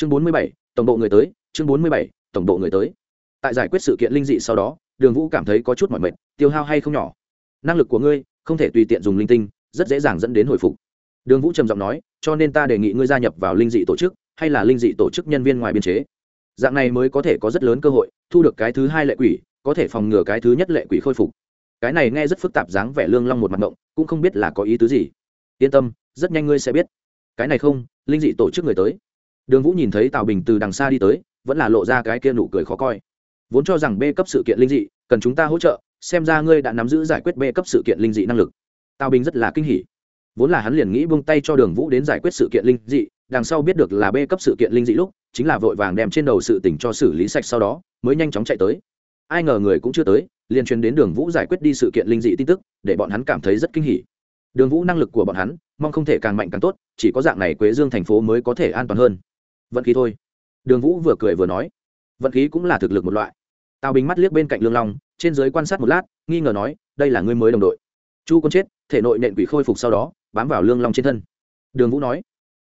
chương bốn mươi bảy, tổng bộ người tới, chương bốn mươi bảy, tổng bộ người tới. Tại giải quyết sự kiện linh dị sau đó, đường vũ cảm thấy có chút mỏi mệt, tiêu hao hay không nhỏ. Năng lực của ngươi, không thể tùy tiện dùng linh tinh, rất dễ dàng dẫn đến hồi phục. Đường vũ trầm giọng nói, cho nên ta đề nghị ngươi gia nhập vào linh dị tổ chức, hay là linh dị tổ chức nhân viên ngoài biên chế. Dạng này mới có thể có rất lớn cơ hội, thu được cái thứ hai lệ quỷ, có thể phòng ngừa cái thứ nhất lệ quỷ khôi phục. Cái này nghe rất phức tạp dáng vẻ lương long một mặt động cũng không biết là có ý tứ gì. Yên tâm, rất nhanh ngươi sẽ biết. Cái này không, linh dị tổ chức người tới đường vũ nhìn thấy tào bình từ đằng xa đi tới, vẫn là lộ ra cái kia nụ cười khó coi. Vốn cho rằng b cấp sự kiện linh dị, cần chúng ta hỗ trợ, xem ra ngươi đã nắm giữ giải quyết b cấp sự kiện linh dị năng lực. Tào bình rất là kinh hỉ. Vốn là hắn liền nghĩ buông tay cho đường vũ đến giải quyết sự kiện linh dị, đằng sau biết được là b cấp sự kiện linh dị lúc, chính là vội vàng đem trên đầu sự tỉnh cho xử lý sạch sau đó, mới nhanh chóng chạy tới. Ai ngờ người cũng chưa tới, liền truyền đến đường vũ giải quyết đi sự kiện linh dị tin tức, để bọn hắn cảm thấy rất kinh hỉ. Đường vũ năng lực của bọn hắn, mong không thể càng mạnh càng tốt, chỉ có dạng này quế dương thành phố mới có thể an toàn hơn vận khí thôi. Đường vũ vừa cười vừa nói, vận khí cũng là thực lực một loại. Tào bình mắt liếc bên cạnh lương long, trên giới quan sát một lát, nghi ngờ nói, đây là ngươi mới đồng đội. Chu con chết, thể nội nện quỷ khôi phục sau đó, bám vào lương long trên thân. Đường vũ nói,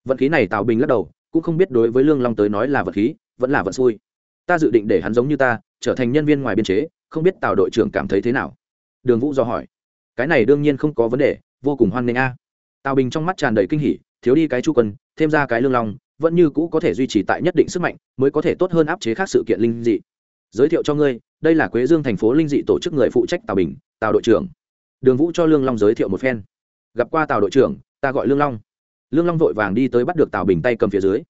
vận khí này tào bình lắc đầu, cũng không biết đối với lương long tới nói là vận khí, vẫn là vận xui. Ta dự định để hắn giống như ta, trở thành nhân viên ngoài biên chế, không biết tào đội trưởng cảm thấy thế nào. Đường vũ do hỏi, cái này đương nhiên không có vấn đề, vô cùng hoan nghênh a. Tào bình trong mắt tràn đầy kinh hỉ, thiếu đi cái chu quân, thêm ra cái lương long vẫn như cũ có thể duy trì tại nhất định sức mạnh, mới có thể tốt hơn áp chế khác sự kiện linh dị. Giới thiệu cho ngươi, đây là quế dương thành phố linh dị tổ chức người phụ trách tào bình, tào đội trưởng. Đường vũ cho lương long giới thiệu một phen. Gặp qua tào đội trưởng, ta gọi lương long. Lương long vội vàng đi tới bắt được tào bình tay cầm phía dưới.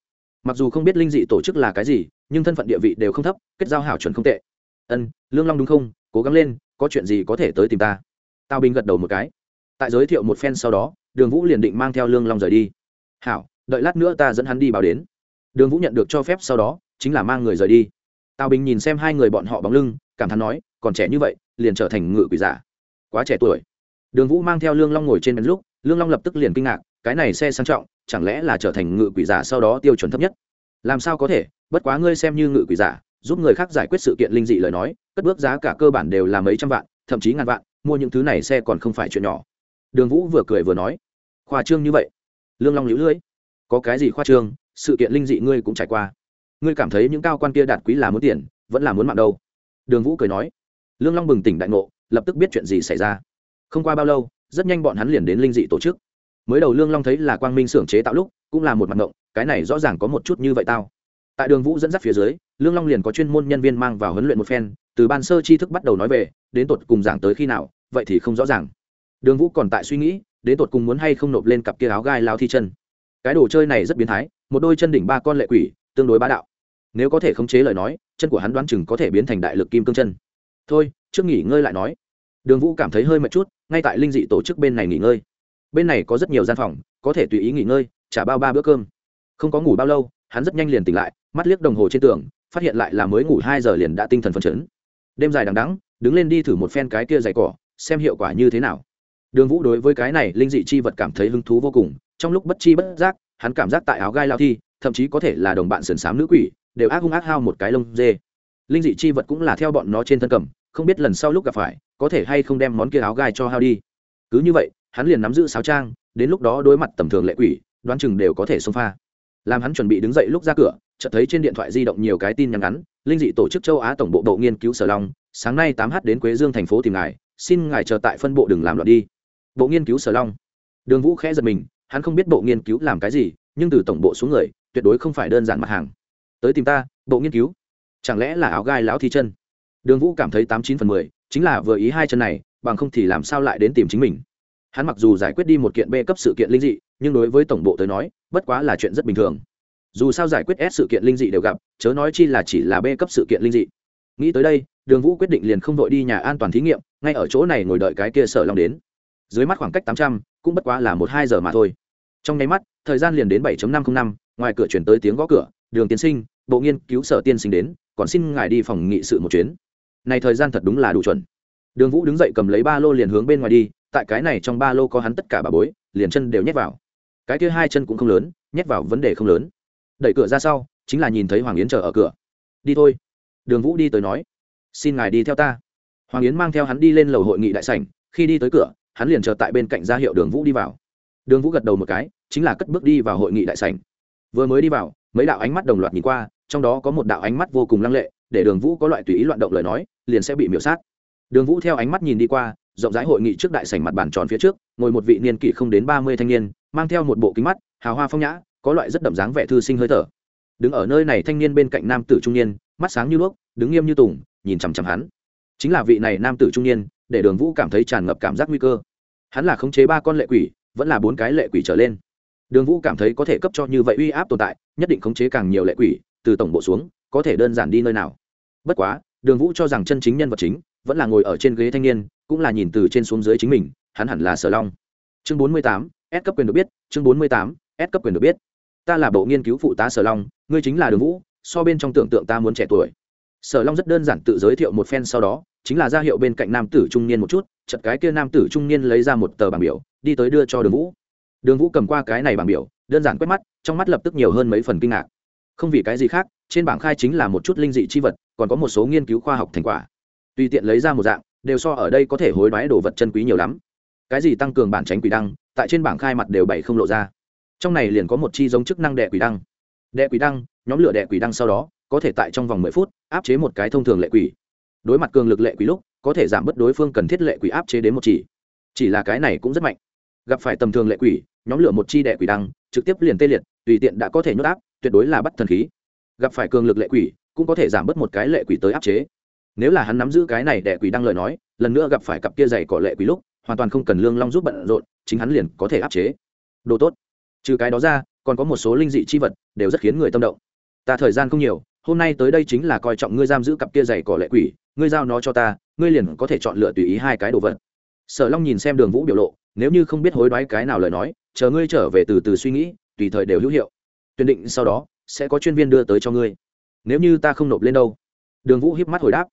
Mặc dù không biết linh dị tổ chức là cái gì, nhưng thân phận địa vị đều không thấp, kết giao hảo chuẩn không tệ. Ân, lương long đúng không? Cố gắng lên, có chuyện gì có thể tới tìm ta? Tào bình gật đầu một cái. Tại giới thiệu một phen sau đó, đường vũ liền định mang theo lương long rời đi. Hảo đợi lát nữa ta dẫn hắn đi báo đến. Đường vũ nhận được cho phép sau đó, chính là mang người rời đi. Tào bình nhìn xem hai người bọn họ bóng lưng, cảm thán nói, còn trẻ như vậy, liền trở thành ngự quỷ giả. Quá trẻ tuổi. Đường vũ mang theo lương long ngồi trên bến lúc, lương long lập tức liền kinh ngạc, cái này xe sang trọng, chẳng lẽ là trở thành ngự quỷ giả sau đó tiêu chuẩn thấp nhất? Làm sao có thể? Bất quá ngươi xem như ngự quỷ giả, giúp người khác giải quyết sự kiện linh dị lời nói, cất bước giá cả cơ bản đều là mấy trăm vạn, thậm chí ngàn vạn, mua những thứ này xe còn không phải chuyện nhỏ. Đường vũ vừa cười vừa nói, khoa trương như vậy. Lương long lũ lưỡi có cái gì khoa trương, sự kiện linh dị ngươi cũng trải qua. Ngươi cảm thấy những cao quan kia đạt quý là muốn tiền, vẫn là muốn mạng đâu? Đường vũ cười nói. Lương long bừng tỉnh đại ngộ, lập tức biết chuyện gì xảy ra. Không qua bao lâu, rất nhanh bọn hắn liền đến linh dị tổ chức. Mới đầu lương long thấy là quang minh xưởng chế tạo lúc, cũng là một mặt ngộng, cái này rõ ràng có một chút như vậy tao. Tại đường vũ dẫn dắt phía dưới, lương long liền có chuyên môn nhân viên mang vào huấn luyện một phen, từ ban sơ tri thức bắt đầu nói về, đến tột cùng giảng tới khi nào, vậy thì không rõ ràng. Đường vũ còn tại suy nghĩ, đến tột cùng muốn hay không nộp lên cặp kia áo gai lao thi chân cái đồ chơi này rất biến thái, một đôi chân đỉnh ba con lệ quỷ, tương đối bá đạo. Nếu có thể khống chế lời nói, chân của hắn đoán chừng có thể biến thành đại lực kim cương chân. Thôi, trước nghỉ ngơi lại nói. Đường vũ cảm thấy hơi mệt chút, ngay tại linh dị tổ chức bên này nghỉ ngơi. Bên này có rất nhiều gian phòng, có thể tùy ý nghỉ ngơi, trả bao ba bữa cơm. Không có ngủ bao lâu, hắn rất nhanh liền tỉnh lại, mắt liếc đồng hồ trên tường, phát hiện lại là mới ngủ hai giờ liền đã tinh thần phấn chấn. Đêm dài đằng đắng đứng lên đi thử một phen cái kia dày cỏ, xem hiệu quả như thế nào. Đường vũ đối với cái này linh dị chi vật cảm thấy hứng thú vô cùng trong lúc bất chi bất giác, hắn cảm giác tại áo gai lao thi, thậm chí có thể là đồng bạn sườn xám nữ quỷ, đều ác hung ác hao một cái lông dê. Linh dị chi vật cũng là theo bọn nó trên thân cầm, không biết lần sau lúc gặp phải, có thể hay không đem món kia áo gai cho hao đi. Cứ như vậy, hắn liền nắm giữ sáo trang, đến lúc đó đối mặt tầm thường lệ quỷ, đoán chừng đều có thể xông pha. Làm hắn chuẩn bị đứng dậy lúc ra cửa, chợt thấy trên điện thoại di động nhiều cái tin nhắn ngắn, linh dị tổ chức châu á tổng bộ bộ nghiên cứu sở long, sáng nay tám h đến quế dương thành phố tìm ngài, xin ngài chờ tại phân bộ đừng làm loạn đi. Bộ nghiên cứu sở long. Đường vũ khẽ giật mình hắn không biết bộ nghiên cứu làm cái gì, nhưng từ tổng bộ xuống người, tuyệt đối không phải đơn giản mặt hàng. Tới tìm ta, bộ nghiên cứu? Chẳng lẽ là áo gai lão thi chân? Đường vũ cảm thấy tám chín phần mười, chính là vừa ý hai chân này, bằng không thì làm sao lại đến tìm chính mình? Hắn mặc dù giải quyết đi một kiện b cấp sự kiện linh dị, nhưng đối với tổng bộ tới nói, bất quá là chuyện rất bình thường. Dù sao giải quyết s sự kiện linh dị đều gặp, chớ nói chi là chỉ là b cấp sự kiện linh dị. Nghĩ tới đây, đường vũ quyết định liền không đội đi nhà an toàn thí nghiệm, ngay ở chỗ này ngồi đợi cái kia sở long đến. Dưới mắt khoảng cách tám trăm, cũng bất quá là một hai giờ mà thôi trong nháy mắt, thời gian liền đến bảy năm trăm năm, ngoài cửa chuyển tới tiếng gõ cửa, đường tiến sinh, bộ nghiên cứu sở tiên sinh đến, còn xin ngài đi phòng nghị sự một chuyến. Này thời gian thật đúng là đủ chuẩn. Đường vũ đứng dậy cầm lấy ba lô liền hướng bên ngoài đi, tại cái này trong ba lô có hắn tất cả bà bối, liền chân đều nhét vào. Cái kia hai chân cũng không lớn, nhét vào vấn đề không lớn. Đẩy cửa ra sau, chính là nhìn thấy hoàng yến chờ ở cửa. Đi thôi. Đường vũ đi tới nói, xin ngài đi theo ta. Hoàng yến mang theo hắn đi lên lầu hội nghị đại sảnh, khi đi tới cửa, hắn liền chờ tại bên cạnh ra hiệu đường vũ đi vào đường vũ gật đầu một cái, chính là cất bước đi vào hội nghị đại sảnh. Vừa mới đi vào, mấy đạo ánh mắt đồng loạt nhìn qua, trong đó có một đạo ánh mắt vô cùng lăng lệ, để đường vũ có loại tùy ý loạn động lời nói, liền sẽ bị miễu sát. Đường vũ theo ánh mắt nhìn đi qua, rộng rãi hội nghị trước đại sảnh mặt bàn tròn phía trước, ngồi một vị niên kỷ không đến ba mươi thanh niên, mang theo một bộ kính mắt, hào hoa phong nhã, có loại rất đậm dáng vẻ thư sinh hơi thở. Đứng ở nơi này thanh niên bên cạnh nam tử trung niên, mắt sáng như đuốc, đứng nghiêm như tùng, nhìn chằm chằm hắn. Chính là vị này nam tử trung niên, để đường vũ cảm thấy tràn ngập cảm giác nguy cơ. Hắn là khống chế ba con lệ quỷ vẫn là bốn cái lệ quỷ trở lên. Đường vũ cảm thấy có thể cấp cho như vậy uy áp tồn tại, nhất định khống chế càng nhiều lệ quỷ, từ tổng bộ xuống, có thể đơn giản đi nơi nào. Bất quá, đường vũ cho rằng chân chính nhân vật chính vẫn là ngồi ở trên ghế thanh niên, cũng là nhìn từ trên xuống dưới chính mình, hắn hẳn là sở long. Chương bốn mươi tám, s cấp quyền được biết, chương bốn mươi tám, s cấp quyền được biết. Ta là bộ nghiên cứu phụ tá sở long, ngươi chính là đường vũ, so bên trong tưởng tượng ta muốn trẻ tuổi. Sở long rất đơn giản tự giới thiệu một phen sau đó chính là ra hiệu bên cạnh nam tử trung niên một chút chật cái kia nam tử trung niên lấy ra một tờ bảng biểu, đi tới đưa cho đường vũ. Đường vũ cầm qua cái này bảng biểu, đơn giản quét mắt, trong mắt lập tức nhiều hơn mấy phần kinh ngạc. Không vì cái gì khác, trên bảng khai chính là một chút linh dị chi vật, còn có một số nghiên cứu khoa học thành quả. Tùy tiện lấy ra một dạng, đều so ở đây có thể hối đoái đồ vật chân quý nhiều lắm. Cái gì tăng cường bản tránh quỷ đăng, tại trên bảng khai mặt đều bảy không lộ ra. Trong này liền có một chi giống chức năng đệ quỷ đăng. Đệ quỷ đăng, nhóm lửa đệ quỷ đăng sau đó, có thể tại trong vòng mười phút, áp chế một cái thông thường lệ quỷ đối mặt cường lực lệ quỷ lúc, có thể giảm bớt đối phương cần thiết lệ quỷ áp chế đến một chỉ. Chỉ là cái này cũng rất mạnh. Gặp phải tầm thường lệ quỷ, nhóm lửa một chi đệ quỷ đăng, trực tiếp liền tê liệt, tùy tiện đã có thể nhốt áp, tuyệt đối là bắt thần khí. Gặp phải cường lực lệ quỷ, cũng có thể giảm bớt một cái lệ quỷ tới áp chế. Nếu là hắn nắm giữ cái này đệ quỷ đăng lời nói, lần nữa gặp phải cặp kia dày cỏ lệ quỷ lúc, hoàn toàn không cần lương long giúp bận rộn, chính hắn liền có thể áp chế. Đồ tốt. Trừ cái đó ra, còn có một số linh dị chi vật, đều rất khiến người tâm động. Ta thời gian không nhiều, hôm nay tới đây chính là coi trọng ngươi giam giữ cặp kia dày cỏ lệ quỷ ngươi giao nó cho ta, ngươi liền có thể chọn lựa tùy ý hai cái đồ vật. Sở long nhìn xem đường vũ biểu lộ, nếu như không biết hối đoái cái nào lời nói, chờ ngươi trở về từ từ suy nghĩ, tùy thời đều hữu hiệu. Tuyển định sau đó, sẽ có chuyên viên đưa tới cho ngươi. Nếu như ta không nộp lên đâu? Đường vũ hiếp mắt hồi đáp.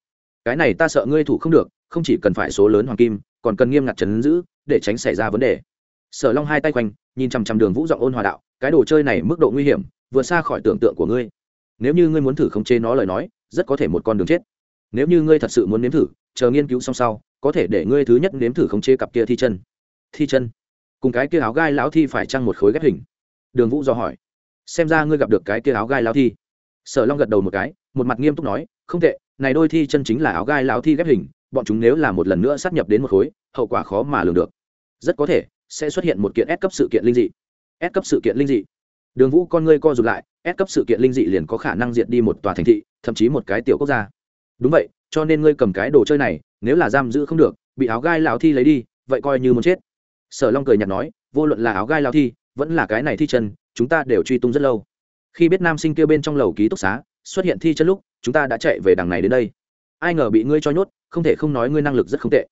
Cái này ta sợ ngươi thủ không được, không chỉ cần phải số lớn hoàng kim, còn cần nghiêm ngặt chấn giữ, để tránh xảy ra vấn đề. Sở long hai tay quanh, nhìn chằm chằm đường vũ giọng ôn hòa đạo, cái đồ chơi này mức độ nguy hiểm, vượt xa khỏi tưởng tượng của ngươi. Nếu như ngươi muốn thử khống chế nó lời nói, rất có thể một con đường chết nếu như ngươi thật sự muốn nếm thử, chờ nghiên cứu xong sau, có thể để ngươi thứ nhất nếm thử khống chế cặp kia thi chân. Thi chân? Cùng cái kia áo gai lão thi phải trăng một khối ghép hình? Đường vũ do hỏi. Xem ra ngươi gặp được cái kia áo gai lão thi. Sở long gật đầu một cái, một mặt nghiêm túc nói, không tệ, này đôi thi chân chính là áo gai lão thi ghép hình, bọn chúng nếu là một lần nữa sát nhập đến một khối, hậu quả khó mà lường được. Rất có thể, sẽ xuất hiện một kiện S cấp sự kiện linh dị. S cấp sự kiện linh dị. Đường vũ con ngươi co rụt lại, S cấp sự kiện linh dị liền có khả năng diệt đi một tòa thành thị, thậm chí một cái tiểu quốc gia đúng vậy, cho nên ngươi cầm cái đồ chơi này, nếu là giam giữ không được, bị áo gai lão thi lấy đi, vậy coi như muốn chết. Sở long cười nhạt nói, vô luận là áo gai lão thi, vẫn là cái này thi chân, chúng ta đều truy tung rất lâu. Khi biết nam sinh kia bên trong lầu ký túc xá, xuất hiện thi chân lúc, chúng ta đã chạy về đằng này đến đây. Ai ngờ bị ngươi cho nhốt, không thể không nói ngươi năng lực rất không tệ.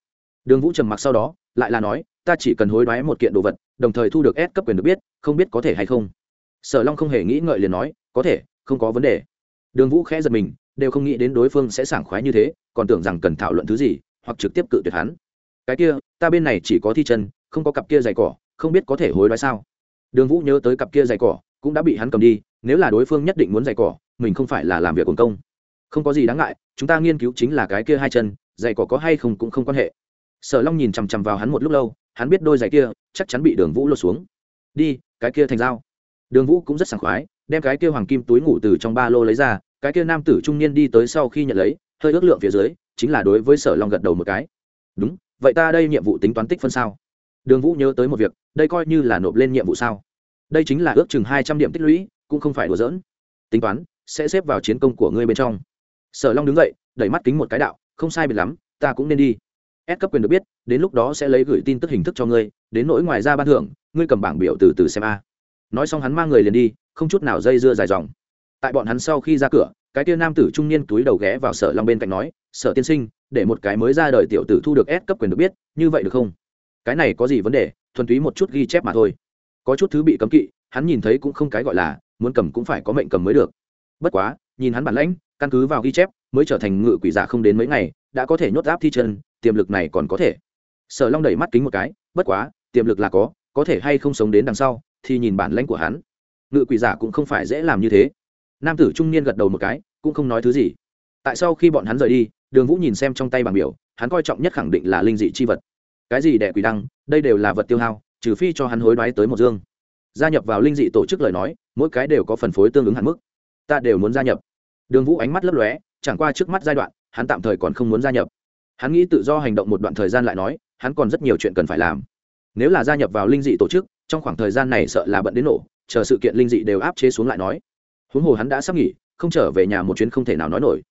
Đường vũ trầm mặc sau đó, lại là nói, ta chỉ cần hối đoái một kiện đồ vật, đồng thời thu được S cấp quyền được biết, không biết có thể hay không. Sở long không hề nghĩ ngợi liền nói, có thể, không có vấn đề. Đường vũ khẽ giật mình đều không nghĩ đến đối phương sẽ sảng khoái như thế, còn tưởng rằng cần thảo luận thứ gì, hoặc trực tiếp cự tuyệt hắn. Cái kia, ta bên này chỉ có thi chân, không có cặp kia dày cỏ, không biết có thể hối đoái sao? Đường vũ nhớ tới cặp kia dày cỏ, cũng đã bị hắn cầm đi, nếu là đối phương nhất định muốn dày cỏ, mình không phải là làm việc quần công. Không có gì đáng ngại, chúng ta nghiên cứu chính là cái kia hai chân dày cỏ có hay không cũng không quan hệ. Sở long nhìn chằm chằm vào hắn một lúc lâu, hắn biết đôi giày kia chắc chắn bị đường vũ lột xuống. Đi, cái kia thành dao. Đường vũ cũng rất sảng khoái, đem cái kia hoàng kim túi ngủ từ trong ba lô lấy ra cái kia nam tử trung niên đi tới sau khi nhận lấy, hơi ước lượng phía dưới, chính là đối với sở long gật đầu một cái. Đúng, vậy ta đây nhiệm vụ tính toán tích phân sao? Đường vũ nhớ tới một việc, đây coi như là nộp lên nhiệm vụ sao? Đây chính là ước chừng hai trăm điểm tích lũy, cũng không phải đùa dỡn tính toán, sẽ xếp vào chiến công của ngươi bên trong. Sở long đứng dậy, đẩy mắt kính một cái đạo, không sai biệt lắm, ta cũng nên đi. Ép cấp quyền được biết, đến lúc đó sẽ lấy gửi tin tức hình thức cho ngươi, đến nỗi ngoài ra ban thưởng, ngươi cầm bảng biểu từ từ xem a. Nói xong hắn mang người liền đi, không chút nào dây dưa dài dòng tại bọn hắn sau khi ra cửa, cái tia nam tử trung niên túi đầu ghé vào sở long bên cạnh nói, sở tiên sinh, để một cái mới ra đời tiểu tử thu được ép cấp quyền được biết, như vậy được không? Cái này có gì vấn đề, thuần túy một chút ghi chép mà thôi. Có chút thứ bị cấm kỵ, hắn nhìn thấy cũng không cái gọi là, muốn cầm cũng phải có mệnh cầm mới được. Bất quá, nhìn hắn bản lãnh, căn cứ vào ghi chép, mới trở thành ngự quỷ giả không đến mấy ngày, đã có thể nhốt áp thi chân, tiềm lực này còn có thể. Sở long đẩy mắt kính một cái, bất quá, tiềm lực là có có thể hay không sống đến đằng sau, thì nhìn bản lãnh của hắn. Ngự quỷ giả cũng không phải dễ làm như thế nam tử trung niên gật đầu một cái, cũng không nói thứ gì. Tại sau khi bọn hắn rời đi, đường vũ nhìn xem trong tay bảng biểu, hắn coi trọng nhất khẳng định là linh dị chi vật. Cái gì đẻ quỷ đăng, đây đều là vật tiêu hao, trừ phi cho hắn hối đoái tới một dương. Gia nhập vào linh dị tổ chức lời nói, mỗi cái đều có phần phối tương ứng hạn mức. Ta đều muốn gia nhập. Đường vũ ánh mắt lấp lóe, chẳng qua trước mắt giai đoạn, hắn tạm thời còn không muốn gia nhập. Hắn nghĩ tự do hành động một đoạn thời gian lại nói, hắn còn rất nhiều chuyện cần phải làm. Nếu là gia nhập vào linh dị tổ chức, trong khoảng thời gian này sợ là bận đến nổ, chờ sự kiện linh dị đều áp chế xuống lại nói huống hồ hắn đã sắp nghỉ, không trở về nhà một chuyến không thể nào nói nổi.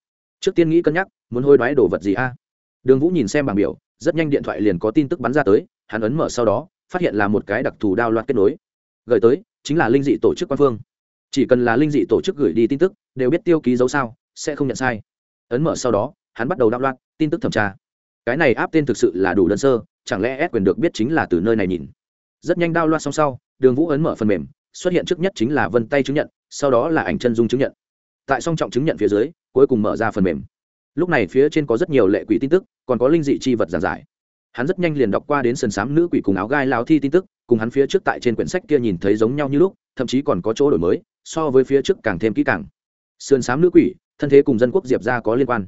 Trước tiên nghĩ cân nhắc, muốn hôi đoái đồ vật gì a? À? Đường vũ nhìn xem bảng biểu, rất nhanh điện thoại liền có tin tức bắn ra tới, hắn ấn mở sau đó, phát hiện là một cái đặc thù đao loạt kết nối. Gửi tới, chính là linh dị tổ chức quan phương. Chỉ cần là linh dị tổ chức gửi đi tin tức, đều biết tiêu ký dấu sao, sẽ không nhận sai. Ấn mở sau đó, hắn bắt đầu đạo loạt, tin tức thẩm tra. Cái này áp tên thực sự là đủ đơn sơ, chẳng lẽ ép quyền được biết chính là từ nơi này nhìn? Rất nhanh đao loạt xong sau, đường vũ ấn mở phần mềm, xuất hiện trước nhất chính là vân tay chứng nhận sau đó là ảnh chân dung chứng nhận. Tại song trọng chứng nhận phía dưới, cuối cùng mở ra phần mềm. Lúc này phía trên có rất nhiều lệ quỷ tin tức, còn có linh dị chi vật giản giải. Hắn rất nhanh liền đọc qua đến sần sám nữ quỷ cùng áo gai lao thi tin tức, cùng hắn phía trước tại trên quyển sách kia nhìn thấy giống nhau như lúc, thậm chí còn có chỗ đổi mới, so với phía trước càng thêm kỹ càng. Sườn sám nữ quỷ, thân thế cùng dân quốc diệp gia có liên quan.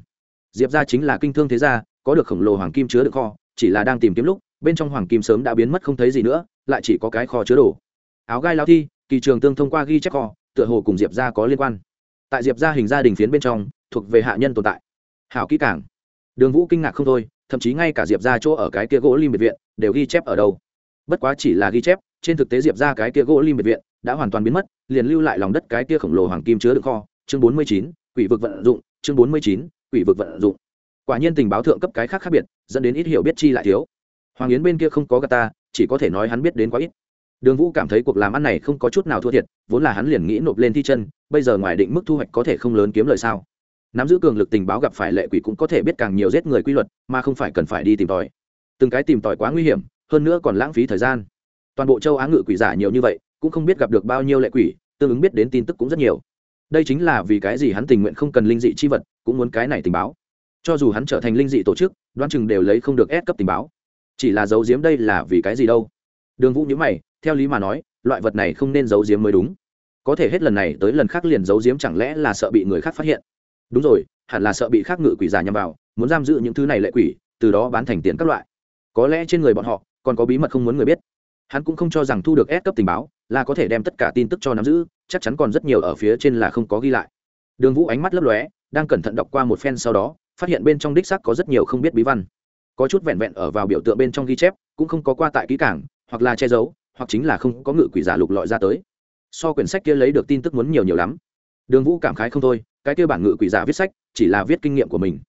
Diệp gia chính là kinh thương thế gia, có được khổng lồ hoàng kim chứa được kho, chỉ là đang tìm kiếm lúc, bên trong hoàng kim sớm đã biến mất không thấy gì nữa, lại chỉ có cái kho chứa đồ. Áo gai lao thi, kỳ trường tương thông qua ghi chép kho tựa hồ cùng diệp gia có liên quan. Tại diệp gia hình gia đình phiến bên trong, thuộc về hạ nhân tồn tại. Hảo kỹ càng. đường vũ kinh ngạc không thôi, thậm chí ngay cả diệp ra chỗ ở cái kia gỗ lim biệt viện, đều ghi chép ở đâu. Bất quá chỉ là ghi chép, trên thực tế diệp ra cái kia gỗ lim biệt viện đã hoàn toàn biến mất, liền lưu lại lòng đất cái kia khổng lồ hoàng kim chứa đựng kho, chương bốn mươi chín, quỷ vực vận dụng, chương bốn mươi chín, quỷ vực vận dụng. Quả nhiên tình báo thượng cấp cái khác khác biệt, dẫn đến ít hiểu biết chi lại thiếu. Hoàng yến bên kia không có gà ta, chỉ có thể nói hắn biết đến quá ít đường vũ cảm thấy cuộc làm ăn này không có chút nào thua thiệt, vốn là hắn liền nghĩ nộp lên thi chân, bây giờ ngoài định mức thu hoạch có thể không lớn kiếm lời sao? Nắm giữ cường lực tình báo gặp phải lệ quỷ cũng có thể biết càng nhiều giết người quy luật, mà không phải cần phải đi tìm tòi. Từng cái tìm tòi quá nguy hiểm, hơn nữa còn lãng phí thời gian. Toàn bộ châu á ngự quỷ giả nhiều như vậy, cũng không biết gặp được bao nhiêu lệ quỷ, tương ứng biết đến tin tức cũng rất nhiều. Đây chính là vì cái gì hắn tình nguyện không cần linh dị chi vật, cũng muốn cái này tình báo. Cho dù hắn trở thành linh dị tổ chức, đoán chừng đều lấy không được ép cấp tình báo. Chỉ là giấu giếm đây là vì cái gì đâu. Đường vũ nhữ mày theo lý mà nói, loại vật này không nên giấu giếm mới đúng. Có thể hết lần này tới lần khác liền giấu giếm chẳng lẽ là sợ bị người khác phát hiện? Đúng rồi, hẳn là sợ bị khác ngự quỷ giả nhằm vào, muốn giam giữ những thứ này lệ quỷ, từ đó bán thành tiền các loại. Có lẽ trên người bọn họ, còn có bí mật không muốn người biết. Hắn cũng không cho rằng thu được S cấp tình báo là có thể đem tất cả tin tức cho nắm giữ, chắc chắn còn rất nhiều ở phía trên là không có ghi lại. Đường vũ ánh mắt lấp lóe, đang cẩn thận đọc qua một phen sau đó, phát hiện bên trong đích xác có rất nhiều không biết bí văn. Có chút vẹn vẹn ở vào biểu tượng bên trong ghi chép, cũng không có qua tại kỹ cảng hoặc là che giấu hoặc chính là không có ngự quỷ giả lục lọi ra tới. So quyển sách kia lấy được tin tức muốn nhiều nhiều lắm. Đường vũ cảm khái không thôi, cái kia bản ngự quỷ giả viết sách chỉ là viết kinh nghiệm của mình.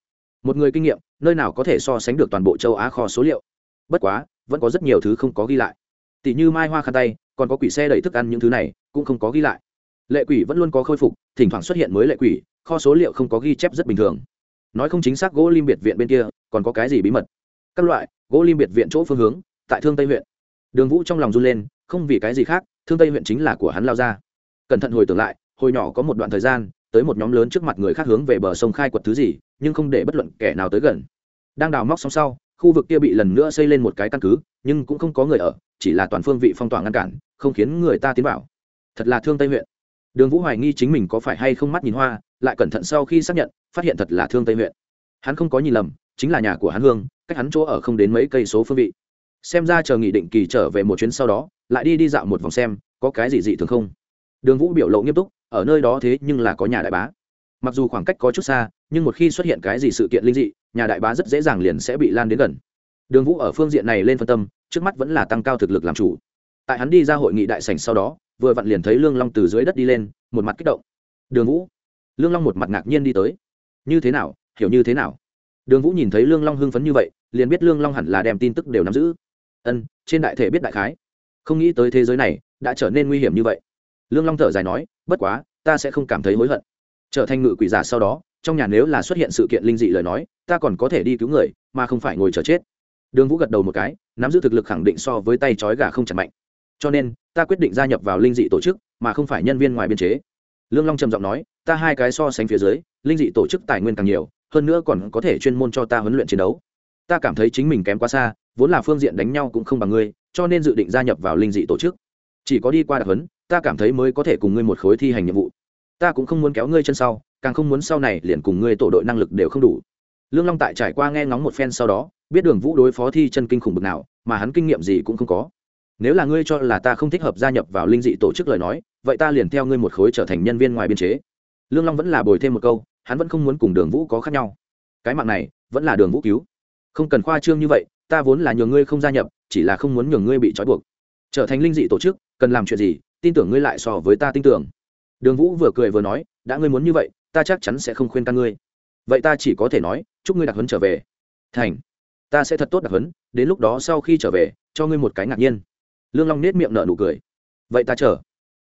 Một người kinh nghiệm, nơi nào có thể so sánh được toàn bộ châu á kho số liệu. Bất quá, vẫn có rất nhiều thứ không có ghi lại. Tỷ như mai hoa khăn tay, còn có quỷ xe đẩy thức ăn những thứ này, cũng không có ghi lại. Lệ quỷ vẫn luôn có khôi phục, thỉnh thoảng xuất hiện mới lệ quỷ, kho số liệu không có ghi chép rất bình thường. Nói không chính xác, gỗ lim biệt viện bên kia, còn có cái gì bí mật? Các loại, gỗ lim biệt viện chỗ phương hướng, tại thương tây huyện đường vũ trong lòng run lên, không vì cái gì khác, thương tây huyện chính là của hắn lao ra. Cẩn thận hồi tưởng lại, hồi nhỏ có một đoạn thời gian, tới một nhóm lớn trước mặt người khác hướng về bờ sông khai quật thứ gì, nhưng không để bất luận kẻ nào tới gần. Đang đào móc xong sau, khu vực kia bị lần nữa xây lên một cái căn cứ, nhưng cũng không có người ở, chỉ là toàn phương vị phong tỏa ngăn cản, không khiến người ta tiến vào. Thật là thương tây huyện. Đường vũ hoài nghi chính mình có phải hay không mắt nhìn hoa, lại cẩn thận sau khi xác nhận, phát hiện thật là thương tây huyện. Hắn không có nhìn lầm, chính là nhà của hắn hương, cách hắn chỗ ở không đến mấy cây số phương vị xem ra chờ nghị định kỳ trở về một chuyến sau đó, lại đi đi dạo một vòng xem, có cái gì dị thường không? Đường vũ biểu lộ nghiêm túc, ở nơi đó thế nhưng là có nhà đại bá. Mặc dù khoảng cách có chút xa, nhưng một khi xuất hiện cái gì sự kiện linh dị, nhà đại bá rất dễ dàng liền sẽ bị lan đến gần. Đường vũ ở phương diện này lên phân tâm, trước mắt vẫn là tăng cao thực lực làm chủ. Tại hắn đi ra hội nghị đại sảnh sau đó, vừa vặn liền thấy lương long từ dưới đất đi lên, một mặt kích động. Đường vũ. Lương long một mặt ngạc nhiên đi tới. Như thế nào? Hiểu như thế nào? Đường vũ nhìn thấy lương long hưng phấn như vậy, liền biết lương long hẳn là đem tin tức đều nắm giữ ân, trên đại thể biết đại khái. Không nghĩ tới thế giới này đã trở nên nguy hiểm như vậy. Lương long thở dài nói, bất quá, ta sẽ không cảm thấy hối hận. Trở thành ngự quỷ giả sau đó, trong nhà nếu là xuất hiện sự kiện linh dị lời nói, ta còn có thể đi cứu người, mà không phải ngồi chờ chết. Đường vũ gật đầu một cái, nắm giữ thực lực khẳng định so với tay trói gà không chặt mạnh. Cho nên, ta quyết định gia nhập vào linh dị tổ chức, mà không phải nhân viên ngoài biên chế. Lương long trầm giọng nói, ta hai cái so sánh phía dưới, linh dị tổ chức tài nguyên càng nhiều, hơn nữa còn có thể chuyên môn cho ta huấn luyện chiến đấu. Ta cảm thấy chính mình kém quá xa vốn là phương diện đánh nhau cũng không bằng ngươi, cho nên dự định gia nhập vào linh dị tổ chức. Chỉ có đi qua đặc huấn, ta cảm thấy mới có thể cùng ngươi một khối thi hành nhiệm vụ. Ta cũng không muốn kéo ngươi chân sau, càng không muốn sau này liền cùng ngươi tổ đội năng lực đều không đủ. Lương long tại trải qua nghe ngóng một phen sau đó, biết đường vũ đối phó thi chân kinh khủng bực nào, mà hắn kinh nghiệm gì cũng không có. Nếu là ngươi cho là ta không thích hợp gia nhập vào linh dị tổ chức lời nói, vậy ta liền theo ngươi một khối trở thành nhân viên ngoài biên chế. Lương long vẫn là bồi thêm một câu, hắn vẫn không muốn cùng đường vũ có khác nhau. Cái mạng này, vẫn là đường vũ cứu. Không cần khoa trương như vậy ta vốn là nhường ngươi không gia nhập, chỉ là không muốn nhường ngươi bị trói buộc. Trở thành linh dị tổ chức, cần làm chuyện gì, tin tưởng ngươi lại so với ta tin tưởng. Đường vũ vừa cười vừa nói, đã ngươi muốn như vậy, ta chắc chắn sẽ không khuyên can ngươi. Vậy ta chỉ có thể nói, chúc ngươi đặc huấn trở về. Thành, ta sẽ thật tốt đặc huấn, đến lúc đó sau khi trở về, cho ngươi một cái ngạc nhiên. Lương long nết miệng nở nụ cười. Vậy ta chờ.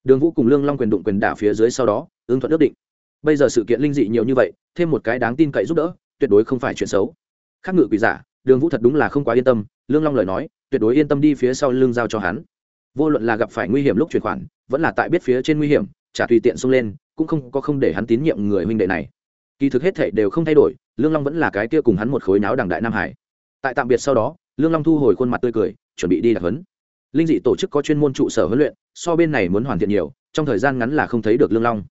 Đường vũ cùng lương long quyền đụng quyền đả phía dưới sau đó ứng thuận ước định. Bây giờ sự kiện linh dị nhiều như vậy, thêm một cái đáng tin cậy giúp đỡ, tuyệt đối không phải chuyện xấu. Khác ngự quỷ giả đường vũ thật đúng là không quá yên tâm, lương long lời nói, tuyệt đối yên tâm đi phía sau lương giao cho hắn. Vô luận là gặp phải nguy hiểm lúc chuyển khoản, vẫn là tại biết phía trên nguy hiểm trả tùy tiện xông lên, cũng không có không để hắn tín nhiệm người huynh đệ này. Kỳ thực hết thể đều không thay đổi, lương long vẫn là cái kia cùng hắn một khối náo đằng đại nam hải. Tại tạm biệt sau đó, lương long thu hồi khuôn mặt tươi cười, chuẩn bị đi đặc huấn. Linh dị tổ chức có chuyên môn trụ sở huấn luyện, so bên này muốn hoàn thiện nhiều, trong thời gian ngắn là không thấy được lương long.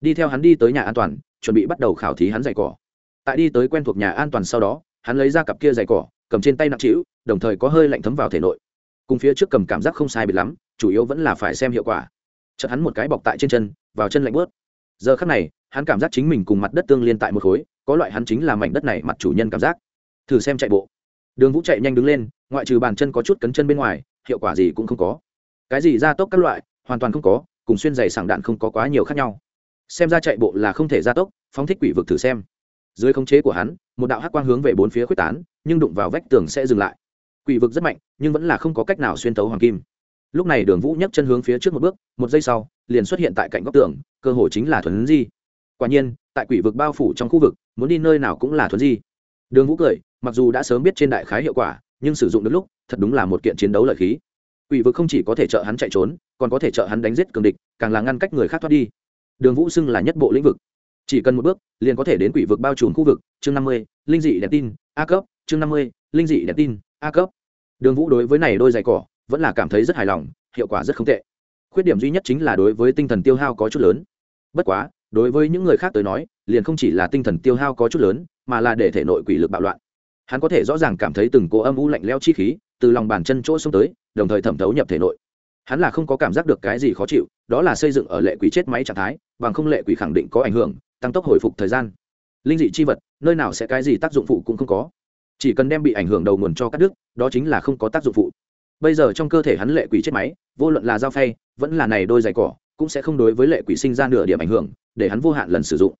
Đi theo hắn đi tới nhà an toàn, chuẩn bị bắt đầu khảo thí hắn dạy cỏ. Tại đi tới quen thuộc nhà an toàn sau đó hắn lấy ra cặp kia dày cỏ, cầm trên tay nặng trĩu, đồng thời có hơi lạnh thấm vào thể nội. Cùng phía trước cầm cảm giác không sai biệt lắm, chủ yếu vẫn là phải xem hiệu quả. Chợt hắn một cái bọc tại trên chân, vào chân lạnh bớt giờ khắc này, hắn cảm giác chính mình cùng mặt đất tương liên tại một khối, có loại hắn chính là mảnh đất này mặt chủ nhân cảm giác. Thử xem chạy bộ. Đường vũ chạy nhanh đứng lên, ngoại trừ bàn chân có chút cấn chân bên ngoài, hiệu quả gì cũng không có. Cái gì gia tốc các loại, hoàn toàn không có, cùng xuyên giày sảng đạn không có quá nhiều khác nhau. Xem ra chạy bộ là không thể gia tốc, phóng thích quỷ vực thử xem. Dưới khống chế của hắn một đạo hắc quang hướng về bốn phía khuếch tán, nhưng đụng vào vách tường sẽ dừng lại. Quỷ vực rất mạnh, nhưng vẫn là không có cách nào xuyên tấu hoàng kim. Lúc này đường vũ nhấc chân hướng phía trước một bước, một giây sau, liền xuất hiện tại cạnh góc tường, cơ hội chính là thuấn di. Quả nhiên, tại quỷ vực bao phủ trong khu vực, muốn đi nơi nào cũng là thuấn di. Đường vũ cười, mặc dù đã sớm biết trên đại khái hiệu quả, nhưng sử dụng được lúc, thật đúng là một kiện chiến đấu lợi khí. Quỷ vực không chỉ có thể trợ hắn chạy trốn, còn có thể trợ hắn đánh giết cường địch, càng là ngăn cách người khác thoát đi. Đường vũ xưng là nhất bộ lĩnh vực chỉ cần một bước, liền có thể đến quỷ vực bao trùm khu vực. Chương năm mươi, linh dị đèn tin, a cấp. Chương năm mươi, linh dị đèn tin, a cấp. Đường vũ đối với này đôi giày cỏ, vẫn là cảm thấy rất hài lòng, hiệu quả rất không tệ. Khuyết điểm duy nhất chính là đối với tinh thần tiêu hao có chút lớn. Bất quá, đối với những người khác tới nói, liền không chỉ là tinh thần tiêu hao có chút lớn, mà là để thể nội quỷ lực bạo loạn. Hắn có thể rõ ràng cảm thấy từng cỗ âm u lạnh leo chi khí từ lòng bàn chân chỗ xông tới, đồng thời thẩm thấu nhập thể nội. Hắn là không có cảm giác được cái gì khó chịu, đó là xây dựng ở lệ quỷ chết máy trạng thái, bằng không lệ quỷ khẳng định có ảnh hưởng tăng tốc hồi phục thời gian. Linh dị chi vật, nơi nào sẽ cái gì tác dụng phụ cũng không có. Chỉ cần đem bị ảnh hưởng đầu nguồn cho cắt đứt, đó chính là không có tác dụng phụ. Bây giờ trong cơ thể hắn lệ quỷ chết máy, vô luận là dao phay, vẫn là này đôi giày cỏ, cũng sẽ không đối với lệ quỷ sinh ra nửa điểm ảnh hưởng, để hắn vô hạn lần sử dụng.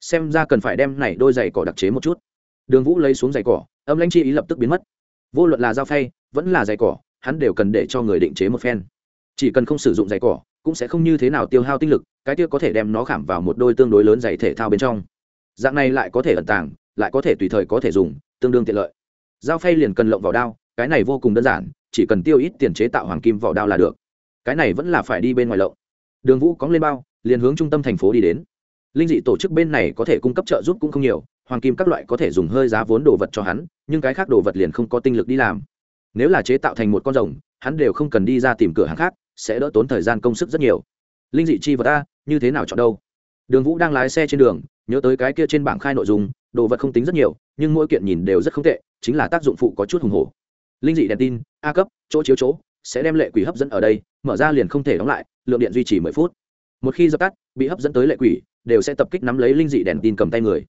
Xem ra cần phải đem này đôi giày cỏ đặc chế một chút. Đường vũ lấy xuống giày cỏ, âm lãnh chi ý lập tức biến mất. Vô luận là dao phay, vẫn là giày cỏ, hắn đều cần để cho người định chế một phen. Chỉ cần không sử dụng giày cỏ cũng sẽ không như thế nào tiêu hao tinh lực, cái kia có thể đem nó khảm vào một đôi tương đối lớn giày thể thao bên trong. Dạng này lại có thể ẩn tàng, lại có thể tùy thời có thể dùng, tương đương tiện lợi. Dao phay liền cần lộng vào đao, cái này vô cùng đơn giản, chỉ cần tiêu ít tiền chế tạo hoàng kim vỏ đao là được. Cái này vẫn là phải đi bên ngoài lộng. Đường vũ cóng lên bao, liền hướng trung tâm thành phố đi đến. Linh dị tổ chức bên này có thể cung cấp trợ giúp cũng không nhiều, hoàng kim các loại có thể dùng hơi giá vốn đồ vật cho hắn, nhưng cái khác đồ vật liền không có tinh lực đi làm. Nếu là chế tạo thành một con rồng, hắn đều không cần đi ra tìm cửa hàng khác sẽ đỡ tốn thời gian công sức rất nhiều. Linh dị chi vật a như thế nào chọn đâu? Đường vũ đang lái xe trên đường, nhớ tới cái kia trên bảng khai nội dung, đồ vật không tính rất nhiều, nhưng mỗi kiện nhìn đều rất không tệ, chính là tác dụng phụ có chút hùng hổ. Linh dị đèn tin, a cấp, chỗ chiếu chỗ, sẽ đem lệ quỷ hấp dẫn ở đây, mở ra liền không thể đóng lại, lượng điện duy trì mười phút. Một khi dập tắt, bị hấp dẫn tới lệ quỷ, đều sẽ tập kích nắm lấy linh dị đèn tin cầm tay người.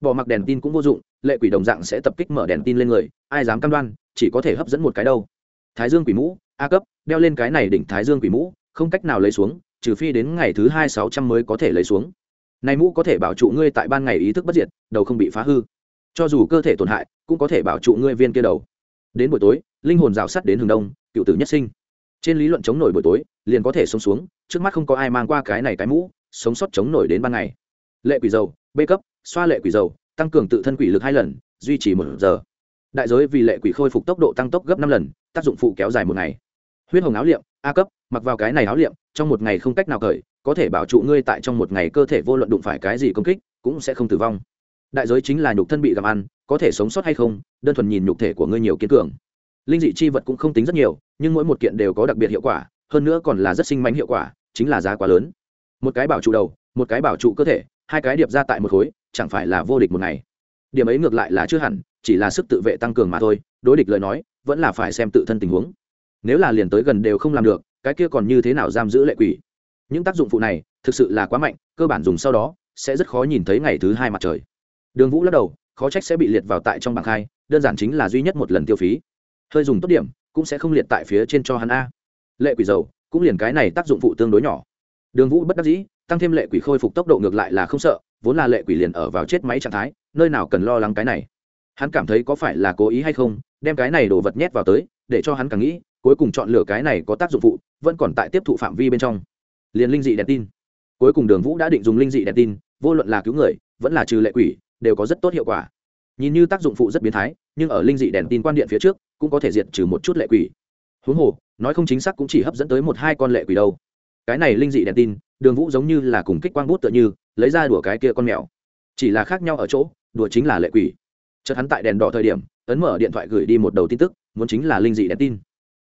Bỏ mặc đèn tin cũng vô dụng, lệ quỷ đồng dạng sẽ tập kích mở đèn tin lên người, ai dám cam đoan, chỉ có thể hấp dẫn một cái đâu. Thái dương quỷ mũ a cấp, đeo lên cái này đỉnh thái dương quỷ mũ, không cách nào lấy xuống, trừ phi đến ngày thứ hai sáu trăm mới có thể lấy xuống. Này mũ có thể bảo trụ ngươi tại ban ngày ý thức bất diệt, đầu không bị phá hư. Cho dù cơ thể tổn hại, cũng có thể bảo trụ ngươi viên kia đầu. Đến buổi tối, linh hồn rào sắt đến hướng đông, cựu tử nhất sinh. Trên lý luận chống nổi buổi tối, liền có thể sống xuống, trước mắt không có ai mang qua cái này cái mũ, sống sót chống nổi đến ban ngày. Lệ quỷ dầu b cấp, xoa lệ quỷ dầu, tăng cường tự thân quỷ lực hai lần, duy trì một giờ. Đại giới vì lệ quỷ khôi phục tốc độ tăng tốc gấp năm lần, tác dụng phụ kéo dài một ngày huyết hồng áo liệm, a cấp, mặc vào cái này áo liệm, trong một ngày không cách nào cởi, có thể bảo trụ ngươi tại trong một ngày cơ thể vô luận đụng phải cái gì công kích, cũng sẽ không tử vong. Đại giới chính là nhục thân bị gặm ăn, có thể sống sót hay không, đơn thuần nhìn nhục thể của ngươi nhiều kiên cường. Linh dị chi vật cũng không tính rất nhiều, nhưng mỗi một kiện đều có đặc biệt hiệu quả, hơn nữa còn là rất sinh mánh hiệu quả, chính là giá quá lớn. Một cái bảo trụ đầu, một cái bảo trụ cơ thể, hai cái điệp ra tại một khối, chẳng phải là vô địch một ngày. Điểm ấy ngược lại là chưa hẳn, chỉ là sức tự vệ tăng cường mà thôi, đối địch lời nói, vẫn là phải xem tự thân tình huống nếu là liền tới gần đều không làm được, cái kia còn như thế nào giam giữ lệ quỷ? Những tác dụng phụ này, thực sự là quá mạnh, cơ bản dùng sau đó, sẽ rất khó nhìn thấy ngày thứ hai mặt trời. Đường vũ lắc đầu, khó trách sẽ bị liệt vào tại trong bảng khai đơn giản chính là duy nhất một lần tiêu phí. Hơi dùng tốt điểm, cũng sẽ không liệt tại phía trên cho hắn a. Lệ quỷ dầu cũng liền cái này tác dụng phụ tương đối nhỏ. Đường vũ bất đắc dĩ, tăng thêm lệ quỷ khôi phục tốc độ ngược lại là không sợ, vốn là lệ quỷ liền ở vào chết máy trạng thái, nơi nào cần lo lắng cái này. Hắn cảm thấy có phải là cố ý hay không, đem cái này đồ vật nhét vào tới, để cho hắn càng nghĩ cuối cùng chọn lựa cái này có tác dụng phụ, vẫn còn tại tiếp thụ phạm vi bên trong. Liền linh dị đèn tin. Cuối cùng đường vũ đã định dùng linh dị đèn tin, vô luận là cứu người, vẫn là trừ lệ quỷ, đều có rất tốt hiệu quả. Nhìn như tác dụng phụ rất biến thái, nhưng ở linh dị đèn tin quan điện phía trước, cũng có thể diệt trừ một chút lệ quỷ. Huống hồ, nói không chính xác cũng chỉ hấp dẫn tới một hai con lệ quỷ đâu. Cái này linh dị đèn tin, đường vũ giống như là cùng kích quang bút tựa như, lấy ra đùa cái kia con mèo. Chỉ là khác nhau ở chỗ, đùa chính là lệ quỷ. Chợt hắn tại đèn đỏ thời điểm, ấn mở điện thoại gửi đi một đầu tin tức, muốn chính là linh dị đèn tin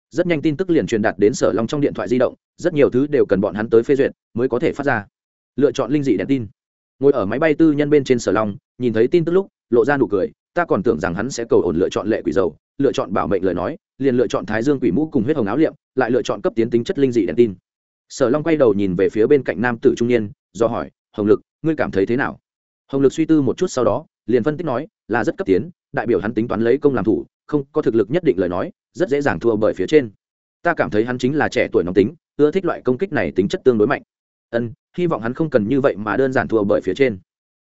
rất nhanh tin tức liền truyền đạt đến sở long trong điện thoại di động, rất nhiều thứ đều cần bọn hắn tới phê duyệt mới có thể phát ra. Lựa chọn linh dị đèn tin. Ngồi ở máy bay tư nhân bên trên sở long, nhìn thấy tin tức lúc, lộ ra nụ cười, ta còn tưởng rằng hắn sẽ cầu ổn lựa chọn lệ quỷ dầu, lựa chọn bảo mệnh lời nói, liền lựa chọn thái dương quỷ mũ cùng huyết hồng áo liệm, lại lựa chọn cấp tiến tính chất linh dị đèn tin. Sở long quay đầu nhìn về phía bên cạnh nam tử trung niên, do hỏi, hồng lực, ngươi cảm thấy thế nào? Hồng lực suy tư một chút sau đó, liền phân tích nói, là rất cấp tiến đại biểu hắn tính toán lấy công làm thủ, không có thực lực nhất định lời nói, rất dễ dàng thua bởi phía trên. Ta cảm thấy hắn chính là trẻ tuổi nóng tính, ưa thích loại công kích này tính chất tương đối mạnh. Ân, hy vọng hắn không cần như vậy mà đơn giản thua bởi phía trên.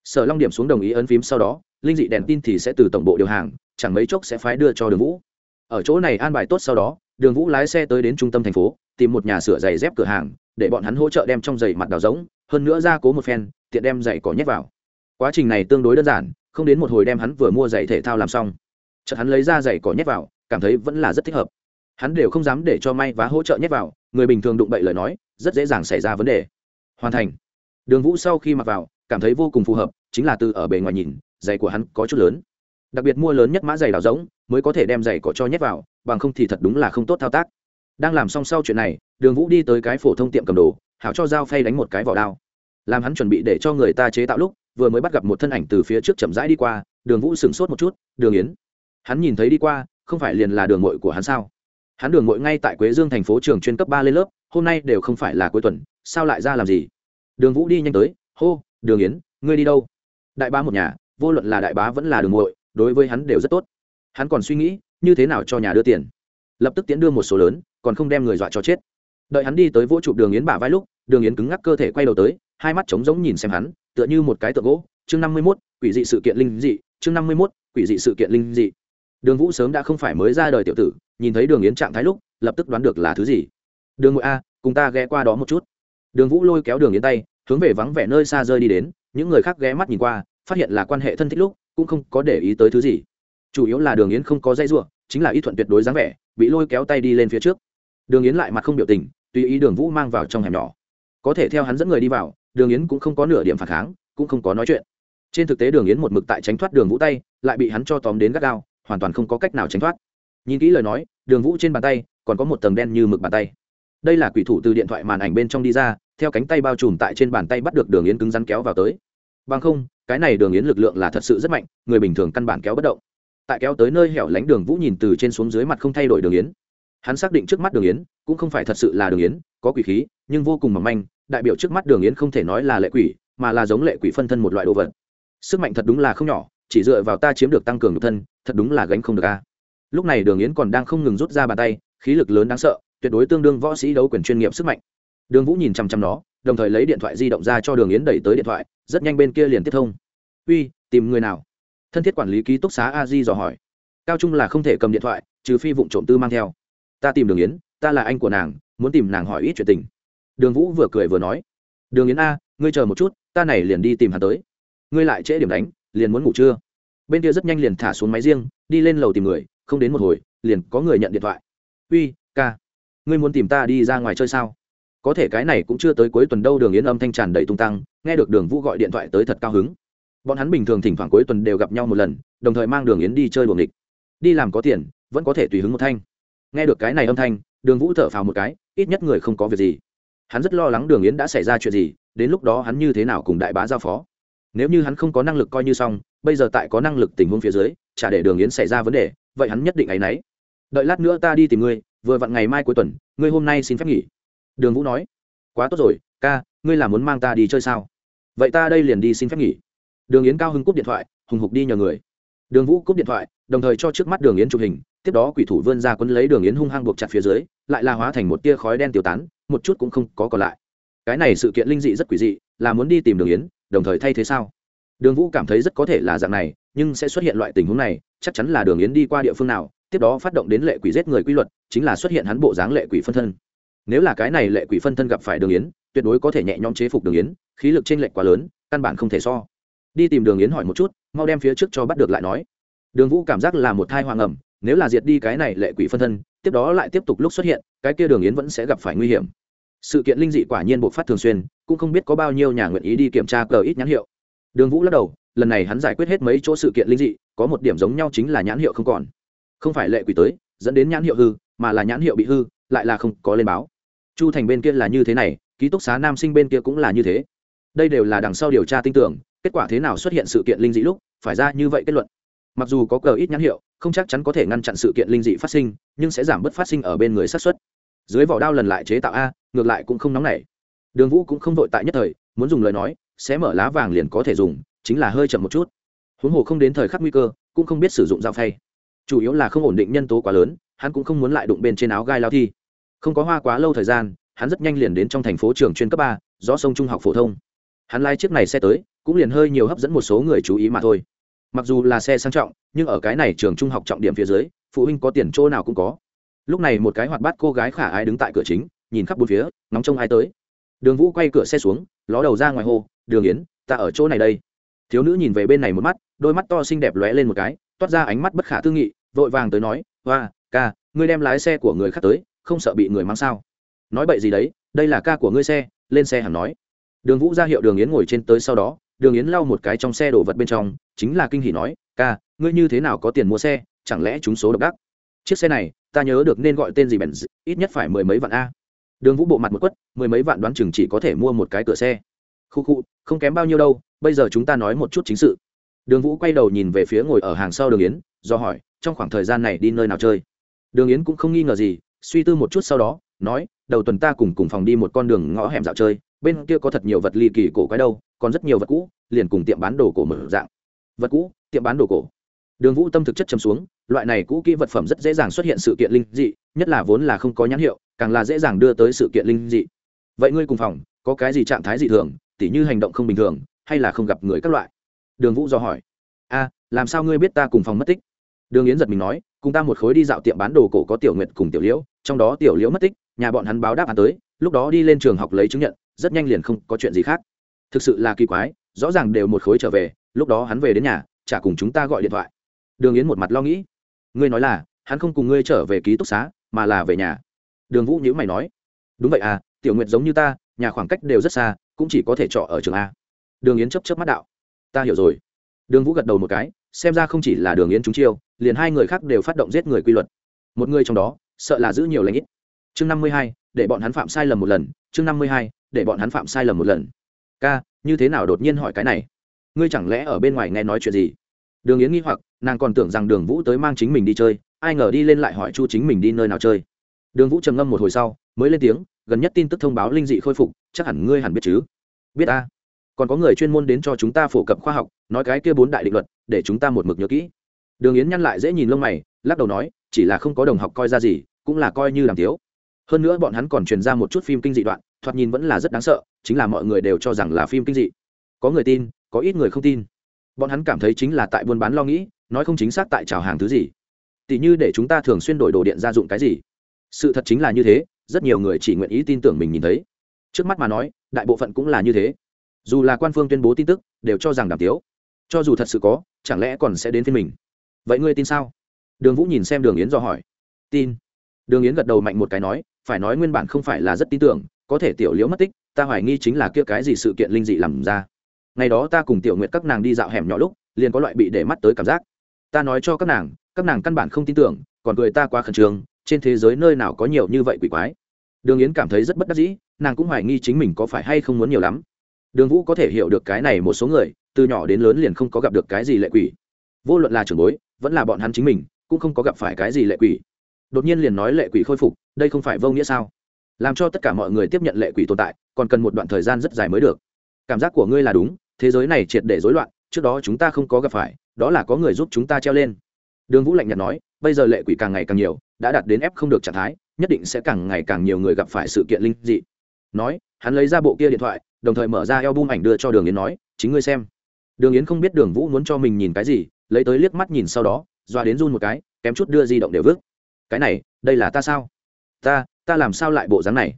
Sở long điểm xuống đồng ý ấn phím sau đó, linh dị đèn tin thì sẽ từ tổng bộ điều hàng, chẳng mấy chốc sẽ phái đưa cho đường vũ. Ở chỗ này an bài tốt sau đó, đường vũ lái xe tới đến trung tâm thành phố, tìm một nhà sửa giày dép cửa hàng, để bọn hắn hỗ trợ đem trong giày mặt đào giống hơn nữa ra cố một phen, tiện đem giày cỏ nhét vào. Quá trình này tương đối đơn giản không đến một hồi đem hắn vừa mua giày thể thao làm xong. Chợt hắn lấy ra giày cỏ nhét vào, cảm thấy vẫn là rất thích hợp. Hắn đều không dám để cho may và hỗ trợ nhét vào, người bình thường đụng bậy lời nói, rất dễ dàng xảy ra vấn đề. Hoàn thành. Đường vũ sau khi mặc vào, cảm thấy vô cùng phù hợp, chính là từ ở bề ngoài nhìn, giày của hắn có chút lớn. Đặc biệt mua lớn nhất mã giày đào giống mới có thể đem giày cỏ cho nhét vào, bằng không thì thật đúng là không tốt thao tác. Đang làm xong sau chuyện này, đường vũ đi tới cái phổ thông tiệm cầm đồ, hảo cho dao phay đánh một cái vỏ đao. Làm hắn chuẩn bị để cho người ta chế tạo lúc vừa mới bắt gặp một thân ảnh từ phía trước chậm rãi đi qua, đường vũ sửng sốt một chút, đường yến. Hắn nhìn thấy đi qua, không phải liền là đường mội của hắn sao? Hắn đường mội ngay tại quế dương thành phố trường chuyên cấp ba lên lớp, hôm nay đều không phải là cuối tuần, sao lại ra làm gì? Đường vũ đi nhanh tới, hô, đường yến, ngươi đi đâu? Đại bá một nhà, vô luận là đại bá vẫn là đường mội đối với hắn đều rất tốt. Hắn còn suy nghĩ, như thế nào cho nhà đưa tiền? Lập tức tiến đưa một số lớn, còn không đem người dọa cho chết. Đợi hắn đi tới vỗ chụp đường yến bả vai lúc, đường yến cứng ngắc cơ thể quay đầu tới, hai mắt trống rỗng nhìn xem hắn tựa như một cái tượng gỗ, chương năm mươi mốt, quỷ dị sự kiện linh dị, chương năm mươi mốt, quỷ dị sự kiện linh dị. Đường vũ sớm đã không phải mới ra đời tiểu tử, nhìn thấy đường yến trạng thái lúc, lập tức đoán được là thứ gì. Đường ngội a, cùng ta ghé qua đó một chút. Đường vũ lôi kéo đường yến tay, hướng về vắng vẻ nơi xa rơi đi đến, những người khác ghé mắt nhìn qua, phát hiện là quan hệ thân thích lúc, cũng không có để ý tới thứ gì. Chủ yếu là đường yến không có dây ruộng chính là ý thuận tuyệt đối dáng vẻ, bị lôi kéo tay đi lên phía trước. Đường yến lại mặt không biểu tình, tùy ý đường vũ mang vào trong hẻm nhỏ. Có thể theo hắn dẫn người đi vào đường yến cũng không có nửa điểm phản kháng, cũng không có nói chuyện. Trên thực tế đường yến một mực tại tránh thoát đường vũ tay, lại bị hắn cho tóm đến gắt gao, hoàn toàn không có cách nào tránh thoát. Nhìn kỹ lời nói, đường vũ trên bàn tay còn có một tầng đen như mực bàn tay. Đây là quỷ thủ từ điện thoại màn ảnh bên trong đi ra, theo cánh tay bao trùm tại trên bàn tay bắt được đường yến cứng rắn kéo vào tới. Bằng không, cái này đường yến lực lượng là thật sự rất mạnh, người bình thường căn bản kéo bất động. Tại kéo tới nơi hẻo lánh đường vũ nhìn từ trên xuống dưới mặt không thay đổi đường yến. Hắn xác định trước mắt đường yến cũng không phải thật sự là đường yến, có quỷ khí, nhưng vô cùng mỏng manh đại biểu trước mắt đường yến không thể nói là lệ quỷ, mà là giống lệ quỷ phân thân một loại đồ vật. Sức mạnh thật đúng là không nhỏ, chỉ dựa vào ta chiếm được tăng cường được thân, thật đúng là gánh không được a. Lúc này đường yến còn đang không ngừng rút ra bàn tay, khí lực lớn đáng sợ, tuyệt đối tương đương võ sĩ đấu quyền chuyên nghiệp sức mạnh. Đường vũ nhìn chăm chăm nó, đồng thời lấy điện thoại di động ra cho đường yến đẩy tới điện thoại, rất nhanh bên kia liền tiếp thông. Uy, tìm người nào? Thân thiết quản lý ký túc xá a di dò hỏi. Cao trung là không thể cầm điện thoại, trừ phi vụ trộm tư mang theo. Ta tìm đường yến, ta là anh của nàng, muốn tìm nàng hỏi ít chuyện tình đường vũ vừa cười vừa nói, đường yến a, ngươi chờ một chút, ta này liền đi tìm hắn tới. Ngươi lại trễ điểm đánh, liền muốn ngủ trưa. Bên kia rất nhanh liền thả xuống máy riêng, đi lên lầu tìm người, không đến một hồi, liền có người nhận điện thoại. Uy, ca, ngươi muốn tìm ta đi ra ngoài chơi sao? Có thể cái này cũng chưa tới cuối tuần đâu, đường yến âm thanh tràn đầy tung tăng, nghe được đường vũ gọi điện thoại tới thật cao hứng. Bọn hắn bình thường thỉnh thoảng cuối tuần đều gặp nhau một lần, đồng thời mang đường yến đi chơi buồng địch đi làm có tiền, vẫn có thể tùy hứng một thanh. Nghe được cái này âm thanh, đường vũ thở phào một cái, ít nhất người không có việc gì hắn rất lo lắng đường yến đã xảy ra chuyện gì, đến lúc đó hắn như thế nào cùng đại bá giao phó. Nếu như hắn không có năng lực coi như xong, bây giờ tại có năng lực tình huống phía dưới, chả để đường yến xảy ra vấn đề, vậy hắn nhất định ấ y n ấ y đợi lát nữa ta đi tìm ngươi, vừa vặn ngày mai cuối tuần, ngươi hôm nay xin phép nghỉ. Đường vũ nói, quá tốt rồi, ca, ngươi là muốn mang ta đi chơi sao? Vậy ta đây liền đi xin phép nghỉ. Đường yến cao hưng cúp điện thoại, hùng hục đi nhờ người. Đường vũ cúp điện thoại, đồng thời cho trước mắt đường yến chụp hình, tiếp đó quỷ thủ vươn ra quấn lấy đường yến hung hăng buộc chặt phía dưới, lại la hóa thành một tia khói đen tiêu tán một chút cũng không có còn lại. Cái này sự kiện linh dị rất quỷ dị, là muốn đi tìm đường yến, đồng thời thay thế sao? Đường vũ cảm thấy rất có thể là dạng này, nhưng sẽ xuất hiện loại tình huống này, chắc chắn là đường yến đi qua địa phương nào, tiếp đó phát động đến lệ quỷ giết người quy luật, chính là xuất hiện hắn bộ dáng lệ quỷ phân thân. Nếu là cái này lệ quỷ phân thân gặp phải đường yến, tuyệt đối có thể nhẹ nhõm chế phục đường yến, khí lực trên lệch quá lớn, căn bản không thể so. Đi tìm đường yến hỏi một chút, mau đem phía trước cho bắt được lại nói. Đường vũ cảm giác là một thai hoàng ẩm, nếu là diệt đi cái này lệ quỷ phân thân, tiếp đó lại tiếp tục lúc xuất hiện, cái kia đường yến vẫn sẽ gặp phải nguy hiểm sự kiện linh dị quả nhiên bộc phát thường xuyên, cũng không biết có bao nhiêu nhà nguyện ý đi kiểm tra cờ ít nhãn hiệu. Đường vũ lắc đầu, lần này hắn giải quyết hết mấy chỗ sự kiện linh dị, có một điểm giống nhau chính là nhãn hiệu không còn. Không phải lệ quỷ tới, dẫn đến nhãn hiệu hư, mà là nhãn hiệu bị hư, lại là không có lên báo. Chu thành bên kia là như thế này, ký túc xá nam sinh bên kia cũng là như thế. Đây đều là đằng sau điều tra tin tưởng, kết quả thế nào xuất hiện sự kiện linh dị lúc, phải ra như vậy kết luận. Mặc dù có cờ ít nhãn hiệu, không chắc chắn có thể ngăn chặn sự kiện linh dị phát sinh, nhưng sẽ giảm bớt phát sinh ở bên người sát xuất dưới vỏ đao lần lại chế tạo a, ngược lại cũng không nóng nảy. Đường vũ cũng không vội tại nhất thời, muốn dùng lời nói, sẽ mở lá vàng liền có thể dùng, chính là hơi chậm một chút. Huống hồ không đến thời khắc nguy cơ, cũng không biết sử dụng dao phay. Chủ yếu là không ổn định nhân tố quá lớn, hắn cũng không muốn lại đụng bên trên áo gai lao thi. Không có hoa quá lâu thời gian, hắn rất nhanh liền đến trong thành phố trường chuyên cấp ba do sông trung học phổ thông. Hắn lai chiếc này xe tới, cũng liền hơi nhiều hấp dẫn một số người chú ý mà thôi. Mặc dù là xe sang trọng, nhưng ở cái này trường trung học trọng điểm phía dưới, phụ huynh có tiền chỗ nào cũng có lúc này một cái hoạt bát cô gái khả ái đứng tại cửa chính, nhìn khắp bốn phía nóng trông ai tới. Đường vũ quay cửa xe xuống, ló đầu ra ngoài hồ đường yến, ta ở chỗ này đây. Thiếu nữ nhìn về bên này một mắt, đôi mắt to xinh đẹp lóe lên một cái, toát ra ánh mắt bất khả tư nghị, vội vàng tới nói, hoa, ca, ngươi đem lái xe của người khác tới, không sợ bị người mang sao? Nói bậy gì đấy, đây là ca của ngươi xe, lên xe hẳn nói. Đường vũ ra hiệu đường yến ngồi trên tới sau đó, đường yến lau một cái trong xe đổ vật bên trong, chính là kinh hỉ nói, ca, ngươi như thế nào có tiền mua xe, chẳng lẽ chúng số độc đắc? Chiếc xe này ta nhớ được nên gọi tên gì bèn ít nhất phải mười mấy vạn a. Đường vũ bộ mặt một quất, mười mấy vạn đoán chừng chỉ có thể mua một cái cửa xe. Khu khu, không kém bao nhiêu đâu, bây giờ chúng ta nói một chút chính sự. Đường vũ quay đầu nhìn về phía ngồi ở hàng sau đường yến, do hỏi, trong khoảng thời gian này đi nơi nào chơi? Đường yến cũng không nghi ngờ gì, suy tư một chút sau đó, nói, đầu tuần ta cùng cùng phòng đi một con đường ngõ hẻm dạo chơi, bên kia có thật nhiều vật ly kỳ cổ quái đâu, còn rất nhiều vật cũ, liền cùng tiệm bán đồ cổ mở dạng. Vật cũ, tiệm bán đồ cổ đường vũ tâm thực chất chấm xuống, loại này cũ kỹ vật phẩm rất dễ dàng xuất hiện sự kiện linh dị, nhất là vốn là không có nhãn hiệu, càng là dễ dàng đưa tới sự kiện linh dị. Vậy ngươi cùng phòng, có cái gì trạng thái dị thường, tỉ như hành động không bình thường, hay là không gặp người các loại? Đường vũ do hỏi. A, làm sao ngươi biết ta cùng phòng mất tích? Đường yến giật mình nói, cùng ta một khối đi dạo tiệm bán đồ cổ có tiểu nguyệt cùng tiểu liễu, trong đó tiểu liễu mất tích, nhà bọn hắn báo đáp án tới, lúc đó đi lên trường học lấy chứng nhận, rất nhanh liền không có chuyện gì khác. Thực sự là kỳ quái, rõ ràng đều một khối trở về, lúc đó hắn về đến nhà, chả cùng chúng ta gọi điện thoại đường yến một mặt lo nghĩ. Ngươi nói là, hắn không cùng ngươi trở về ký túc xá, mà là về nhà. Đường vũ nhữ mày nói. Đúng vậy à tiểu nguyệt giống như ta, nhà khoảng cách đều rất xa, cũng chỉ có thể trọ ở trường a. Đường yến chấp chấp mắt đạo. Ta hiểu rồi. Đường vũ gật đầu một cái, xem ra không chỉ là đường yến chúng chiêu, liền hai người khác đều phát động giết người quy luật. Một người trong đó, sợ là giữ nhiều lãnh ít. Chương năm mươi hai, để bọn hắn phạm sai lầm một lần. Chương năm mươi hai, để bọn hắn phạm sai lầm một lần. Ca, như thế nào đột nhiên hỏi cái này? Ngươi chẳng lẽ ở bên ngoài nghe nói chuyện gì? Đường yến nghi hoặc, nàng còn tưởng rằng đường vũ tới mang chính mình đi chơi, ai ngờ đi lên lại hỏi chu chính mình đi nơi nào chơi. Đường vũ trầm ngâm một hồi sau, mới lên tiếng, gần nhất tin tức thông báo linh dị khôi phục, chắc hẳn ngươi hẳn biết chứ? Biết a còn có người chuyên môn đến cho chúng ta phổ cập khoa học, nói cái kia bốn đại định luật, để chúng ta một mực nhớ kỹ. Đường yến nhăn lại dễ nhìn lông mày, lắc đầu nói, chỉ là không có đồng học coi ra gì, cũng là coi như làm thiếu. Hơn nữa bọn hắn còn truyền ra một chút phim kinh dị đoạn, thoạt nhìn vẫn là rất đáng sợ, chính là mọi người đều cho rằng là phim kinh dị. Có người tin, có ít người không tin bọn hắn cảm thấy chính là tại buôn bán lo nghĩ, nói không chính xác tại trào hàng thứ gì. Tỷ như để chúng ta thường xuyên đổi đồ điện gia dụng cái gì. Sự thật chính là như thế, rất nhiều người chỉ nguyện ý tin tưởng mình nhìn thấy. Trước mắt mà nói, đại bộ phận cũng là như thế. Dù là quan phương tuyên bố tin tức, đều cho rằng đàm tiếu. Cho dù thật sự có, chẳng lẽ còn sẽ đến phiên mình? Vậy ngươi tin sao? Đường vũ nhìn xem đường yến do hỏi. Tin. Đường yến gật đầu mạnh một cái nói, phải nói nguyên bản không phải là rất tin tưởng, có thể tiểu liễu mất tích, ta hoài nghi chính là kia cái gì sự kiện linh dị làm ra ngày đó ta cùng tiểu nguyệt các nàng đi dạo hẻm nhỏ lúc, liền có loại bị để mắt tới cảm giác. Ta nói cho các nàng các nàng căn bản không tin tưởng, còn cười ta quá khẩn trương, trên thế giới nơi nào có nhiều như vậy quỷ quái. Đường yến cảm thấy rất bất đắc dĩ, nàng cũng hoài nghi chính mình có phải hay không muốn nhiều lắm. Đường vũ có thể hiểu được cái này một số người, từ nhỏ đến lớn liền không có gặp được cái gì lệ quỷ. Vô luận là trưởng bối, vẫn là bọn hắn chính mình, cũng không có gặp phải cái gì lệ quỷ. Đột nhiên liền nói lệ quỷ khôi phục, đây không phải vô nghĩa sao? Làm cho tất cả mọi người tiếp nhận lệ quỷ tồn tại, còn cần một đoạn thời gian rất dài mới được. Cảm giác của ngươi là đúng thế giới này triệt để rối loạn, trước đó chúng ta không có gặp phải, đó là có người giúp chúng ta treo lên. Đường vũ lạnh nhạt nói, bây giờ lệ quỷ càng ngày càng nhiều, đã đạt đến ép không được trạng thái, nhất định sẽ càng ngày càng nhiều người gặp phải sự kiện linh dị. Nói, hắn lấy ra bộ kia điện thoại, đồng thời mở ra eo bung ảnh đưa cho đường yến nói, chính ngươi xem. Đường yến không biết đường vũ muốn cho mình nhìn cái gì, lấy tới liếc mắt nhìn sau đó, doa đến run một cái, kém chút đưa di động đều vứt. Cái này, đây là ta sao? Ta ta làm sao lại bộ dáng này?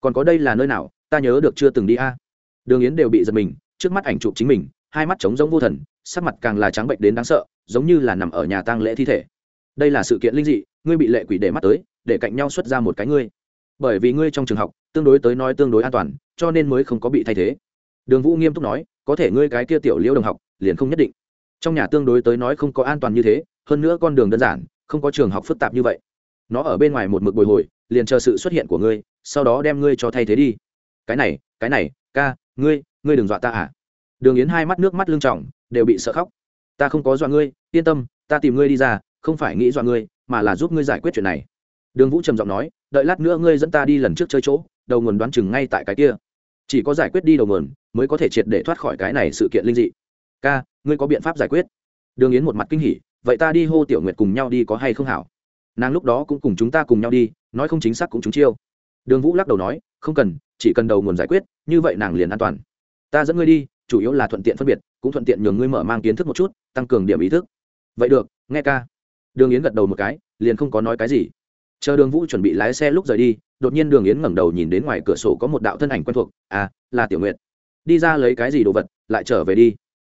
Còn có đây là nơi nào? Ta nhớ được chưa từng đi a. Đường yến đều bị giật mình trước mắt ảnh chụp chính mình, hai mắt trống rỗng vô thần, sắc mặt càng là trắng bệnh đến đáng sợ, giống như là nằm ở nhà tang lễ thi thể. Đây là sự kiện linh dị, ngươi bị lệ quỷ để mắt tới, để cạnh nhau xuất ra một cái ngươi. Bởi vì ngươi trong trường học, tương đối tới nói tương đối an toàn, cho nên mới không có bị thay thế. Đường vũ nghiêm túc nói, có thể ngươi cái kia tiểu liễu đồng học, liền không nhất định. Trong nhà tương đối tới nói không có an toàn như thế, hơn nữa con đường đơn giản, không có trường học phức tạp như vậy. Nó ở bên ngoài một mực bồi hồi, liền chờ sự xuất hiện của ngươi, sau đó đem ngươi cho thay thế đi. Cái này cái này, ca, ngươi ngươi đừng dọa ta à? Đường yến hai mắt nước mắt lưng trọng, đều bị sợ khóc. Ta không có dọa ngươi, yên tâm, ta tìm ngươi đi ra, không phải nghĩ dọa ngươi, mà là giúp ngươi giải quyết chuyện này. Đường vũ trầm giọng nói, đợi lát nữa ngươi dẫn ta đi lần trước chơi chỗ, đầu nguồn đoán chừng ngay tại cái kia. Chỉ có giải quyết đi đầu nguồn, mới có thể triệt để thoát khỏi cái này sự kiện linh dị. Ca, ngươi có biện pháp giải quyết? Đường yến một mặt kinh hỉ, vậy ta đi hô tiểu nguyệt cùng nhau đi có hay không hảo? Nàng lúc đó cũng cùng chúng ta cùng nhau đi, nói không chính xác cũng chúng chiêu. Đường vũ lắc đầu nói, không cần, chỉ cần đầu nguồn giải quyết, như vậy nàng liền an toàn ta dẫn ngươi đi, chủ yếu là thuận tiện phân biệt, cũng thuận tiện nhường ngươi mở mang kiến thức một chút, tăng cường điểm ý thức. Vậy được, nghe ca. Đường yến gật đầu một cái, liền không có nói cái gì. Chờ đường vũ chuẩn bị lái xe lúc rời đi, đột nhiên đường yến ngẩng đầu nhìn đến ngoài cửa sổ có một đạo thân ảnh quen thuộc à là tiểu nguyện đi ra lấy cái gì đồ vật, lại trở về đi.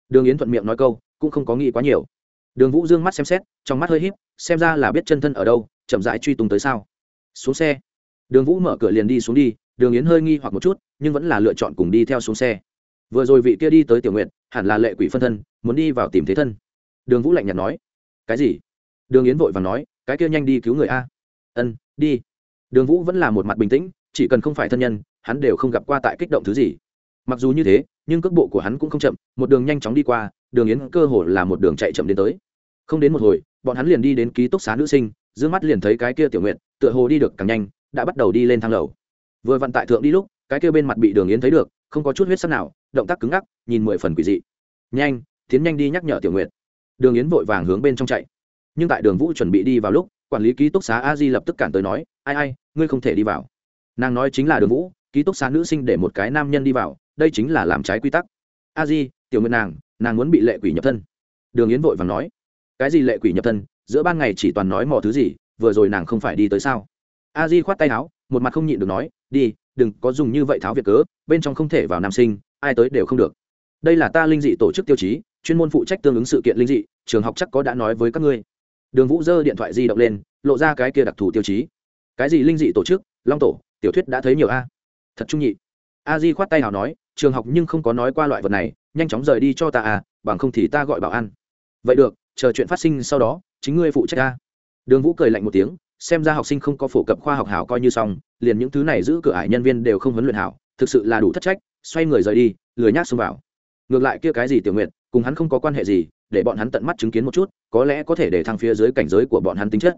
Đường yến thuận miệng nói câu, cũng không có nghĩ quá nhiều. Đường vũ d ư ơ n g mắt xem xét, trong mắt hơi h í p xem ra là biết chân thân ở đâu, chậm rãi truy tung tới sao xuống xe. Đường vũ mở cửa liền đi xuống đi, đường yến hơi nghi hoặc một chút, nhưng vẫn là lựa chọn cùng đi theo xuống xe vừa rồi vị kia đi tới tiểu nguyện hẳn là lệ quỷ phân thân, muốn đi vào tìm thế thân. Đường vũ lạnh nhạt nói. Cái gì? Đường yến vội và nói, cái kia nhanh đi cứu người a. Ân, đi. Đường vũ vẫn là một mặt bình tĩnh, chỉ cần không phải thân nhân, hắn đều không gặp qua tại kích động thứ gì. Mặc dù như thế, nhưng cước bộ của hắn cũng không chậm, một đường nhanh chóng đi qua, đường yến cơ hồ là một đường chạy chậm đến tới. Không đến một hồi, bọn hắn liền đi đến ký túc xá nữ sinh d ư ơ n g mắt liền thấy cái kia tiểu nguyện tựa hồ đi được càng nhanh, đã bắt đầu đi lên thang lầu. Vừa vặn tại thượng đi lúc, cái kia bên mặt bị đường yến thấy được, không có chút huyết sắc nào động tác cứng ngắc, nhìn mười phần quỷ dị. Nhanh, tiến nhanh đi nhắc nhở tiểu Nguyệt. đường yến vội vàng hướng bên trong chạy. Nhưng tại đường vũ chuẩn bị đi vào lúc, quản lý ký túc xá a di lập tức cản tới nói, ai ai, ngươi không thể đi vào. Nàng nói chính là đường vũ, ký túc xá nữ sinh để một cái nam nhân đi vào, đây chính là làm trái quy tắc. A di, tiểu Nguyệt nàng nàng muốn bị lệ quỷ nhập thân. Đường yến vội vàng nói, cái gì lệ quỷ nhập thân? Giữa ban ngày chỉ toàn nói mò thứ gì, vừa rồi nàng không phải đi tới sao? A di khoát tay áo, một mặt không nhịn được nói, đi, đừng có dùng như vậy tháo việc cớ, bên trong không thể vào nam sinh ai tới đều không được. Đây là ta linh dị tổ chức tiêu chí, chuyên môn phụ trách tương ứng sự kiện linh dị, trường học chắc có đã nói với các ngươi. Đường vũ giơ điện thoại di động lên, lộ ra cái kia đặc thù tiêu chí. Cái gì linh dị tổ chức? Long tổ, tiểu thuyết đã thấy nhiều a. Thật trung nhị. A di khoát tay nào nói, trường học nhưng không có nói qua loại vật này, nhanh chóng rời đi cho ta à bằng không thì ta gọi bảo an. Vậy được, chờ chuyện phát sinh sau đó, chính ngươi phụ trách ta đường vũ cười lạnh một tiếng, xem ra học sinh không có phổ cập khoa học hảo coi như xong, liền những thứ này giữ cửa ải nhân viên đều không huấn luyện hảo, thực sự là đủ thất trách xoay người rời đi, lười nhác xông vào. Ngược lại kia cái gì tiểu nguyện cùng hắn không có quan hệ gì, để bọn hắn tận mắt chứng kiến một chút, có lẽ có thể để thăng phía dưới cảnh giới của bọn hắn tính chất.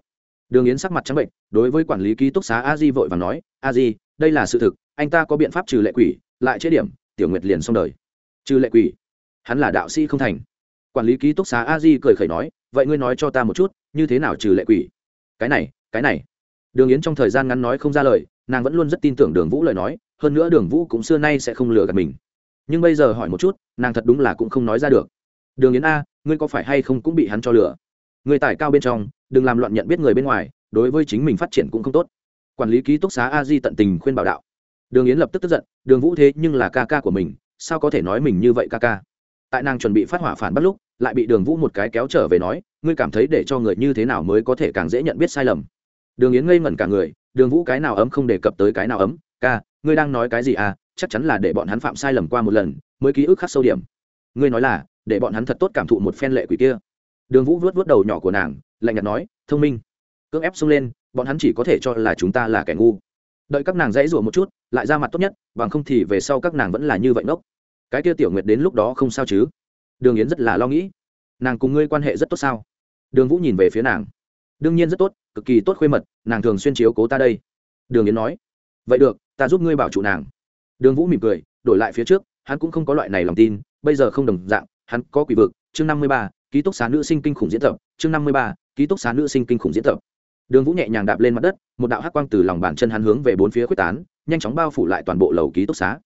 Đường yến sắc mặt trắng bệnh, đối với quản lý ký túc xá a di vội và nói, a di, đây là sự thực, anh ta có biện pháp trừ lệ quỷ, lại chế điểm, tiểu nguyệt liền xong đời. Trừ lệ quỷ? Hắn là đạo sĩ không thành. Quản lý ký túc xá a di cười khẩy nói, vậy ngươi nói cho ta một chút, như thế nào trừ lệ quỷ? Cái này cái này. Đường yến trong thời gian ngắn nói không ra lời, nàng vẫn luôn rất tin tưởng đường vũ lời nói hơn nữa đường vũ cũng xưa nay sẽ không lừa gạt mình. Nhưng bây giờ hỏi một chút, nàng thật đúng là cũng không nói ra được. Đường yến a, ngươi có phải hay không cũng bị hắn cho lừa? Người tài cao bên trong, đừng làm loạn nhận biết người bên ngoài, đối với chính mình phát triển cũng không tốt. Quản lý ký túc xá a di tận tình khuyên bảo đạo. Đường yến lập tức tức giận, đường vũ thế nhưng là ca ca của mình, sao có thể nói mình như vậy ca ca? Tại nàng chuẩn bị phát hỏa phản bắt lúc, lại bị đường vũ một cái kéo trở về nói, ngươi cảm thấy để cho người như thế nào mới có thể càng dễ nhận biết sai lầm? Đường yến ngây ngẩn cả người, đường vũ cái nào ấm không đề cập tới cái nào ấm, ca ngươi đang nói cái gì à chắc chắn là để bọn hắn phạm sai lầm qua một lần, mới ký ức khắc sâu điểm. Ngươi nói là, để bọn hắn thật tốt cảm thụ một phen lệ quỷ kia. Đường vũ vuốt vuốt đầu nhỏ của nàng, lạnh nhạt nói, thông minh. Cưỡng ép xông lên, bọn hắn chỉ có thể cho là chúng ta là kẻ ngu. Đợi các nàng dãy rủa một chút, lại ra mặt tốt nhất, bằng không thì về sau các nàng vẫn là như vậy ngốc. Cái kia tiểu nguyệt đến lúc đó không sao chứ? Đường yến rất là lo nghĩ. Nàng cùng ngươi quan hệ rất tốt sao? Đường vũ nhìn về phía nàng. Đương nhiên rất tốt, cực kỳ tốt khuê mật, nàng thường xuyên chiếu cố ta đây. Đường yến nói. Vậy được ta giúp ngươi bảo trụ nàng. Đường vũ mỉm cười, đổi lại phía trước, hắn cũng không có loại này lòng tin, bây giờ không đồng dạng, hắn có quỷ vực, chương năm mươi ba, ký túc xá nữ sinh kinh khủng diễn tập, chương năm mươi ba, ký túc xá nữ sinh kinh khủng diễn tập. Đường vũ nhẹ nhàng đạp lên mặt đất, một đạo hắc quang từ lòng bàn chân hắn hướng về bốn phía quyết tán, nhanh chóng bao phủ lại toàn bộ lầu ký túc xá.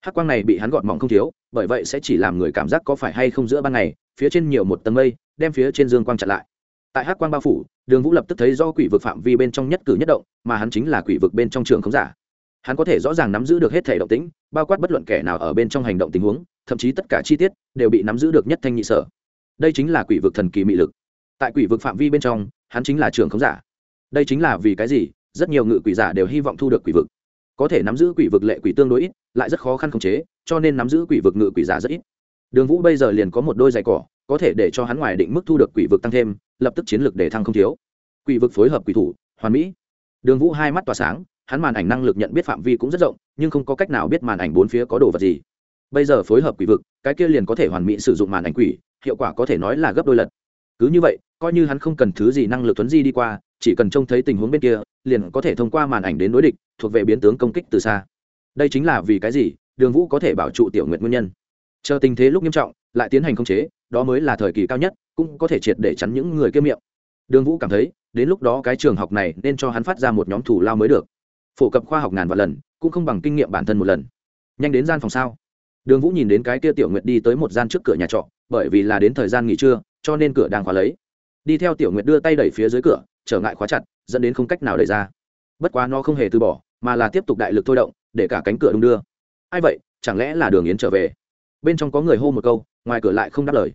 Hắc quang này bị hắn gọn mỏng không thiếu, bởi vậy sẽ chỉ làm người cảm giác có phải hay không giữa ban ngày, phía trên nhiều một tầng mây, đem phía trên dương quang chặn lại. Tại hắc quang bao phủ, đường vũ lập tức thấy do quỷ vực phạm vi bên trong nhất cử nhất động, mà hắn chính là quỷ vực bên trong trường không giả hắn có thể rõ ràng nắm giữ được hết thể động tĩnh, bao quát bất luận kẻ nào ở bên trong hành động tình huống, thậm chí tất cả chi tiết đều bị nắm giữ được nhất thanh nhị sở. Đây chính là quỷ vực thần kỳ mị lực. Tại quỷ vực phạm vi bên trong, hắn chính là trường không giả. Đây chính là vì cái gì? Rất nhiều ngự quỷ giả đều hy vọng thu được quỷ vực. Có thể nắm giữ quỷ vực lệ quỷ tương đối ít, lại rất khó khăn khống chế, cho nên nắm giữ quỷ vực ngự quỷ giả rất ít. Đường vũ bây giờ liền có một đôi giày cỏ, có thể để cho hắn ngoài định mức thu được quỷ vực tăng thêm, lập tức chiến lược để thăng không thiếu. Quỷ vực phối hợp quỷ thủ, hoàn mỹ. Đường vũ hai mắt tỏa sáng hắn màn ảnh năng lực nhận biết phạm vi cũng rất rộng, nhưng không có cách nào biết màn ảnh bốn phía có đồ vật gì. Bây giờ phối hợp quỷ vực, cái kia liền có thể hoàn mỹ sử dụng màn ảnh quỷ, hiệu quả có thể nói là gấp đôi lần. Cứ như vậy, coi như hắn không cần thứ gì năng lực tuấn di đi qua, chỉ cần trông thấy tình huống bên kia, liền có thể thông qua màn ảnh đến đối địch, thuộc về biến tướng công kích từ xa. Đây chính là vì cái gì, đường vũ có thể bảo trụ tiểu nguyện nguyên nhân. Chờ tình thế lúc nghiêm trọng, lại tiến hành khống chế, đó mới là thời kỳ cao nhất, cũng có thể triệt để chắn những người kia miệng. Đường vũ cảm thấy, đến lúc đó cái trường học này nên cho hắn phát ra một nhóm thủ lao mới được phổ cập khoa học ngàn vạn lần, cũng không bằng kinh nghiệm bản thân một lần. Nhanh đến gian phòng sao? Đường vũ nhìn đến cái kia tiểu nguyệt đi tới một gian trước cửa nhà trọ, bởi vì là đến thời gian nghỉ trưa, cho nên cửa đang khóa lấy. Đi theo tiểu nguyệt đưa tay đẩy phía dưới cửa, trở ngại khóa chặt, dẫn đến không cách nào đẩy ra. Bất quá nó không hề từ bỏ, mà là tiếp tục đại lực thôi động, để cả cánh cửa đung đưa. Ai vậy? Chẳng lẽ là đường yến trở về? Bên trong có người hô một câu, ngoài cửa lại không đáp lời.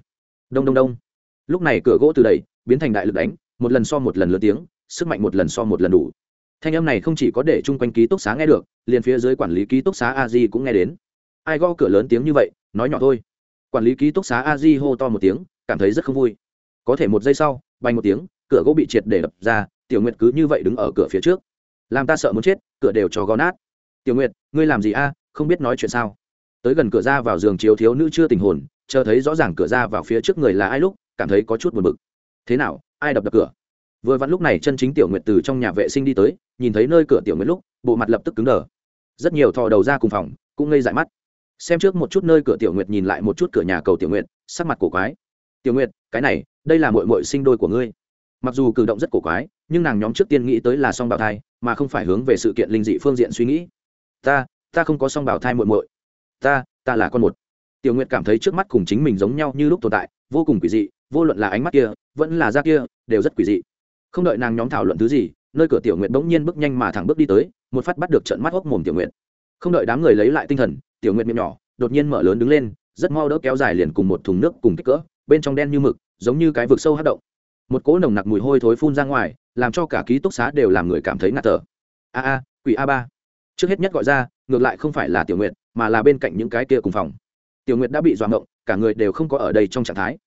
Đông đông đông. Lúc này cửa gỗ từ đẩy biến thành đại lực đánh, một lần so một lần lớn tiếng, sức mạnh một lần so một lần đủ thanh âm này không chỉ có để chung quanh ký túc xá nghe được, liền phía dưới quản lý ký túc xá a di cũng nghe đến. Ai gõ cửa lớn tiếng như vậy, nói nhỏ thôi. Quản lý ký túc xá a di hô to một tiếng, cảm thấy rất không vui. Có thể một giây sau, bay một tiếng, cửa gỗ bị triệt để đập ra, tiểu nguyệt cứ như vậy đứng ở cửa phía trước. Làm ta sợ muốn chết, cửa đều cho gó nát. Tiểu nguyệt, ngươi làm gì a? Không biết nói chuyện sao? Tới gần cửa ra vào giường chiếu thiếu nữ chưa tình hồn, chờ thấy rõ ràng cửa ra vào phía trước người là ai lúc, cảm thấy có chút buồn bực. Thế nào, ai đập đập cửa? Vừa vặn lúc này chân chính tiểu nguyệt từ trong nhà vệ sinh đi tới, nhìn thấy nơi cửa tiểu nguyệt lúc, bộ mặt lập tức cứng đờ. Rất nhiều thò đầu ra cùng phòng, cũng ngây dại mắt. Xem trước một chút nơi cửa tiểu nguyệt nhìn lại một chút cửa nhà cầu tiểu nguyệt, sắc mặt cổ quái. Tiểu nguyệt, cái này, đây là mội mội sinh đôi của ngươi. Mặc dù cử động rất cổ quái, nhưng nàng nhóm trước tiên nghĩ tới là song bào thai, mà không phải hướng về sự kiện linh dị phương diện suy nghĩ. Ta ta không có song bào thai muội muội. Ta ta là con một. Tiểu nguyệt cảm thấy trước mắt cùng chính mình giống nhau như lúc tồn tại, vô cùng quỷ dị, vô luận là ánh mắt kia, vẫn là da kia, đều rất quỷ dị không đợi nàng nhóm thảo luận thứ gì, nơi cửa tiểu nguyệt bỗng nhiên bước nhanh mà thẳng bước đi tới, một phát bắt được trận mắt hốc mồm tiểu nguyệt. Không đợi đám người lấy lại tinh thần, tiểu nguyệt miệng nhỏ, đột nhiên mở lớn đứng lên, rất mau đỡ kéo dài liền cùng một thùng nước cùng kích cỡ, bên trong đen như mực, giống như cái vực sâu hát động. Một cỗ nồng nặc mùi hôi thối phun ra ngoài, làm cho cả ký túc xá đều làm người cảm thấy ngạt thở. A a, quỷ a ba. Trước hết nhất gọi ra, ngược lại không phải là tiểu nguyệt, mà là bên cạnh những cái kia cùng phòng. Tiểu nguyệt đã bị dọa ngộng, cả người đều không có ở đây trong trạng thái.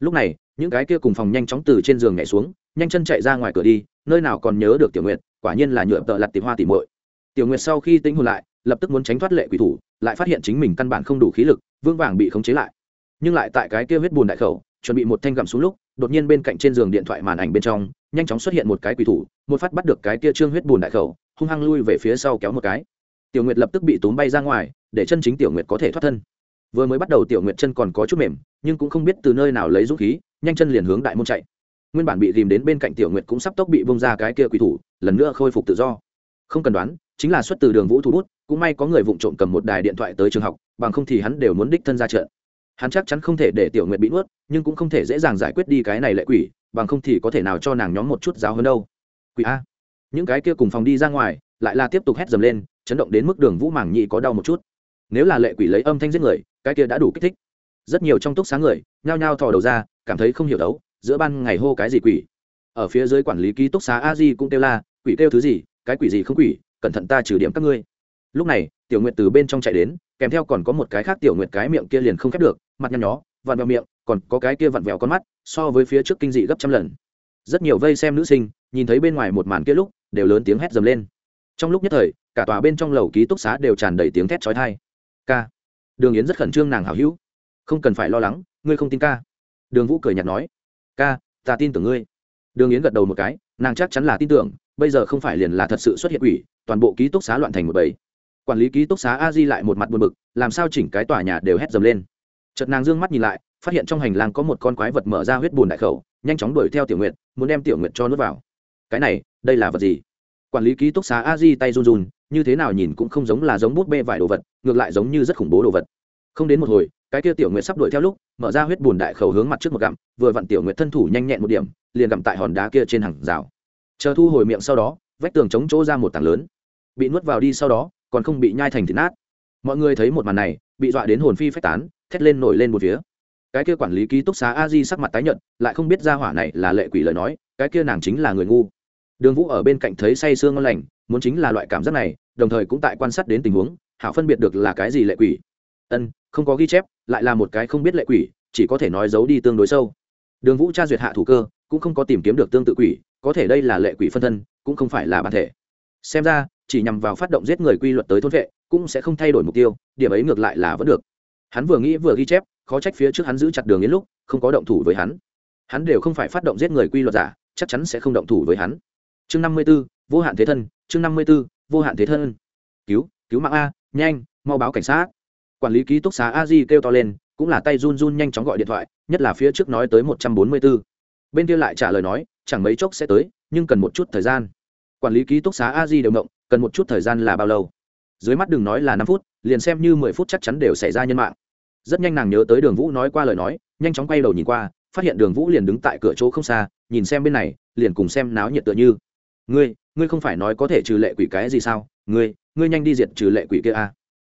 Lúc này, những cái kia cùng phòng nhanh chóng từ trên giường nhảy xuống nhanh chân chạy ra ngoài cửa đi, nơi nào còn nhớ được tiểu nguyệt, quả nhiên là nhựa tợ lặt tìm hoa tìm muội. Tiểu nguyệt sau khi tính hồn lại, lập tức muốn tránh thoát lệ quỷ thủ, lại phát hiện chính mình căn bản không đủ khí lực vương vàng bị khống chế lại. Nhưng lại tại cái kia huyết bùn đại khẩu, chuẩn bị một thanh gặm xuống lúc, đột nhiên bên cạnh trên giường điện thoại màn ảnh bên trong, nhanh chóng xuất hiện một cái quỷ thủ, một phát bắt được cái kia trương huyết bùn đại khẩu, hung hăng lui về phía sau kéo một cái. Tiểu nguyệt lập tức bị túm bay ra ngoài, để chân chính tiểu nguyệt có thể thoát thân. Vừa mới bắt đầu tiểu nguyệt chân còn có chút mềm, nhưng cũng không biết từ nơi nào lấy dũng khí, nhanh chân liền hướng đại môn chạy nguyên bản bị dìm đến bên cạnh tiểu nguyệt cũng sắp tốc bị bông ra cái kia quỷ thủ, lần nữa khôi phục tự do. Không cần đoán, chính là xuất từ đường vũ thủ bút, cũng may có người vụng trộm cầm một đài điện thoại tới trường học, bằng không thì hắn đều muốn đích thân ra trận. Hắn chắc chắn không thể để tiểu nguyệt bị nuốt, nhưng cũng không thể dễ dàng giải quyết đi cái này lệ quỷ, bằng không thì có thể nào cho nàng nhóm một chút giáo hơn đâu. Quỷ a. Những cái kia cùng phòng đi ra ngoài, lại là tiếp tục hét dầm lên, chấn động đến mức đường vũ mảng nhị có đau một chút. Nếu là lệ quỷ lấy âm thanh giết người, cái kia đã đủ kích thích. Rất nhiều trong túc sáng người, nhao nhao thò đầu ra, cảm thấy không hiểu đấu giữa ban ngày hô cái gì quỷ? Ở phía dưới quản lý ký túc xá a di cũng kêu la, quỷ kêu thứ gì? Cái quỷ gì không quỷ? Cẩn thận ta trừ điểm các ngươi. Lúc này, tiểu nguyệt từ bên trong chạy đến, kèm theo còn có một cái khác tiểu nguyệt cái miệng kia liền không khép được, mặt nhăn nhó, vặn vẹo miệng, còn có cái kia vặn vẹo con mắt, so với phía trước kinh dị gấp trăm lần. Rất nhiều vây xem nữ sinh, nhìn thấy bên ngoài một màn kia lúc, đều lớn tiếng hét dầm lên. Trong lúc nhất thời, cả tòa bên trong lầu ký túc xá đều tràn đầy tiếng thét trói thai ca. Đường yến rất khẩn trương nàng hào hữu. Không cần phải lo lắng, ngươi không tin ca. Đường vũ cười nhạt nói ca, ta tin tưởng ngươi. Đường yến gật đầu một cái, nàng chắc chắn là tin tưởng, bây giờ không phải liền là thật sự xuất hiện quỷ, toàn bộ ký túc xá loạn thành một bầy. Quản lý ký túc xá a di lại một mặt buồn bực, làm sao chỉnh cái tòa nhà đều hét dầm lên. Chợt nàng d ư ơ n g mắt nhìn lại, phát hiện trong hành lang có một con quái vật mở ra huyết bùn đại khẩu, nhanh chóng đuổi theo tiểu nguyện muốn đem tiểu nguyện cho nước vào. Cái này, đây là vật gì? Quản lý ký túc xá a di tay run run, như thế nào nhìn cũng không giống là giống bút bê vải đồ vật, ngược lại giống như rất khủng bố đồ vật. Không đến một hồi, cái kia tiểu nguyện sắp đuổi theo lúc mở ra huyết bùn đại khẩu hướng mặt trước một gặm, vừa vặn tiểu nguyệt thân thủ nhanh nhẹn một điểm, liền gặm tại hòn đá kia trên hàng rào. Chờ thu hồi miệng sau đó, vách tường chống chỗ ra một tảng lớn. Bị nuốt vào đi sau đó, còn không bị nhai thành thịt nát. Mọi người thấy một màn này, bị dọa đến hồn phi phách tán, thét lên nổi lên một phía. Cái kia quản lý ký túc xá a di sắc mặt tái nhợt, lại không biết ra hỏa này là lệ quỷ lời nói, cái kia nàng chính là người ngu. Đường vũ ở bên cạnh thấy say sương ngon lành, muốn chính là loại cảm giác này, đồng thời cũng tại quan sát đến tình huống, hảo phân biệt được là cái gì lệ quỷ. Ân, không có ghi chép lại là một cái không biết lệ quỷ, chỉ có thể nói giấu đi tương đối sâu. Đường vũ tra duyệt hạ thủ cơ, cũng không có tìm kiếm được tương tự quỷ, có thể đây là lệ quỷ phân thân, cũng không phải là bản thể. Xem ra, chỉ nhằm vào phát động giết người quy luật tới thôn vệ, cũng sẽ không thay đổi mục tiêu, điểm ấy ngược lại là vẫn được. Hắn vừa nghĩ vừa ghi chép, khó trách phía trước hắn giữ chặt đường đến lúc, không có động thủ với hắn. Hắn đều không phải phát động giết người quy luật giả, chắc chắn sẽ không động thủ với hắn. Chương năm mươi b ố vô hạn thế thân, chương năm mươi b ố vô hạn thế thân. Cứu cứu mạng a, nhanh, mau báo cảnh sát quản lý ký túc xá a di kêu to lên, cũng là tay run run nhanh chóng gọi điện thoại, nhất là phía trước nói tới một trăm bốn mươi b ố bên kia lại trả lời nói, chẳng mấy chốc sẽ tới, nhưng cần một chút thời gian. Quản lý ký túc xá a di đều mộng cần một chút thời gian là bao lâu? Dưới mắt đừng nói là năm phút, liền xem như mười phút chắc chắn đều xảy ra nhân mạng. Rất nhanh nàng nhớ tới đường vũ nói qua lời nói, nhanh chóng quay đầu nhìn qua, phát hiện đường vũ liền đứng tại cửa chỗ không xa, nhìn xem bên này, liền cùng xem náo nhiệt tựa như. Ngươi ngươi không phải nói có thể trừ lệ quỷ cái gì sao? Ngươi ngươi nhanh đi diệt trừ lệ quỷ kia a à?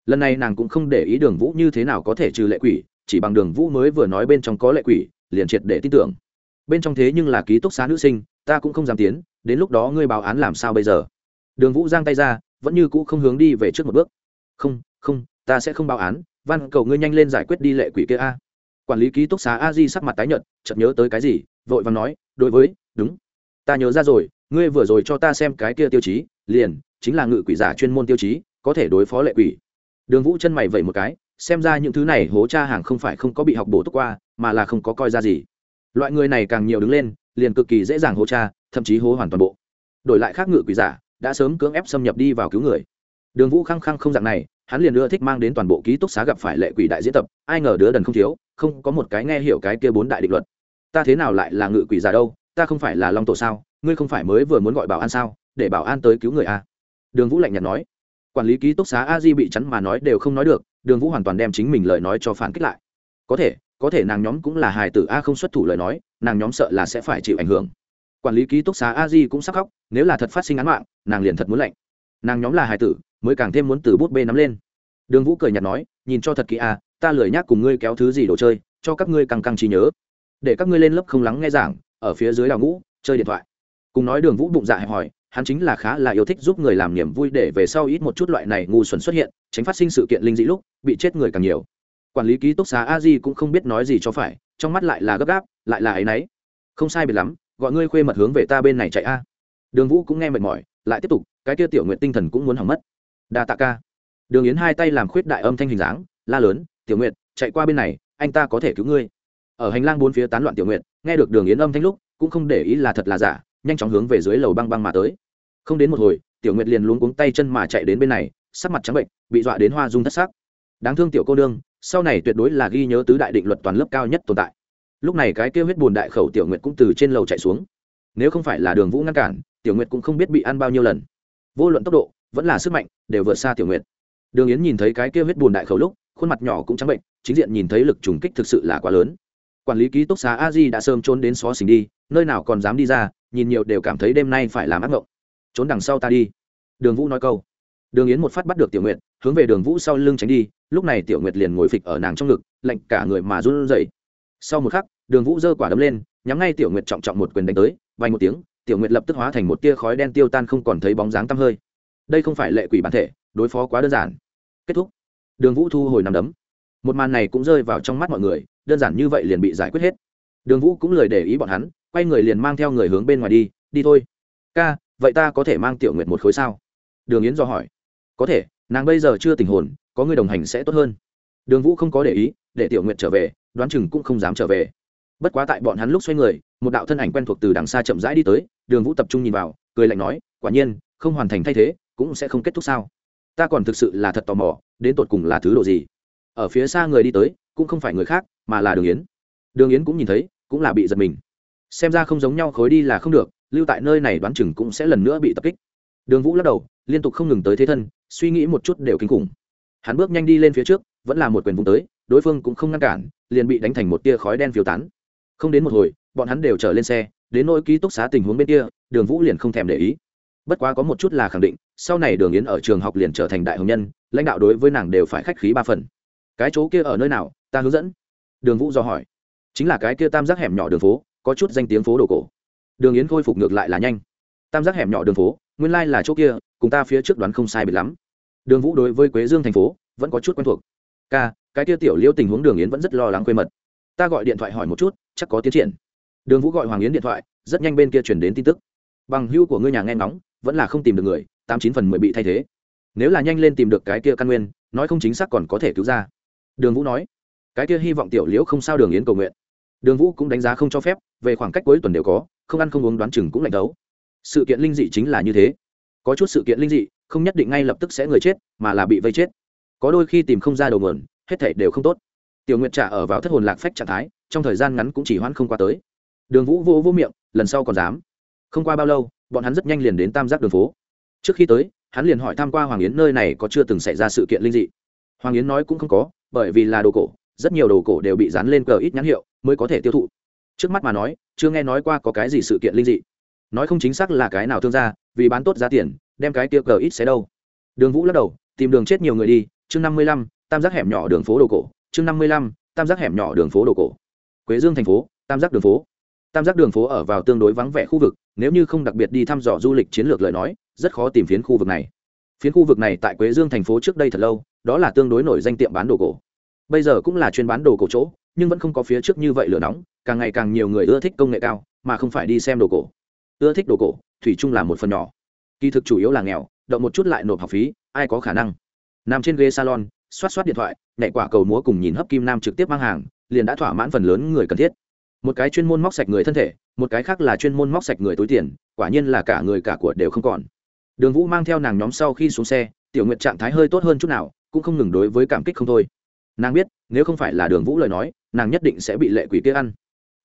Lần này nàng cũng không để ý đường vũ như thế nào có thể trừ lệ quỷ, chỉ bằng đường vũ mới vừa nói bên trong có lệ quỷ, liền triệt để tin tưởng. Bên trong thế nhưng là ký túc xá nữ sinh, ta cũng không dám tiến, đến lúc đó ngươi báo án làm sao bây giờ? Đường vũ giang tay ra, vẫn như cũ không hướng đi về trước một bước. Không không, ta sẽ không báo án văn cầu ngươi nhanh lên giải quyết đi lệ quỷ kia a. Quản lý ký túc xá a di sắc mặt tái nhợt, chợt nhớ tới cái gì, vội vàng nói, đối với, đúng. Ta nhớ ra rồi, ngươi vừa rồi cho ta xem cái kia tiêu chí, liền, chính là ngự quỷ giả chuyên môn tiêu chí, có thể đối phó lệ quỷ đường vũ chân mày vẩy một cái, xem ra những thứ này hố cha hàng không phải không có bị học bổ túc qua, mà là không có coi ra gì. Loại người này càng nhiều đứng lên, liền cực kỳ dễ dàng hố cha, thậm chí hố hoàn toàn bộ. Đổi lại khác ngự quỷ giả, đã sớm cưỡng ép xâm nhập đi vào cứu người. Đường vũ khăng khăng không dạng này, hắn liền ưa thích mang đến toàn bộ ký túc xá gặp phải lệ quỷ đại diễn tập, ai ngờ đứa đần không thiếu, không có một cái nghe hiểu cái kia bốn đại định luật. Ta thế nào lại là ngự quỷ giả đâu, ta không phải là long tổ sao, ngươi không phải mới vừa muốn gọi bảo an sao, để bảo an tới cứu người à? đường vũ lạnh nhạt nói quản lý ký túc xá a di bị chắn mà nói đều không nói được, đường vũ hoàn toàn đem chính mình lời nói cho phản kích lại. Có thể có thể nàng nhóm cũng là hài tử a không xuất thủ lời nói, nàng nhóm sợ là sẽ phải chịu ảnh hưởng. Quản lý ký túc xá a di cũng sắc khóc, nếu là thật phát sinh án mạng, nàng liền thật muốn lạnh nàng nhóm là hài tử, mới càng thêm muốn từ bút bê nắm lên. Đường vũ cười nhạt nói, nhìn cho thật kỹ a, ta lười nhác cùng ngươi kéo thứ gì đồ chơi, cho các ngươi căng căng trí nhớ. Để các ngươi lên lớp không lắng nghe giảng, ở phía dưới đào ngũ chơi điện thoại. Cùng nói đường vũ bụng dạ hẹp hắn chính là khá là yêu thích giúp người làm niềm vui để về sau ít một chút loại này ngu xuẩn xuất hiện, tránh phát sinh sự kiện linh dị lúc, bị chết người càng nhiều. Quản lý ký túc xá a di cũng không biết nói gì cho phải, trong mắt lại là gấp gáp, lại là áy náy. Không sai biệt lắm, gọi ngươi khuê mật hướng về ta bên này chạy a. Đường vũ cũng nghe mệt mỏi, lại tiếp tục, cái kia tiểu nguyện tinh thần cũng muốn hỏng mất. Đa tạ ca. Đường yến hai tay làm khuyết đại âm thanh hình dáng, la lớn, tiểu nguyện chạy qua bên này, anh ta có thể cứu ngươi. Ở hành lang bốn phía tán loạn tiểu nguyện nghe được đường yến âm thanh lúc, cũng không để ý là thật là giả, nhanh chóng hướng về dưới lầu băng băng mà tới không đến một hồi, tiểu nguyệt liền luống cuống tay chân mà chạy đến bên này, sắc mặt trắng bệnh, bị dọa đến hoa dung thất sắc. Đáng thương tiểu cô nương, sau này tuyệt đối là ghi nhớ tứ đại định luật toàn lớp cao nhất tồn tại. Lúc này cái kêu huyết bùn đại khẩu tiểu nguyệt cũng từ trên lầu chạy xuống. Nếu không phải là đường vũ ngăn cản, tiểu nguyệt cũng không biết bị ăn bao nhiêu lần. Vô luận tốc độ, vẫn là sức mạnh, đều vượt xa tiểu nguyệt. Đường yến nhìn thấy cái kêu huyết bùn đại khẩu lúc, khuôn mặt nhỏ cũng trắng bệnh, chính diện nhìn thấy lực trùng kích thực sự là quá lớn. Quản lý ký túc xá a di đã sớm trốn đến xó xỉnh đi, nơi nào còn dám đi ra, nhìn nhiều đều cảm thấy đêm nay phải làm ác mộng trốn đằng sau ta đi. Đường vũ nói câu. Đường yến một phát bắt được tiểu nguyệt, hướng về đường vũ sau lưng tránh đi, lúc này tiểu nguyệt liền ngồi phịch ở nàng trong ngực, lạnh cả người mà run rẩy. Sau một khắc, đường vũ giơ quả đấm lên, nhắm ngay tiểu nguyệt trọng trọng một quyền đánh tới vay một tiếng, tiểu nguyệt lập tức hóa thành một tia khói đen tiêu tan không còn thấy bóng dáng tăm hơi. Đây không phải lệ quỷ bản thể, đối phó quá đơn giản. Kết thúc. Đường vũ thu hồi nằm đấm. Một màn này cũng rơi vào trong mắt mọi người, đơn giản như vậy liền bị giải quyết hết. Đường vũ cũng lời để ý bọn hắn, quay người liền mang theo người hướng bên ngoài đi đi thôi. Ca vậy ta có thể mang tiểu nguyệt một khối sao? Đường yến do hỏi. Có thể, nàng bây giờ chưa tình hồn, có người đồng hành sẽ tốt hơn. Đường vũ không có để ý, để tiểu nguyệt trở về, đoán chừng cũng không dám trở về. Bất quá tại bọn hắn lúc xoay người, một đạo thân ảnh quen thuộc từ đằng xa chậm rãi đi tới, đường vũ tập trung nhìn vào, cười lạnh nói, quả nhiên, không hoàn thành thay thế, cũng sẽ không kết thúc sao? Ta còn thực sự là thật tò mò, đến tột cùng là thứ độ gì? Ở phía xa người đi tới, cũng không phải người khác, mà là đường yến. Đường yến cũng nhìn thấy, cũng là bị giật mình. Xem ra không giống nhau khối đi là không được lưu tại nơi này đoán chừng cũng sẽ lần nữa bị tập kích. Đường vũ lắc đầu, liên tục không ngừng tới thế thân, suy nghĩ một chút đều kinh khủng. Hắn bước nhanh đi lên phía trước, vẫn là một quyền vùng tới, đối phương cũng không ngăn cản, liền bị đánh thành một tia khói đen phiêu tán. Không đến một hồi, bọn hắn đều trở lên xe, đến nỗi ký túc xá tình huống bên kia, đường vũ liền không thèm để ý. Bất quá có một chút là khẳng định, sau này đường yến ở trường học liền trở thành đại hồng nhân, lãnh đạo đối với nàng đều phải khách khí ba phần. Cái chỗ kia ở nơi nào, ta hướng dẫn. Đường vũ do hỏi. Chính là cái kia tam giác hẻm nhỏ đường phố, có chút danh tiếng phố đồ cổ đường yến khôi phục ngược lại là nhanh. Tam giác hẻm nhỏ đường phố, nguyên lai là chỗ kia, cùng ta phía trước đoán không sai bị lắm. Đường vũ đối với quế dương thành phố, vẫn có chút quen thuộc. K cái kia tiểu liêu tình huống đường yến vẫn rất lo lắng quê mật. Ta gọi điện thoại hỏi một chút, chắc có tiến triển. Đường vũ gọi hoàng yến điện thoại, rất nhanh bên kia chuyển đến tin tức. Bằng hưu của ngươi nhà nghe ngóng, vẫn là không tìm được người, tám chín phần mười bị thay thế. Nếu là nhanh lên tìm được cái kia căn nguyên, nói không chính xác còn có thể cứu ra. Đường vũ nói. Cái kia hy vọng tiểu liễu không sao đường yến cầu nguyện. Đường vũ cũng đánh giá không cho phép, về khoảng cách cuối tuần đều có không ăn không uống đoán chừng cũng lạnh đấu sự kiện linh dị chính là như thế. Có chút sự kiện linh dị, không nhất định ngay lập tức sẽ người chết, mà là bị vây chết. Có đôi khi tìm không ra đầu nguồn, hết thể đều không tốt. Tiểu nguyệt trả ở vào thất hồn lạc phách trạng thái, trong thời gian ngắn cũng chỉ hoãn không qua tới. Đường vũ vô vô miệng, lần sau còn dám. Không qua bao lâu, bọn hắn rất nhanh liền đến tam giác đường phố. Trước khi tới, hắn liền hỏi tham q u a hoàng yến nơi này có chưa từng xảy ra sự kiện linh dị. Hoàng yến nói cũng không có, bởi vì là đồ cổ, rất nhiều đồ cổ đều bị dán lên cờ ít nhãn hiệu mới có thể tiêu thụ trước mắt mà nói, chưa nghe nói qua có cái gì sự kiện linh dị. Nói không chính xác là cái nào thương gia, vì bán tốt giá tiền, đem cái tiêu cờ ít xé đâu. Đường vũ lắc đầu, tìm đường chết nhiều người đi, chương năm mươi lăm, tam giác hẻm nhỏ đường phố đồ cổ, chương năm mươi lăm, tam giác hẻm nhỏ đường phố đồ cổ. Quế dương thành phố, tam giác đường phố. Tam giác đường phố ở vào tương đối vắng vẻ khu vực, nếu như không đặc biệt đi thăm dò du lịch chiến lược lời nói, rất khó tìm phiến khu vực này. Phiến khu vực này tại quế dương thành phố trước đây thật lâu, đó là tương đối nổi danh tiệm bán đồ cổ. Bây giờ cũng là chuyên bán đồ cổ chỗ, nhưng vẫn không có phía trước như vậy lửa nóng càng ngày càng nhiều người ưa thích công nghệ cao, mà không phải đi xem đồ cổ. Ưa thích đồ cổ, thủy chung là một phần nhỏ. Kỳ thực chủ yếu là nghèo, động một chút lại nộp học phí, ai có khả năng. Nằm trên ghế salon, xoát xoát điện thoại, nhảy quả cầu múa cùng nhìn hấp kim nam trực tiếp mang hàng, liền đã thỏa mãn phần lớn người cần thiết. Một cái chuyên môn móc sạch người thân thể, một cái khác là chuyên môn móc sạch người túi tiền, quả nhiên là cả người cả của đều không còn. Đường vũ mang theo nàng nhóm sau khi xuống xe, tiểu nguyện trạng thái hơi tốt hơn chút nào, cũng không ngừng đối với cảm kích không thôi. Nàng biết, nếu không phải là đường vũ lời nói, nàng nhất định sẽ bị lệ quỷ kia ăn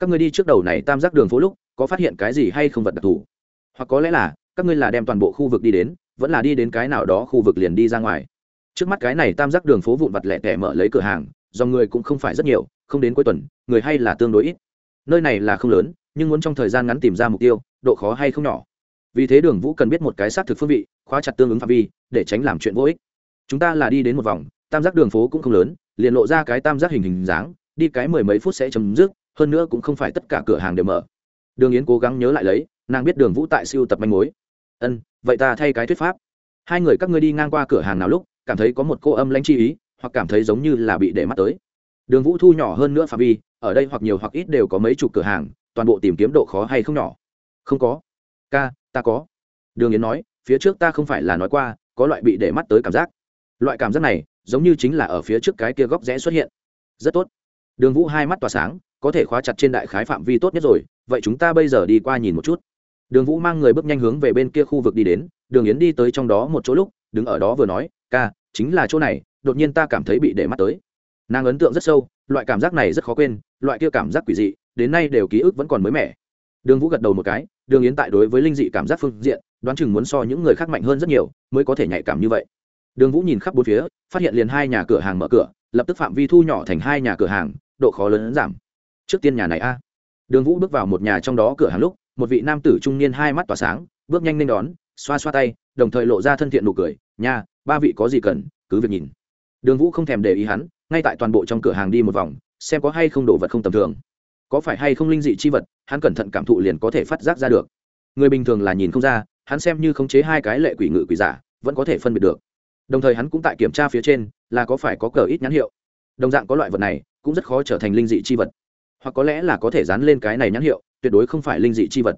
các ngươi đi trước đầu này tam giác đường phố lúc, có phát hiện cái gì hay không vật đặc thù? Hoặc có lẽ là, các ngươi là đem toàn bộ khu vực đi đến, vẫn là đi đến cái nào đó khu vực liền đi ra ngoài. Trước mắt cái này tam giác đường phố vụn vặt lẻ tẻ mở lấy cửa hàng do người cũng không phải rất nhiều, không đến cuối tuần, người hay là tương đối ít. Nơi này là không lớn, nhưng muốn trong thời gian ngắn tìm ra mục tiêu, độ khó hay không nhỏ. Vì thế đường vũ cần biết một cái xác thực phương vị, khóa chặt tương ứng phạm vi, để tránh làm chuyện vô ích. Chúng ta là đi đến một vòng, tam giác đường phố cũng không lớn, liền lộ ra cái tam giác hình hình dáng, đi cái mười mấy phút sẽ chấm dứt hơn nữa cũng không phải tất cả cửa hàng đều mở. Đường yến cố gắng nhớ lại lấy, nàng biết đường vũ tại siêu tập manh mối. Ân, vậy ta thay cái thuyết pháp. Hai người các ngươi đi ngang qua cửa hàng nào lúc, cảm thấy có một cô âm lãnh chi ý, hoặc cảm thấy giống như là bị để mắt tới. Đường vũ thu nhỏ hơn nữa phạm vi, ở đây hoặc nhiều hoặc ít đều có mấy chục cửa hàng, toàn bộ tìm kiếm độ khó hay không nhỏ. Không có. Ca, ta có. Đường yến nói, phía trước ta không phải là nói qua, có loại bị để mắt tới cảm giác. Loại cảm giác này, giống như chính là ở phía trước cái kia góc rẽ xuất hiện. Rất tốt. Đường vũ hai mắt tỏa sáng có thể khóa chặt trên đại khái phạm vi tốt nhất rồi, vậy chúng ta bây giờ đi qua nhìn một chút. Đường vũ mang người bước nhanh hướng về bên kia khu vực đi đến, đường yến đi tới trong đó một chỗ lúc, đứng ở đó vừa nói, ca, chính là chỗ này, đột nhiên ta cảm thấy bị để mắt tới. Nàng ấn tượng rất sâu, loại cảm giác này rất khó quên, loại kia cảm giác quỷ dị, đến nay đều ký ức vẫn còn mới mẻ. Đường vũ gật đầu một cái, đường yến tại đối với linh dị cảm giác phương diện, đoán chừng muốn so những người khác mạnh hơn rất nhiều, mới có thể nhạy cảm như vậy. Đường vũ nhìn khắp bốn phía, phát hiện liền hai nhà cửa hàng mở cửa, lập tức phạm vi thu nhỏ thành hai nhà cửa hàng, độ khó lớn giảm trước tiên nhà này a. Đường vũ bước vào một nhà trong đó cửa hàng lúc, một vị nam tử trung niên hai mắt tỏa sáng, bước nhanh lên đón, xoa xoa tay, đồng thời lộ ra thân thiện nụ cười Nhà ba vị có gì cần, cứ việc nhìn. Đường vũ không thèm để ý hắn, ngay tại toàn bộ trong cửa hàng đi một vòng, xem có hay không đồ vật không tầm thường. Có phải hay không linh dị chi vật, hắn cẩn thận cảm thụ liền có thể phát giác ra được. Người bình thường là nhìn không ra, hắn xem như khống chế hai cái lệ quỷ ngự quỷ giả, vẫn có thể phân biệt được. Đồng thời hắn cũng tại kiểm tra phía trên, là có phải có cờ ít nhãn hiệu. Đồng dạng có loại vật này, cũng rất khó trở thành linh dị chi vật hoặc có lẽ là có thể dán lên cái này nhãn hiệu, tuyệt đối không phải linh dị chi vật.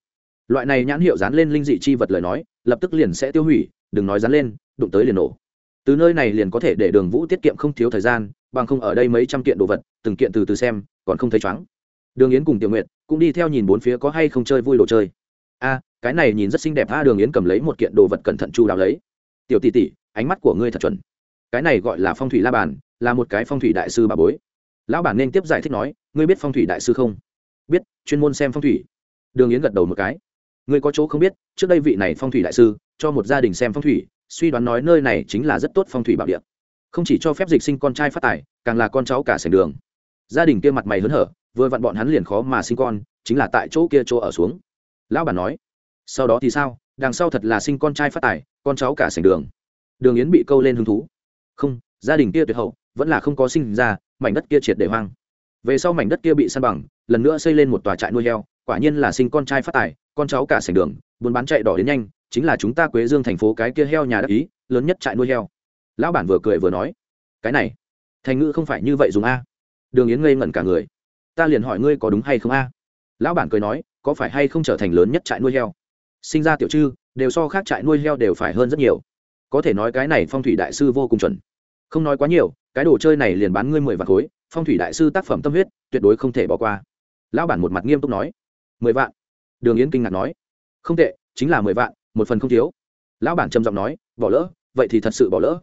Loại này nhãn hiệu dán lên linh dị chi vật lời nói, lập tức liền sẽ tiêu hủy, đừng nói dán lên, đụng tới liền nổ. Từ nơi này liền có thể để đường vũ tiết kiệm không thiếu thời gian, bằng không ở đây mấy trăm kiện đồ vật, từng kiện từ từ xem, còn không thấy chóng đường yến cùng tiểu nguyện cũng đi theo nhìn bốn phía có hay không chơi vui đồ chơi. A, cái này nhìn rất xinh đẹp. A, đường yến cầm lấy một kiện đồ vật cẩn thận chu đáo lấy. Tiểu tỷ tỷ, ánh mắt của ngươi thật chuẩn. Cái này gọi là phong thủy la bàn, là một cái phong thủy đại sư bà bối lão bản nên tiếp giải thích nói, ngươi biết phong thủy đại sư không? Biết, chuyên môn xem phong thủy. Đường yến gật đầu một cái. Ngươi có chỗ không biết, trước đây vị này phong thủy đại sư, cho một gia đình xem phong thủy, suy đoán nói nơi này chính là rất tốt phong thủy bảo địa. Không chỉ cho phép dịch sinh con trai phát tài, càng là con cháu cả sành đường. Gia đình kia mặt mày hớn hở, vừa vặn bọn hắn liền khó mà sinh con, chính là tại chỗ kia chỗ ở xuống. Lão bản nói, sau đó thì sao? Đằng sau thật là sinh con trai phát tài, con cháu cả sành đường. Đường yến bị câu lên hứng thú. Không, gia đình kia tuyệt hậu vẫn là không có sinh ra, mảnh đất kia triệt để hoang. Về sau mảnh đất kia bị săn bằng, lần nữa xây lên một tòa trại nuôi heo, quả nhiên là sinh con trai phát tài, con cháu cả sành đường, buôn bán chạy đỏ đến nhanh, chính là chúng ta quế dương thành phố cái kia heo nhà đất ý, lớn nhất trại nuôi heo. Lão bản vừa cười vừa nói, cái này, thành ngữ không phải như vậy dùng a. Đường yến ngây ngẩn cả người. Ta liền hỏi ngươi có đúng hay không a? Lão bản cười nói, có phải hay không trở thành lớn nhất trại nuôi heo? Sinh ra tiểu chư đều so khác trại nuôi heo đều phải hơn rất nhiều. Có thể nói cái này phong thủy đại sư vô cùng chuẩn không nói quá nhiều, cái đồ chơi này liền bán ngươi mười vạn khối, phong thủy đại sư tác phẩm tâm huyết, tuyệt đối không thể bỏ qua. Lão bản một mặt nghiêm túc nói. Mười vạn? Đường yến kinh ngạc nói. Không tệ, chính là mười vạn, một phần không thiếu. Lão bản trầm giọng nói, bỏ lỡ, vậy thì thật sự bỏ lỡ.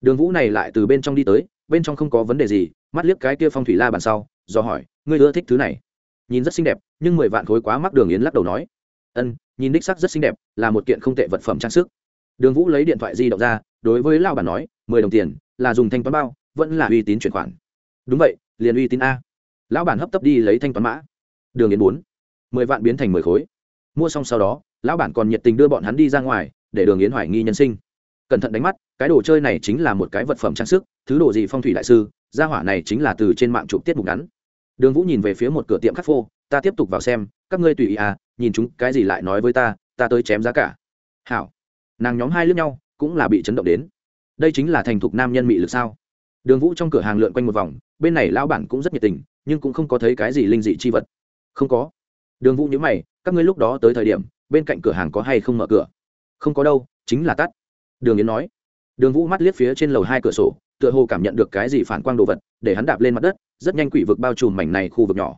Đường vũ này lại từ bên trong đi tới, bên trong không có vấn đề gì, mắt liếc cái kia phong thủy la bàn sau, do hỏi, ngươi ưa thích thứ này? Nhìn rất xinh đẹp, nhưng mười vạn khối quá mắc, đường yến lắc đầu nói. Ân, nhìn đích sắc rất xinh đẹp, là một kiện không tệ vật phẩm trang sức. Đường vũ lấy điện thoại di động ra, đối với lao bản nói, mười đồng tiền là dùng thanh toán bao, vẫn là uy tín chuyển khoản. Đúng vậy, liền uy tín a. Lão bản hấp tấp đi lấy thanh toán mã. Đường yến bốn. Mười vạn biến thành mười khối. Mua xong sau đó, lão bản còn nhiệt tình đưa bọn hắn đi ra ngoài, để đường yến hoài nghi nhân sinh. Cẩn thận đánh mắt, cái đồ chơi này chính là một cái vật phẩm trang sức, thứ đồ gì phong thủy đại sư, gia hỏa này chính là từ trên mạng chụp tiết mục ngắn. Đường vũ nhìn về phía một cửa tiệm khắc phô, ta tiếp tục vào xem, các ngươi tùy ý à nhìn chúng cái gì lại nói với ta ta tới chém giá cả. Hảo. Nàng nhóm hai lướt nhau, cũng là bị chấn động đến đây chính là thành thục nam nhân mị lực sao? Đường vũ trong cửa hàng lượn quanh một vòng, bên này lão bản cũng rất nhiệt tình, nhưng cũng không có thấy cái gì linh dị chi vật. Không có. Đường vũ nhớ mày, các ngươi lúc đó tới thời điểm, bên cạnh cửa hàng có hay không mở cửa? Không có đâu, chính là tắt. Đường yến nói. Đường vũ mắt liếc phía trên lầu hai cửa sổ, tựa hồ cảm nhận được cái gì phản quang đồ vật, để hắn đạp lên mặt đất, rất nhanh quỷ vực bao trùm mảnh này khu vực nhỏ.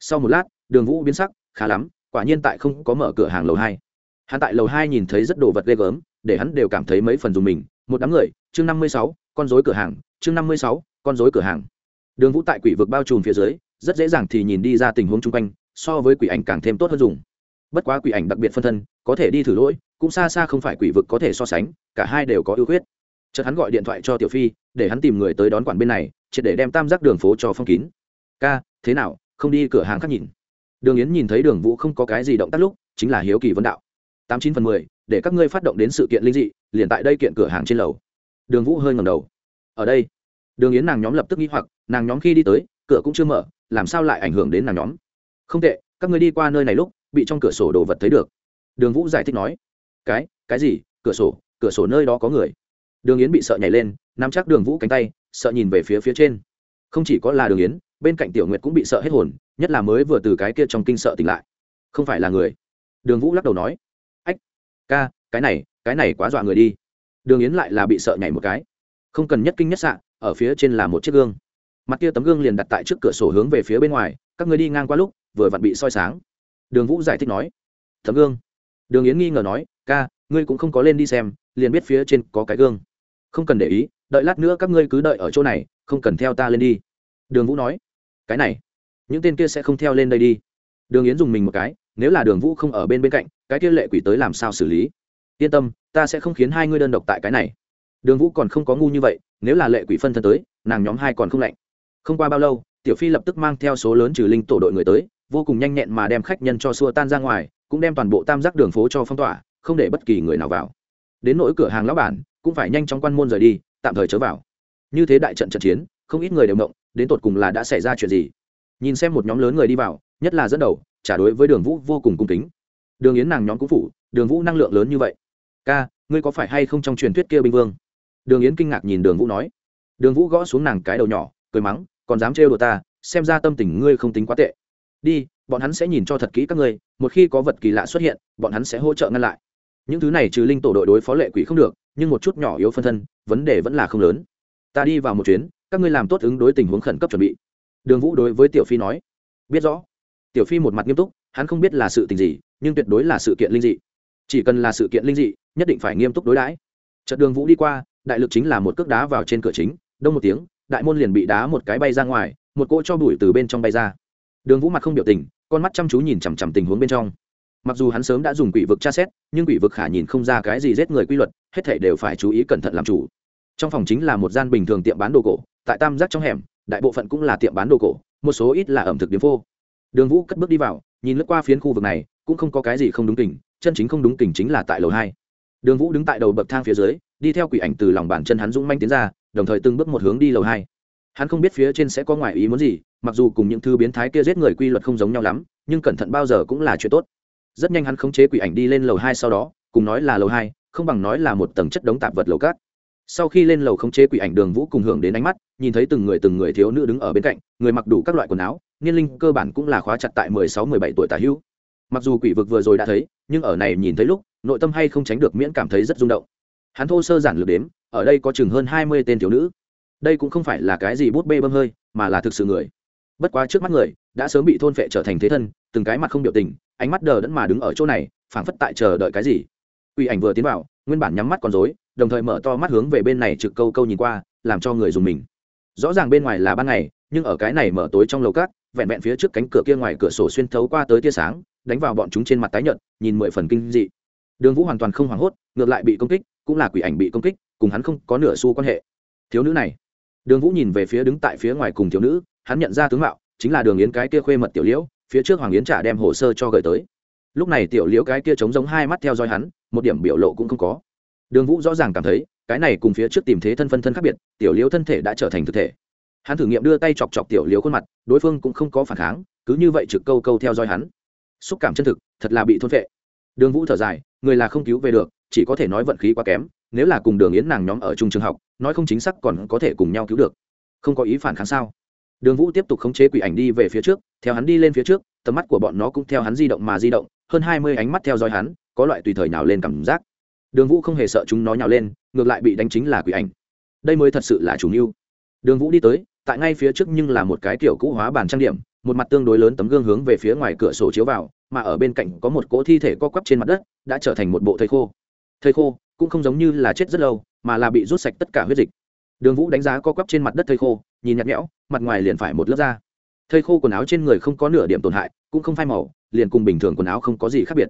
Sau một lát, đường vũ biến sắc, khá lắm, quả nhiên tại không có mở cửa hàng lầu hai. Hắn tại lầu hai nhìn thấy rất đồ vật ghê gớm, để hắn đều cảm thấy mấy phần dùng mình một đám người, chương năm mươi sáu, con dối cửa hàng, chương năm mươi sáu, con dối cửa hàng. Đường vũ tại quỷ vực bao trùm phía dưới, rất dễ dàng thì nhìn đi ra tình huống chung quanh, so với quỷ ảnh càng thêm tốt hơn dùng. Bất quá quỷ ảnh đặc biệt phân thân, có thể đi thử lỗi, cũng xa xa không phải quỷ vực có thể so sánh, cả hai đều có ưu khuyết. Chợt hắn gọi điện thoại cho tiểu phi, để hắn tìm người tới đón quản bên này, triệt để đem tam giác đường phố cho phong kín. Ca, thế nào? Không đi cửa hàng khác nhìn? Đường yến nhìn thấy đường vũ không có cái gì động tác lúc, chính là hiếu kỳ vấn đạo. Tám chín phần mười để các ngươi phát động đến sự kiện linh dị, liền tại đây kiện cửa hàng trên lầu. Đường vũ hơi ngầm đầu. Ở đây, đường yến nàng nhóm lập tức nghĩ hoặc, nàng nhóm khi đi tới, cửa cũng chưa mở, làm sao lại ảnh hưởng đến nàng nhóm? Không tệ, các ngươi đi qua nơi này lúc, bị trong cửa sổ đồ vật thấy được. Đường vũ giải thích nói. Cái cái gì? Cửa sổ cửa sổ nơi đó có người. Đường yến bị sợ nhảy lên, nắm chắc đường vũ cánh tay, sợ nhìn về phía phía trên. Không chỉ có là đường yến, bên cạnh tiểu nguyệt cũng bị sợ hết hồn, nhất là mới vừa từ cái kia trong kinh sợ tỉnh lại. Không phải là người. Đường vũ lắc đầu nói ca, cái này cái này quá dọa người đi. Đường yến lại là bị sợ nhảy một cái. Không cần nhất kinh nhất sạn ở phía trên là một chiếc gương. Mặt kia tấm gương liền đặt tại trước cửa sổ hướng về phía bên ngoài, các người đi ngang qua lúc, vừa vặn bị soi sáng. Đường vũ giải thích nói, tấm gương. Đường yến nghi ngờ nói, ca, ngươi cũng không có lên đi xem, liền biết phía trên có cái gương. Không cần để ý, đợi lát nữa các ngươi cứ đợi ở chỗ này, không cần theo ta lên đi. Đường vũ nói, cái này, những tên kia sẽ không theo lên đây đi đường yến dùng mình một cái, nếu là đường vũ không ở bên bên cạnh, cái kia lệ quỷ tới làm sao xử lý? Yên tâm, ta sẽ không khiến hai ngươi đơn độc tại cái này. Đường vũ còn không có ngu như vậy, nếu là lệ quỷ phân thân tới, nàng nhóm hai còn không lạnh. Không qua bao lâu, tiểu phi lập tức mang theo số lớn trừ linh tổ đội người tới, vô cùng nhanh nhẹn mà đem khách nhân cho xua tan ra ngoài, cũng đem toàn bộ tam giác đường phố cho phong tỏa, không để bất kỳ người nào vào. Đến nỗi cửa hàng lão bản, cũng phải nhanh chóng quan môn rời đi, tạm thời chớ vào. Như thế đại trận trận chiến, không ít người đều động, đến tột cùng là đã xảy ra chuyện gì? Nhìn xem một nhóm lớn người đi vào nhất là dẫn đầu, trả đối với đường vũ vô cùng cung kính. Đường yến nàng nhóm cũng phủ, đường vũ năng lượng lớn như vậy. Ca, ngươi có phải hay không trong truyền thuyết kia binh vương? Đường yến kinh ngạc nhìn đường vũ nói. Đường vũ gõ xuống nàng cái đầu nhỏ, cười mắng, còn dám trêu đồ ta, xem ra tâm tình ngươi không tính quá tệ. Đi, bọn hắn sẽ nhìn cho thật kỹ các ngươi, một khi có vật kỳ lạ xuất hiện, bọn hắn sẽ hỗ trợ ngăn lại. Những thứ này trừ linh tổ đội đối phó lệ quỷ không được, nhưng một chút nhỏ yếu phân thân, vấn đề vẫn là không lớn. Ta đi vào một chuyến, các ngươi làm tốt ứng đối tình huống khẩn cấp chuẩn bị. Đường vũ đối với tiểu phi nói. Biết rõ tiểu phi một mặt nghiêm túc, hắn không biết là sự tình gì, nhưng tuyệt đối là sự kiện linh dị. Chỉ cần là sự kiện linh dị, nhất định phải nghiêm túc đối đãi. Trận đường vũ đi qua, đại lực chính là một cước đá vào trên cửa chính, đông một tiếng, đại môn liền bị đá một cái bay ra ngoài, một cỗ cho bụi từ bên trong bay ra. Đường vũ mặt không biểu tình, con mắt chăm chú nhìn chằm chằm tình huống bên trong. Mặc dù hắn sớm đã dùng quỷ vực tra xét, nhưng quỷ vực khả nhìn không ra cái gì giết người quy luật, hết thể đều phải chú ý cẩn thận làm chủ. Trong phòng chính là một gian bình thường tiệm bán đồ cổ, tại tam giác trong hẻm, đại bộ phận cũng là tiệm bán đồ cổ, một số ít là ẩm thực điếm phô đường vũ cất bước đi vào nhìn lướt qua phiến khu vực này cũng không có cái gì không đúng tình, chân chính không đúng tình chính là tại lầu hai. Đường vũ đứng tại đầu bậc thang phía dưới đi theo quỷ ảnh từ lòng bàn chân hắn dũng manh tiến ra đồng thời từng bước một hướng đi lầu hai. Hắn không biết phía trên sẽ có ngoài ý muốn gì mặc dù cùng những thứ biến thái kia giết người quy luật không giống nhau lắm nhưng cẩn thận bao giờ cũng là chuyện tốt. Rất nhanh hắn khống chế quỷ ảnh đi lên lầu hai sau đó cùng nói là lầu hai không bằng nói là một tầng chất đống tạp vật lầu cát. Sau khi lên lầu khống chế quỷ ảnh đường vũ cùng hưởng đến ánh mắt nhìn thấy từng người từng người thiếu nữ đứng ở bên cạnh người mặc đủ các loại quần áo niên linh cơ bản cũng là khóa chặt tại mười sáu, mười bảy tuổi tả hữu. Mặc dù quỷ vực vừa rồi đã thấy, nhưng ở này nhìn thấy lúc, nội tâm hay không tránh được miễn cảm thấy rất rung động. Hắn thô sơ giản lược đếm, ở đây có chừng hơn hai mươi tên thiếu nữ. Đây cũng không phải là cái gì bút bê bơm hơi, mà là thực sự người. Bất quá trước mắt người, đã sớm bị thôn phệ trở thành thế thân, từng cái mặt không biểu tình, ánh mắt đờ đẫn mà đứng ở chỗ này, phảng phất tại chờ đợi cái gì. Quỷ ảnh vừa tiến vào, nguyên bản nhắm mắt còn dối đồng thời mở to mắt hướng về bên này trực câu câu nhìn qua, làm cho người dùng mình. Rõ ràng bên ngoài là ban ngày, nhưng ở cái này mở tối trong lầu cát vẹn vẹn phía trước cánh cửa kia ngoài cửa sổ xuyên thấu qua tới tia sáng, đánh vào bọn chúng trên mặt tái nhợt, nhìn mười phần kinh dị. Đường vũ hoàn toàn không hoảng hốt, ngược lại bị công kích, cũng là quỷ ảnh bị công kích, cùng hắn không có nửa xu quan hệ. Thiếu nữ này. Đường vũ nhìn về phía đứng tại phía ngoài cùng thiếu nữ, hắn nhận ra tướng mạo, chính là đường yến cái kia khuê mật tiểu liễu, phía trước hoàng yến trả đem hồ sơ cho gửi tới. Lúc này tiểu liễu cái kia trống giống hai mắt theo dõi hắn, một điểm biểu lộ cũng không có. Đường vũ rõ ràng cảm thấy, cái này cùng phía trước tìm thế thân phân thân khác biệt, tiểu liễu thân thể đã trở thành thực thể hắn thử nghiệm đưa tay chọc chọc tiểu liễu khuôn mặt, đối phương cũng không có phản kháng, cứ như vậy trực câu câu theo dõi hắn. Xúc cảm chân thực, thật là bị thôn vệ đường vũ thở dài, người là không cứu về được, chỉ có thể nói vận khí quá kém, nếu là cùng đường yến nàng nhóm ở chung trường học, nói không chính xác còn có thể cùng nhau cứu được. Không có ý phản kháng sao? Đường vũ tiếp tục khống chế quỷ ảnh đi về phía trước, theo hắn đi lên phía trước, tầm mắt của bọn nó cũng theo hắn di động mà di động, hơn hai mươi ánh mắt theo dõi hắn, có loại tùy thời nào lên cảm giác. Đường vũ không hề sợ chúng nó nhào lên, ngược lại bị đánh chính là quỷ ảnh. Đây mới thật sự là chủ mưu. Đường vũ đi tới tại ngay phía trước nhưng là một cái kiểu cũ hóa bàn trang điểm, một mặt tương đối lớn tấm gương hướng về phía ngoài cửa sổ chiếu vào, mà ở bên cạnh có một cỗ thi thể co quắp trên mặt đất, đã trở thành một bộ thầy khô. Thầy khô cũng không giống như là chết rất lâu, mà là bị rút sạch tất cả huyết dịch. Đường vũ đánh giá co quắp trên mặt đất thầy khô, nhìn nhạt nhẽo, mặt ngoài liền phải một lớp da. Thầy khô quần áo trên người không có nửa điểm tổn hại, cũng không phai màu, liền cùng bình thường quần áo không có gì khác biệt.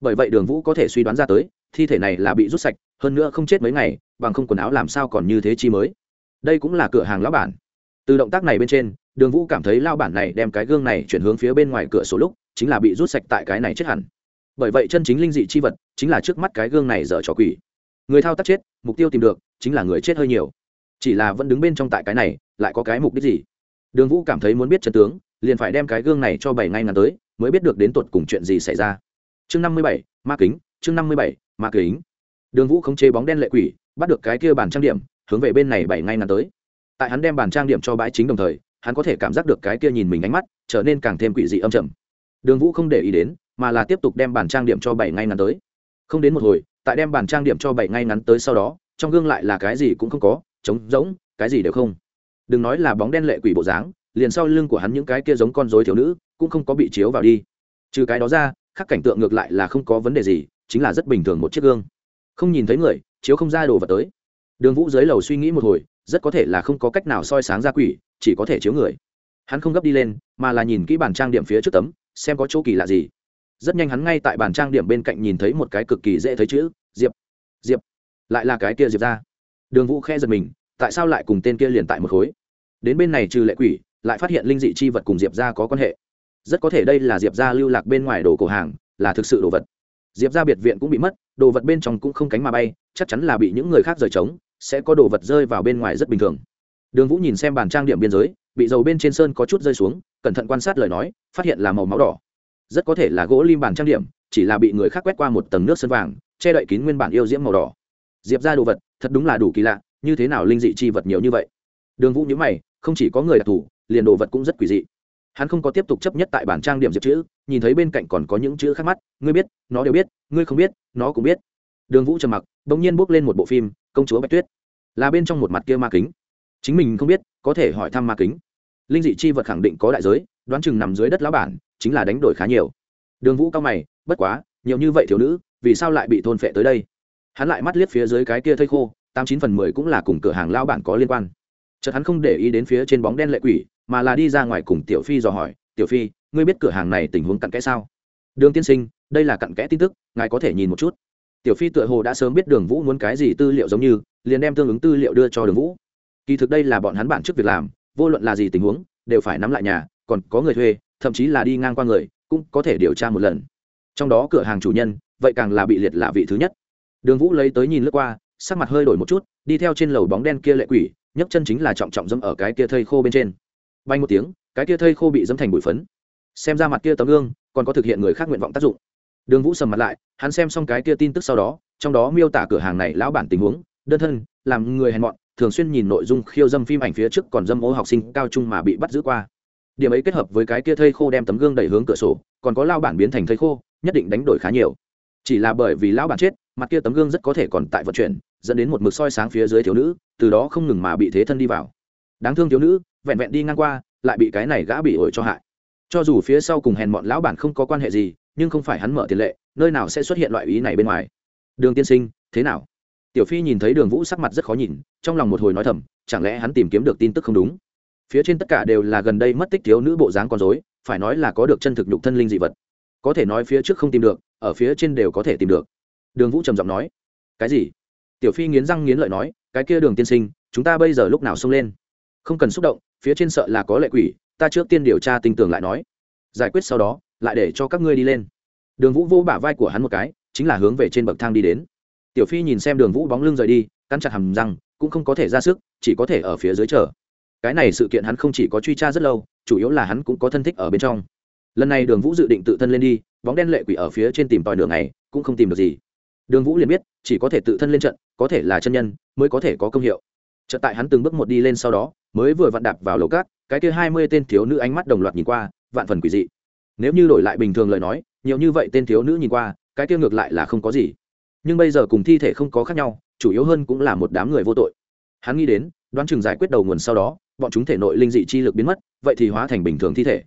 Bởi vậy đường vũ có thể suy đoán ra tới, thi thể này là bị rút sạch, hơn nữa không chết mấy ngày, bằng không quần áo làm sao còn như thế chi mới. Đây cũng là cửa hàng lão bản từ động tác này bên trên, đường vũ cảm thấy lao bản này đem cái gương này chuyển hướng phía bên ngoài cửa sổ lúc, chính là bị rút sạch tại cái này chết hẳn. Bởi vậy chân chính linh dị chi vật, chính là trước mắt cái gương này dở trò quỷ. Người thao tác chết, mục tiêu tìm được, chính là người chết hơi nhiều. Chỉ là vẫn đứng bên trong tại cái này, lại có cái mục đích gì? Đường vũ cảm thấy muốn biết chân tướng, liền phải đem cái gương này cho bảy ngay ngắn tới, mới biết được đến tột cùng chuyện gì xảy ra. Chương năm mươi bảy, ma kính, chương năm mươi bảy, ma kính. Đường vũ khống chế bóng đen lệ quỷ, bắt được cái kia bàn trang điểm, hướng về bên này bảy ngay ngắn tới tại hắn đem bàn trang điểm cho bãi chính đồng thời, hắn có thể cảm giác được cái kia nhìn mình ánh mắt, trở nên càng thêm quỷ dị âm trầm. Đường vũ không để ý đến, mà là tiếp tục đem bàn trang điểm cho bảy ngay ngắn tới. Không đến một hồi, tại đem bàn trang điểm cho bảy ngay ngắn tới sau đó, trong gương lại là cái gì cũng không có, trống rỗng, cái gì đều không. Đừng nói là bóng đen lệ quỷ bộ dáng, liền sau lưng của hắn những cái kia giống con dối thiếu nữ, cũng không có bị chiếu vào đi. Trừ cái đó ra, khắc cảnh tượng ngược lại là không có vấn đề gì, chính là rất bình thường một chiếc gương. Không nhìn thấy người, chiếu không ra đồ vật tới. Đường vũ dưới lầu suy nghĩ một hồi rất có thể là không có cách nào soi sáng ra quỷ, chỉ có thể chiếu người. Hắn không gấp đi lên, mà là nhìn kỹ bàn trang điểm phía trước tấm, xem có chỗ kỳ lạ gì. Rất nhanh hắn ngay tại bàn trang điểm bên cạnh nhìn thấy một cái cực kỳ dễ thấy chữ, diệp. Diệp. Lại là cái kia diệp ra. Đường vũ khe giật mình, tại sao lại cùng tên kia liền tại một khối? Đến bên này trừ lệ quỷ, lại phát hiện linh dị chi vật cùng diệp ra có quan hệ. Rất có thể đây là diệp ra lưu lạc bên ngoài đồ cổ hàng, là thực sự đồ vật. Diệp ra biệt viện cũng bị mất, đồ vật bên trong cũng không cánh mà bay, chắc chắn là bị những người khác rời trống sẽ có đồ vật rơi vào bên ngoài rất bình thường. Đường vũ nhìn xem bàn trang điểm biên giới, bị dầu bên trên sơn có chút rơi xuống, cẩn thận quan sát lời nói, phát hiện là màu máu đỏ. Rất có thể là gỗ lim bàn trang điểm, chỉ là bị người khác quét qua một tầng nước sơn vàng, che đậy kín nguyên bản yêu diễm màu đỏ. Diệp ra đồ vật, thật đúng là đủ kỳ lạ, như thế nào linh dị chi vật nhiều như vậy? Đường vũ nhớ mày, không chỉ có người đặc thù, liền đồ vật cũng rất quỷ dị. Hắn không có tiếp tục chấp nhất tại bản trang điểm diệp chữ, nhìn thấy bên cạnh còn có những chữ khác mắt, ngươi biết, nó đều biết, ngươi không biết, nó cũng biết. Đường vũ trầm mặc đ ỗ n g nhiên bước lên một bộ phim, công chúa bạch tuyết là bên trong một mặt kia ma kính. Chính mình không biết, có thể hỏi thăm ma kính. Linh dị chi vật khẳng định có đại giới, đoán chừng nằm dưới đất lão bản, chính là đánh đổi khá nhiều. Đường vũ cao mày, bất quá, nhiều như vậy thiếu nữ, vì sao lại bị thôn phệ tới đây? Hắn lại mắt liếc phía dưới cái kia thây khô, tám chín phần mười cũng là cùng cửa hàng lao bản có liên quan. Chợt hắn không để ý đến phía trên bóng đen lệ quỷ, mà là đi ra ngoài cùng tiểu phi dò hỏi, tiểu phi, ngươi biết cửa hàng này tình huống cặn kẽ sao? Đường tiên sinh, đây là cặn kẽ tin tức, ngài có thể nhìn một chút. Tiểu phi tựa hồ đã sớm biết đường vũ muốn cái gì tư liệu giống như liền đem tương ứng tư liệu đưa cho đường vũ. Kỳ thực đây là bọn hắn bản trước việc làm, vô luận là gì tình huống, đều phải nắm lại nhà, còn có người thuê, thậm chí là đi ngang qua người, cũng có thể điều tra một lần. Trong đó cửa hàng chủ nhân, vậy càng là bị liệt là vị thứ nhất. Đường vũ lấy tới nhìn lướt qua, sắc mặt hơi đổi một chút, đi theo trên lầu bóng đen kia lệ quỷ, nhấc chân chính là trọng trọng dẫm ở cái kia thây khô bên trên. Bay một tiếng, cái kia thây khô bị dẫm thành bụi phấn. Xem ra mặt kia tấm gương, còn có thực hiện người khác nguyện vọng tác dụng. Đường vũ sầm mặt lại, hắn xem xong cái kia tin tức sau đó, trong đó miêu tả cửa hàng này lão bản tình huống đơn thân, làm người hèn mọn, thường xuyên nhìn nội dung khiêu dâm phim ảnh phía trước còn dâm ô học sinh cao trung mà bị bắt giữ qua. Điểm ấy kết hợp với cái kia thây khô đem tấm gương đẩy hướng cửa sổ, còn có lao bản biến thành thây khô, nhất định đánh đổi khá nhiều. Chỉ là bởi vì lao bản chết, mặt kia tấm gương rất có thể còn tại vận chuyển, dẫn đến một mực soi sáng phía dưới thiếu nữ, từ đó không ngừng mà bị thế thân đi vào. Đáng thương thiếu nữ, vẹn vẹn đi ngang qua, lại bị cái này gã bị ổi cho hại. Cho dù phía sau cùng hèn bọn lão bản không có quan hệ gì, nhưng không phải hắn mở tiền lệ, nơi nào sẽ xuất hiện loại ý này bên ngoài. Đường tiên sinh, thế nào? Tiểu phi nhìn thấy đường vũ sắc mặt rất khó nhìn, trong lòng một hồi nói thầm, chẳng lẽ hắn tìm kiếm được tin tức không đúng? Phía trên tất cả đều là gần đây mất tích thiếu nữ bộ dáng con dối phải nói là có được chân thực nhục thân linh dị vật. Có thể nói phía trước không tìm được, ở phía trên đều có thể tìm được. Đường vũ trầm giọng nói, cái gì? Tiểu phi nghiến răng nghiến lợi nói, cái kia đường tiên sinh, chúng ta bây giờ lúc nào xông lên? Không cần xúc động, phía trên sợ là có lệ quỷ, ta trước tiên điều tra tin tường lại nói. Giải quyết sau đó, lại để cho các ngươi đi lên. Đường vũ vô bả vai của hắn một cái, chính là hướng về trên bậc thang đi đến tiểu phi nhìn xem đường vũ bóng lưng rời đi căn chặt hầm răng, cũng không có thể ra sức, chỉ có thể ở phía dưới chờ. Cái này sự kiện hắn không chỉ có truy tra rất lâu, chủ yếu là hắn cũng có thân thích ở bên trong. Lần này đường vũ dự định tự thân lên đi, bóng đen lệ quỷ ở phía trên tìm tòi đường này cũng không tìm được gì. Đường vũ liền biết, chỉ có thể tự thân lên trận, có thể là chân nhân, mới có thể có công hiệu. Trận tại hắn từng bước một đi lên sau đó, mới vừa vặn đạp vào lầu cát, cái kia hai mươi tên thiếu nữ ánh mắt đồng loạt nhìn qua, vạn phần quỷ dị. Nếu như đổi lại bình thường lời nói, nhiều như vậy tên thiếu nữ nhìn qua, cái kia ngược lại là không có gì nhưng bây giờ cùng thi thể không có khác nhau, chủ yếu hơn cũng là một đám người vô tội. Hắn nghĩ đến, đoán chừng giải quyết đầu nguồn sau đó, bọn chúng thể nội linh dị chi lực biến mất, vậy thì hóa thành bình thường thi thể.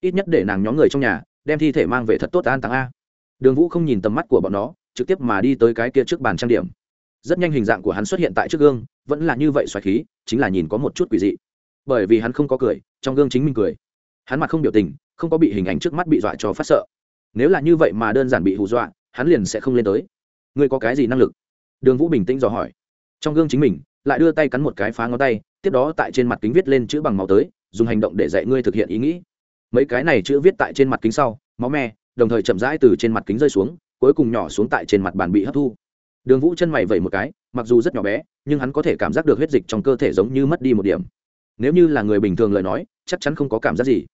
Ít nhất để nàng nhóm người trong nhà, đem thi thể mang về thật tốt an táng a. Đường vũ không nhìn tầm mắt của bọn nó, trực tiếp mà đi tới cái kia trước bàn trang điểm. Rất nhanh hình dạng của hắn xuất hiện tại trước gương, vẫn là như vậy xoài khí, chính là nhìn có một chút quỷ dị. Bởi vì hắn không có cười, trong gương chính mình cười. Hắn mặt không biểu tình, không có bị hình ảnh trước mắt bị dọa cho phát sợ. Nếu là như vậy mà đơn giản bị hù dọa, hắn liền sẽ không lên tới ngươi có cái gì năng lực? Đường vũ bình tĩnh dò hỏi. Trong gương chính mình, lại đưa tay cắn một cái phá ngón tay, tiếp đó tại trên mặt kính viết lên chữ bằng máu tới, dùng hành động để dạy ngươi thực hiện ý nghĩ. Mấy cái này chữ viết tại trên mặt kính sau, máu me, đồng thời chậm rãi từ trên mặt kính rơi xuống, cuối cùng nhỏ xuống tại trên mặt bàn bị hấp thu. Đường vũ chân mày vẩy một cái, mặc dù rất nhỏ bé, nhưng hắn có thể cảm giác được huyết dịch trong cơ thể giống như mất đi một điểm. Nếu như là người bình thường lời nói, chắc chắn không có cảm giác gì.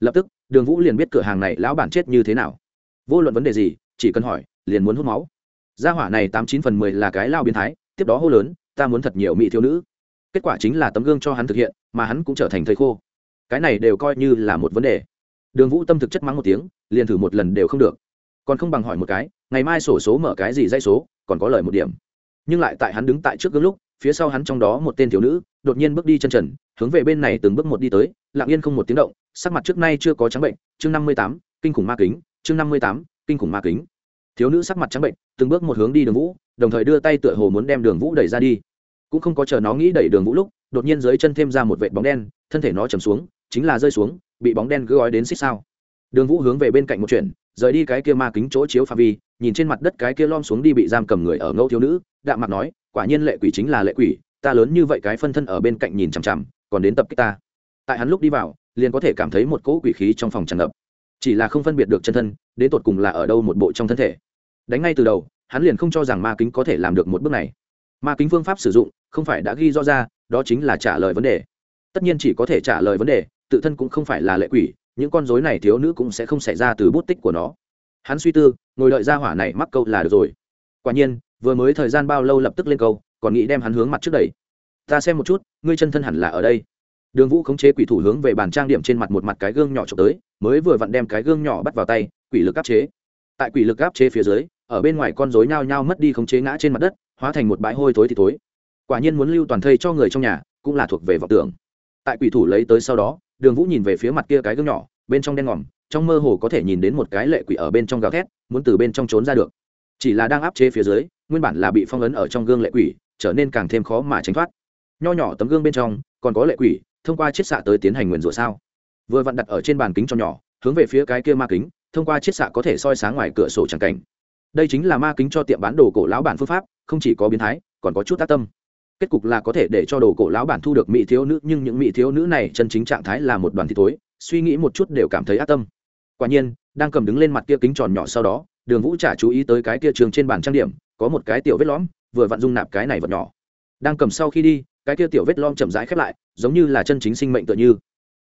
Lập tức, đường vũ liền biết cửa hàng này lão bản chết như thế nào. Vô luận vấn đề gì, chỉ cần hỏi, liền muốn hút máu gia hỏa này tám chín phần mười là cái lao biến thái, tiếp đó hô lớn, ta muốn thật nhiều mỹ thiếu nữ. Kết quả chính là tấm gương cho hắn thực hiện, mà hắn cũng trở thành thầy khô. Cái này đều coi như là một vấn đề. Đường vũ tâm thực chất mắng một tiếng, liền thử một lần đều không được. Còn không bằng hỏi một cái, ngày mai sổ số mở cái gì dây số, còn có lời một điểm. Nhưng lại tại hắn đứng tại trước gương lúc, phía sau hắn trong đó một tên thiếu nữ, đột nhiên bước đi chân trần, hướng về bên này từng bước một đi tới, lặng yên không một tiếng động, sắc mặt trước nay chưa có trắng bệnh, chương năm mươi tám, kinh khủng ma kính, chương năm mươi tám, kinh khủng ma kính thiếu nữ sắc mặt trắng bệnh, từng bước một hướng đi đường vũ, đồng thời đưa tay tựa hồ muốn đem đường vũ đẩy ra đi. Cũng không có chờ nó nghĩ đẩy đường vũ lúc, đột nhiên dưới chân thêm ra một vệt bóng đen, thân thể nó chầm xuống, chính là rơi xuống, bị bóng đen cứ gói đến xích sao. Đường vũ hướng về bên cạnh một chuyện rời đi cái kia ma kính chỗ chiếu pha vi, nhìn trên mặt đất cái kia lom xuống đi bị giam cầm người ở ngẫu thiếu nữ, đạm mặt nói, quả nhiên lệ quỷ chính là lệ quỷ, ta lớn như vậy cái phân thân ở bên cạnh nhìn chằm chằm, còn đến tập kích ta. Tại hắn lúc đi vào, liền có thể cảm thấy một cỗ quỷ khí trong phòng tràn ngập. Chỉ là không phân biệt được chân thân, đến tột cùng là ở đâu một bộ trong thân thể đánh ngay từ đầu, hắn liền không cho rằng ma kính có thể làm được một bước này. Ma kính phương pháp sử dụng, không phải đã ghi rõ ra, đó chính là trả lời vấn đề. Tất nhiên chỉ có thể trả lời vấn đề, tự thân cũng không phải là lệ quỷ, những con dối này thiếu nữ cũng sẽ không xảy ra từ bút tích của nó. Hắn suy tư, ngồi đợi ra hỏa này mắc câu là được rồi. Quả nhiên, vừa mới thời gian bao lâu lập tức lên câu, còn nghĩ đem hắn hướng mặt trước đẩy. Ta xem một chút, ngươi chân thân hẳn là ở đây. Đường vũ khống chế quỷ thủ hướng về bàn trang điểm trên mặt một mặt cái gương nhỏ trộm tới, mới vừa vặn đem cái gương nhỏ bắt vào tay, quỷ lực áp chế. Tại quỷ lực áp chế phía dưới ở bên ngoài con rối nhao nhao mất đi khống chế ngã trên mặt đất, hóa thành một bãi hôi thối thì thối. Quả nhiên muốn lưu toàn thây cho người trong nhà, cũng là thuộc về vọng tưởng. Tại quỷ thủ lấy tới sau đó, đường vũ nhìn về phía mặt kia cái gương nhỏ, bên trong đen ngòm, trong mơ hồ có thể nhìn đến một cái lệ quỷ ở bên trong gào thét, muốn từ bên trong trốn ra được. Chỉ là đang áp chế phía dưới, nguyên bản là bị phong ấn ở trong gương lệ quỷ, trở nên càng thêm khó mà tránh thoát. Nho nhỏ tấm gương bên trong, còn có lệ quỷ, thông qua chiết xạ tới tiến hành nguyền rủa sao? Vừa vặn đặt ở trên bàn kính cho nhỏ, hướng về phía cái kia ma kính, thông qua chiết xạ có thể soi sáng ngoài cửa sổ tràng cảnh đây chính là ma kính cho tiệm bán đồ cổ lão bản phương pháp, không chỉ có biến thái, còn có chút tác tâm. Kết cục là có thể để cho đồ cổ lão bản thu được mỹ thiếu nữ, nhưng những mỹ thiếu nữ này chân chính trạng thái là một đoàn thi tối suy nghĩ một chút đều cảm thấy ác tâm. Quả nhiên, đang cầm đứng lên mặt kia kính tròn nhỏ sau đó, đường vũ trả chú ý tới cái kia trường trên bàn trang điểm, có một cái tiểu vết lõm, vừa vặn dung nạp cái này vật nhỏ. Đang cầm sau khi đi, cái kia tiểu vết lõm chậm rãi khép lại, giống như là chân chính sinh mệnh tựa như.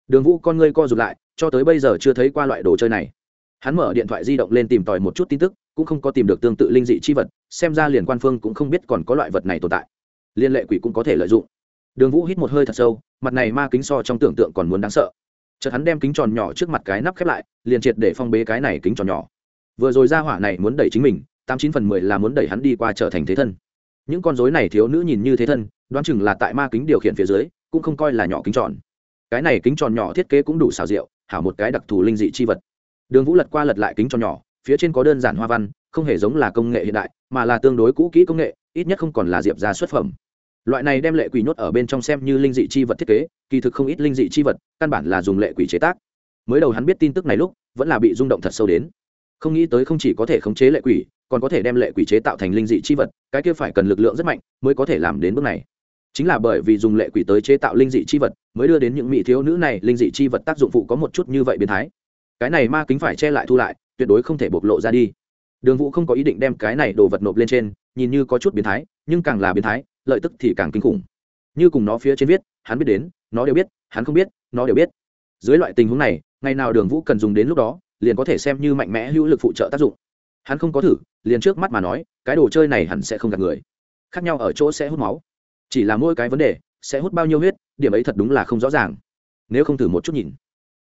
Đường vũ con ngươi co rụt lại, cho tới bây giờ chưa thấy qua loại đồ chơi này hắn mở điện thoại di động lên tìm tòi một chút tin tức, cũng không có tìm được tương tự linh dị chi vật, xem ra liền quan phương cũng không biết còn có loại vật này tồn tại. Liên lệ quỷ cũng có thể lợi dụng. Đường vũ hít một hơi thật sâu, mặt này ma kính so trong tưởng tượng còn muốn đáng sợ. Chợt hắn đem kính tròn nhỏ trước mặt cái nắp khép lại, liền triệt để phong bế cái này kính tròn nhỏ. Vừa rồi ra hỏa này muốn đẩy chính mình, tám chín phần mười là muốn đẩy hắn đi qua trở thành thế thân. Những con dối này thiếu nữ nhìn như thế thân, đoán chừng là tại ma kính điều khiển phía dưới, cũng không coi là nhỏ kính tròn. Cái này kính tròn nhỏ thiết kế cũng đủ xào rượu hảo một cái đặc thù linh dị chi vật đường vũ lật qua lật lại kính tròn nhỏ, phía trên có đơn giản hoa văn, không hề giống là công nghệ hiện đại, mà là tương đối cũ kỹ công nghệ, ít nhất không còn là diệp ra xuất phẩm. Loại này đem lệ quỷ nhốt ở bên trong xem như linh dị chi vật thiết kế, kỳ thực không ít linh dị chi vật, căn bản là dùng lệ quỷ chế tác. Mới đầu hắn biết tin tức này lúc, vẫn là bị rung động thật sâu đến. Không nghĩ tới không chỉ có thể khống chế lệ quỷ, còn có thể đem lệ quỷ chế tạo thành linh dị chi vật, cái kia phải cần lực lượng rất mạnh mới có thể làm đến bước này. Chính là bởi vì dùng lệ quỷ tới chế tạo linh dị chi vật, mới đưa đến những mỹ thiếu nữ này linh dị chi vật tác dụng phụ có một chút như vậy biến thái cái này ma kính phải che lại thu lại, tuyệt đối không thể bộc lộ ra đi. Đường vũ không có ý định đem cái này đồ vật nộp lên trên, nhìn như có chút biến thái, nhưng càng là biến thái, lợi tức thì càng kinh khủng. Như cùng nó phía trên viết, hắn biết đến, nó đều biết, hắn không biết, nó đều biết. Dưới loại tình huống này, ngày nào đường vũ cần dùng đến lúc đó, liền có thể xem như mạnh mẽ hữu lực phụ trợ tác dụng. Hắn không có thử, liền trước mắt mà nói, cái đồ chơi này hẳn sẽ không gạt người. Khác nhau ở chỗ sẽ hút máu. Chỉ là mỗi cái vấn đề, sẽ hút bao nhiêu huyết, điểm ấy thật đúng là không rõ ràng. Nếu không thử một chút nhìn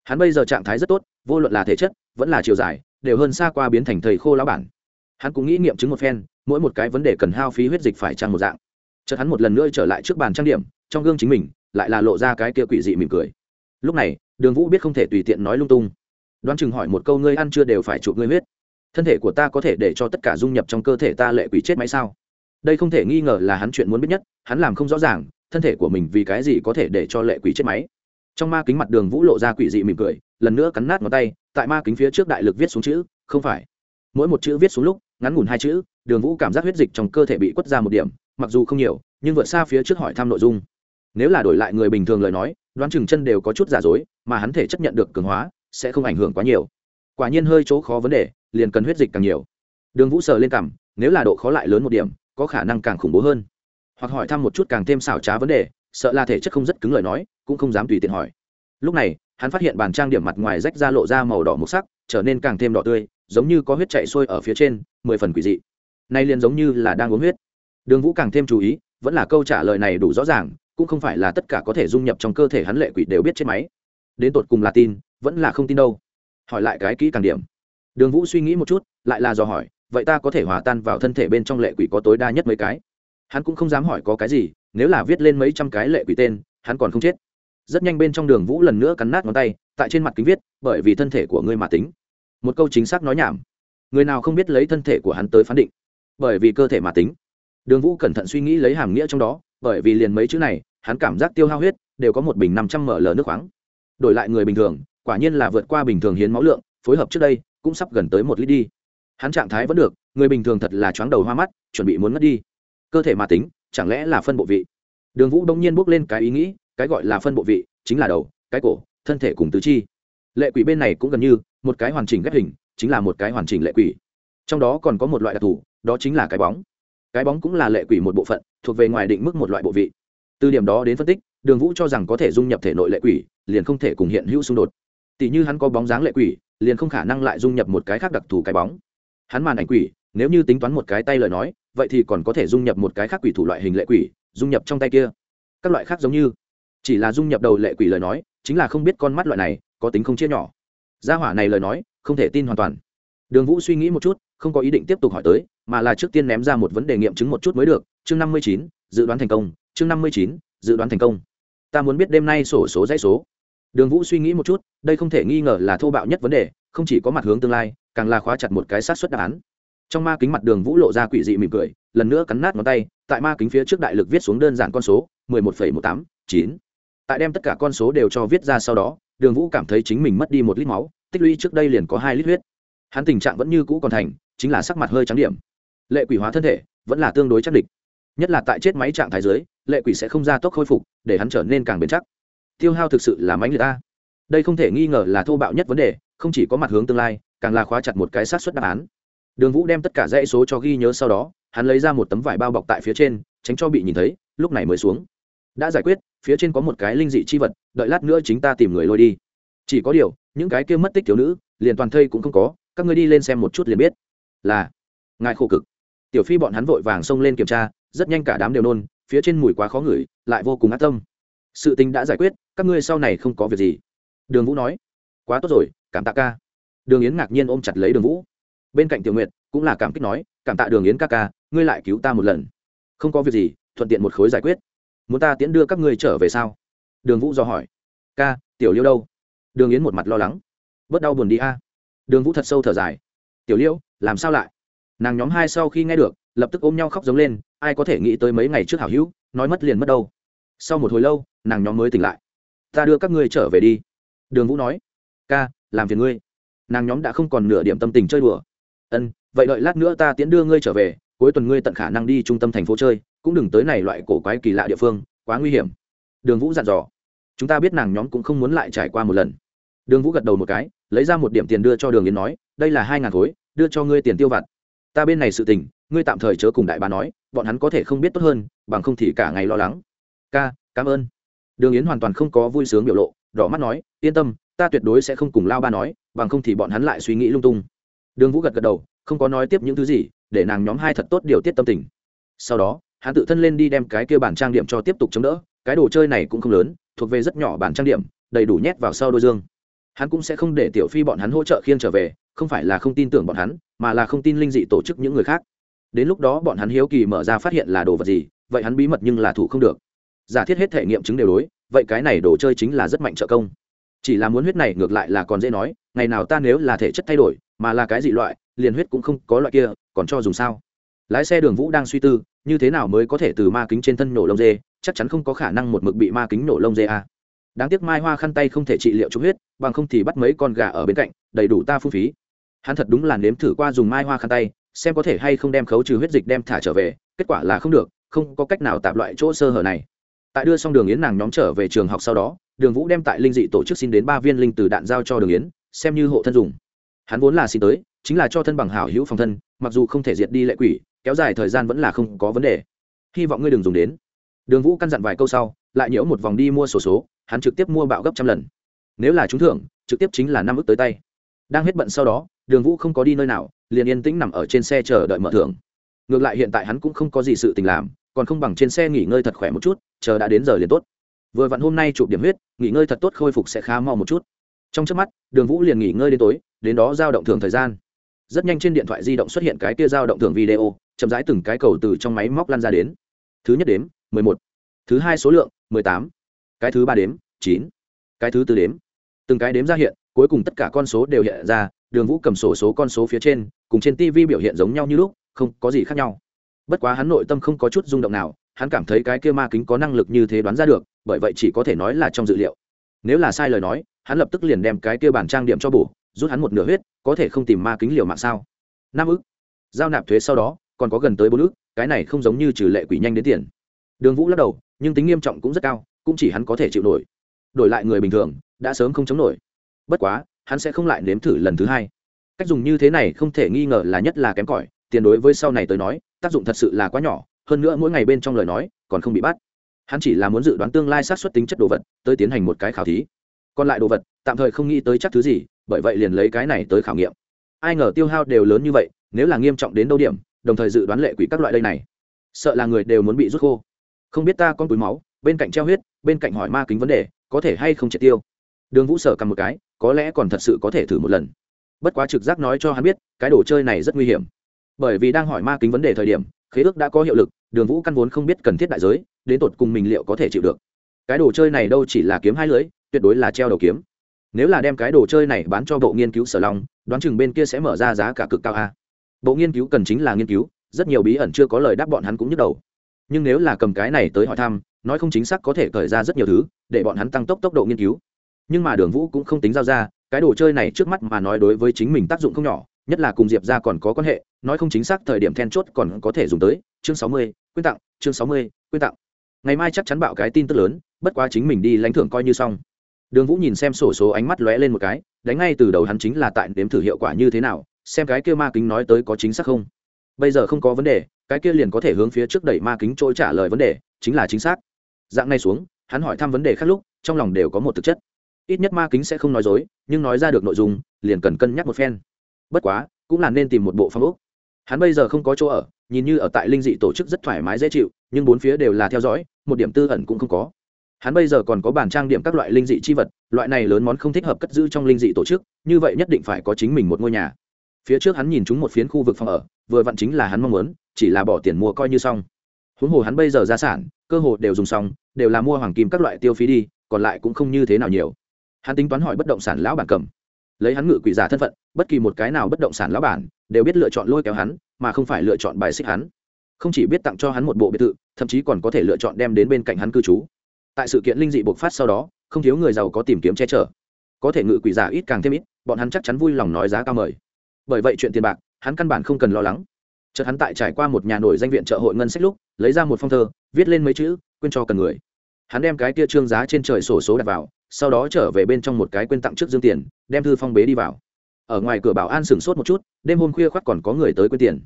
hắn bây giờ trạng thái rất tốt, vô luận là thể chất, vẫn là chiều dài, đều hơn xa qua biến thành thầy khô lão bản. Hắn cũng nghĩ nghiệm chứng một phen, mỗi một cái vấn đề cần hao phí huyết dịch phải trăng một dạng. Chợt hắn một lần nữa trở lại trước bàn trang điểm, trong gương chính mình, lại là lộ ra cái kia quỷ dị mỉm cười. Lúc này, đường vũ biết không thể tùy tiện nói lung tung. Đoán chừng hỏi một câu ngươi ăn chưa đều phải chụp ngươi huyết. Thân thể của ta có thể để cho tất cả dung nhập trong cơ thể ta lệ quỷ chết máy sao? Đây không thể nghi ngờ là hắn chuyện muốn biết nhất, hắn làm không rõ ràng, thân thể của mình vì cái gì có thể để cho lệ quỷ chết máy trong ma kính mặt đường vũ lộ ra quỷ dị mỉm cười, lần nữa cắn nát ngón tay, tại ma kính phía trước đại lực viết xuống chữ, không phải. Mỗi một chữ viết xuống lúc, ngắn ngủn hai chữ, đường vũ cảm giác huyết dịch trong cơ thể bị quất ra một điểm, mặc dù không nhiều, nhưng vượt xa phía trước hỏi thăm nội dung. Nếu là đổi lại người bình thường lời nói, đoán chừng chân đều có chút giả dối, mà hắn thể chấp nhận được cường hóa, sẽ không ảnh hưởng quá nhiều. Quả nhiên hơi chỗ khó vấn đề, liền cần huyết dịch càng nhiều. Đường vũ sờ lên cằm, nếu là độ khó lại lớn một điểm, có khả năng càng khủng bố hơn. Hoặc hỏi thăm một chút càng thêm xảo trá vấn đề sợ là thể chất không rất cứng lời nói, cũng không dám tùy tiện hỏi. Lúc này, hắn phát hiện bàn trang điểm mặt ngoài rách ra lộ ra màu đỏ mục sắc, trở nên càng thêm đỏ tươi, giống như có huyết chạy sôi ở phía trên, mười phần quỷ dị. Nay liền giống như là đang uống huyết. Đường vũ càng thêm chú ý, vẫn là câu trả lời này đủ rõ ràng, cũng không phải là tất cả có thể dung nhập trong cơ thể hắn lệ quỷ đều biết chết máy. Đến tột cùng là tin, vẫn là không tin đâu. Hỏi lại cái kỹ càng điểm. Đường vũ suy nghĩ một chút, lại là dò hỏi, vậy ta có thể hòa tan vào thân thể bên trong lệ quỷ có tối đa nhất mấy cái? Hắn cũng không dám hỏi có cái gì nếu là viết lên mấy trăm cái lệ quỷ tên, hắn còn không chết. Rất nhanh bên trong đường vũ lần nữa cắn nát ngón tay, tại trên mặt kính viết, bởi vì thân thể của ngươi mà tính. Một câu chính xác nói nhảm. Người nào không biết lấy thân thể của hắn tới phán định? Bởi vì cơ thể mà tính. Đường vũ cẩn thận suy nghĩ lấy hàm nghĩa trong đó, bởi vì liền mấy chữ này, hắn cảm giác tiêu hao huyết, đều có một bình năm trăm ml nước khoáng. Đổi lại người bình thường, quả nhiên là vượt qua bình thường hiến máu lượng, phối hợp trước đây, cũng sắp gần tới một lít đi. Hắn trạng thái vẫn được, người bình thường thật là chóng đầu hoa mắt, chuẩn bị muốn mất đi. Cơ thể mà tính chẳng lẽ là phân bộ vị? Đường vũ đông nhiên bước lên cái ý nghĩ, cái gọi là phân bộ vị chính là đầu, cái cổ, thân thể cùng tứ chi. Lệ quỷ bên này cũng gần như một cái hoàn chỉnh ghép hình, chính là một cái hoàn chỉnh lệ quỷ. Trong đó còn có một loại đặc thù, đó chính là cái bóng. Cái bóng cũng là lệ quỷ một bộ phận, thuộc về ngoài định mức một loại bộ vị. Từ điểm đó đến phân tích, đường vũ cho rằng có thể dung nhập thể nội lệ quỷ, liền không thể cùng hiện hữu xung đột. Tỷ như hắn có bóng dáng lệ quỷ, liền không khả năng lại dung nhập một cái khác đặc thù cái bóng. Hắn màn ảnh quỷ, nếu như tính toán một cái tay lời nói vậy thì còn có thể dung nhập một cái khác quỷ thủ loại hình lệ quỷ, dung nhập trong tay kia. Các loại khác giống như, chỉ là dung nhập đầu lệ quỷ lời nói, chính là không biết con mắt loại này, có tính không chia nhỏ. Gia hỏa này lời nói, không thể tin hoàn toàn. Đường vũ suy nghĩ một chút, không có ý định tiếp tục hỏi tới, mà là trước tiên ném ra một vấn đề nghiệm chứng một chút mới được. Chương năm mươi chín, dự đoán thành công. Chương năm mươi chín, dự đoán thành công. Ta muốn biết đêm nay sổ số dãy số. Đường vũ suy nghĩ một chút, đây không thể nghi ngờ là thô bạo nhất vấn đề, không chỉ có mặt hướng tương lai, càng là khóa chặt một cái sát xuất đáp án trong ma kính mặt đường vũ lộ ra quỷ dị mỉm cười, lần nữa cắn nát ngón tay, tại ma kính phía trước đại lực viết xuống đơn giản con số, mười một phẩy một tám chín. Tại đem tất cả con số đều cho viết ra sau đó, đường vũ cảm thấy chính mình mất đi một lít máu, tích lũy trước đây liền có hai lít huyết. Hắn tình trạng vẫn như cũ còn thành, chính là sắc mặt hơi trắng điểm. Lệ quỷ hóa thân thể, vẫn là tương đối chắc địch. Nhất là tại chết máy trạng thái dưới, lệ quỷ sẽ không ra tốc khôi phục, để hắn trở nên càng bền chắc. Tiêu hao thực sự là mánh người ta đây không thể nghi ngờ là thô bạo nhất vấn đề, không chỉ có mặt hướng tương lai, càng là khóa chặt một cái sát xuất đáp án đường vũ đem tất cả dãy số cho ghi nhớ sau đó, hắn lấy ra một tấm vải bao bọc tại phía trên, tránh cho bị nhìn thấy, lúc này mới xuống. Đã giải quyết, phía trên có một cái linh dị chi vật, đợi lát nữa chính ta tìm người lôi đi. Chỉ có điều, những cái kia mất tích thiếu nữ, liền toàn thây cũng không có, các ngươi đi lên xem một chút liền biết. Là, ngài khổ cực. Tiểu phi bọn hắn vội vàng xông lên kiểm tra, rất nhanh cả đám đều nôn, phía trên mùi quá khó ngửi, lại vô cùng ác tâm. Sự tình đã giải quyết, các ngươi sau này không có việc gì. Đường vũ nói, quá tốt rồi, cảm tạ ca. Đường yến ngạc nhiên ôm chặt lấy đường vũ bên cạnh tiểu nguyệt cũng là cảm kích nói, cảm tạ đường yến ca ca, ngươi lại cứu ta một lần. Không có việc gì, thuận tiện một khối giải quyết. Muốn ta tiễn đưa các ngươi trở về sao? Đường vũ do hỏi. Ca, tiểu liêu đâu? Đường yến một mặt lo lắng. Bớt đau buồn đi a. Đường vũ thật sâu thở dài. Tiểu liêu, làm sao lại? Nàng nhóm hai sau khi nghe được, lập tức ôm nhau khóc giống lên, ai có thể nghĩ tới mấy ngày trước hảo hữu, nói mất liền mất đâu. Sau một hồi lâu, nàng nhóm mới tỉnh lại. Ta đưa các ngươi trở về đi. Đường vũ nói. Ca, làm phiền ngươi. Nàng nhóm đã không còn nửa điểm tâm tình chơi đùa ân, vậy đợi lát nữa ta tiễn đưa ngươi trở về, cuối tuần ngươi tận khả năng đi trung tâm thành phố chơi, cũng đừng tới này loại cổ quái kỳ lạ địa phương, quá nguy hiểm. Đường vũ dặn dò. Chúng ta biết nàng nhóm cũng không muốn lại trải qua một lần. Đường vũ gật đầu một cái, lấy ra một điểm tiền đưa cho đường yến nói, đây là hai ngàn khối, đưa cho ngươi tiền tiêu vặt. Ta bên này sự tình, ngươi tạm thời chớ cùng đại bà nói, bọn hắn có thể không biết tốt hơn, bằng không thì cả ngày lo lắng. Ca, cảm ơn. Đường yến hoàn toàn không có vui sướng biểu lộ, đỏ mắt nói, yên tâm, ta tuyệt đối sẽ không cùng lao ba nói, bằng không thì bọn hắn lại suy nghĩ lung tung đường vũ gật gật đầu, không có nói tiếp những thứ gì, để nàng nhóm hai thật tốt điều tiết tâm tình. Sau đó, hắn tự thân lên đi đem cái kia bản trang điểm cho tiếp tục chống đỡ, cái đồ chơi này cũng không lớn, thuộc về rất nhỏ bản trang điểm, đầy đủ nhét vào sau đôi dương. Hắn cũng sẽ không để tiểu phi bọn hắn hỗ trợ khiêng trở về, không phải là không tin tưởng bọn hắn, mà là không tin linh dị tổ chức những người khác. Đến lúc đó bọn hắn hiếu kỳ mở ra phát hiện là đồ vật gì, vậy hắn bí mật nhưng là thủ không được. Giả thiết hết thể nghiệm chứng đều đối, vậy cái này đồ chơi chính là rất mạnh trợ công. Chỉ là muốn huyết này ngược lại là còn dễ nói, ngày nào ta nếu là thể chất thay đổi mà là cái gì loại, liền huyết cũng không có loại kia, còn cho dùng sao? Lái xe đường vũ đang suy tư, như thế nào mới có thể từ ma kính trên thân nổ lông dê, chắc chắn không có khả năng một mực bị ma kính nổ lông dê à. đáng tiếc mai hoa khăn tay không thể trị liệu chút huyết, bằng không thì bắt mấy con gà ở bên cạnh, đầy đủ ta phung phí. Hắn thật đúng là nếm thử qua dùng mai hoa khăn tay, xem có thể hay không đem khấu trừ huyết dịch đem thả trở về, kết quả là không được, không có cách nào tạp loại chỗ sơ hở này. Tại đưa xong đường yến nàng nhóm trở về trường học sau đó, đường vũ đem tại linh dị tổ chức xin đến ba viên linh từ đạn giao cho đường yến, xem như hộ thân dùng hắn vốn là xin tới chính là cho thân bằng hảo hữu phòng thân mặc dù không thể diệt đi lệ quỷ kéo dài thời gian vẫn là không có vấn đề. Hy vọng ngươi đừng dùng đến. Đường vũ căn dặn vài câu sau lại nhiễu một vòng đi mua sổ số, số hắn trực tiếp mua bạo gấp trăm lần. Nếu là trúng thưởng trực tiếp chính là năm ức tới tay. Đang hết bận sau đó đường vũ không có đi nơi nào liền yên tĩnh nằm ở trên xe chờ đợi mở thưởng. Ngược lại hiện tại hắn cũng không có gì sự tình làm còn không bằng trên xe nghỉ ngơi thật khỏe một chút chờ đã đến giờ liền tốt. Vừa vặn hôm nay chụp điểm huyết nghỉ ngơi thật tốt khôi phục sẽ khá mau một chút trong trước mắt, đường vũ liền nghỉ ngơi đến tối, đến đó giao động thường thời gian. Rất nhanh trên điện thoại di động xuất hiện cái kia giao động thường video, chậm rãi từng cái cầu từ trong máy móc lăn ra đến. Thứ nhất đếm, mười một. Thứ hai số lượng, mười tám. Cái thứ ba đếm, chín. Cái thứ tư đếm. Từng cái đếm ra hiện, cuối cùng tất cả con số đều hiện ra, đường vũ cầm sổ số con số phía trên, cùng trên tv biểu hiện giống nhau như lúc, không có gì khác nhau. Bất quá hắn nội tâm không có chút rung động nào, hắn cảm thấy cái kia ma kính có năng lực như thế đoán ra được, bởi vậy chỉ có thể nói là trong dự liệu. Nếu là sai lời nói hắn lập tức liền đem cái kia bản trang điểm cho bổ, rút hắn một nửa huyết, có thể không tìm ma kính liều mạng sao? Năm ức. Giao nạp thuế sau đó, còn có gần tới bốn ức, cái này không giống như trừ lệ quỷ nhanh đến tiền. Đường vũ lắc đầu, nhưng tính nghiêm trọng cũng rất cao, cũng chỉ hắn có thể chịu nổi. Đổi lại người bình thường, đã sớm không chống nổi. Bất quá, hắn sẽ không lại nếm thử lần thứ hai. Cách dùng như thế này không thể nghi ngờ là nhất là kém cỏi, tiền đối với sau này tới nói, tác dụng thật sự là quá nhỏ, hơn nữa mỗi ngày bên trong lời nói, còn không bị bắt. Hắn chỉ là muốn dự đoán tương lai sát xuất tính chất đồ vật, tới tiến hành một cái khảo thí còn lại đồ vật, tạm thời không nghĩ tới chắc thứ gì, bởi vậy liền lấy cái này tới khảo nghiệm. Ai ngờ tiêu hao đều lớn như vậy, nếu là nghiêm trọng đến đâu điểm, đồng thời dự đoán lệ quỷ các loại đây này, sợ là người đều muốn bị rút khô. Không biết ta con túi máu, bên cạnh treo huyết, bên cạnh hỏi ma kính vấn đề, có thể hay không triệt tiêu? Đường vũ sở cầm một cái, có lẽ còn thật sự có thể thử một lần. Bất quá trực giác nói cho hắn biết, cái đồ chơi này rất nguy hiểm. Bởi vì đang hỏi ma kính vấn đề thời điểm, khế ước đã có hiệu lực, đường vũ căn vốn không biết cần thiết đại giới, đến tột cùng mình liệu có thể chịu được. Cái đồ chơi này đâu chỉ là kiếm hai lưới tuyệt đối là treo đầu kiếm. Nếu là đem cái đồ chơi này bán cho bộ nghiên cứu sở long, đoán chừng bên kia sẽ mở ra giá cả cực cao a. Bộ nghiên cứu cần chính là nghiên cứu, rất nhiều bí ẩn chưa có lời đáp bọn hắn cũng nhức đầu. Nhưng nếu là cầm cái này tới hỏi thăm, nói không chính xác có thể khởi ra rất nhiều thứ, để bọn hắn tăng tốc tốc độ nghiên cứu. Nhưng mà đường vũ cũng không tính giao ra, cái đồ chơi này trước mắt mà nói đối với chính mình tác dụng không nhỏ, nhất là cùng diệp ra còn có quan hệ, nói không chính xác thời điểm then chốt còn có thể dùng tới, chương sáu mươi, quyên tặng, chương sáu mươi, quyên tặng. Ngày mai chắc chắn bạo cái tin tức lớn, bất quá chính mình đi lãnh thưởng coi như xong đường vũ nhìn xem sổ số ánh mắt lóe lên một cái, đánh ngay từ đầu hắn chính là tại nếm thử hiệu quả như thế nào, xem cái kia ma kính nói tới có chính xác không. Bây giờ không có vấn đề, cái kia liền có thể hướng phía trước đẩy ma kính trôi trả lời vấn đề, chính là chính xác. Dạng này xuống, hắn hỏi thăm vấn đề khác lúc, trong lòng đều có một thực chất. Ít nhất ma kính sẽ không nói dối, nhưng nói ra được nội dung, liền cần cân nhắc một phen. Bất quá, cũng là nên tìm một bộ phong ốc. Hắn bây giờ không có chỗ ở, nhìn như ở tại linh dị tổ chức rất thoải mái dễ chịu, nhưng bốn phía đều là theo dõi, một điểm tư ẩn cũng không có hắn bây giờ còn có bàn trang điểm các loại linh dị chi vật, loại này lớn món không thích hợp cất giữ trong linh dị tổ chức, như vậy nhất định phải có chính mình một ngôi nhà. Phía trước hắn nhìn chúng một phiến khu vực phòng ở, vừa vặn chính là hắn mong muốn, chỉ là bỏ tiền mua coi như xong. Huống hồ hắn bây giờ gia sản, cơ hồ đều dùng xong, đều là mua hoàng kim các loại tiêu phí đi, còn lại cũng không như thế nào nhiều. Hắn tính toán hỏi bất động sản lão bản cầm. Lấy hắn ngự quỷ giả thân phận, bất kỳ một cái nào bất động sản lão bản, đều biết lựa chọn lôi kéo hắn, mà không phải lựa chọn bài xích hắn. Không chỉ biết tặng cho hắn một bộ biệt thự, thậm chí còn có thể lựa chọn đem đến bên cạnh hắn cư trú tại sự kiện linh dị bộc phát sau đó, không thiếu người giàu có tìm kiếm che chở. Có thể ngự quỷ giả ít càng thêm ít, bọn hắn chắc chắn vui lòng nói giá cao mời. Bởi vậy chuyện tiền bạc, hắn căn bản không cần lo lắng. Chợt hắn tại trải qua một nhà nổi danh viện trợ hội ngân sách lúc, lấy ra một phong thơ, viết lên mấy chữ, quên cho cần người. Hắn đem cái kia trương giá trên trời sổ số đặt vào, sau đó trở về bên trong một cái quên tặng trước dương tiền, đem thư phong bế đi vào. Ở ngoài cửa bảo an sửng sốt một chút, đêm hôm khuya khoác còn có người tới quên tiền.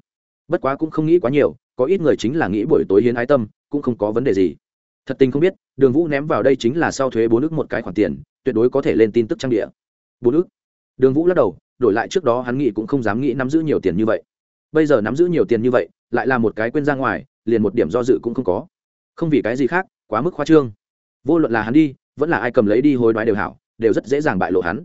Bất quá cũng không nghĩ quá nhiều, có ít người chính là nghĩ buổi tối hiến ái tâm, cũng không có vấn đề gì thật tình không biết, đường vũ ném vào đây chính là sau thuế bốn ước một cái khoản tiền, tuyệt đối có thể lên tin tức trang địa. Bốn ước đường vũ lắc đầu, đổi lại trước đó hắn nghĩ cũng không dám nghĩ nắm giữ nhiều tiền như vậy. Bây giờ nắm giữ nhiều tiền như vậy, lại là một cái quên ra ngoài, liền một điểm do dự cũng không có. Không vì cái gì khác, quá mức khoa trương. Vô luận là hắn đi, vẫn là ai cầm lấy đi hối đoái đều hảo, đều rất dễ dàng bại lộ hắn.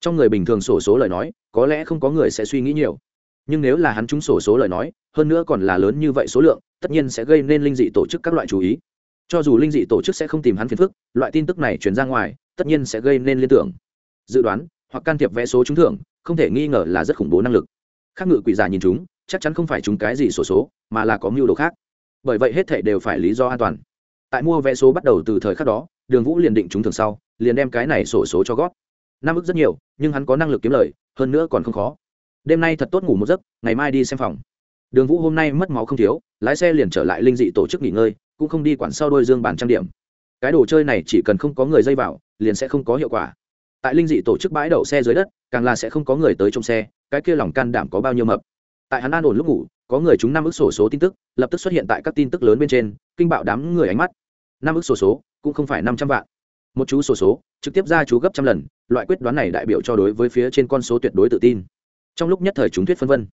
Trong người bình thường sổ số lời nói, có lẽ không có người sẽ suy nghĩ nhiều. Nhưng nếu là hắn trúng sổ số lời nói, hơn nữa còn là lớn như vậy số lượng, tất nhiên sẽ gây nên linh dị tổ chức các loại chú ý cho dù linh dị tổ chức sẽ không tìm hắn phiền phức, loại tin tức này chuyển ra ngoài, tất nhiên sẽ gây nên liên tưởng. Dự đoán, hoặc can thiệp vẽ số trúng thưởng, không thể nghi ngờ là rất khủng bố năng lực. Khác ngự quỷ giả nhìn chúng, chắc chắn không phải chúng cái gì sổ số, mà là có mưu đồ khác. Bởi vậy hết thể đều phải lý do an toàn. Tại mua vé số bắt đầu từ thời khắc đó, đường vũ liền định trúng thường sau, liền đem cái này sổ số cho gót năm ức rất nhiều, nhưng hắn có năng lực kiếm lời, hơn nữa còn không khó. Đêm nay thật tốt ngủ một giấc, ngày mai đi xem phòng. Đường vũ hôm nay mất máu không thiếu, lái xe liền trở lại linh dị tổ chức nghỉ ngơi cũng không đi quản sau đôi dương bàn trang điểm. Cái đồ chơi này chỉ cần không có người dây vào, liền sẽ không có hiệu quả. Tại linh dị tổ chức bãi đậu xe dưới đất, càng là sẽ không có người tới trong xe, cái kia lòng can đảm có bao nhiêu mập. Tại hắn an ổn lúc ngủ, có người chúng năm ức sổ số tin tức, lập tức xuất hiện tại các tin tức lớn bên trên, kinh bạo đám người ánh mắt. Năm ức sổ số, cũng không phải năm trăm vạn. Một chú sổ số, trực tiếp ra chú gấp trăm lần, loại quyết đoán này đại biểu cho đối với phía trên con số tuyệt đối tự tin. Trong lúc nhất thời chúng thuyết phân vân,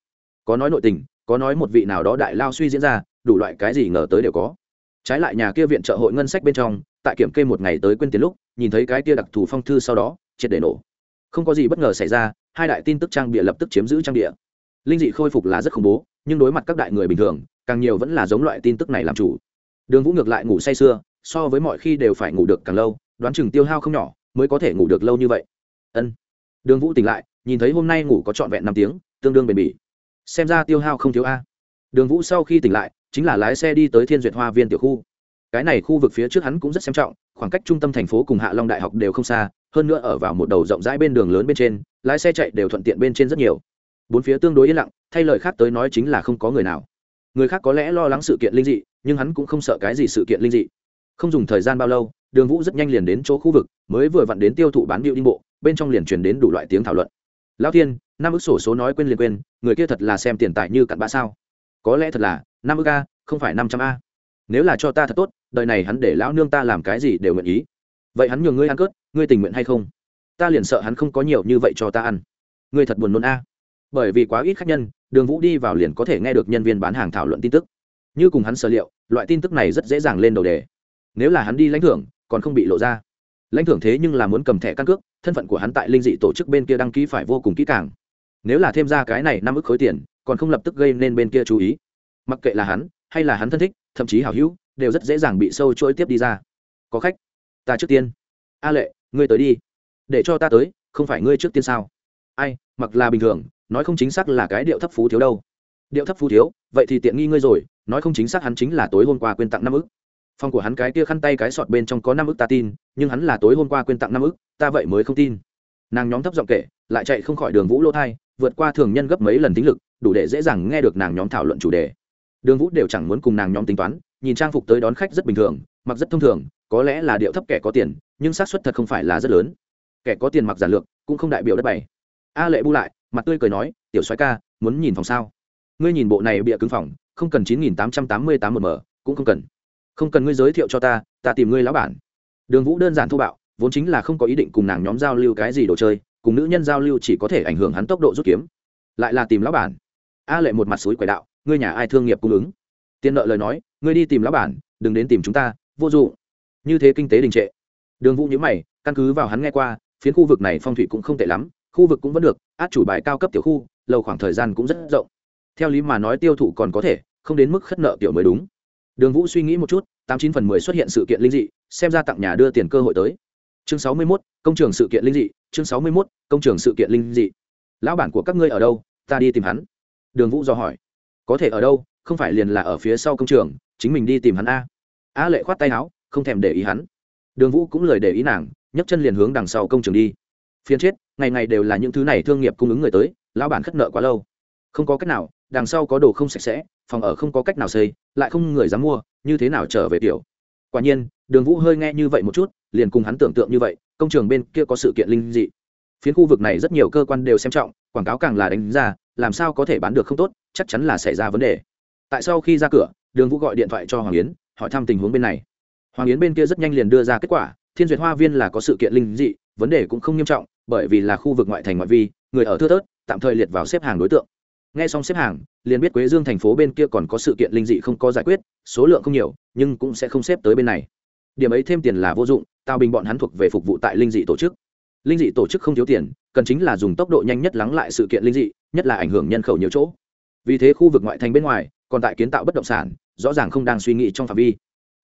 có nói nội tình, có nói một vị nào đó đại lao suy diễn ra, đủ loại cái gì ngờ tới đều có trái lại nhà kia viện trợ hội ngân sách bên trong, tại kiểm kê một ngày tới quên tiền lúc, nhìn thấy cái kia đặc thù phong thư sau đó, triệt để nổ. Không có gì bất ngờ xảy ra, hai đại tin tức trang bịa lập tức chiếm giữ trang địa linh dị khôi phục là rất khủng bố, nhưng đối mặt các đại người bình thường, càng nhiều vẫn là giống loại tin tức này làm chủ. Đường vũ ngược lại ngủ say sưa, so với mọi khi đều phải ngủ được càng lâu, đoán chừng tiêu hao không nhỏ, mới có thể ngủ được lâu như vậy. Ân. Đường vũ tỉnh lại, nhìn thấy hôm nay ngủ có trọn vẹn năm tiếng, tương đương bền bỉ. Xem ra tiêu hao không thiếu a đường vũ sau khi tỉnh lại, chính là lái xe đi tới thiên duyệt hoa viên tiểu khu. Cái này khu vực phía trước hắn cũng rất xem trọng, khoảng cách trung tâm thành phố cùng hạ long đại học đều không xa, hơn nữa ở vào một đầu rộng rãi bên đường lớn bên trên, lái xe chạy đều thuận tiện bên trên rất nhiều. Bốn phía tương đối yên lặng, thay lời khác tới nói chính là không có người nào. Người khác có lẽ lo lắng sự kiện linh dị, nhưng hắn cũng không sợ cái gì sự kiện linh dị. Không dùng thời gian bao lâu, đường vũ rất nhanh liền đến chỗ khu vực, mới vừa vặn đến tiêu thụ bán điệu đi bộ, bên trong liền truyền đến đủ loại tiếng thảo luận. Lão thiên, năm ức sổ số nói quên liền quên, người kia thật là xem tiền tài như cặn bã sao? Có lẽ thật là năm ức a, không phải năm trăm a. Nếu là cho ta thật tốt, đời này hắn để lão nương ta làm cái gì đều nguyện ý. Vậy hắn nhường ngươi ăn cớt ngươi tình nguyện hay không? Ta liền sợ hắn không có nhiều như vậy cho ta ăn. Ngươi thật buồn nôn a. Bởi vì quá ít khách nhân, đường vũ đi vào liền có thể nghe được nhân viên bán hàng thảo luận tin tức. Như cùng hắn sở liệu, loại tin tức này rất dễ dàng lên đầu đề. Nếu là hắn đi lãnh thưởng, còn không bị lộ ra. Lãnh thưởng thế nhưng là muốn cầm thẻ căn cước, thân phận của hắn tại linh dị tổ chức bên kia đăng ký phải vô cùng kỹ càng. Nếu là thêm ra cái này năm ức khối tiền còn không lập tức gây nên bên kia chú ý. Mặc kệ là hắn, hay là hắn thân thích, thậm chí hảo hữu, đều rất dễ dàng bị sâu trôi tiếp đi ra. Có khách. Ta trước tiên. A lệ, ngươi tới đi. Để cho ta tới, không phải ngươi trước tiên sao? Ai, mặc là bình thường, nói không chính xác là cái điệu thấp phú thiếu đâu. Điệu thấp phú thiếu, vậy thì tiện nghi ngươi rồi, nói không chính xác hắn chính là tối hôm qua quên tặng năm ức. Phòng của hắn cái kia khăn tay cái sọt bên trong có năm ức ta tin, nhưng hắn là tối hôm qua quên tặng năm ức, ta vậy mới không tin. Nàng nhóm thấp giọng kể, lại chạy không khỏi đường vũ lỗ thai, vượt qua thường nhân gấp mấy lần tính lực đủ để dễ dàng nghe được nàng nhóm thảo luận chủ đề. Đường vũ đều chẳng muốn cùng nàng nhóm tính toán, nhìn trang phục tới đón khách rất bình thường, mặc rất thông thường, có lẽ là điệu thấp kẻ có tiền, nhưng xác suất thật không phải là rất lớn. Kẻ có tiền mặc giản lược, cũng không đại biểu đất bày. A lệ bu lại, mặt tươi cười nói, tiểu soái ca, muốn nhìn phòng sao? Ngươi nhìn bộ này bịa cứng phòng, không cần chín nghìn tám trăm tám mươi tám một m cũng không cần. Không cần ngươi giới thiệu cho ta ta tìm ngươi lão bản. Đường vũ đơn giản thô bạo, vốn chính là không có ý định cùng nàng nhóm giao lưu cái gì đồ chơi, cùng nữ nhân giao lưu chỉ có thể ảnh hưởng hắn tốc độ rút kiếm. Lại là tìm lão bản a lệ một mặt suối quẻ đạo, ngươi nhà ai thương nghiệp cung ứng? Tiên nợ lời nói, ngươi đi tìm lão bản, đừng đến tìm chúng ta, vô dụng. Như thế kinh tế đình trệ. Đường vũ nhữ mày, căn cứ vào hắn nghe qua, phiến khu vực này phong thủy cũng không tệ lắm, khu vực cũng vẫn được, át chủ bài cao cấp tiểu khu, lâu khoảng thời gian cũng rất rộng. Theo lý mà nói tiêu thụ còn có thể, không đến mức khất nợ tiểu mới đúng. Đường vũ suy nghĩ một chút, tám chín phần mười xuất hiện sự kiện linh dị, xem ra tặng nhà đưa tiền cơ hội tới. Chương sáu mươi mốt, công trường sự kiện linh dị, chương sáu mươi mốt, công trường sự kiện linh dị. Lão bản của các ngươi ở đâu, ta đi tìm hắn đường vũ do hỏi. Có thể ở đâu, không phải liền là ở phía sau công trường, chính mình đi tìm hắn a. A lệ khoát tay áo, không thèm để ý hắn. Đường vũ cũng lời để ý nàng, nhấc chân liền hướng đằng sau công trường đi. Phiên chết, ngày ngày đều là những thứ này thương nghiệp cung ứng người tới, lão bản khất nợ quá lâu. Không có cách nào, đằng sau có đồ không sạch sẽ, phòng ở không có cách nào xây, lại không người dám mua, như thế nào trở về tiểu? Quả nhiên, đường vũ hơi nghe như vậy một chút, liền cùng hắn tưởng tượng như vậy, công trường bên kia có sự kiện linh dị. Phiến khu vực này rất nhiều cơ quan đều xem trọng, quảng cáo càng là đánh ra làm sao có thể bán được không tốt, chắc chắn là xảy ra vấn đề. Tại sau khi ra cửa, đường vũ gọi điện thoại cho hoàng yến, hỏi thăm tình huống bên này. Hoàng yến bên kia rất nhanh liền đưa ra kết quả, thiên duyệt hoa viên là có sự kiện linh dị, vấn đề cũng không nghiêm trọng, bởi vì là khu vực ngoại thành ngoại vi, người ở thưa thớt, tạm thời liệt vào xếp hàng đối tượng. Nghe xong xếp hàng, liền biết quế dương thành phố bên kia còn có sự kiện linh dị không có giải quyết, số lượng không nhiều, nhưng cũng sẽ không xếp tới bên này. Điểm ấy thêm tiền là vô dụng, tào bình bọn hắn thuộc về phục vụ tại linh dị tổ chức linh dị tổ chức không thiếu tiền cần chính là dùng tốc độ nhanh nhất lắng lại sự kiện linh dị nhất là ảnh hưởng nhân khẩu nhiều chỗ. Vì thế khu vực ngoại thành bên ngoài còn tại kiến tạo bất động sản rõ ràng không đang suy nghĩ trong phạm vi.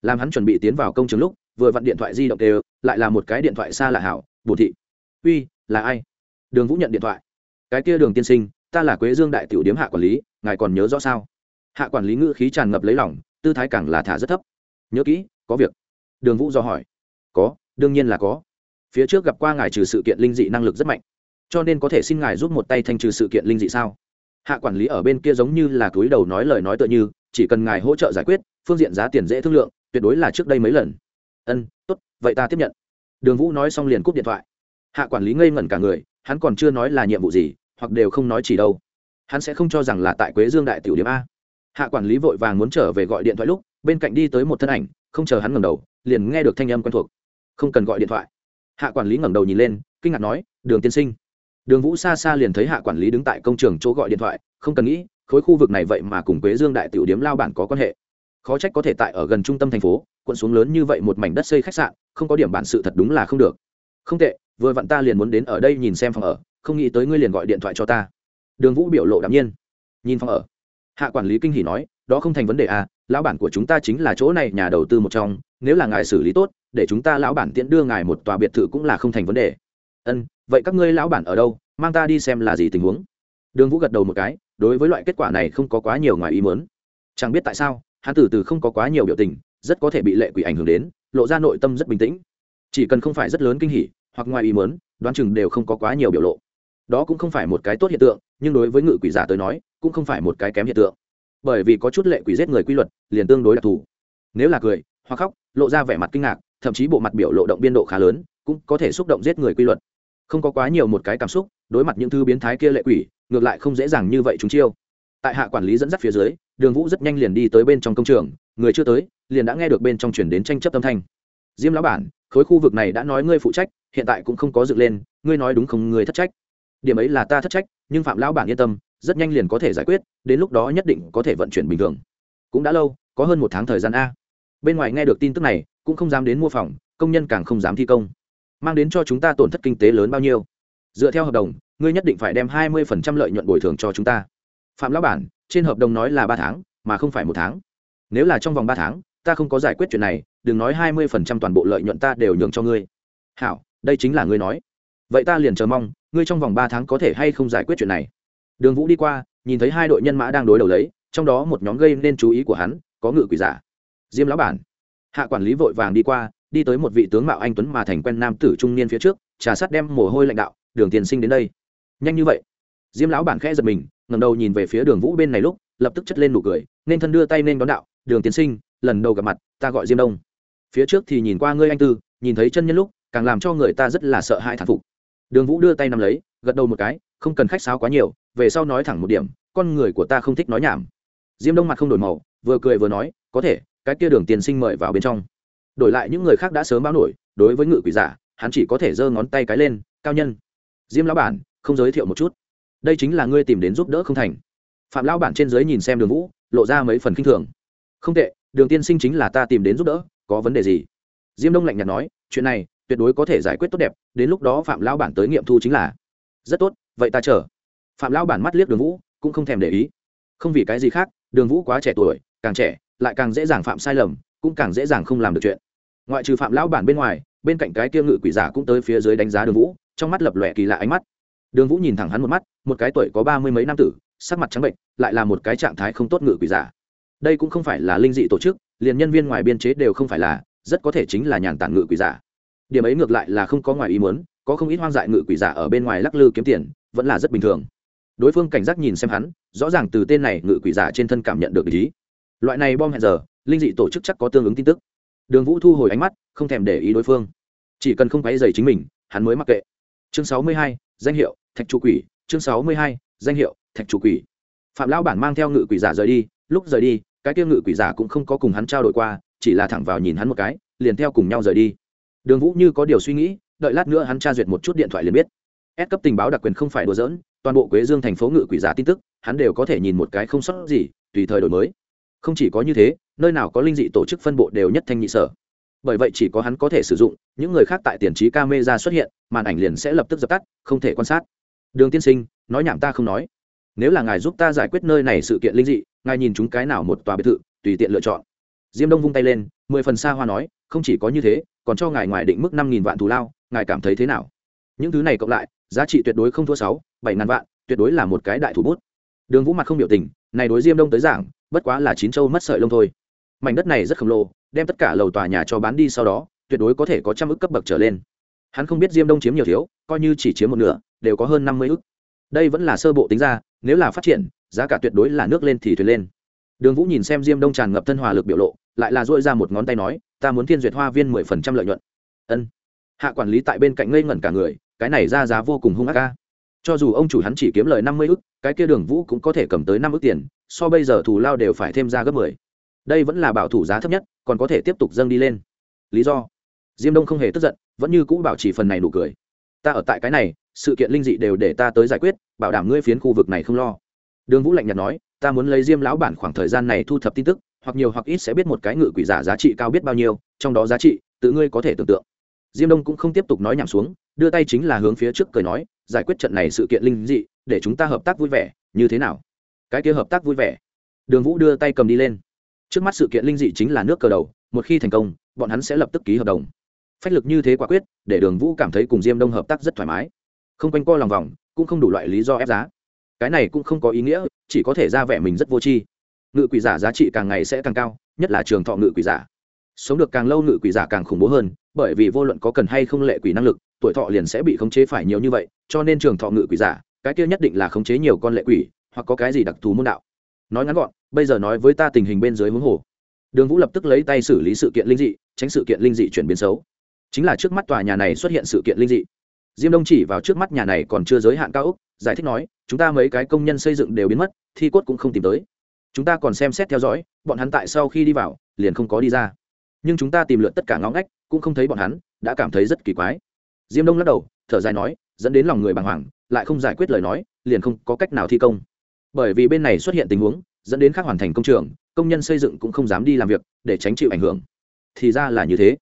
Làm hắn chuẩn bị tiến vào công trường lúc vừa vặn điện thoại di động đều lại là một cái điện thoại xa lạ hảo bù thị. Uy là ai? Đường vũ nhận điện thoại. Cái kia đường tiên sinh ta là quế dương đại tiểu điếm hạ quản lý ngài còn nhớ rõ sao? Hạ quản lý ngữ khí tràn ngập lấy lỏng, tư thái càng là thả rất thấp. Nhớ kỹ có việc. Đường vũ do hỏi. Có đương nhiên là có phía trước gặp qua ngài trừ sự kiện linh dị năng lực rất mạnh, cho nên có thể xin ngài giúp một tay thanh trừ sự kiện linh dị sao? Hạ quản lý ở bên kia giống như là túi đầu nói lời nói tựa như, chỉ cần ngài hỗ trợ giải quyết, phương diện giá tiền dễ thương lượng, tuyệt đối là trước đây mấy lần. Ân, tốt, vậy ta tiếp nhận. Đường vũ nói xong liền cúp điện thoại. Hạ quản lý ngây ngẩn cả người, hắn còn chưa nói là nhiệm vụ gì, hoặc đều không nói chỉ đâu. Hắn sẽ không cho rằng là tại quế dương đại tiểu điểm a. Hạ quản lý vội vàng muốn trở về gọi điện thoại lúc, bên cạnh đi tới một thân ảnh, không chờ hắn ngẩng đầu, liền nghe được thanh âm quen thuộc. Không cần gọi điện thoại hạ quản lý ngẩng đầu nhìn lên, kinh ngạc nói, đường tiên sinh. Đường vũ xa xa liền thấy hạ quản lý đứng tại công trường chỗ gọi điện thoại, không cần nghĩ, khối khu vực này vậy mà cùng quế dương đại tiểu điếm lao bản có quan hệ. Khó trách có thể tại ở gần trung tâm thành phố quận xuống lớn như vậy một mảnh đất xây khách sạn, không có điểm bản sự thật đúng là không được. Không tệ, vừa vặn ta liền muốn đến ở đây nhìn xem phòng ở, không nghĩ tới ngươi liền gọi điện thoại cho ta. Đường vũ biểu lộ đ nhiên. Nhìn phòng ở. Hạ quản lý kinh hỉ nói, đó không thành vấn đề à lão bản của chúng ta chính là chỗ này, nhà đầu tư một trong, nếu là ngài xử lý tốt, để chúng ta lão bản tiễn đưa ngài một tòa biệt thự cũng là không thành vấn đề. Ân, vậy các ngươi lão bản ở đâu? Mang ta đi xem là gì tình huống. Đường vũ gật đầu một cái, đối với loại kết quả này không có quá nhiều ngoài ý muốn. Chẳng biết tại sao, hắn từ từ không có quá nhiều biểu tình, rất có thể bị lệ quỷ ảnh hưởng đến, lộ ra nội tâm rất bình tĩnh. Chỉ cần không phải rất lớn kinh hỉ, hoặc ngoài ý muốn, đoán chừng đều không có quá nhiều biểu lộ. Đó cũng không phải một cái tốt hiện tượng, nhưng đối với ngự quỷ giả tới nói, cũng không phải một cái kém hiện tượng bởi vì có chút lệ quỷ giết người quy luật, liền tương đối đặc thù. Nếu là cười, hoặc khóc, lộ ra vẻ mặt kinh ngạc, thậm chí bộ mặt biểu lộ động biên độ khá lớn, cũng có thể xúc động giết người quy luật. Không có quá nhiều một cái cảm xúc, đối mặt những thứ biến thái kia lệ quỷ, ngược lại không dễ dàng như vậy chúng chiêu. Tại hạ quản lý dẫn dắt phía dưới, đường vũ rất nhanh liền đi tới bên trong công trường, người chưa tới, liền đã nghe được bên trong chuyển đến tranh chấp âm thanh. Diêm lão bản, khối khu vực này đã nói ngươi phụ trách, hiện tại cũng không có dựng lên, ngươi nói đúng không, ngươi thất trách. Điểm ấy là ta thất trách, nhưng phạm lão bản yên tâm rất nhanh liền có thể giải quyết, đến lúc đó nhất định có thể vận chuyển bình thường. Cũng đã lâu, có hơn một tháng thời gian a. Bên ngoài nghe được tin tức này, cũng không dám đến mua phòng, công nhân càng không dám thi công. Mang đến cho chúng ta tổn thất kinh tế lớn bao nhiêu? Dựa theo hợp đồng, ngươi nhất định phải đem hai mươi phần trăm lợi nhuận bồi thường cho chúng ta. Phạm lão bản, trên hợp đồng nói là ba tháng, mà không phải một tháng. Nếu là trong vòng ba tháng, ta không có giải quyết chuyện này, đừng nói hai mươi phần trăm toàn bộ lợi nhuận ta đều nhường cho ngươi. Hảo, đây chính là ngươi nói. Vậy ta liền chờ mong, ngươi trong vòng ba tháng có thể hay không giải quyết chuyện này đường vũ đi qua, nhìn thấy hai đội nhân mã đang đối đầu lấy, trong đó một nhóm gây nên chú ý của hắn, có ngự quỷ giả. Diêm lão bản. Hạ quản lý vội vàng đi qua, đi tới một vị tướng mạo anh tuấn mà thành quen nam tử trung niên phía trước, trà sắt đem mồ hôi lãnh đạo, đường tiền sinh đến đây. Nhanh như vậy. Diêm lão bản khẽ giật mình ngầm đầu nhìn về phía đường vũ bên này lúc, lập tức chất lên nụ cười, nên thân đưa tay nên đón đạo, đường tiến sinh, lần đầu gặp mặt, ta gọi diêm đông. Phía trước thì nhìn qua ngươi anh tư, nhìn thấy chân nhân lúc, càng làm cho người ta rất là sợ hãi thản phục. Đường vũ đưa tay nắm lấy, gật đầu một cái, không cần khách sáo quá nhiều về sau nói thẳng một điểm, con người của ta không thích nói nhảm. Diêm đông mặt không đổi màu, vừa cười vừa nói, có thể, cái kia đường tiền sinh mời vào bên trong. Đổi lại những người khác đã sớm báo nổi, đối với ngự quỷ giả, hắn chỉ có thể giơ ngón tay cái lên, cao nhân. Diêm lão bản, không giới thiệu một chút. Đây chính là ngươi tìm đến giúp đỡ không thành. Phạm lão bản trên giới nhìn xem đường vũ, lộ ra mấy phần k i n h thường. Không tệ, đường tiên sinh chính là ta tìm đến giúp đỡ, có vấn đề gì? Diêm đông lạnh nhạt nói, chuyện này, tuyệt đối có thể giải quyết tốt đẹp, đến lúc đó phạm lão bản tới nghiệm thu chính là. Rất tốt, vậy ta chờ phạm lão bản mắt liếc đường vũ, cũng không thèm để ý. Không vì cái gì khác, đường vũ quá trẻ tuổi, càng trẻ, lại càng dễ dàng phạm sai lầm, cũng càng dễ dàng không làm được chuyện. Ngoại trừ phạm lão bản bên ngoài, bên cạnh cái kia ngự quỷ giả cũng tới phía dưới đánh giá đường vũ, trong mắt lập lòe kỳ lạ ánh mắt. Đường vũ nhìn thẳng hắn một mắt, một cái tuổi có ba mươi mấy năm tử, sắc mặt trắng bệnh, lại là một cái trạng thái không tốt ngự quỷ giả. Đây cũng không phải là linh dị tổ chức, liền nhân viên ngoài biên chế đều không phải là, rất có thể chính là nhàn tản ngự quỷ giả. Điểm ấy ngược lại là không có ngoài ý muốn, có không ít hoang dại ngự quỷ giả ở bên ngoài lắc lư kiếm tiền, vẫn là rất bình thường đối phương cảnh giác nhìn xem hắn, rõ ràng từ tên này ngự quỷ giả trên thân cảm nhận được ý. Loại này bom hẹn giờ, linh dị tổ chức chắc có tương ứng tin tức. Đường vũ thu hồi ánh mắt, không thèm để ý đối phương. Chỉ cần không quáy dày chính mình, hắn mới mắc kệ. Chương sáu mươi hai, danh hiệu, thạch chủ quỷ. Chương sáu mươi hai, danh hiệu, thạch chủ quỷ. Phạm lão bản mang theo ngự quỷ giả rời đi, lúc rời đi, cái kia ngự quỷ giả cũng không có cùng hắn trao đổi qua, chỉ là thẳng vào nhìn hắn một cái, liền theo cùng nhau rời đi. Đường vũ như có điều suy nghĩ, đợi lát nữa hắn tra duyệt một chút điện thoại liền biết. S cấp tình báo đặc quyền không phải đùa giỡn, toàn bộ quế dương thành phố ngự quỷ giả tin tức hắn đều có thể nhìn một cái không sót gì tùy thời đổi mới. Không chỉ có như thế nơi nào có linh dị tổ chức phân bộ đều nhất thanh nhị sở. Bởi vậy chỉ có hắn có thể sử dụng những người khác tại tiền trí camera xuất hiện màn ảnh liền sẽ lập tức dập tắt không thể quan sát. Đường tiên sinh nói nhảm ta không nói. Nếu là ngài giúp ta giải quyết nơi này sự kiện linh dị ngài nhìn chúng cái nào một tòa biệt thự tùy tiện lựa chọn. Diêm đông vung tay lên mười phần xa hoa nói không chỉ có như thế còn cho ngài ngoài định mức năm nghìn vạn thù lao ngài cảm thấy thế nào? Những thứ này cộng lại giá trị tuyệt đối không thua sáu, bảy ngàn vạn, tuyệt đối là một cái đại thủ bút. Đường vũ mặt không biểu tình, này đối diêm đông tới giảng, bất quá là chín châu mất sợi lông thôi. Mảnh đất này rất khổng lồ, đem tất cả lầu tòa nhà cho bán đi sau đó, tuyệt đối có thể có trăm ức cấp bậc trở lên. Hắn không biết diêm đông chiếm nhiều thiếu, coi như chỉ chiếm một nửa, đều có hơn năm mươi ức. Đây vẫn là sơ bộ tính ra, nếu là phát triển, giá cả tuyệt đối là nước lên thì thuyền lên. Đường vũ nhìn xem diêm đông tràn ngập thân hòa lực biểu lộ, lại là dội ra một ngón tay nói, ta muốn thiên duyệt hoa viên mười phần trăm lợi nhuận. Ân. Hạ quản lý tại bên cạnh ngây ngẩn cả người cái này ra giá vô cùng hung ác ca. Cho dù ông chủ hắn chỉ kiếm lời năm mươi ức, cái kia đường vũ cũng có thể cầm tới năm ức tiền, so bây giờ thù lao đều phải thêm ra gấp mười. Đây vẫn là bảo thủ giá thấp nhất, còn có thể tiếp tục dâng đi lên. Lý do? Diêm đông không hề tức giận, vẫn như cũ bảo trì phần này nụ cười. Ta ở tại cái này, sự kiện linh dị đều để ta tới giải quyết, bảo đảm ngươi phiến khu vực này không lo. Đường vũ lạnh nhạt nói, ta muốn lấy diêm lão bản khoảng thời gian này thu thập tin tức, hoặc nhiều hoặc ít sẽ biết một cái ngự quỷ giả giá trị cao biết bao nhiêu, trong đó giá trị, tự ngươi có thể tưởng tượng diêm đông cũng không tiếp tục nói nhảm xuống, đưa tay chính là hướng phía trước cười nói, giải quyết trận này sự kiện linh dị, để chúng ta hợp tác vui vẻ, như thế nào? Cái kia hợp tác vui vẻ. Đường vũ đưa tay cầm đi lên. Trước mắt sự kiện linh dị chính là nước cờ đầu, một khi thành công, bọn hắn sẽ lập tức ký hợp đồng. Phách lực như thế quả quyết, để đường vũ cảm thấy cùng diêm đông hợp tác rất thoải mái. Không quanh co lòng vòng, cũng không đủ loại lý do ép giá. Cái này cũng không có ý nghĩa, chỉ có thể ra vẻ mình rất vô tri. Ngự quỷ giả giá trị càng ngày sẽ càng cao, nhất là trường thọ ngự quỷ giả. Sống được càng lâu ngự quỷ giả càng khủng bố hơn bởi vì vô luận có cần hay không lệ quỷ năng lực, tuổi thọ liền sẽ bị khống chế phải nhiều như vậy, cho nên trường thọ ngự quỷ giả, cái kia nhất định là khống chế nhiều con lệ quỷ, hoặc có cái gì đặc thù môn đạo. Nói ngắn gọn, bây giờ nói với ta tình hình bên dưới huống hồ. Đường vũ lập tức lấy tay xử lý sự kiện linh dị, tránh sự kiện linh dị chuyển biến xấu. Chính là trước mắt tòa nhà này xuất hiện sự kiện linh dị. Diêm đông chỉ vào trước mắt nhà này còn chưa giới hạn cao ốc, giải thích nói, chúng ta mấy cái công nhân xây dựng đều biến mất, thi cốt cũng không tìm tới. Chúng ta còn xem xét theo dõi, bọn hắn tại sau khi đi vào, liền không có đi ra. Nhưng chúng ta tìm lượn tất cả ngõ ngách cũng không thấy bọn hắn, đã cảm thấy rất kỳ quái. Diêm đông lắc đầu, thở dài nói, dẫn đến lòng người bàng hoàng, lại không giải quyết lời nói, liền không có cách nào thi công. Bởi vì bên này xuất hiện tình huống, dẫn đến khác hoàn thành công trường, công nhân xây dựng cũng không dám đi làm việc, để tránh chịu ảnh hưởng. Thì ra là như thế.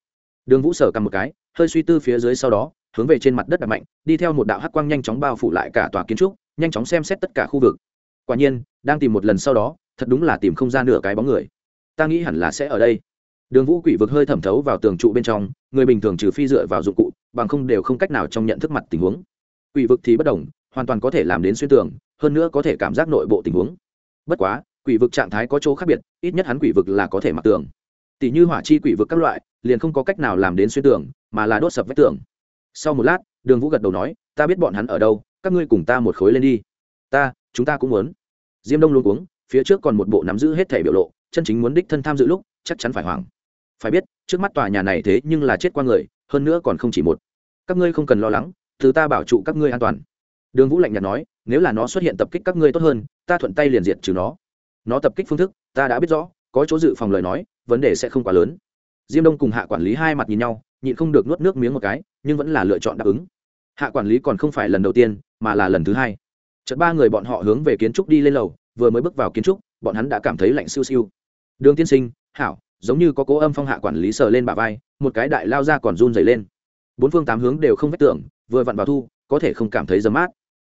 Đường vũ sở cầm một cái, hơi suy tư phía dưới sau đó, hướng về trên mặt đất đập mạnh, đi theo một đạo hắc quang nhanh chóng bao phủ lại cả tòa kiến trúc, nhanh chóng xem xét tất cả khu vực. Quả nhiên, đang tìm một lần sau đó, thật đúng là tìm không ra nửa cái bóng người. Ta nghĩ hẳn là sẽ ở đây đường vũ quỷ vực hơi thẩm thấu vào tường trụ bên trong, người bình thường trừ phi dựa vào dụng cụ, bằng không đều không cách nào trong nhận thức mặt tình huống. Quỷ vực thì bất đồng, hoàn toàn có thể làm đến xuyên tường, hơn nữa có thể cảm giác nội bộ tình huống. Bất quá, quỷ vực trạng thái có chỗ khác biệt, ít nhất hắn quỷ vực là có thể mặc tường. Tỷ như hỏa chi quỷ vực các loại, liền không có cách nào làm đến xuyên tường, mà là đốt sập vách tường. Sau một lát, đường vũ gật đầu nói, ta biết bọn hắn ở đâu, các ngươi cùng ta một khối lên đi. Ta, chúng ta cũng muốn. Diêm đông luôn cuống, phía trước còn một bộ nắm giữ hết thể biểu lộ, chân chính muốn đích thân tham dự lúc, chắc chắn phải hoảng phải biết, trước mắt tòa nhà này thế nhưng là chết qua người, hơn nữa còn không chỉ một. Các ngươi không cần lo lắng thứ ta bảo trụ các ngươi an toàn. Đường vũ lạnh nhạt nói, nếu là nó xuất hiện tập kích các ngươi tốt hơn, ta thuận tay liền diệt trừ nó. Nó tập kích phương thức, ta đã biết rõ, có chỗ dự phòng lời nói, vấn đề sẽ không quá lớn. Diêm đông cùng hạ quản lý hai mặt nhìn nhau, nhịn không được nuốt nước miếng một cái, nhưng vẫn là lựa chọn đáp ứng. Hạ quản lý còn không phải lần đầu tiên, mà là lần thứ hai. Chợt ba người bọn họ hướng về kiến trúc đi lên lầu, vừa mới bước vào kiến trúc, bọn hắn đã cảm thấy lạnh siêu siêu. Đường tiên sinh, hảo giống như có cố âm phong hạ quản lý sờ lên bà vai, một cái đại lao ra còn run dày lên. Bốn phương tám hướng đều không vách tưởng vừa vặn vào thu, có thể không cảm thấy dấm mát.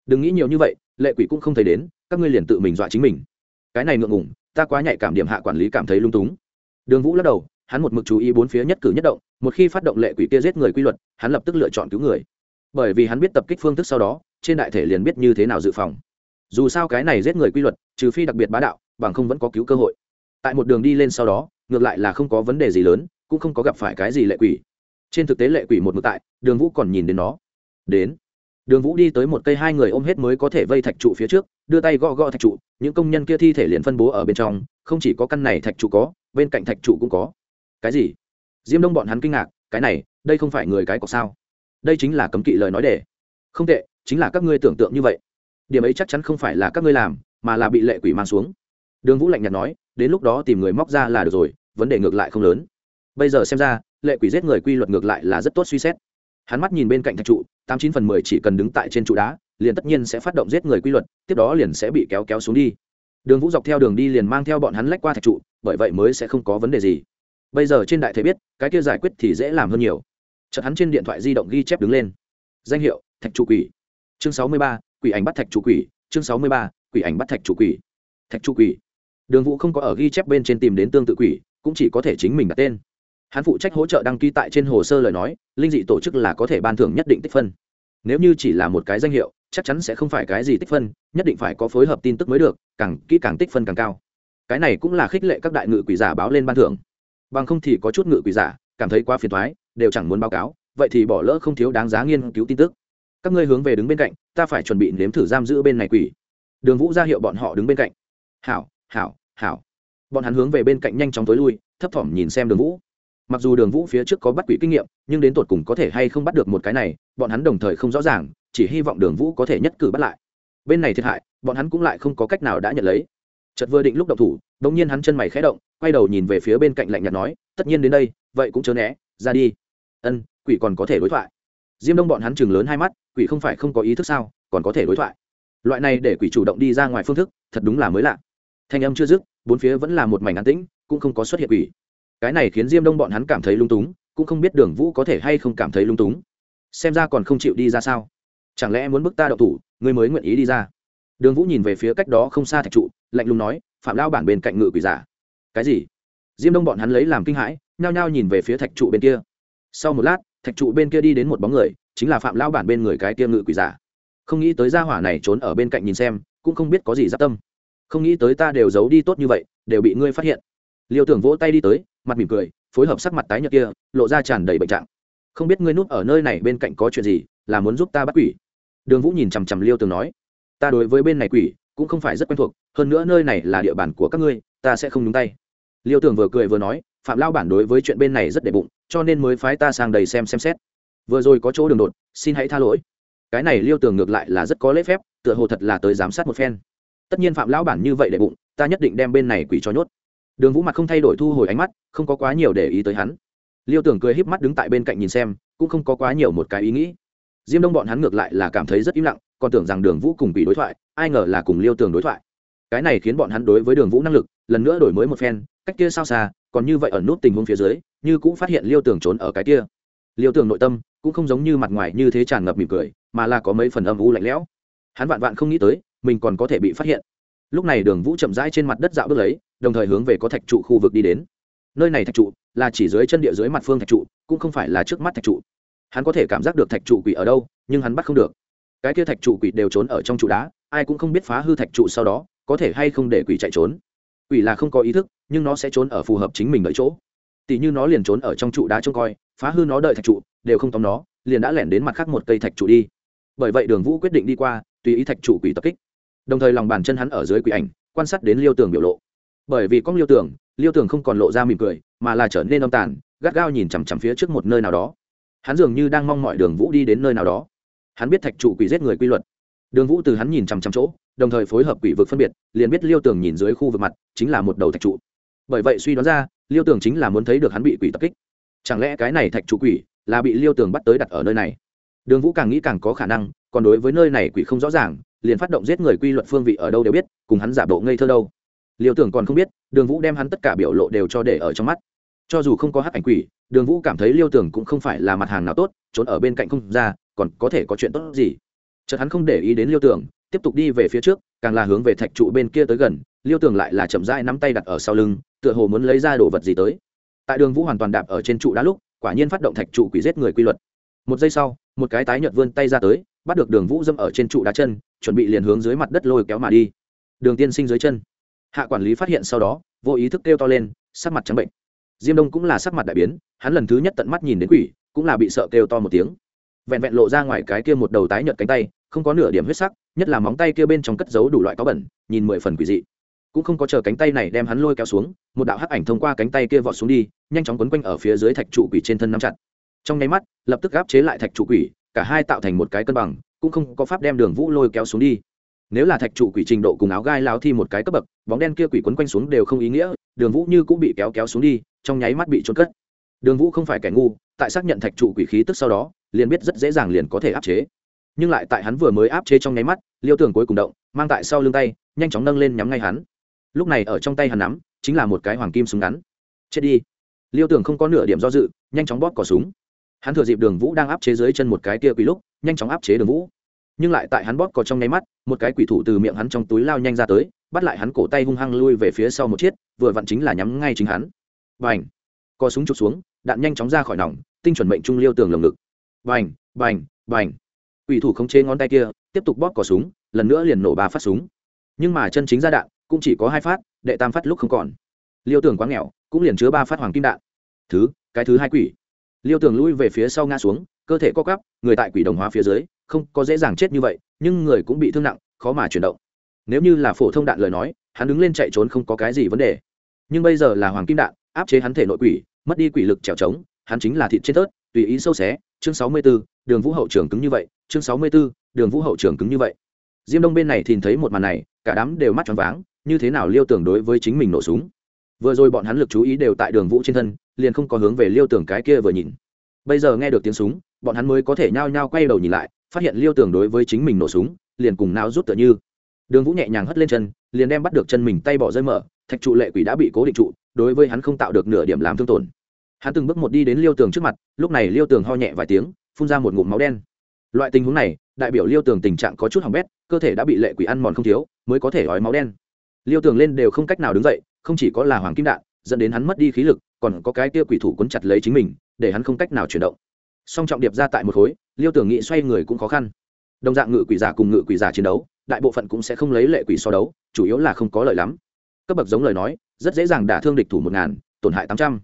Đừng nghĩ nhiều như vậy, lệ quỷ cũng không thấy đến, các ngươi liền tự mình dọa chính mình. Cái này ngượng ngủng ta quá nhạy cảm điểm hạ quản lý cảm thấy lung túng. Đường vũ lắc đầu, hắn một mực chú ý bốn phía nhất cử nhất động, một khi phát động lệ quỷ kia giết người quy luật, hắn lập tức lựa chọn cứu người. Bởi vì hắn biết tập kích phương thức sau đó, trên đại thể liền biết như thế nào dự phòng. Dù sao cái này giết người quy luật, trừ phi đặc biệt bá đạo, bằng không vẫn có cứu cơ hội. Tại một đường đi lên sau đó ngược lại là không có vấn đề gì lớn, cũng không có gặp phải cái gì lệ quỷ. Trên thực tế lệ quỷ một mực tại, đường vũ còn nhìn đến nó. Đến. Đường vũ đi tới một cây hai người ôm hết mới có thể vây thạch trụ phía trước, đưa tay gõ gõ thạch trụ, những công nhân kia thi thể liền phân bố ở bên trong, không chỉ có căn này thạch trụ có, bên cạnh thạch trụ cũng có. Cái gì? Diêm đông bọn hắn kinh ngạc, cái này, đây không phải người cái cọc sao? Đây chính là cấm kỵ lời nói để. Không tệ, chính là các ngươi tưởng tượng như vậy. Điểm ấy chắc chắn không phải là các ngươi làm, mà là bị lệ quỷ mang xuống. Đường vũ lạnh nhạt nói đến lúc đó tìm người móc ra là được rồi, vấn đề ngược lại không lớn. Bây giờ xem ra, lệ quỷ giết người quy luật ngược lại là rất tốt suy xét. Hắn mắt nhìn bên cạnh thạch trụ, tám chín phần mười chỉ cần đứng tại trên trụ đá, liền tất nhiên sẽ phát động giết người quy luật, tiếp đó liền sẽ bị kéo kéo xuống đi. Đường vũ dọc theo đường đi liền mang theo bọn hắn lách qua thạch trụ, bởi vậy mới sẽ không có vấn đề gì. Bây giờ trên đại thể biết, cái kia giải quyết thì dễ làm hơn nhiều. Chợt hắn trên điện thoại di động ghi chép đứng lên. Danh hiệu, thạch trụ quỷ. Chương sáu mươi ba, quỷ ảnh bắt thạch trụ quỷ. Chương sáu mươi ba, quỷ ảnh bắt thạch trụ quỷ. Thạch trụ quỷ đường vũ không có ở ghi chép bên trên tìm đến tương tự quỷ, cũng chỉ có thể chính mình đặt tên. Hắn phụ trách hỗ trợ đăng ký tại trên hồ sơ lời nói, linh dị tổ chức là có thể ban thưởng nhất định tích phân. Nếu như chỉ là một cái danh hiệu, chắc chắn sẽ không phải cái gì tích phân, nhất định phải có phối hợp tin tức mới được, càng kỹ càng tích phân càng cao. Cái này cũng là khích lệ các đại ngự quỷ giả báo lên ban thưởng. Bằng không thì có chút ngự quỷ giả, cảm thấy quá phiền thoái đều chẳng muốn báo cáo, vậy thì bỏ lỡ không thiếu đáng giá nghiên cứu tin tức. Các ngươi hướng về đứng bên cạnh, ta phải chuẩn bị nếm thử giam giữ bên này quỷ. Đường vũ ra hiệu bọn họ đứng bên cạnh. Hảo hảo hảo. Bọn hắn hướng về bên cạnh nhanh chóng tối lui, thấp thỏm nhìn xem đường vũ. Mặc dù đường vũ phía trước có bắt quỷ kinh nghiệm, nhưng đến tột cùng có thể hay không bắt được một cái này, bọn hắn đồng thời không rõ ràng, chỉ hy vọng đường vũ có thể nhất cử bắt lại. Bên này thiệt hại, bọn hắn cũng lại không có cách nào đã nhận lấy. Chật vừa định lúc động thủ đ ỗ n g nhiên hắn chân mày khẽ động, quay đầu nhìn về phía bên cạnh lạnh nhạt nói, tất nhiên đến đây, vậy cũng chớ né, ra đi. Ân, quỷ còn có thể đối thoại. Diêm đông bọn hắn chừng lớn hai mắt, quỷ không phải không có ý thức sao, còn có thể đối thoại. Loại này để quỷ chủ động đi ra ngoài phương thức, thật đúng là mới lạ thanh âm chưa dứt, bốn phía vẫn là một mảnh an tĩnh, cũng không có xuất hiện quỷ. Cái này khiến diêm đông bọn hắn cảm thấy lung túng, cũng không biết đường vũ có thể hay không cảm thấy lung túng. Xem ra còn không chịu đi ra sao? Chẳng lẽ muốn bức ta đậu thủ, ngươi mới nguyện ý đi ra? Đường vũ nhìn về phía cách đó không xa thạch trụ, lạnh lùng nói, phạm lao bản bên cạnh ngự quỷ giả. Cái gì? Diêm đông bọn hắn lấy làm kinh hãi, nhao nhao nhìn về phía thạch trụ bên kia. Sau một lát, thạch trụ bên kia đi đến một bóng người, chính là phạm lao bản bên người cái kia ngự quỷ giả. Không nghĩ tới gia hỏa này trốn ở bên cạnh nhìn xem, cũng không biết có gì giáp tâm không nghĩ tới ta đều giấu đi tốt như vậy, đều bị ngươi phát hiện. Liêu tưởng vỗ tay đi tới, mặt mỉm cười, phối hợp sắc mặt tái nhợt kia, lộ ra tràn đầy bệnh trạng. Không biết ngươi núp ở nơi này bên cạnh có chuyện gì, là muốn giúp ta bắt quỷ? Đường vũ nhìn chằm chằm liêu tường nói, ta đối với bên này quỷ, cũng không phải rất quen thuộc, hơn nữa nơi này là địa bàn của các ngươi, ta sẽ không nhúng tay. Liêu tường vừa cười vừa nói, phạm lao bản đối với chuyện bên này rất để bụng, cho nên mới phái ta sang đầy xem xem xét. Vừa rồi có chỗ đường đột, xin hãy tha lỗi. Cái này liêu tường ngược lại là rất có lễ phép, tựa hồ thật là tới giám sát một phen tất nhiên phạm lão bản như vậy để bụng, ta nhất định đem bên này quỷ cho nhốt. Đường vũ mặt không thay đổi thu hồi ánh mắt, không có quá nhiều để ý tới hắn. Liêu tưởng cười híp mắt đứng tại bên cạnh nhìn xem, cũng không có quá nhiều một cái ý nghĩ. Diêm đông bọn hắn ngược lại là cảm thấy rất im lặng, còn tưởng rằng đường vũ cùng bị đối thoại, ai ngờ là cùng liêu tường đối thoại. Cái này khiến bọn hắn đối với đường vũ năng lực, lần nữa đổi mới một phen, cách kia sao xa, còn như vậy ở nút tình huống phía dưới, như cũng phát hiện liêu tường trốn ở cái kia. Liêu tường nội tâm, cũng không giống như mặt ngoài như thế tràn ngập mỉm cười, mà là có mấy phần âm u lạnh lẽo. Hắn vạn vạn không nghĩ tới mình còn có thể bị phát hiện. Lúc này đường vũ chậm rãi trên mặt đất dạo bước lấy, đồng thời hướng về có thạch trụ khu vực đi đến. Nơi này thạch trụ là chỉ dưới chân địa dưới mặt phương thạch trụ, cũng không phải là trước mắt thạch trụ. Hắn có thể cảm giác được thạch trụ quỷ ở đâu, nhưng hắn bắt không được. Cái kia thạch trụ quỷ đều trốn ở trong trụ đá, ai cũng không biết phá hư thạch trụ sau đó, có thể hay không để quỷ chạy trốn. Quỷ là không có ý thức, nhưng nó sẽ trốn ở phù hợp chính mình đợi chỗ. Tỷ như nó liền trốn ở trong trụ đá trông coi, phá hư nó đợi thạch trụ, đều không tóm nó, liền đã lẻn đến mặt khác một cây thạch trụ đi. Bởi vậy đường vũ quyết định đi qua, tùy ý thạch trụ quỷ tập kích đồng thời lòng bàn chân hắn ở dưới quỷ ảnh, quan sát đến liêu tường biểu lộ. Bởi vì có liêu tường liêu tường không còn lộ ra mỉm cười, mà là trở nên âm tàn, gắt gao nhìn chằm chằm phía trước một nơi nào đó. Hắn dường như đang mong mọi đường vũ đi đến nơi nào đó. Hắn biết thạch trụ quỷ giết người quy luật. Đường vũ từ hắn nhìn chằm chằm chỗ, đồng thời phối hợp quỷ vực phân biệt, liền biết liêu tường nhìn dưới khu vực mặt, chính là một đầu thạch trụ. Bởi vậy suy đoán ra, liêu tường chính là muốn thấy được hắn bị quỷ tập kích. Chẳng lẽ cái này thạch trụ quỷ là bị liêu tường bắt tới đặt ở nơi này? Đường vũ càng nghĩ càng có khả năng, còn đối với nơi này quỷ không rõ ràng liền phát động giết người quy luật phương vị ở đâu đều biết cùng hắn giả bộ ngây thơ đâu. Liêu Tưởng còn không biết đường vũ đem hắn tất cả biểu lộ đều cho để ở trong mắt. Cho dù không có hắc ảnh quỷ đường vũ cảm thấy liêu Tưởng cũng không phải là mặt hàng nào tốt trốn ở bên cạnh không ra còn có thể có chuyện tốt gì. Chợt hắn không để ý đến liêu Tưởng, tiếp tục đi về phía trước càng là hướng về thạch trụ bên kia tới gần liêu Tưởng lại là chậm rãi nắm tay đặt ở sau lưng tựa hồ muốn lấy ra đồ vật gì tới. Tại đường vũ hoàn toàn đạp ở trên trụ đá lúc quả nhiên phát động thạch trụ quỷ giết người quy luật. Một giây sau một cái tái nhợt vươn tay ra tới bắt được đường vũ dâm ở trên trụ đá chân chuẩn bị liền hướng dưới mặt đất lôi kéo mà đi. Đường tiên sinh dưới chân. Hạ quản lý phát hiện sau đó, vô ý thức kêu to lên, sắc mặt trắng bệnh. Diêm đông cũng là sắc mặt đại biến, hắn lần thứ nhất tận mắt nhìn đến quỷ, cũng là bị sợ kêu to một tiếng. Vẹn vẹn lộ ra ngoài cái kia một đầu tái nhợt cánh tay, không có nửa điểm huyết sắc, nhất là móng tay kia bên trong cất giấu đủ loại cáo bẩn, nhìn mười phần quỷ dị. Cũng không có chờ cánh tay này đem hắn lôi kéo xuống, một đạo hắc ảnh thông qua cánh tay kia vọt xuống đi, nhanh chóng quấn quanh ở phía dưới thạch trụ quỷ trên thân nắm chặt. Trong nháy mắt, lập tức gáp chế lại thạch trụ quỷ, cả hai tạo thành một cái cân bằng cũng không có pháp đem đường vũ lôi kéo xuống đi. Nếu là thạch trụ quỷ trình độ cùng áo gai lao thi một cái cấp bậc, bóng đen kia quỷ quấn quanh xuống đều không ý nghĩa, đường vũ như cũng bị kéo kéo xuống đi, trong nháy mắt bị trốn cất. Đường vũ không phải kẻ ngu, tại xác nhận thạch trụ quỷ khí tức sau đó, liền biết rất dễ dàng liền có thể áp chế. Nhưng lại tại hắn vừa mới áp chế trong nháy mắt, liêu tường cuối cùng động, mang tại sau lưng tay, nhanh chóng nâng lên nhắm ngay hắn. Lúc này ở trong tay hắn nắm, chính là một cái hoàng kim súng ngắn. Chết đi. Liêu tường không có nửa điểm do dự, nhanh chóng bóp cỏ súng. Hắn thừa dịp đường vũ đang áp chế dưới chân một cái kia quỷ lúc nhanh chóng áp chế đường vũ. Nhưng lại tại hắn bóp có trong nháy mắt một cái quỷ thủ từ miệng hắn trong túi lao nhanh ra tới bắt lại hắn cổ tay hung hăng lui về phía sau một chiếc vừa vặn chính là nhắm ngay chính hắn. Bành, co súng chụp xuống đạn nhanh chóng ra khỏi nòng tinh chuẩn mệnh trung liêu tường lồng ngực. Bành, bành, bành. quỷ thủ khống chế ngón tay kia tiếp tục bóp có súng lần nữa liền nổ ba phát súng. Nhưng mà chân chính ra đạn cũng chỉ có hai phát đệ tam phát lúc không còn. Liêu tường quá nghèo cũng liền chứa ba phát hoàng kim đạn. Thứ cái thứ hai quỷ. Liêu tường lui về phía sau ngã xuống cơ thể co cắp người tại quỷ đồng hóa phía dưới không có dễ dàng chết như vậy nhưng người cũng bị thương nặng khó mà chuyển động. Nếu như là phổ thông đạn lời nói hắn đứng lên chạy trốn không có cái gì vấn đề. Nhưng bây giờ là hoàng kim đạn áp chế hắn thể nội quỷ mất đi quỷ lực trèo trống hắn chính là thịt trên tớt tùy ý sâu xé. Chương sáu mươi 64, đường vũ hậu trường cứng như vậy. Chương sáu mươi 64, đường vũ hậu trường cứng như vậy. Diêm đông bên này thì thấy một màn này cả đám đều mắt tròn váng như thế nào liêu tưởng đối với chính mình nổ súng? Vừa rồi bọn hắn lực chú ý đều tại đường vũ trên thân liền không có hướng về liêu tưởng cái kia vừa nhìn. Bây giờ nghe được tiếng súng bọn hắn mới có thể nhao nhao quay đầu nhìn lại, phát hiện liêu Tường đối với chính mình nổ súng, liền cùng nao rút tựa như. Đường vũ nhẹ nhàng hất lên chân, liền đem bắt được chân mình tay bỏ rơi mở, thạch trụ lệ quỷ đã bị cố định trụ, đối với hắn không tạo được nửa điểm làm thương tổn. Hắn từng bước một đi đến liêu tường trước mặt, lúc này liêu tường ho nhẹ vài tiếng, phun ra một ngụm máu đen. Loại tình huống này, đại biểu liêu tường tình trạng có chút hỏng bét, cơ thể đã bị lệ quỷ ăn mòn không thiếu, mới có thể ói máu đen. Liêu tường lên đều không cách nào đứng dậy, không chỉ có là hoàng kim đạn, dẫn đến hắn mất đi khí lực, còn có cái kia quỷ thủ quấn chặt lấy chính mình, để hắn không cách nào chuyển động song trọng điệp ra tại một khối, liêu tưởng nghị xoay người cũng khó khăn. Đồng dạng ngự quỷ giả cùng ngự quỷ giả chiến đấu, đại bộ phận cũng sẽ không lấy lệ quỷ so đấu, chủ yếu là không có lợi lắm. Cấp bậc giống lời nói, rất dễ dàng đả thương địch thủ một ngàn, tổn hại tám trăm.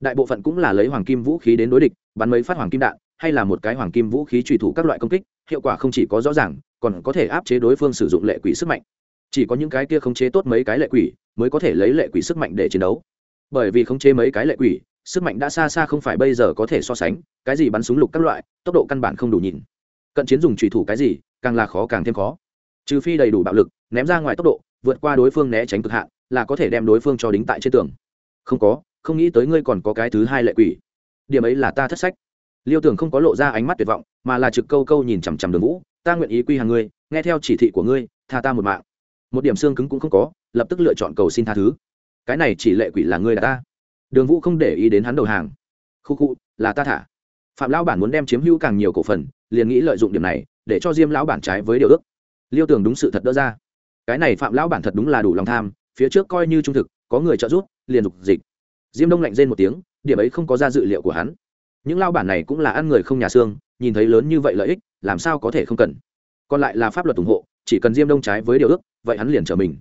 Đại bộ phận cũng là lấy hoàng kim vũ khí đến đối địch, bắn mấy phát hoàng kim đạn, hay là một cái hoàng kim vũ khí trùy thủ các loại công kích, hiệu quả không chỉ có rõ ràng, còn có thể áp chế đối phương sử dụng lệ quỷ sức mạnh. Chỉ có những cái kia khống chế tốt mấy cái lệ quỷ, mới có thể lấy lệ quỷ sức mạnh để chiến đấu. Bởi vì khống chế mấy cái lệ quỷ sức mạnh đã xa xa không phải bây giờ có thể so sánh, cái gì bắn súng lục các loại, tốc độ căn bản không đủ nhìn. Cận chiến dùng trùy thủ cái gì, càng là khó càng thêm khó. Trừ phi đầy đủ bạo lực, ném ra ngoài tốc độ, vượt qua đối phương né tránh cực hạn, là có thể đem đối phương cho đính tại trên tường. Không có, không nghĩ tới ngươi còn có cái thứ hai lệ quỷ. Điểm ấy là ta thất sách. Liêu tưởng không có lộ ra ánh mắt tuyệt vọng, mà là trực câu câu nhìn chằm chằm đường vũ, ta nguyện ý quy hàng ngươi, nghe theo chỉ thị của ngươi, tha ta một mạng. Một điểm xương cứng cũng không có, lập tức lựa chọn cầu xin tha thứ. Cái này chỉ lệ quỷ là ngươi đã ta đường vũ không để ý đến hắn đầu hàng. Khu khu, là ta thả. Phạm lão bản muốn đem chiếm hữu càng nhiều cổ phần, liền nghĩ lợi dụng điểm này, để cho diêm lão bản trái với điều ước. Liêu tường đúng sự thật đỡ ra. Cái này phạm lão bản thật đúng là đủ lòng tham, phía trước coi như trung thực, có người trợ giúp, liền dục dịch. Diêm đông lạnh rên một tiếng, điểm ấy không có ra dự liệu của hắn. Những lao bản này cũng là ăn người không nhà xương, nhìn thấy lớn như vậy lợi ích, làm sao có thể không cần. Còn lại là pháp luật ủng hộ, chỉ cần diêm đông trái với điều ước, vậy hắn liền trở mình.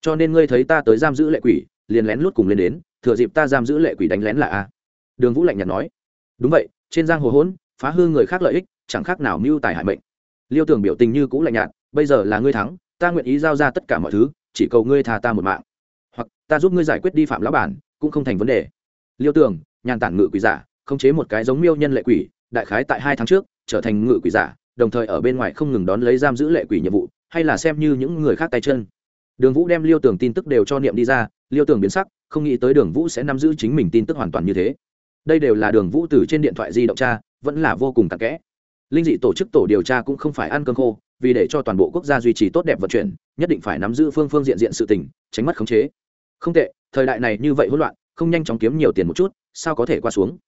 Cho nên ngươi thấy ta tới giam giữ lệ quỷ, liền lén lút cùng lên đến thừa dịp ta giam giữ lệ quỷ đánh lén là a. Đường vũ lạnh nhạt nói. Đúng vậy, trên giang hồ hỗn, phá hư người khác lợi ích, chẳng khác nào mưu tài hại mệnh. Liêu tưởng biểu tình như cũ lạnh nhạt, bây giờ là ngươi thắng, ta nguyện ý giao ra tất cả mọi thứ, chỉ cầu ngươi tha ta một mạng. Hoặc, ta giúp ngươi giải quyết đi phạm lão bản, cũng không thành vấn đề. Liêu tưởng, nhàn tản ngự quỷ giả, khống chế một cái giống miêu nhân lệ quỷ, đại khái tại hai tháng trước, trở thành ngự quỷ giả, đồng thời ở bên ngoài không ngừng đón lấy giam giữ lệ quỷ nhiệm vụ, hay là xem như những người khác tay chân đường vũ đem liêu tưởng tin tức đều cho niệm đi ra, liêu tưởng biến sắc, không nghĩ tới đường vũ sẽ nắm giữ chính mình tin tức hoàn toàn như thế. Đây đều là đường vũ từ trên điện thoại di động tra, vẫn là vô cùng tạc kẽ. Linh dị tổ chức tổ điều tra cũng không phải ăn cơm khô, vì để cho toàn bộ quốc gia duy trì tốt đẹp vận chuyển, nhất định phải nắm giữ phương phương diện diện sự tình, tránh mất khống chế. Không tệ, thời đại này như vậy hỗn loạn, không nhanh chóng kiếm nhiều tiền một chút, sao có thể qua xuống?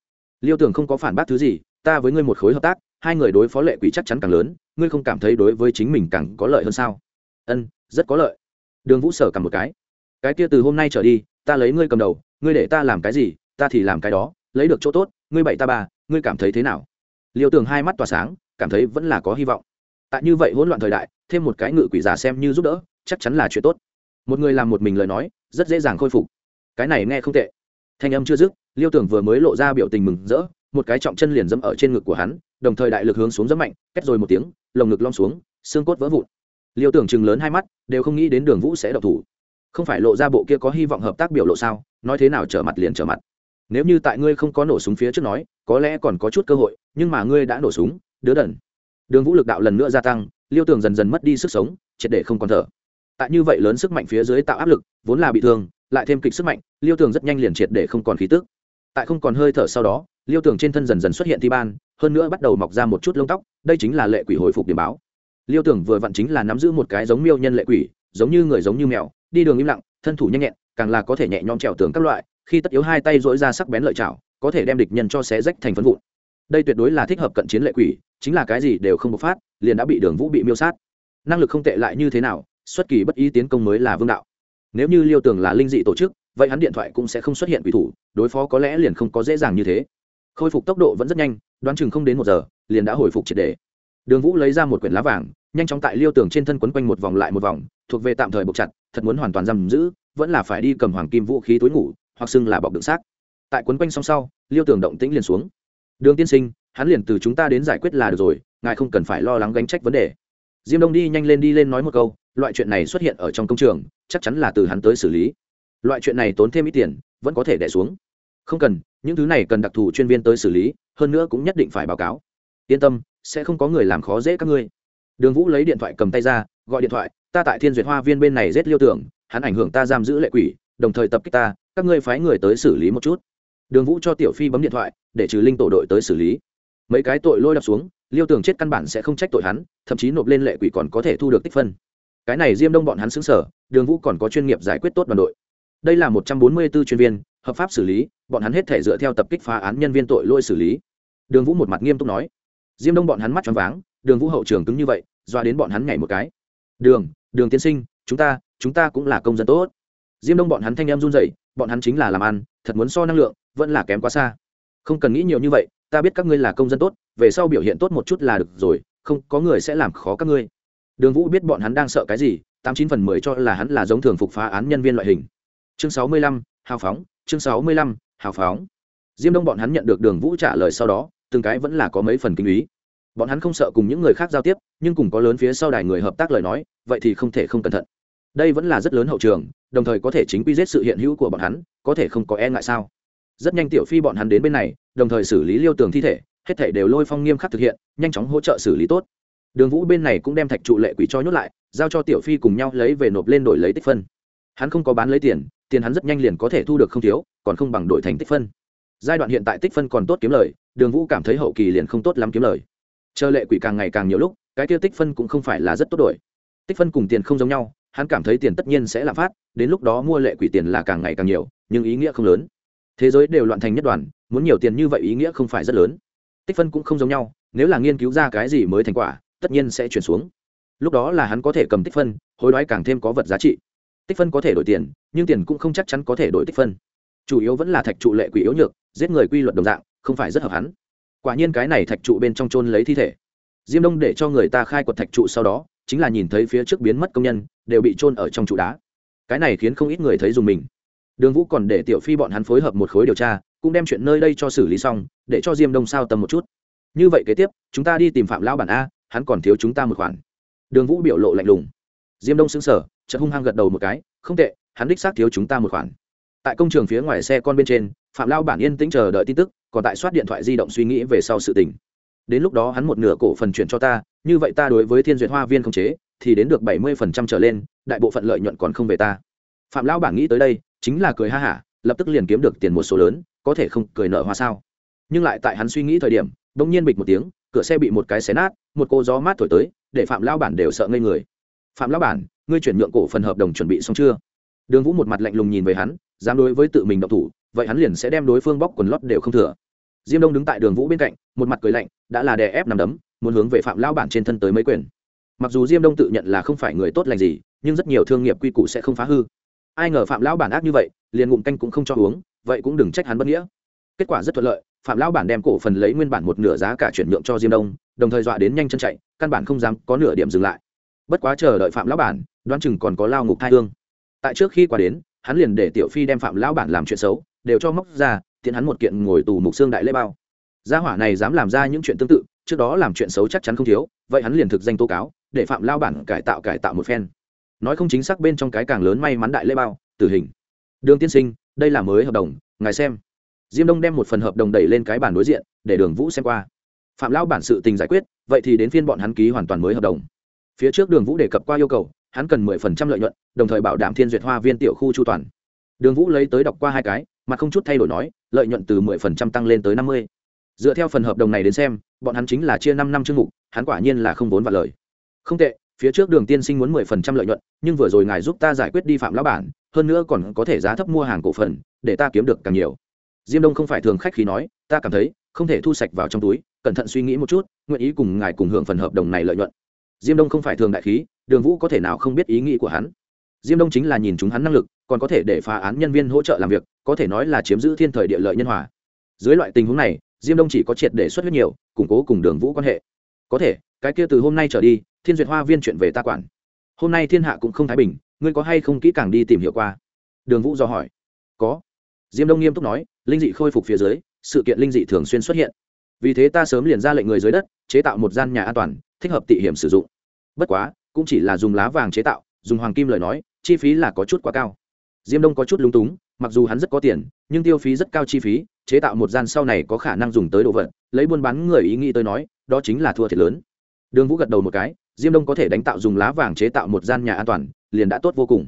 Liêu tưởng không có phản bác thứ gì, ta với ngươi một khối hợp tác, hai người đối phó lệ quỷ chắc chắn càng lớn, ngươi không cảm thấy đối với chính mình càng có lợi hơn sao? Ân, rất có lợi đường vũ sở cầm một cái. Cái kia từ hôm nay trở đi ta lấy ngươi cầm đầu ngươi để ta làm cái gì ta thì làm cái đó lấy được chỗ tốt ngươi bảy ta bà, ngươi cảm thấy thế nào? Liêu tường hai mắt tỏa sáng cảm thấy vẫn là có hy vọng. Tại như vậy hỗn loạn thời đại thêm một cái ngự quỷ giả xem như giúp đỡ chắc chắn là chuyện tốt. Một người làm một mình lời nói rất dễ dàng khôi phục. Cái này nghe không tệ. Thanh âm chưa dứt liêu tưởng vừa mới lộ ra biểu tình mừng rỡ một cái trọng chân liền dẫm ở trên ngực của hắn đồng thời đại lực hướng xuống dẫm mạnh két rồi một tiếng lồng ngực lom xuống xương cốt vỡ vụn liêu tưởng chừng lớn hai mắt, đều không nghĩ đến đường vũ sẽ độc thủ. Không phải lộ ra bộ kia có hy vọng hợp tác biểu lộ sao? Nói thế nào trở mặt liền trở mặt. Nếu như tại ngươi không có nổ súng phía trước nói, có lẽ còn có chút cơ hội, nhưng mà ngươi đã nổ súng, đứa đần. Đường vũ lực đạo lần nữa gia tăng, liêu tường dần dần mất đi sức sống, triệt để không còn thở. Tại như vậy lớn sức mạnh phía dưới tạo áp lực, vốn là bị thương, lại thêm kịch sức mạnh, liêu tường rất nhanh liền triệt để không còn khí tức. Tại không còn hơi thở sau đó, liêu tường trên thân dần dần xuất hiện thi ban, hơn nữa bắt đầu mọc ra một chút lông tóc, đây chính là lệ quỷ hồi phục điểm báo liêu Tưởng vừa vặn chính là nắm giữ một cái giống miêu nhân lệ quỷ, giống như người giống như mèo, đi đường im lặng, thân thủ nhanh nhẹn, càng là có thể nhẹ nhõm trèo tường các loại, khi tất yếu hai tay dỗi ra sắc bén lợi chảo có thể đem địch nhân cho xé rách thành phân vụn. Đây tuyệt đối là thích hợp cận chiến lệ quỷ, chính là cái gì đều không bộc phát, liền đã bị đường vũ bị miêu sát. Năng lực không tệ lại như thế nào, xuất kỳ bất ý tiến công mới là vương đạo. Nếu như liêu tường là linh dị tổ chức, vậy hắn điện thoại cũng sẽ không xuất hiện quỷ thủ, đối phó có lẽ liền không có dễ dàng như thế. Khôi phục tốc độ vẫn rất nhanh, đoán chừng không đến một giờ, liền đã hồi phục triệt đề đường vũ lấy ra một quyển lá vàng, nhanh chóng tại liêu tường trên thân quấn quanh một vòng lại một vòng, thuộc về tạm thời buộc chặt, thật muốn hoàn toàn giam giữ, vẫn là phải đi cầm hoàng kim vũ khí túi ngủ, hoặc xưng là bọc đựng xác. Tại quấn quanh song sau, liêu tường động tĩnh liền xuống. Đường tiên sinh, hắn liền từ chúng ta đến giải quyết là được rồi, ngài không cần phải lo lắng gánh trách vấn đề. Diêm đông đi nhanh lên đi lên nói một câu, loại chuyện này xuất hiện ở trong công trường, chắc chắn là từ hắn tới xử lý. Loại chuyện này tốn thêm ít tiền, vẫn có thể đẻ xuống. Không cần, những thứ này cần đặc thù chuyên viên tới xử lý, hơn nữa cũng nhất định phải báo cáo yên tâm, sẽ không có người làm khó dễ các ngươi. Đường vũ lấy điện thoại cầm tay ra, gọi điện thoại, ta tại thiên duyệt hoa viên bên này rét liêu tưởng, hắn ảnh hưởng ta giam giữ lệ quỷ, đồng thời tập kích ta, các ngươi phái người tới xử lý một chút. Đường vũ cho tiểu phi bấm điện thoại, để trừ linh tổ đội tới xử lý. Mấy cái tội lôi đập xuống, liêu tưởng chết căn bản sẽ không trách tội hắn, thậm chí nộp lên lệ quỷ còn có thể thu được tích phân. Cái này diêm đông bọn hắn xứng sở, đường vũ còn có chuyên nghiệp giải quyết tốt đoàn đội. Đây là một trăm bốn mươi b ố chuyên viên, hợp pháp xử lý, bọn hắn hết thể dựa theo tập kích phá án nhân viên tội lôi xử lý. Đường vũ một mặt nghiêm túc nói diêm đông bọn hắn mắt choáng váng, đường vũ hậu trường cứng như vậy, doa đến bọn hắn nhảy một cái. Đường đường tiên sinh, chúng ta chúng ta cũng là công dân tốt. Diêm đông bọn hắn thanh em run dậy bọn hắn chính là làm ăn, thật muốn so năng lượng, vẫn là kém quá xa. Không cần nghĩ nhiều như vậy, ta biết các ngươi là công dân tốt, về sau biểu hiện tốt một chút là được rồi, không, có người sẽ làm khó các ngươi. Đường vũ biết bọn hắn đang sợ cái gì, tám chín phần mười cho là hắn là giống thường phục phá án nhân viên loại hình. Chương sáu mươi lăm, hào phóng, chương sáu mươi lăm, hào phóng. Diêm đông bọn hắn nhận được đường vũ trả lời sau đó từng cái vẫn là có mấy phần kinh ý. Bọn hắn không sợ cùng những người khác giao tiếp, nhưng cùng có lớn phía sau đài người hợp tác lời nói, vậy thì không thể không cẩn thận. Đây vẫn là rất lớn hậu trường, đồng thời có thể chính quy giết sự hiện hữu của bọn hắn, có thể không có e ngại sao? Rất nhanh tiểu phi bọn hắn đến bên này, đồng thời xử lý liêu tường thi thể, hết thể đều lôi phong nghiêm khắc thực hiện, nhanh chóng hỗ trợ xử lý tốt. Đường vũ bên này cũng đem thạch trụ lệ quỷ cho nhốt lại, giao cho tiểu phi cùng nhau lấy về nộp lên đổi lấy tích phân. Hắn không có bán lấy tiền tiền hắn rất nhanh liền có thể thu được không thiếu, còn không bằng đổi thành tích phân. Giai đoạn hiện tại tích phân còn tốt kiếm lời đường vũ cảm thấy hậu kỳ liền không tốt lắm kiếm lời. Chờ lệ quỷ càng ngày càng nhiều lúc, cái tiêu tích phân cũng không phải là rất tốt đổi. Tích phân cùng tiền không giống nhau, hắn cảm thấy tiền tất nhiên sẽ lạm phát, đến lúc đó mua lệ quỷ tiền là càng ngày càng nhiều, nhưng ý nghĩa không lớn. Thế giới đều loạn thành nhất đoàn, muốn nhiều tiền như vậy ý nghĩa không phải rất lớn. Tích phân cũng không giống nhau, nếu là nghiên cứu ra cái gì mới thành quả, tất nhiên sẽ chuyển xuống. Lúc đó là hắn có thể cầm tích phân, hối đoái càng thêm có vật giá trị. Tích phân có thể đổi tiền, nhưng tiền cũng không chắc chắn có thể đổi tích phân. Chủ yếu vẫn là thạch trụ lệ quỷ yếu nhược, giết người quy luật đồng dạng không phải rất hợp hắn. Quả nhiên cái này thạch trụ bên trong trôn lấy thi thể. Diêm đông để cho người ta khai quật thạch trụ sau đó, chính là nhìn thấy phía trước biến mất công nhân, đều bị trôn ở trong trụ đá. Cái này khiến không ít người thấy dùng mình. Đường vũ còn để tiểu phi bọn hắn phối hợp một khối điều tra, cũng đem chuyện nơi đây cho xử lý xong, để cho diêm đông sao tầm một chút. Như vậy kế tiếp, chúng ta đi tìm phạm lão bản a, hắn còn thiếu chúng ta một khoản. Đường vũ biểu lộ lạnh lùng. Diêm đông xứng sở chợt hung hăng gật đầu một cái, không tệ, hắn đích xác thiếu chúng ta một khoản. Tại công trường phía ngoài xe con bên trên, phạm lao bản yên tĩnh chờ đợi tin tức còn tại soát điện thoại di động suy nghĩ về sau sự tình. Đến lúc đó hắn một nửa cổ phần chuyển cho ta, như vậy ta đối với thiên duyệt hoa viên không chế, thì đến được bảy mươi phần trăm trở lên, đại bộ phận lợi nhuận còn không về ta. Phạm lão bản nghĩ tới đây, chính là cười ha hả, lập tức liền kiếm được tiền một số lớn, có thể không cười nợ hoa sao. Nhưng lại tại hắn suy nghĩ thời điểm đ ỗ n g nhiên bịch một tiếng, cửa xe bị một cái xé nát, một cô gió mát thổi tới, để phạm lão bản đều sợ ngây người. Phạm lão bản ngươi chuyển nhượng cổ phần hợp đồng chuẩn bị xong chưa? Đường vũ một mặt lạnh lùng nhìn về hắn, dám đối với tự mình độc thủ, vậy hắn liền sẽ đem đối phương bóc quần lót đều không thừa diêm đông đứng tại đường vũ bên cạnh, một mặt cười lạnh, đã là đè ép nằm đấm, muốn hướng về phạm lão bản trên thân tới mấy quyền. Mặc dù diêm đông tự nhận là không phải người tốt lành gì, nhưng rất nhiều thương nghiệp quy củ sẽ không phá hư. Ai ngờ phạm lão bản ác như vậy, liền ngụm canh cũng không cho uống, vậy cũng đừng trách hắn bất nghĩa. Kết quả rất thuận lợi, phạm lão bản đem cổ phần lấy nguyên bản một nửa giá cả chuyển nhượng cho diêm đông, đồng thời dọa đến nhanh chân chạy, căn bản không dám có nửa điểm dừng lại. Bất quá chờ đợi phạm lão bản, đoán chừng còn có lao ngục thai hương. Tại trước khi qua đến, hắn liền để tiểu phi đem phạm lão bản làm chuyện xấu, đều cho móc ra tiện hắn một kiện ngồi tù mục xương đại lễ bao. Gia hỏa này dám làm ra những chuyện tương tự, trước đó làm chuyện xấu chắc chắn không thiếu, vậy hắn liền thực danh tố cáo, để phạm lao bản cải tạo cải tạo một phen. Nói không chính xác bên trong cái càng lớn may mắn đại lễ bao, tử hình. Đường tiên sinh, đây là mới hợp đồng, ngài xem. Diêm đông đem một phần hợp đồng đẩy lên cái bản đối diện, để đường vũ xem qua. Phạm lao bản sự tình giải quyết, vậy thì đến phiên bọn hắn ký hoàn toàn mới hợp đồng. Phía trước đường vũ đề cập qua yêu cầu, hắn cần mười phần trăm lợi nhuận, đồng thời bảo đảm thiên duyệt hoa viên tiểu khu chu toàn. Đường vũ lấy tới đọc qua hai cái mà không chút thay đổi nói, lợi nhuận từ mười phần trăm tăng lên tới năm mươi. Dựa theo phần hợp đồng này đến xem, bọn hắn chính là chia năm năm chương mục, hắn quả nhiên là không vốn và lời. Không tệ, phía trước đường tiên sinh muốn mười phần trăm lợi nhuận, nhưng vừa rồi ngài giúp ta giải quyết đi phạm lão bản, hơn nữa còn có thể giá thấp mua hàng cổ phần, để ta kiếm được càng nhiều. Diêm đông không phải thường khách khi nói, ta cảm thấy, không thể thu sạch vào trong túi, cẩn thận suy nghĩ một chút, nguyện ý cùng ngài cùng hưởng phần hợp đồng này lợi nhuận. Diêm đông không phải thường đại khí, đường vũ có thể nào không biết ý nghĩ của hắn. Diêm đông chính là nhìn chúng hắn năng lực còn có thể để phá án nhân viên hỗ trợ làm việc, có thể nói là chiếm giữ thiên thời địa lợi nhân hòa. Dưới loại tình huống này, diêm đông chỉ có triệt để xuất huyết nhiều, củng cố cùng đường vũ quan hệ. Có thể, cái kia từ hôm nay trở đi, thiên duyệt hoa viên chuyện về ta quản. Hôm nay thiên hạ cũng không thái bình, ngươi có hay không kỹ càng đi tìm hiểu qua? Đường vũ do hỏi. Có. Diêm đông nghiêm túc nói, linh dị khôi phục phía dưới, sự kiện linh dị thường xuyên xuất hiện. Vì thế ta sớm liền ra lệnh người dưới đất, chế tạo một gian nhà an toàn, thích hợp tị hiểm sử dụng. Bất quá, cũng chỉ là dùng lá vàng chế tạo, dùng hoàng kim lời nói, chi phí là có chút quá cao diêm đông có chút lúng túng, mặc dù hắn rất có tiền, nhưng tiêu phí rất cao chi phí, chế tạo một gian sau này có khả năng dùng tới đồ vật, lấy buôn bán người ý nghĩ tới nói, đó chính là thua thiệt lớn. Đường vũ gật đầu một cái, diêm đông có thể đánh tạo dùng lá vàng chế tạo một gian nhà an toàn, liền đã tốt vô cùng.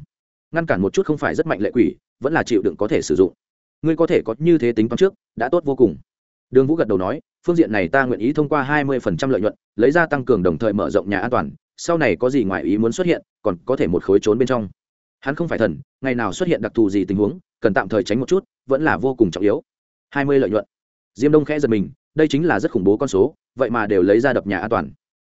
Ngăn cản một chút không phải rất mạnh lệ quỷ, vẫn là chịu đựng có thể sử dụng. Ngươi có thể có như thế tính toán trước, đã tốt vô cùng. Đường vũ gật đầu nói, phương diện này ta nguyện ý thông qua hai mươi lợi nhuận, lấy ra tăng cường đồng thời mở rộng nhà an toàn, sau này có gì ngoài ý muốn xuất hiện, còn có thể một khối trốn bên trong hắn không phải thần, ngày nào xuất hiện đặc thù gì tình huống, cần tạm thời tránh một chút, vẫn là vô cùng trọng yếu. Hai mươi lợi nhuận. Diêm đông khẽ giật mình, đây chính là rất khủng bố con số, vậy mà đều lấy ra đập nhà an toàn.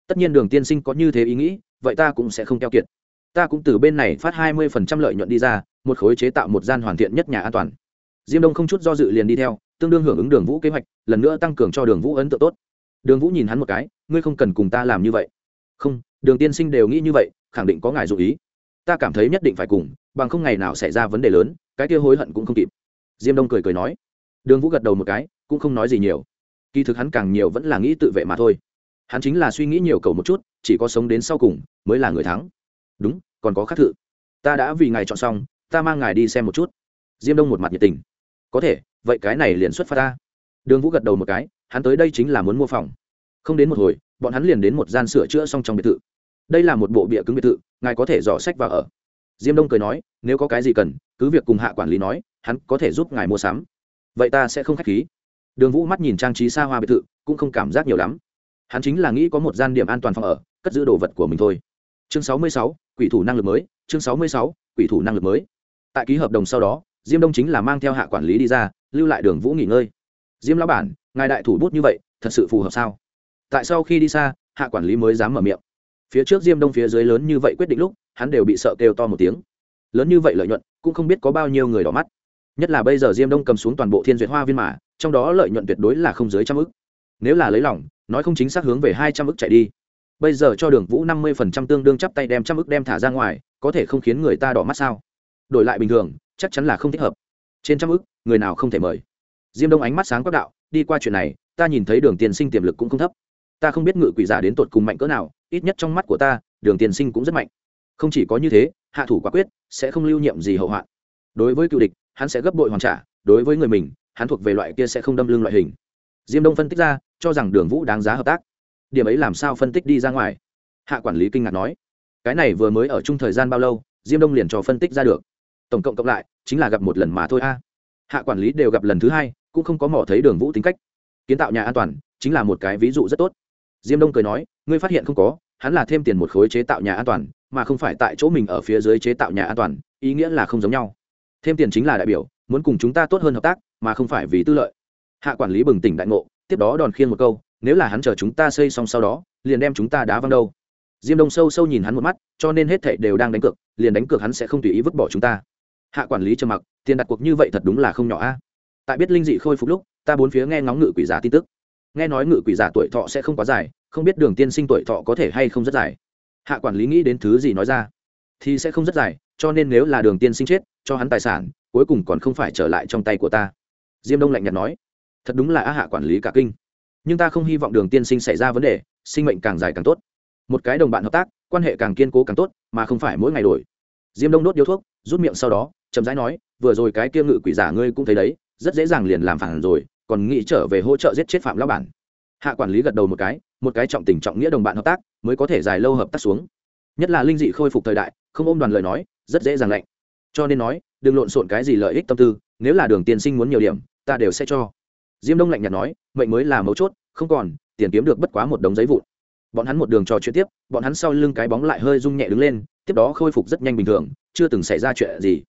Tất nhiên đường tiên sinh có như thế ý nghĩ, vậy ta cũng sẽ không keo kiệt. Ta cũng từ bên này phát hai mươi phần trăm lợi nhuận đi ra, một khối chế tạo một gian hoàn thiện nhất nhà an toàn. Diêm đông không chút do dự liền đi theo, tương đương hưởng ứng đường vũ kế hoạch, lần nữa tăng cường cho đường vũ ấn tượng tốt. Đường vũ nhìn hắn một cái, ngươi không cần cùng ta làm như vậy. Không, đường tiên sinh đều nghĩ như vậy, khẳng định có ngài dụ ý ta cảm thấy nhất định phải cùng, bằng không ngày nào xảy ra vấn đề lớn, cái kia hối hận cũng không kịp. Diêm đông cười cười nói. Đường vũ gật đầu một cái, cũng không nói gì nhiều. Kỳ thực hắn càng nhiều vẫn là nghĩ tự vệ mà thôi. Hắn chính là suy nghĩ nhiều cầu một chút, chỉ có sống đến sau cùng mới là người thắng. Đúng, còn có khắc thự. Ta đã vì ngài chọn xong, ta mang ngài đi xem một chút. Diêm đông một mặt nhiệt tình. Có thể, vậy cái này liền xuất phát ta. Đường vũ gật đầu một cái, hắn tới đây chính là muốn mua phòng. Không đến một hồi, bọn hắn liền đến một gian sửa chữa xong trong biệt thự đây là một bộ bịa cứng biệt thự, ngài có thể dò sách và ở. Diêm đông cười nói, nếu có cái gì cần, cứ việc cùng hạ quản lý nói, hắn có thể giúp ngài mua sắm. Vậy ta sẽ không k h á c h khí. Đường vũ mắt nhìn trang trí xa hoa biệt thự, cũng không cảm giác nhiều lắm. Hắn chính là nghĩ có một gian điểm an toàn phòng ở, cất giữ đồ vật của mình thôi. Chương sáu mươi sáu, quỷ thủ năng lực mới, chương sáu mươi sáu, quỷ thủ năng lực mới. Tại ký hợp đồng sau đó, diêm đông chính là mang theo hạ quản lý đi ra, lưu lại đường vũ nghỉ ngơi. Diêm lão bản, ngài đại thủ bút như vậy, thật sự phù hợp sao? Tại sau khi đi xa, hạ quản lý mới dám mở miệng phía trước diêm đông phía dưới lớn như vậy quyết định lúc, hắn đều bị sợ kêu to một tiếng. Lớn như vậy lợi nhuận, cũng không biết có bao nhiêu người đỏ mắt. Nhất là bây giờ diêm đông cầm xuống toàn bộ thiên duyệt hoa viên mà, trong đó lợi nhuận tuyệt đối là không dưới trăm ức. Nếu là lấy lòng, nói không chính xác hướng về hai trăm ức chạy đi. Bây giờ cho đường vũ năm mươi phần trăm tương đương chắp tay đem trăm ức đem thả ra ngoài, có thể không khiến người ta đỏ mắt sao? Đổi lại bình thường, chắc chắn là không thích hợp. Trên trăm ức, người nào không thể mời? Diêm đông ánh mắt sáng quắc đạo, đi qua chuyện này, ta nhìn thấy đường tiền sinh tiềm lực cũng không thấp ta không biết ngự quỷ giả đến tột cùng mạnh cỡ nào, ít nhất trong mắt của ta, đường tiền sinh cũng rất mạnh. Không chỉ có như thế, hạ thủ quả quyết sẽ không lưu nhiệm gì hậu hoạn. Đối với cựu địch, hắn sẽ gấp bội hoàn trả, đối với người mình, hắn thuộc về loại kia sẽ không đâm lưng loại hình. Diêm đông phân tích ra, cho rằng đường vũ đáng giá hợp tác. Điểm ấy làm sao phân tích đi ra ngoài? Hạ quản lý kinh ngạc nói. Cái này vừa mới ở chung thời gian bao lâu, diêm đông liền cho phân tích ra được. Tổng cộng cộng lại, chính là gặp một lần mà thôi a. Hạ quản lý đều gặp lần thứ hai, cũng không có mỏ thấy đường vũ tính cách. Kiến tạo nhà an toàn, chính là một cái ví dụ rất tốt diêm đông cười nói, ngươi phát hiện không có, hắn là thêm tiền một khối chế tạo nhà an toàn, mà không phải tại chỗ mình ở phía dưới chế tạo nhà an toàn, ý nghĩa là không giống nhau. Thêm tiền chính là đại biểu, muốn cùng chúng ta tốt hơn hợp tác, mà không phải vì tư lợi. Hạ quản lý bừng tỉnh đại ngộ, tiếp đó đòn khiên một câu, nếu là hắn chờ chúng ta xây xong sau đó, liền đem chúng ta đá văng đâu. Diêm đông sâu sâu nhìn hắn một mắt, cho nên hết thảy đều đang đánh cược, liền đánh cược hắn sẽ không tùy ý vứt bỏ chúng ta. Hạ quản lý trầm mặc, tiền đặt cuộc như vậy thật đúng là không nhỏ a. Tại biết linh dị khôi phục lúc, ta bốn phía nghe ngóng ngự quỷ giả tin tức nghe nói ngự quỷ giả tuổi thọ sẽ không quá dài, không biết đường tiên sinh tuổi thọ có thể hay không rất dài. Hạ quản lý nghĩ đến thứ gì nói ra? Thì sẽ không rất dài, cho nên nếu là đường tiên sinh chết, cho hắn tài sản, cuối cùng còn không phải trở lại trong tay của ta. Diêm đông lạnh nhạt nói. Thật đúng là á hạ quản lý cả kinh. Nhưng ta không hy vọng đường tiên sinh xảy ra vấn đề, sinh mệnh càng dài càng tốt. Một cái đồng bạn hợp tác, quan hệ càng kiên cố càng tốt, mà không phải mỗi ngày đổi. Diêm đông đốt điếu thuốc, rút miệng sau đó, chậm rãi nói, vừa rồi cái kia ngự quỷ giả ngươi cũng thấy đấy, rất dễ dàng liền làm phản rồi còn nghĩ trở về hỗ trợ giết chết phạm lão bản. Hạ quản lý gật đầu một cái một cái trọng tình trọng nghĩa đồng bạn hợp tác, mới có thể dài lâu hợp tác xuống. Nhất là linh dị khôi phục thời đại, không ôm đoàn lời nói, rất dễ dàng lạnh. Cho nên nói, đừng lộn xộn cái gì lợi ích tâm tư, nếu là đường tiên sinh muốn nhiều điểm, ta đều sẽ cho. Diêm đông lạnh nhạt nói, mệnh mới là mấu chốt, không còn, tiền kiếm được bất quá một đống giấy vụn. Bọn hắn một đường trò chuyện tiếp, bọn hắn sau lưng cái bóng lại hơi rung nhẹ đứng lên, tiếp đó khôi phục rất nhanh bình thường, chưa từng xảy ra chuyện gì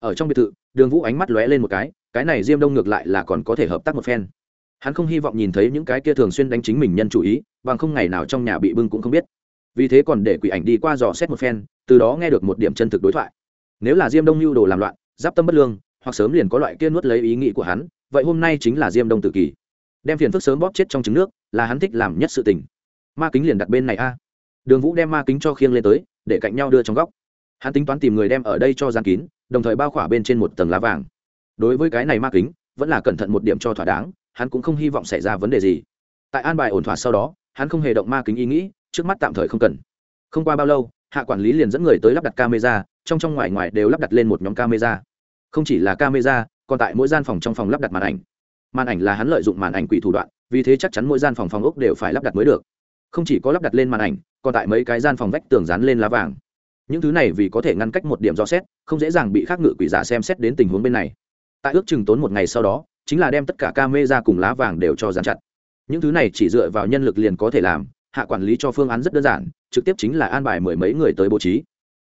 ở trong biệt thự, đường vũ ánh mắt lóe lên một cái cái này diêm đông ngược lại là còn có thể hợp tác một phen. Hắn không hy vọng nhìn thấy những cái kia thường xuyên đánh chính mình nhân chủ ý, bằng không ngày nào trong nhà bị bưng cũng không biết. Vì thế còn để quỷ ảnh đi qua dò xét một phen, từ đó nghe được một điểm chân thực đối thoại. Nếu là diêm đông mưu đồ làm loạn, giáp tâm bất lương, hoặc sớm liền có loại kia nuốt lấy ý nghĩ của hắn, vậy hôm nay chính là diêm đông tự kỷ đem phiền phức sớm bóp chết trong trứng nước, là hắn thích làm nhất sự tình. Ma kính liền đặt bên này a. Đường vũ đem ma kính cho khiêng lên tới, để cạnh nhau đưa trong góc hắn tính toán tìm người đem ở đây cho gian kín, đồng thời bao khỏa bên trên một tầng lá vàng. Đối với cái này ma kính, vẫn là cẩn thận một điểm cho thỏa đáng, hắn cũng không hy vọng xảy ra vấn đề gì. Tại an bài ổn thỏa sau đó, hắn không hề động ma kính ý nghĩ, trước mắt tạm thời không cần. Không qua bao lâu, hạ quản lý liền dẫn người tới lắp đặt camera, trong trong ngoài ngoài đều lắp đặt lên một nhóm camera. Không chỉ là camera, còn tại mỗi gian phòng trong phòng lắp đặt màn ảnh. Màn ảnh là hắn lợi dụng màn ảnh quỷ thủ đoạn, vì thế chắc chắn mỗi gian phòng phòng ốc đều phải lắp đặt mới được. Không chỉ có lắp đặt lên màn ảnh, còn tại mấy cái gian phòng vách tường dán lên lá vàng những thứ này vì có thể ngăn cách một điểm do xét, không dễ dàng bị khác ngự quỷ giả xem xét đến tình huống bên này. Tại ước chừng tốn một ngày sau đó, chính là đem tất cả ca mê ra cùng lá vàng đều cho dán chặt. Những thứ này chỉ dựa vào nhân lực liền có thể làm, hạ quản lý cho phương án rất đơn giản, trực tiếp chính là an bài mười mấy người tới bố trí.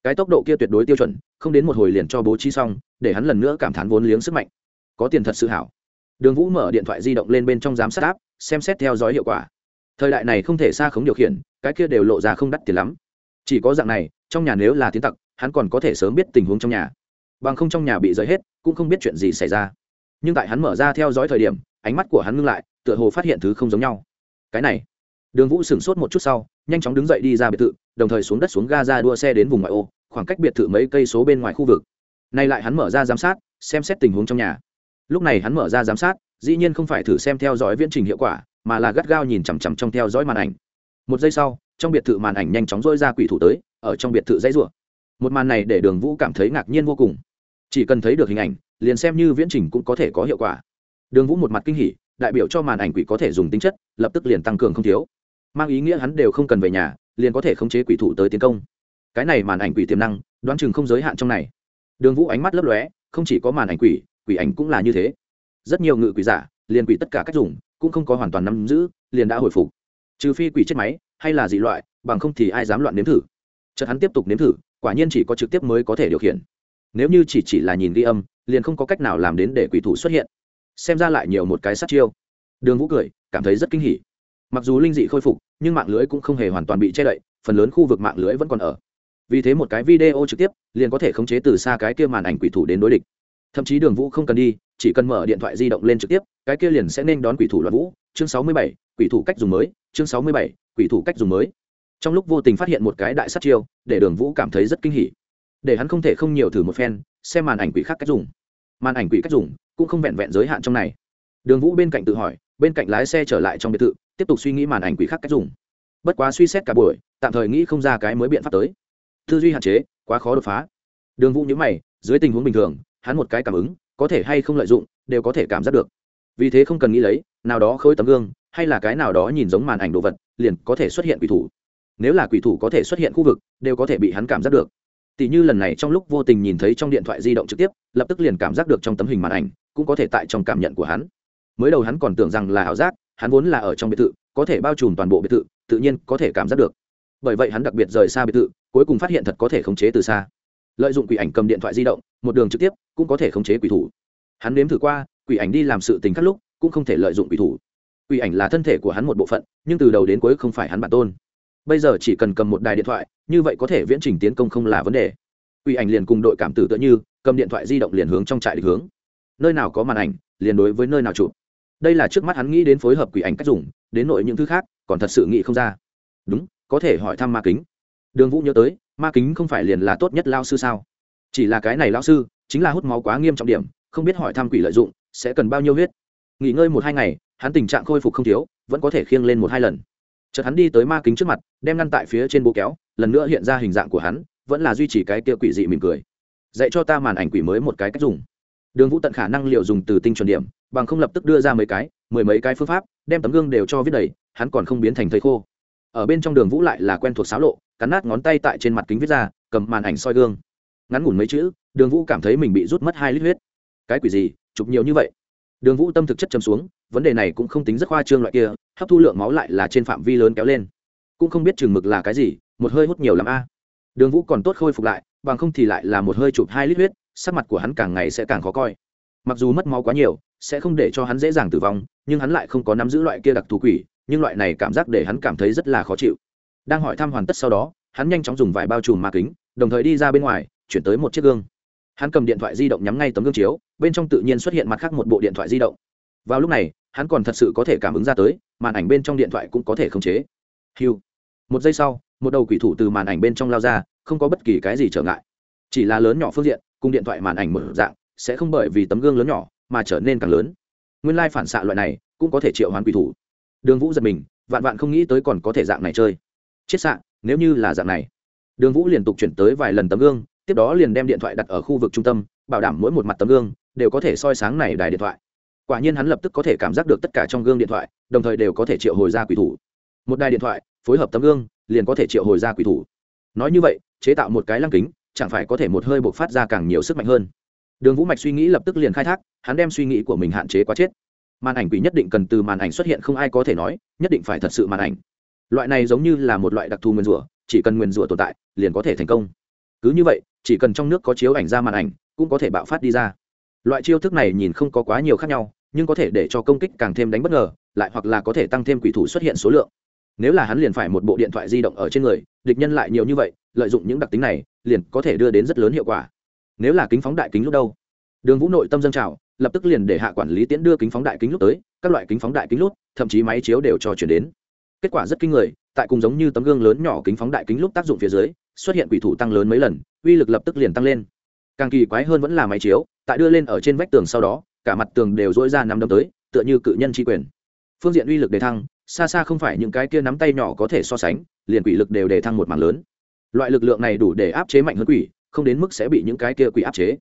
Cái tốc độ kia tuyệt đối tiêu chuẩn, không đến một hồi liền cho bố trí xong, để hắn lần nữa cảm thán vốn liếng sức mạnh. Có tiền thật sự hảo. Đường vũ mở điện thoại di động lên bên trong giám sát áp xem xét theo dõi hiệu quả. Thời đại này không thể xa khống điều khiển, cái kia đều lộ ra không đắt tiền lắm. Chỉ có dạng này trong nhà nếu là tiến tặc, hắn còn có thể sớm biết tình huống trong nhà. Bằng không trong nhà bị giới hết, cũng không biết chuyện gì xảy ra. Nhưng tại hắn mở ra theo dõi thời điểm, ánh mắt của hắn ngưng lại, tựa hồ phát hiện thứ không giống nhau. Cái này, đường vũ sửng sốt một chút sau, nhanh chóng đứng dậy đi ra biệt thự, đồng thời xuống đất xuống ga ra đua xe đến vùng ngoại ô, khoảng cách biệt thự mấy cây số bên ngoài khu vực. Nay lại hắn mở ra giám sát, xem xét tình huống trong nhà. Lúc này hắn mở ra giám sát, dĩ nhiên không phải thử xem theo dõi viễn trình hiệu quả, mà là gắt gao nhìn chằm chằm trong theo dõi màn ảnh. Một giây sau trong biệt thự màn ảnh nhanh chóng dôi ra quỷ thủ tới, ở trong biệt thự dãy rủa. Một màn này để đường vũ cảm thấy ngạc nhiên vô cùng. Chỉ cần thấy được hình ảnh, liền xem như viễn trình cũng có thể có hiệu quả. Đường vũ một mặt kinh hỉ, đại biểu cho màn ảnh quỷ có thể dùng tính chất, lập tức liền tăng cường không thiếu. Mang ý nghĩa hắn đều không cần về nhà, liền có thể khống chế quỷ thủ tới tiến công. Cái này màn ảnh quỷ tiềm năng, đoán chừng không giới hạn trong này. Đường vũ ánh mắt lấp lóe, không chỉ có màn ảnh quỷ quỷ ảnh cũng là như thế. Rất nhiều ngự quỷ giả, liền quỷ tất cả cách dùng, cũng không có hoàn toàn nắm giữ, liền đã hồi phục. Trừ phi quỷ chết máy hay là dị loại, bằng không thì ai dám loạn nếm thử. Chợt hắn tiếp tục nếm thử, quả nhiên chỉ có trực tiếp mới có thể điều khiển. Nếu như chỉ chỉ là nhìn ghi âm, liền không có cách nào làm đến để quỷ thủ xuất hiện. Xem ra lại nhiều một cái sát chiêu. Đường vũ cười, cảm thấy rất kinh hỉ. Mặc dù linh dị khôi phục, nhưng mạng lưới cũng không hề hoàn toàn bị che đậy, phần lớn khu vực mạng lưới vẫn còn ở. Vì thế một cái video trực tiếp, liền có thể khống chế từ xa cái kia màn ảnh quỷ thủ đến đối địch. Thậm chí đường vũ không cần đi, chỉ cần mở điện thoại di động lên trực tiếp, cái kia liền sẽ nên đón quỷ thủ loạn vũ. Chương sáu mươi bảy, quỷ thủ cách dùng mới. Chương sáu mươi bảy quỷ thủ cách dùng mới. Trong lúc vô tình phát hiện một cái đại sát chiêu, để đường vũ cảm thấy rất kinh hỉ. Để hắn không thể không nhiều thử một phen, xem màn ảnh quỷ khác cách dùng. Màn ảnh quỷ cách dùng cũng không vẹn vẹn giới hạn trong này. Đường vũ bên cạnh tự hỏi, bên cạnh lái xe trở lại trong biệt thự, tiếp tục suy nghĩ màn ảnh quỷ khác cách dùng. Bất quá suy xét cả buổi, tạm thời nghĩ không ra cái mới biện pháp tới. Tư duy hạn chế, quá khó đột phá. Đường vũ nhữ mày, dưới tình huống bình thường, hắn một cái cảm ứng, có thể hay không lợi dụng, đều có thể cảm giác được. Vì thế không cần nghĩ lấy, nào đó khôi tấm gương, hay là cái nào đó nhìn giống màn ảnh đồ vật liền có thể xuất hiện quỷ thủ. Nếu là quỷ thủ có thể xuất hiện khu vực, đều có thể bị hắn cảm giác được. Tỷ như lần này trong lúc vô tình nhìn thấy trong điện thoại di động trực tiếp, lập tức liền cảm giác được trong tấm hình màn ảnh, cũng có thể tại trong cảm nhận của hắn. Mới đầu hắn còn tưởng rằng là ảo giác, hắn vốn là ở trong biệt thự, có thể bao trùm toàn bộ biệt thự, tự nhiên có thể cảm giác được. Bởi vậy hắn đặc biệt rời xa biệt thự, cuối cùng phát hiện thật có thể khống chế từ xa. Lợi dụng quỷ ảnh cầm điện thoại di động, một đường trực tiếp, cũng có thể khống chế quỷ thủ. Hắn nếm thử qua, quỷ ảnh đi làm sự tình các lúc, cũng không thể lợi dụng quỷ thủ quỷ ảnh là thân thể của hắn một bộ phận, nhưng từ đầu đến cuối không phải hắn bản tôn. Bây giờ chỉ cần cầm một đài điện thoại, như vậy có thể viễn trình tiến công không là vấn đề. Quỷ ảnh liền cùng đội cảm tử tựa như, cầm điện thoại di động liền hướng trong trại địch hướng. Nơi nào có màn ảnh, liền đối với nơi nào chụp. Đây là trước mắt hắn nghĩ đến phối hợp quỷ ảnh cách dùng, đến nội những thứ khác, còn thật sự nghĩ không ra. Đúng, có thể hỏi thăm ma kính. Đường vũ nhớ tới, ma kính không phải liền là tốt nhất lao sư sao? Chỉ là cái này lao sư, chính là hút máu quá nghiêm trọng điểm, không biết hỏi thăm quỷ lợi dụng, sẽ cần bao nhiêu huyết. Nghỉ ngơi một hai ngày hắn tình trạng khôi phục không thiếu, vẫn có thể khiêng lên một hai lần. Chợt hắn đi tới ma kính trước mặt, đem ngăn tại phía trên bố kéo, lần nữa hiện ra hình dạng của hắn, vẫn là duy trì cái kia quỷ dị mỉm cười. Dạy cho ta màn ảnh quỷ mới một cái cách dùng. Đường vũ tận khả năng liệu dùng từ tinh chuẩn điểm, bằng không lập tức đưa ra mấy cái, mười mấy cái phương pháp, đem tấm gương đều cho viết đầy, hắn còn không biến thành thầy khô. Ở bên trong đường vũ lại là quen thuộc xáo lộ, cắn nát ngón tay tại trên mặt kính viết ra, cầm màn ảnh soi gương. Ngắn ngủn mấy chữ, đường vũ cảm thấy mình bị rút mất hai lít huyết. Cái quỷ gì, chụp nhiều như vậy? Đường vũ tâm thực chất chấm xuống vấn đề này cũng không tính rất khoa trương loại kia, hấp thu lượng máu lại là trên phạm vi lớn kéo lên. Cũng không biết chừng mực là cái gì, một hơi hút nhiều l a. Đường vũ còn tốt khôi phục lại, bằng không thì lại là một hơi chụp hai lít huyết, sắc mặt của hắn càng ngày sẽ càng khó coi. Mặc dù mất máu quá nhiều, sẽ không để cho hắn dễ dàng tử vong, nhưng hắn lại không có nắm giữ loại kia đặc thù quỷ, nhưng loại này cảm giác để hắn cảm thấy rất là khó chịu. Đang hỏi thăm hoàn tất sau đó, hắn nhanh chóng dùng vải bao trùm ma kính, đồng thời đi ra bên ngoài, chuyển tới một chiếc gương. Hắn cầm điện thoại di động nhắm ngay tấm gương chiếu, bên trong tự nhiên xuất hiện mặt khác một bộ điện thoại di động. Vào lúc này hắn còn thật sự có thể cảm ứng ra tới, màn ảnh bên trong điện thoại cũng có thể khống chế. Hiu một giây sau, một đầu quỷ thủ từ màn ảnh bên trong lao ra, không có bất kỳ cái gì trở ngại. Chỉ là lớn nhỏ phương diện, cùng điện thoại màn ảnh mở dạng, sẽ không bởi vì tấm gương lớn nhỏ mà trở nên càng lớn. Nguyên lai phản xạ loại này cũng có thể triệu hoán quỷ thủ. Đường vũ giật mình, vạn vạn không nghĩ tới còn có thể dạng này chơi. Chết xạ, nếu như là dạng này. Đường vũ liên tục chuyển tới vài lần tấm gương, tiếp đó liền đem điện thoại đặt ở khu vực trung tâm, bảo đảm mỗi một mặt tấm gương đều có thể soi sáng này đài điện thoại quả nhiên hắn lập tức có thể cảm giác được tất cả trong gương điện thoại, đồng thời đều có thể triệu hồi ra quỷ thủ. Một đài điện thoại, phối hợp tấm gương, liền có thể triệu hồi ra quỷ thủ. Nói như vậy, chế tạo một cái lăng kính, chẳng phải có thể một hơi buộc phát ra càng nhiều sức mạnh hơn. Đường vũ mạch suy nghĩ lập tức liền khai thác, hắn đem suy nghĩ của mình hạn chế quá chết. Màn ảnh quỷ nhất định cần từ màn ảnh xuất hiện không ai có thể nói, nhất định phải thật sự màn ảnh. Loại này giống như là một loại đặc thù nguyên rủa, chỉ cần nguyên rủa tồn tại, liền có thể thành công. Cứ như vậy, chỉ cần trong nước có chiếu ảnh ra màn ảnh, cũng có thể bạo phát đi ra. Loại chiêu thức này nhìn không có quá nhiều khác nhau nhưng có thể để cho công kích càng thêm đánh bất ngờ, lại hoặc là có thể tăng thêm quỷ thủ xuất hiện số lượng. Nếu là hắn liền phải một bộ điện thoại di động ở trên người, địch nhân lại nhiều như vậy, lợi dụng những đặc tính này, liền có thể đưa đến rất lớn hiệu quả. Nếu là kính phóng đại kính lúc đâu? Đường vũ nội tâm dân trào, lập tức liền để hạ quản lý tiễn đưa kính phóng đại kính lúc tới, các loại kính phóng đại kính lúc, thậm chí máy chiếu đều cho chuyển đến. Kết quả rất kinh người, tại cùng giống như tấm gương lớn nhỏ kính phóng đại kính lúc tác dụng phía dưới, xuất hiện quỷ thủ tăng lớn mấy lần, uy lực lập tức liền tăng lên. Càng kỳ quái hơn vẫn là máy chiếu, tại đưa lên ở trên vách tường sau đó cả mặt tường đều dỗi ra nắm đấm tới, tựa như cự nhân tri quyền. Phương diện uy lực đề thăng, xa xa không phải những cái kia nắm tay nhỏ có thể so sánh, liền quỷ lực đều đề thăng một mảng lớn. Loại lực lượng này đủ để áp chế mạnh hơn quỷ, không đến mức sẽ bị những cái kia quỷ áp chế.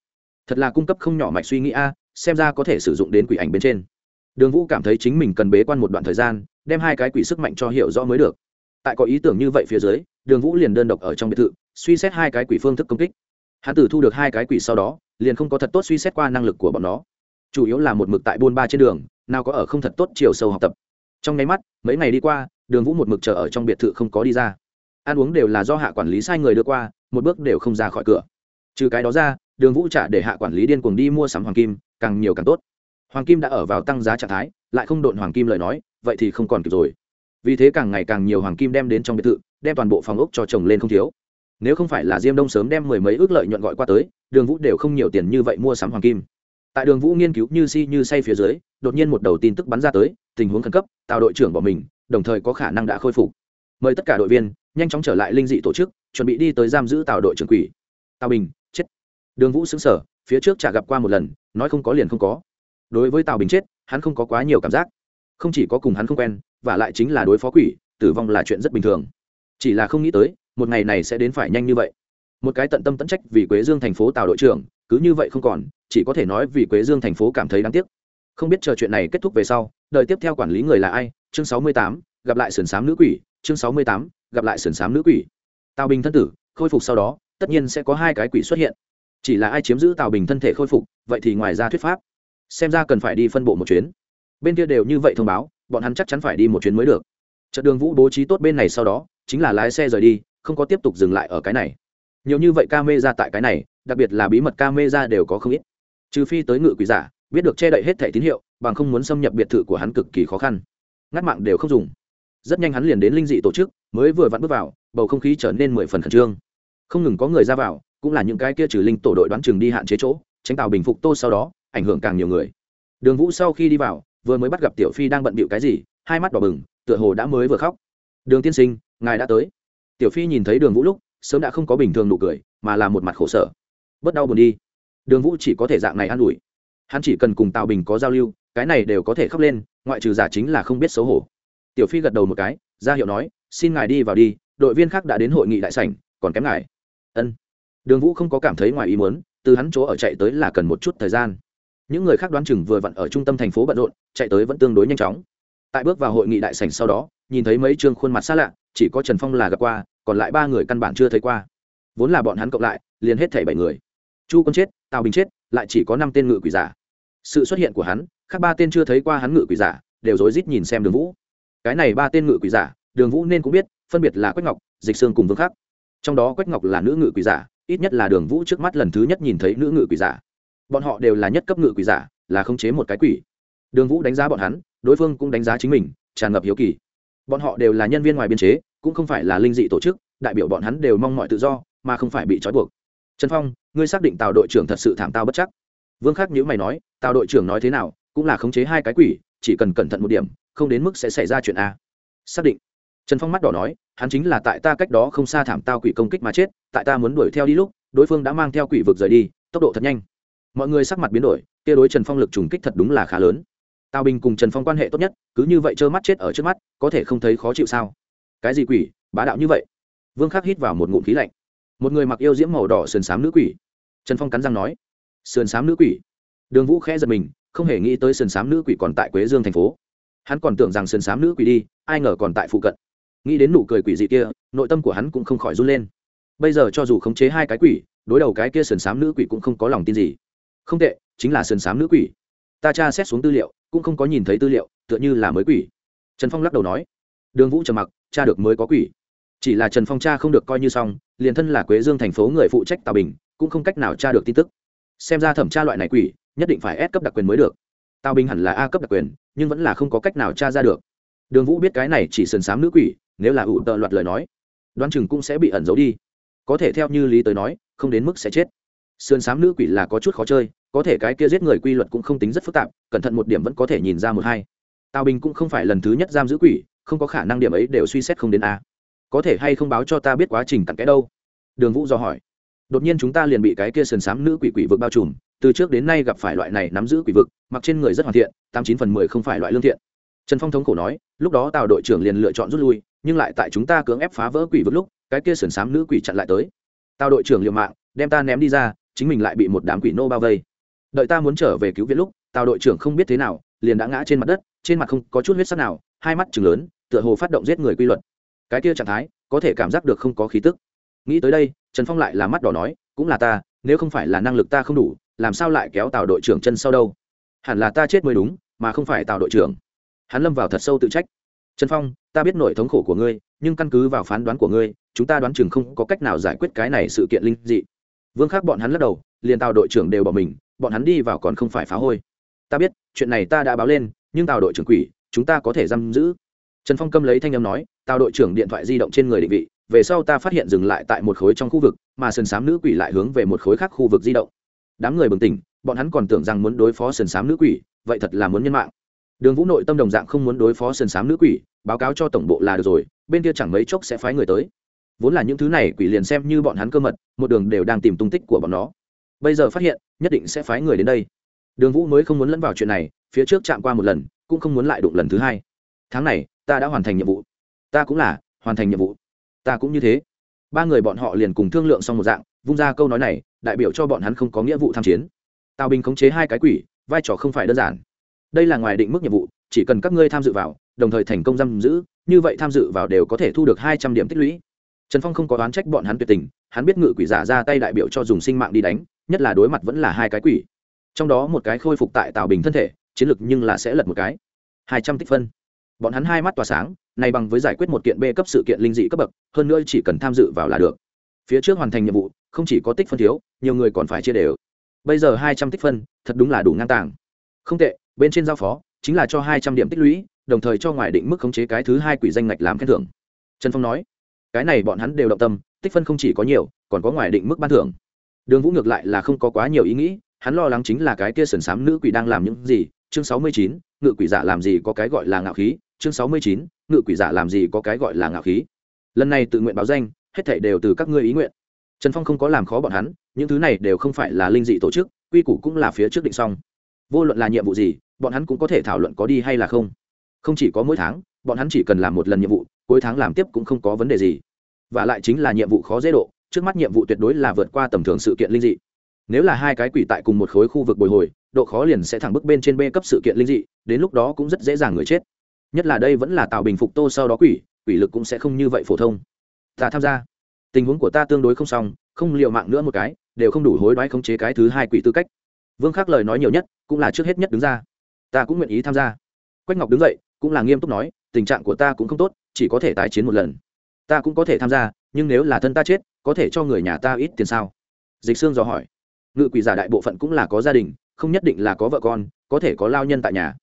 Thật là cung cấp không nhỏ mạch suy nghĩ a, xem ra có thể sử dụng đến quỷ ảnh bên trên. Đường vũ cảm thấy chính mình cần bế quan một đoạn thời gian, đem hai cái quỷ sức mạnh cho hiểu rõ mới được. Tại có ý tưởng như vậy phía dưới, đường vũ liền đơn độc ở trong biệt thự, suy xét hai cái quỷ phương thức công kích. Hắn tử thu được hai cái quỷ sau đó, liền không có thật tốt suy xét qua năng lực của bọn nó chủ yếu là một mực tại buôn ba trên đường, nào có ở không thật tốt chiều sâu học tập. Trong nháy mắt, mấy ngày đi qua, đường vũ một mực chờ ở trong biệt thự không có đi ra. Ăn uống đều là do hạ quản lý sai người đưa qua, một bước đều không ra khỏi cửa. Trừ cái đó ra, đường vũ trả để hạ quản lý điên cuồng đi mua sắm hoàng kim, càng nhiều càng tốt. Hoàng kim đã ở vào tăng giá trạng thái, lại không độn hoàng kim lời nói, vậy thì không còn kịp rồi. Vì thế càng ngày càng nhiều hoàng kim đem đến trong biệt thự, đem toàn bộ phòng ốc cho chồng lên không thiếu. Nếu không phải là diêm đông sớm đem mười mấy ước lợi nhuận gọi qua tới, đường vũ đều không nhiều tiền như vậy mua sắm hoàng kim tại đường vũ nghiên cứu như si như say phía dưới, đột nhiên một đầu tin tức bắn ra tới, tình huống khẩn cấp, tào đội trưởng bỏ mình, đồng thời có khả năng đã khôi phục. Mời tất cả đội viên, nhanh chóng trở lại linh dị tổ chức, chuẩn bị đi tới giam giữ tào đội trưởng quỷ. Tào bình, chết. Đường vũ xứng sở phía trước chả gặp qua một lần, nói không có liền không có. Đối với tào bình chết, hắn không có quá nhiều cảm giác. Không chỉ có cùng hắn không quen, và lại chính là đối phó quỷ, tử vong là chuyện rất bình thường. Chỉ là không nghĩ tới, một ngày này sẽ đến phải nhanh như vậy. Một cái tận tâm tận trách vì quế dương thành phố tào đội trưởng cứ như vậy không còn, chỉ có thể nói vì quế dương thành phố cảm thấy đáng tiếc. Không biết chờ chuyện này kết thúc về sau, đời tiếp theo quản lý người là ai? Chương sáu mươi tám, gặp lại sườn xám nữ quỷ. Chương sáu mươi tám, gặp lại sườn xám nữ quỷ. Tào bình thân tử, khôi phục sau đó, tất nhiên sẽ có hai cái quỷ xuất hiện. Chỉ là ai chiếm giữ tào bình thân thể khôi phục, vậy thì ngoài ra thuyết pháp. Xem ra cần phải đi phân bộ một chuyến. Bên kia đều như vậy thông báo, bọn hắn chắc chắn phải đi một chuyến mới được. Trận đường vũ bố trí tốt bên này sau đó, chính là lái xe rời đi, không có tiếp tục dừng lại ở cái này nhiều như vậy ca mê ra tại cái này, đặc biệt là bí mật ca mê ra đều có không ít. Trừ phi tới ngự quỷ giả, biết được che đậy hết thẻ tín hiệu, bằng không muốn xâm nhập biệt thự của hắn cực kỳ khó khăn. Ngắt mạng đều không dùng. Rất nhanh hắn liền đến linh dị tổ chức, mới vừa vặn bước vào, bầu không khí trở nên mười phần khẩn trương. Không ngừng có người ra vào, cũng là những cái kia trừ linh tổ đội đoán chừng đi hạn chế chỗ, tránh tạo bình phục tô sau đó, ảnh hưởng càng nhiều người. Đường vũ sau khi đi vào, vừa mới bắt gặp tiểu phi đang bận bịu cái gì, hai mắt đỏ bừng, tựa hồ đã mới vừa khóc. Đường tiên sinh, ngài đã tới. Tiểu phi nhìn thấy đường vũ lúc sớm đã không có bình thường nụ cười, mà là một mặt khổ sở. Bớt đau buồn đi. Đường vũ chỉ có thể dạng này an ủi. Hắn chỉ cần cùng tào bình có giao lưu, cái này đều có thể khóc lên, ngoại trừ giả chính là không biết xấu hổ. Tiểu phi gật đầu một cái, ra hiệu nói, xin ngài đi vào đi, đội viên khác đã đến hội nghị đại sảnh, còn kém ngài. Ân. Đường vũ không có cảm thấy ngoài ý muốn, từ hắn chỗ ở chạy tới là cần một chút thời gian. Những người khác đoán chừng vừa vặn ở trung tâm thành phố bận rộn, chạy tới vẫn tương đối nhanh chóng. Tại bước vào hội nghị đại sảnh sau đó, nhìn thấy mấy chương khuôn mặt xa lạ, chỉ có trần phong là gặp qua còn lại ba người căn bản chưa thấy qua. Vốn là bọn hắn cộng lại, liền hết thảy bảy người. Chu quân chết, tào bình chết, lại chỉ có năm tên ngự quỷ giả. Sự xuất hiện của hắn, khác ba tên chưa thấy qua hắn ngự quỷ giả, đều rối rít nhìn xem đường vũ. Cái này ba tên ngự quỷ giả, đường vũ nên cũng biết, phân biệt là quách ngọc, dịch sương cùng vương khắc. Trong đó quách ngọc là nữ ngự quỷ giả, ít nhất là đường vũ trước mắt lần thứ nhất nhìn thấy nữ ngự quỷ giả. Bọn họ đều là nhất cấp ngự quỷ giả, là khống chế một cái quỷ. Đường vũ đánh giá bọn hắn, đối phương cũng đánh giá chính mình, tràn ngập hiếu kỳ. Bọn họ đều là nhân viên ngoài biên chế cũng không phải là linh dị tổ chức, đại biểu bọn hắn đều mong mọi tự do, mà không phải bị trói buộc. Trần phong, ngươi xác định tào đội trưởng thật sự thảm tao bất chắc. Vương khắc nhữ mày nói, tào đội trưởng nói thế nào, cũng là khống chế hai cái quỷ, chỉ cần cẩn thận một điểm, không đến mức sẽ xảy ra chuyện a. Xác định. Trần phong mắt đỏ nói, hắn chính là tại ta cách đó không xa thảm tao quỷ công kích mà chết, tại ta muốn đuổi theo đi lúc, đối phương đã mang theo quỷ vực rời đi, tốc độ thật nhanh. Mọi người sắc mặt biến đổi, kia đối trần phong lực trùng kích thật đúng là khá lớn. Tào bình cùng trần phong quan hệ tốt nhất, cứ như vậy trơ mắt chết ở trước mắt, có thể không thấy khó chịu sao? Cái gì quỷ, bá đạo như vậy? Vương khắc hít vào một ngụm khí lạnh. Một người mặc yêu diễm màu đỏ sườn xám nữ quỷ. Trần phong cắn răng nói, sườn xám nữ quỷ? Đường vũ khẽ giật mình, không hề nghĩ tới sườn xám nữ quỷ còn tại quế dương thành phố. Hắn còn tưởng rằng sườn xám nữ quỷ đi, ai ngờ còn tại phụ cận. Nghĩ đến nụ cười quỷ dị kia, nội tâm của hắn cũng không khỏi run lên. Bây giờ cho dù khống chế hai cái quỷ, đối đầu cái kia sườn xám nữ quỷ cũng không có lòng tin gì. Không tệ, chính là sườn xám nữ quỷ. Ta tra xét xuống tư liệu, cũng không có nhìn thấy tư liệu, tựa như là mới quỷ. Trần phong lắc đầu nói đường vũ trầm mặc, cha được mới có quỷ. Chỉ là trần phong cha không được coi như xong, liền thân là quế dương thành phố người phụ trách tào bình, cũng không cách nào tra được tin tức. Xem ra thẩm tra loại này quỷ, nhất định phải s cấp đặc quyền mới được. Tào bình hẳn là a cấp đặc quyền, nhưng vẫn là không có cách nào tra ra được. Đường vũ biết cái này chỉ sườn m nữ quỷ, nếu là ủ tợ loạt lời nói, đoán chừng cũng sẽ bị ẩn giấu đi. Có thể theo như lý tới nói, không đến mức sẽ chết. Sườn xám nữ quỷ là có chút khó chơi, có thể cái kia giết người quy luật cũng không tính rất phức tạp, cẩn thận một điểm vẫn có thể nhìn ra một hai. Tào bình cũng không phải lần thứ nhất giam giữ quỷ không có khả năng điểm ấy đều suy xét không đến a. Có thể hay không báo cho ta biết quá trình tận cái đâu? Đường vũ do hỏi. Đột nhiên chúng ta liền bị cái kia sườn xám nữ quỷ quỷ vực bao trùm, từ trước đến nay gặp phải loại này nắm giữ quỷ vực, mặc trên người rất hoàn thiện, tám chín phần mười không phải loại lương thiện. Trần phong thống khổ nói, lúc đó tào đội trưởng liền lựa chọn rút lui, nhưng lại tại chúng ta cưỡng ép phá vỡ quỷ vực lúc, cái kia sườn xám nữ quỷ chặn lại tới. Tào đội trưởng liều mạng, đem ta ném đi ra, chính mình lại bị một đám quỷ nô bao vây. Đợi ta muốn trở về cứu viện lúc, tào đội trưởng không biết thế nào, liền đã ngã trên mặt đất, trên mặt không có chút huyết sắc nào, hai mắt chừng lớn tựa hồ phát động giết người quy luật. Cái kia trạng thái, có thể cảm giác được không có khí tức. Nghĩ tới đây, trần phong lại là mắt đỏ nói, cũng là ta, nếu không phải là năng lực ta không đủ, làm sao lại kéo tào đội trưởng chân sau đâu? Hẳn là ta chết mới đúng, mà không phải tào đội trưởng. Hắn lâm vào thật sâu tự trách. Trần phong, ta biết nỗi thống khổ của ngươi, nhưng căn cứ vào phán đoán của ngươi, chúng ta đoán chừng không có cách nào giải quyết cái này sự kiện linh dị. Vương khác bọn hắn lắc đầu, liền tào đội trưởng đều bỏ mình, bọn hắn đi vào còn không phải phá hôi. Ta biết, chuyện này ta đã báo lên, nhưng tào đội trưởng quỷ, chúng ta có thể giam giữ trần phong câm lấy thanh âm nói, tào đội trưởng điện thoại di động trên người định vị, về sau ta phát hiện dừng lại tại một khối trong khu vực, mà sườn xám nữ quỷ lại hướng về một khối khác khu vực di động. Đám người bừng tỉnh, bọn hắn còn tưởng rằng muốn đối phó sườn xám nữ quỷ, vậy thật là muốn nhân mạng. Đường vũ nội tâm đồng dạng không muốn đối phó sườn xám nữ quỷ, báo cáo cho tổng bộ là được rồi, bên kia chẳng mấy chốc sẽ phái người tới. Vốn là những thứ này quỷ liền xem như bọn hắn cơ mật, một đường đều đang tìm tung tích của bọn nó. Bây giờ phát hiện, nhất định sẽ phái người đến đây. Đường vũ mới không muốn lẫn vào chuyện này, phía trước chạm qua một lần, cũng không muốn lại đụng lần thứ hai. Tháng này ta đã hoàn thành nhiệm vụ. Ta cũng là, hoàn thành nhiệm vụ. Ta cũng như thế. Ba người bọn họ liền cùng thương lượng xong một dạng, vung ra câu nói này, đại biểu cho bọn hắn không có nghĩa vụ tham chiến. Tào bình khống chế hai cái quỷ, vai trò không phải đơn giản. Đây là ngoài định mức nhiệm vụ, chỉ cần các ngươi tham dự vào, đồng thời thành công giam giữ, như vậy tham dự vào đều có thể thu được hai trăm điểm tích lũy. Trần phong không có đoán trách bọn hắn tuyệt tình, hắn biết ngự quỷ giả ra tay đại biểu cho dùng sinh mạng đi đánh, nhất là đối mặt vẫn là hai cái quỷ. Trong đó một cái khôi phục tại tào bình thân thể, chiến lược nhưng là sẽ lật một cái. Hai trăm tích phân bọn hắn hai mắt tỏa sáng, này bằng với giải quyết một kiện b cấp sự kiện linh dị cấp bậc, hơn nữa chỉ cần tham dự vào là được. Phía trước hoàn thành nhiệm vụ, không chỉ có tích phân thiếu, nhiều người còn phải chia đều. Bây giờ hai trăm tích phân, thật đúng là đủ ngang tàng. Không tệ, bên trên giao phó, chính là cho hai trăm điểm tích lũy, đồng thời cho ngoài định mức khống chế cái thứ hai quỷ danh ngạch làm khen thưởng. Trần phong nói, cái này bọn hắn đều động tâm, tích phân không chỉ có nhiều, còn có ngoài định mức ban thưởng. Đường vũ ngược lại là không có quá nhiều ý nghĩ, hắn lo lắng chính là cái kia sần sám nữ quỷ đang làm những gì. Chương sáu mươi chín, ngự quỷ giả làm gì có cái gọi là ngạo khí chương sáu mươi chín, ngự quỷ giả làm gì có cái gọi là ngạo khí. Lần này tự nguyện báo danh, hết thảy đều từ các ngươi ý nguyện. Trần phong không có làm khó bọn hắn, những thứ này đều không phải là linh dị tổ chức, quy củ cũng là phía trước định xong. Vô luận là nhiệm vụ gì, bọn hắn cũng có thể thảo luận có đi hay là không. Không chỉ có mỗi tháng, bọn hắn chỉ cần làm một lần nhiệm vụ, cuối tháng làm tiếp cũng không có vấn đề gì. Và lại chính là nhiệm vụ khó dễ độ, trước mắt nhiệm vụ tuyệt đối là vượt qua tầm thường sự kiện linh dị. Nếu là hai cái quỷ tại cùng một khối khu vực bồi hồi, độ khó liền sẽ thẳng bước bên trên b cấp sự kiện linh dị, đến lúc đó cũng rất dễ dàng người chết nhất là đây vẫn là tạo bình phục tô sau đó quỷ quỷ lực cũng sẽ không như vậy phổ thông. Ta tham gia. Tình huống của ta tương đối không xong, không liệu mạng nữa một cái, đều không đủ hối đoái khống chế cái thứ hai quỷ tư cách. Vương khắc lời nói nhiều nhất, cũng là trước hết nhất đứng ra. Ta cũng nguyện ý tham gia. Quách ngọc đứng dậy, cũng là nghiêm túc nói, tình trạng của ta cũng không tốt, chỉ có thể tái chiến một lần. Ta cũng có thể tham gia, nhưng nếu là thân ta chết, có thể cho người nhà ta ít tiền sao? Dịch sương dò hỏi. Ngự quỷ giả đại bộ phận cũng là có gia đình, không nhất định là có vợ con, có thể có lao nhân tại nhà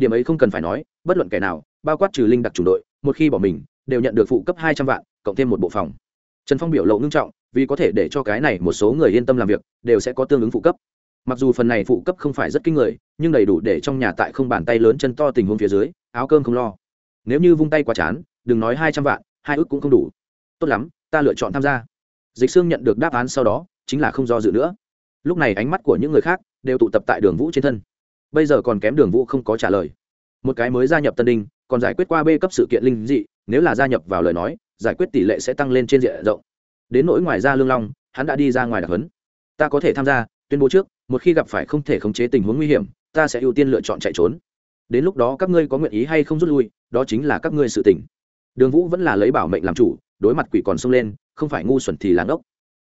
điểm ấy không cần phải nói, bất luận kẻ nào, bao quát trừ linh đặc chủ đội, một khi bỏ mình, đều nhận được phụ cấp hai trăm vạn, cộng thêm một bộ phòng. Trần phong biểu lộ ngưng trọng, vì có thể để cho cái này một số người yên tâm làm việc, đều sẽ có tương ứng phụ cấp. Mặc dù phần này phụ cấp không phải rất kinh người, nhưng đầy đủ để trong nhà tại không bàn tay lớn chân to tình huống phía dưới, áo cơm không lo. Nếu như vung tay quá chán, đừng nói hai trăm vạn, hai ước cũng không đủ. Tốt lắm, ta lựa chọn tham gia. Dịch sương nhận được đáp án sau đó, chính là không do dự nữa. Lúc này ánh mắt của những người khác đều tụ tập tại đường vũ trên thân bây giờ còn kém đường vũ không có trả lời. Một cái mới gia nhập tân đinh, còn giải quyết qua b cấp sự kiện linh dị, nếu là gia nhập vào lời nói, giải quyết tỷ lệ sẽ tăng lên trên diện rộng. Đến nỗi ngoài ra lương long, hắn đã đi ra ngoài đặc huấn. Ta có thể tham gia, tuyên bố trước, một khi gặp phải không thể khống chế tình huống nguy hiểm, ta sẽ ưu tiên lựa chọn chạy trốn. Đến lúc đó các ngươi có nguyện ý hay không rút lui, đó chính là các ngươi sự tỉnh đường vũ vẫn là lấy bảo mệnh làm chủ, đối mặt quỷ còn xông lên, không phải ngu xuẩn thì làng ốc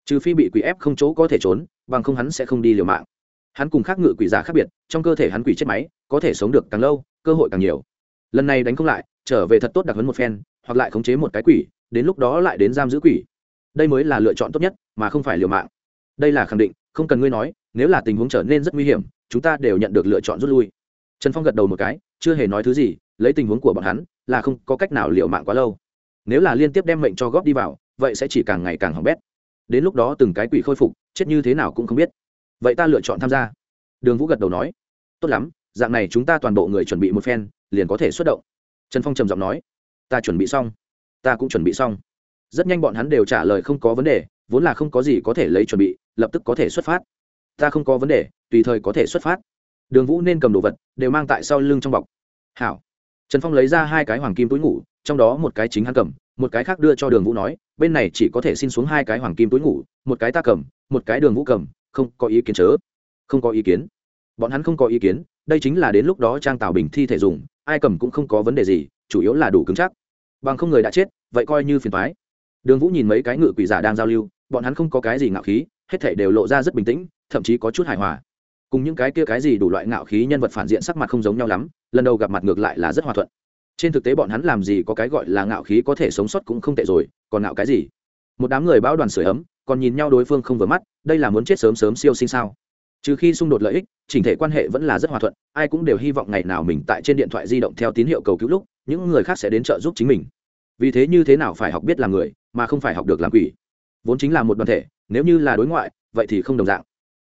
trừ phi bị quỷ ép không chỗ có thể trốn, bằng không hắn sẽ không đi liều mạng hắn cùng khác ngự quỷ giả khác biệt, trong cơ thể hắn quỷ chết máy, có thể sống được càng lâu, cơ hội càng nhiều. Lần này đánh không lại, trở về thật tốt đặc hấn một phen, hoặc lại khống chế một cái quỷ, đến lúc đó lại đến giam giữ quỷ. Đây mới là lựa chọn tốt nhất, mà không phải liều mạng. Đây là khẳng định, không cần ngươi nói, nếu là tình huống trở nên rất nguy hiểm, chúng ta đều nhận được lựa chọn rút lui. Trần phong gật đầu một cái, chưa hề nói thứ gì, lấy tình huống của bọn hắn, là không có cách nào liều mạng quá lâu. Nếu là liên tiếp đem mệnh cho góp đi vào, vậy sẽ chỉ càng ngày càng hỏng bét. Đến lúc đó từng cái quỷ khôi phục, chết như thế nào cũng không biết vậy ta lựa chọn tham gia. Đường vũ gật đầu nói. Tốt lắm, dạng này chúng ta toàn bộ người chuẩn bị một phen, liền có thể xuất động. Trần phong trầm giọng nói. Ta chuẩn bị xong. Ta cũng chuẩn bị xong. Rất nhanh bọn hắn đều trả lời không có vấn đề, vốn là không có gì có thể lấy chuẩn bị, lập tức có thể xuất phát. Ta không có vấn đề, tùy thời có thể xuất phát. Đường vũ nên cầm đồ vật, đều mang tại sau lưng trong bọc. Hảo. Trần phong lấy ra hai cái hoàng kim túi ngủ, trong đó một cái chính hắn cầm, một cái khác đưa cho đường vũ nói, bên này chỉ có thể xin xuống hai cái hoàng kim túi ngủ, một cái ta cầm, một cái đường vũ cầm không có ý kiến chớ. Không có ý kiến. Bọn hắn không có ý kiến, đây chính là đến lúc đó trang tào bình thi thể dùng, ai cầm cũng không có vấn đề gì, chủ yếu là đủ cứng chắc. Bằng không người đã chết, vậy coi như phiền thoái đường vũ nhìn mấy cái ngự quỷ giả đang giao lưu, bọn hắn không có cái gì ngạo khí, hết thể đều lộ ra rất bình tĩnh, thậm chí có chút hài hòa. Cùng những cái kia cái gì đủ loại ngạo khí nhân vật phản diện sắc mặt không giống nhau lắm, lần đầu gặp mặt ngược lại là rất hòa thuận. Trên thực tế bọn hắn làm gì có cái gọi là ngạo khí có thể sống sót cũng không tệ rồi, còn ngạo cái gì? Một đám người bão đoàn sửa ấm còn nhìn nhau đối phương không vừa mắt, đây là muốn chết sớm sớm siêu sinh sao? Trừ khi xung đột lợi ích, chỉnh thể quan hệ vẫn là rất hòa thuận, ai cũng đều hy vọng ngày nào mình tại trên điện thoại di động theo tín hiệu cầu cứu lúc, những người khác sẽ đến trợ giúp chính mình. Vì thế như thế nào phải học biết làm người, mà không phải học được làm quỷ. Vốn chính là một đoàn thể, nếu như là đối ngoại, vậy thì không đồng dạng.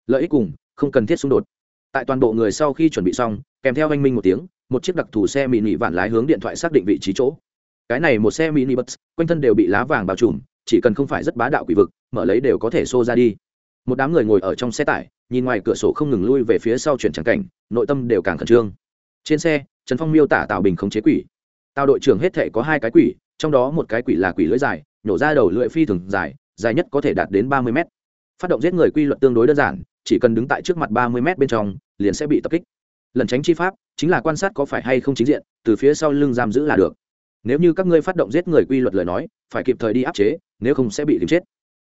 Lợi ích cùng, không cần thiết xung đột. Tại toàn bộ người sau khi chuẩn bị xong, kèm theo anh minh một tiếng, một chiếc đặc thù xe mini vạn lái hướng điện thoại xác định vị trí chỗ. Cái này một xe mini bus, quanh thân đều bị lá vàng bao trùm chỉ cần không phải rất bá đạo quỷ vực, mở lấy đều có thể xô ra đi. Một đám người ngồi ở trong xe tải, nhìn ngoài cửa sổ không ngừng lui về phía sau chuyển trắng cảnh, nội tâm đều càng khẩn trương. Trên xe, trần phong miêu tả tào bình khống chế quỷ. Tào đội trưởng hết thể có hai cái quỷ, trong đó một cái quỷ là quỷ lưỡi dài, nhổ ra đầu lưỡi phi thường dài dài nhất có thể đạt đến ba mươi mét. Phát động giết người quy luật tương đối đơn giản, chỉ cần đứng tại trước mặt ba mươi mét bên trong, liền sẽ bị tập kích. Lần tránh chi pháp, chính là quan sát có phải hay không chính diện, từ phía sau lưng giam giữ là được. Nếu như các ngươi phát động giết người quy luật lời nói, phải kịp thời đi áp chế nếu không sẽ bị tìm chết.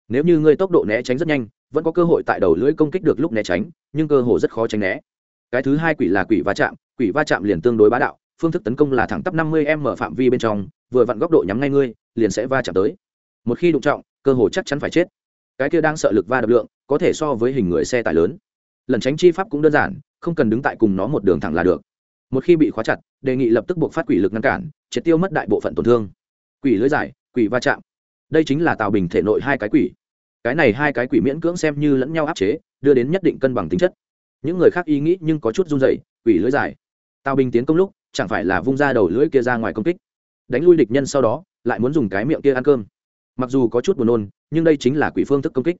Nếu như ngươi tốc độ né tránh rất nhanh, vẫn có cơ hội tại đầu lưỡi công kích được lúc né tránh, nhưng cơ hội rất khó tránh né. Cái thứ hai quỷ là quỷ va chạm, quỷ va chạm liền tương đối bá đạo, phương thức tấn công là thẳng tắp năm mươi m phạm vi bên trong, vừa vặn góc độ nhắm ngay ngươi, liền sẽ va chạm tới. Một khi đụng trọng, cơ hội chắc chắn phải chết. Cái kia đang sợ lực va đập lượng, có thể so với hình người xe tải lớn. Lần tránh chi pháp cũng đơn giản, không cần đứng tại cùng nó một đường thẳng là được. Một khi bị khóa chặt, đề nghị lập tức buộc phát quỷ lực ngăn cản, triệt tiêu mất đại bộ phận tổn thương. Quỷ lưới giải quỷ va chạm đây chính là tào bình thể nội hai cái quỷ. Cái này hai cái quỷ miễn cưỡng xem như lẫn nhau áp chế, đưa đến nhất định cân bằng tính chất. Những người khác ý nghĩ nhưng có chút run dày quỷ lưỡi dài. Tào bình tiến công lúc, chẳng phải là vung ra đầu lưỡi kia ra ngoài công kích. Đánh lui địch nhân sau đó, lại muốn dùng cái miệng kia ăn cơm. Mặc dù có chút buồn nôn, nhưng đây chính là quỷ phương thức công kích.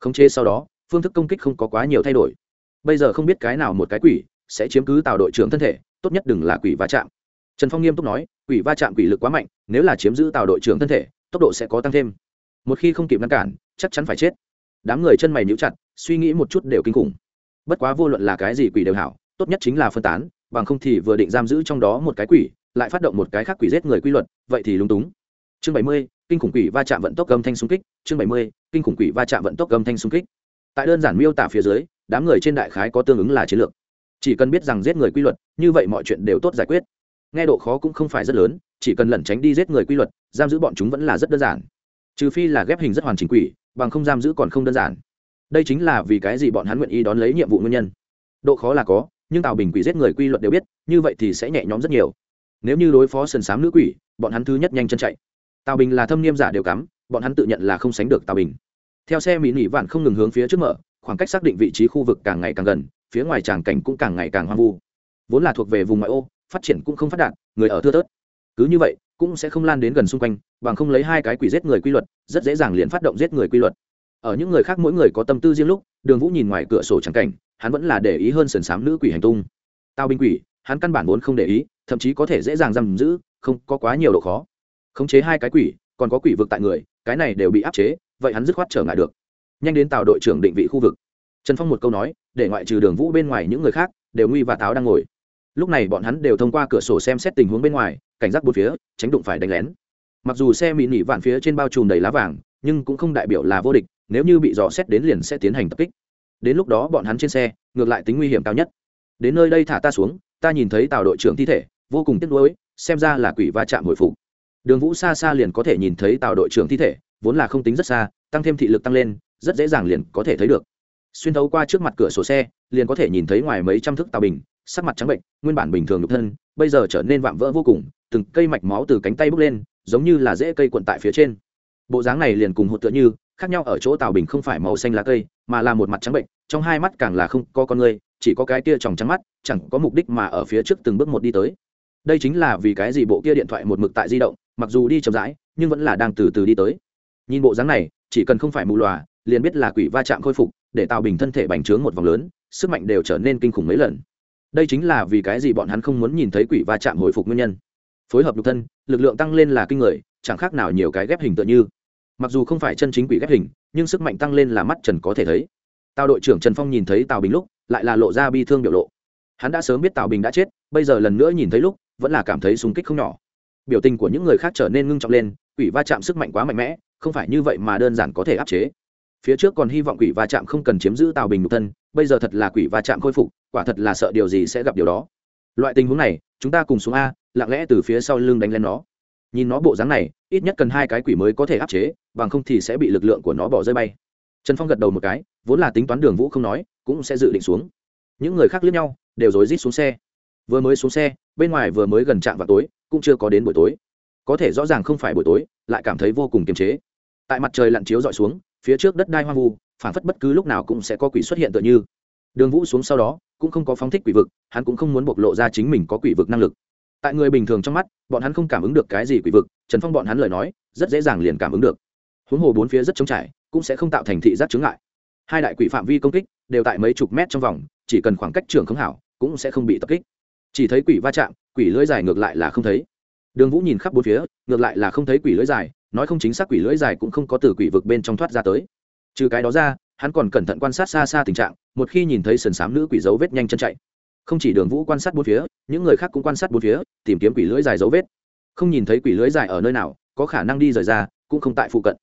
Khống chế sau đó, phương thức công kích không có quá nhiều thay đổi. Bây giờ không biết cái nào một cái quỷ sẽ chiếm cứ tào đội trưởng thân thể, tốt nhất đừng là quỷ va chạm. Trần phong nghiêm túc nói, quỷ va chạm quỷ lực quá mạnh, nếu là chiếm giữ tào đội trưởng thân thể tốc độ sẽ có tăng thêm. Một khi không kịp ngăn cản, chắc chắn phải chết. Đám người chân mày níu chặt, suy nghĩ một chút đều kinh khủng. Bất quá vô luận là cái gì quỷ đều hảo, tốt nhất chính là phân tán, bằng không thì vừa định giam giữ trong đó một cái quỷ, lại phát động một cái khác quỷ giết người quy luật, vậy thì lúng túng. Chương bảy mươi, kinh khủng quỷ va chạm vận tốc âm thanh xung kích. Chương bảy mươi, kinh khủng quỷ va chạm vận tốc âm thanh xung kích. Tại đơn giản miêu tả phía dưới, đám người trên đại khái có tương ứng là chiến lược. Chỉ cần biết rằng giết người quy luật, như vậy mọi chuyện đều tốt giải quyết nghe độ khó cũng không phải rất lớn, chỉ cần lẩn tránh đi giết người quy luật, giam giữ bọn chúng vẫn là rất đơn giản. Trừ phi là ghép hình rất hoàn chỉnh quỷ, bằng không giam giữ còn không đơn giản. Đây chính là vì cái gì bọn hắn nguyện ý đón lấy nhiệm vụ nguyên nhân. Độ khó là có, nhưng tào bình quỷ giết người quy luật đều biết, như vậy thì sẽ nhẹ nhõm rất nhiều. Nếu như đối phó sần sám nữ quỷ, bọn hắn thứ nhất nhanh chân chạy. Tào bình là thâm niêm giả đều cắm, bọn hắn tự nhận là không sánh được tào bình. Theo xe mỹ nỉ vạn không ngừng hướng phía trước mở, khoảng cách xác định vị trí khu vực càng ngày càng gần, phía ngoài tràng cảnh cũng càng ngày càng hoang vu. Vốn là thuộc về vùng ngoại ô phát triển cũng không phát đạt, người ở thưa thớt. Cứ như vậy, cũng sẽ không lan đến gần xung quanh, bằng không lấy hai cái quỷ giết người quy luật, rất dễ dàng liền phát động giết người quy luật. Ở những người khác mỗi người có tâm tư riêng lúc, đường vũ nhìn ngoài cửa sổ trắng cảnh, hắn vẫn là để ý hơn sần sám nữ quỷ hành tung. Tao binh quỷ, hắn căn bản vốn không để ý, thậm chí có thể dễ dàng giam giữ, không có quá nhiều độ khó. Khống chế hai cái quỷ, còn có quỷ vực tại người, cái này đều bị áp chế, vậy hắn dứt khoát trở ngại được. Nhanh đến tàu đội trưởng định vị khu vực. Trần phong một câu nói, để ngoại trừ đường vũ bên ngoài những người khác, đều nguy và táo đang ngồi lúc này bọn hắn đều thông qua cửa sổ xem xét tình huống bên ngoài, cảnh giác bốn phía, tránh đụng phải đánh lén. Mặc dù xe mỹ nỉ vạn phía trên bao trùm đầy lá vàng, nhưng cũng không đại biểu là vô địch, nếu như bị dò xét đến liền sẽ tiến hành tập kích. Đến lúc đó bọn hắn trên xe, ngược lại tính nguy hiểm cao nhất. Đến nơi đây thả ta xuống, ta nhìn thấy tàu đội trưởng thi thể, vô cùng tiếc nuối, xem ra là quỷ va chạm hồi phục. Đường vũ xa xa liền có thể nhìn thấy tàu đội trưởng thi thể, vốn là không tính rất xa, tăng thêm thị lực tăng lên, rất dễ dàng liền có thể thấy được. Xuyên thấu qua trước mặt cửa sổ xe, liền có thể nhìn thấy ngoài mấy trăm thước tàu bình sắc mặt trắng bệnh, nguyên bản bình thường nhục thân, bây giờ trở nên vạm vỡ vô cùng, từng cây mạch máu từ cánh tay bốc lên, giống như là rễ cây quận tại phía trên. Bộ dáng này liền cùng hụt tựa như, khác nhau ở chỗ tào bình không phải màu xanh lá cây, mà là một mặt trắng bệnh, trong hai mắt càng là không có con người, chỉ có cái tia tròng trắng mắt, chẳng có mục đích mà ở phía trước từng bước một đi tới. Đây chính là vì cái gì bộ kia điện thoại một mực tại di động, mặc dù đi chậm rãi, nhưng vẫn là đang từ từ đi tới. Nhìn bộ dáng này, chỉ cần không phải mù lòa, liền biết là quỷ va chạm khôi phục, để tạo bình thân thể bành trướng một vòng lớn, sức mạnh đều trở nên kinh khủng mấy lần đây chính là vì cái gì bọn hắn không muốn nhìn thấy quỷ va chạm hồi phục nguyên nhân. Phối hợp nhục thân, lực lượng tăng lên là kinh người, chẳng khác nào nhiều cái ghép hình tựa như. Mặc dù không phải chân chính quỷ ghép hình, nhưng sức mạnh tăng lên là mắt trần có thể thấy. Tào đội trưởng trần phong nhìn thấy tào bình lúc, lại là lộ ra bi thương biểu lộ. Hắn đã sớm biết tào bình đã chết, bây giờ lần nữa nhìn thấy lúc, vẫn là cảm thấy súng kích không nhỏ. Biểu tình của những người khác trở nên ngưng trọng lên, quỷ va chạm sức mạnh quá mạnh mẽ, không phải như vậy mà đơn giản có thể áp chế phía trước còn hy vọng quỷ va chạm không cần chiếm giữ tào bình nhục thân, bây giờ thật là quỷ va chạm khôi phục, quả thật là sợ điều gì sẽ gặp điều đó. Loại tình huống này, chúng ta cùng xuống a, lặng lẽ từ phía sau lưng đánh lên nó. Nhìn nó bộ dáng này, ít nhất cần hai cái quỷ mới có thể áp chế, bằng không thì sẽ bị lực lượng của nó bỏ rơi bay. Trần phong gật đầu một cái, vốn là tính toán đường vũ không nói, cũng sẽ dự định xuống. Những người khác lướt nhau, đều rối rít xuống xe. Vừa mới xuống xe, bên ngoài vừa mới gần trạm vào tối, cũng chưa có đến buổi tối. Có thể rõ ràng không phải buổi tối, lại cảm thấy vô cùng kiềm chế. Tại mặt trời lặn chiếu dọi xuống phía trước đất đai hoang vu phản phất bất cứ lúc nào cũng sẽ có quỷ xuất hiện tựa như. Đường vũ xuống sau đó, cũng không có phóng thích quỷ vực, hắn cũng không muốn bộc lộ ra chính mình có quỷ vực năng lực. Tại người bình thường trong mắt, bọn hắn không cảm ứng được cái gì quỷ vực, trần phong bọn hắn lời nói, rất dễ dàng liền cảm ứng được. Huống hồ bốn phía rất trống trải, cũng sẽ không tạo thành thị giác chứng ngại. Hai đại quỷ phạm vi công kích, đều tại mấy chục mét trong vòng, chỉ cần khoảng cách trường không hảo, cũng sẽ không bị tập kích. Chỉ thấy quỷ va chạm, quỷ lưỡi dài ngược lại là không thấy. Đường vũ nhìn khắp bốn phía, ngược lại là không thấy quỷ lưỡi dài nói không chính xác quỷ lưỡi dài cũng không có từ quỷ vực bên trong thoát ra tới. Trừ cái đó ra, hắn còn cẩn thận quan sát xa xa tình trạng, một khi nhìn thấy sườn s á m nữ quỷ dấu vết nhanh chân chạy. Không chỉ đường vũ quan sát bốn phía, những người khác cũng quan sát bốn phía, tìm kiếm quỷ lưỡi dài dấu vết. Không nhìn thấy quỷ lưỡi dài ở nơi nào, có khả năng đi rời ra, cũng không tại phụ cận.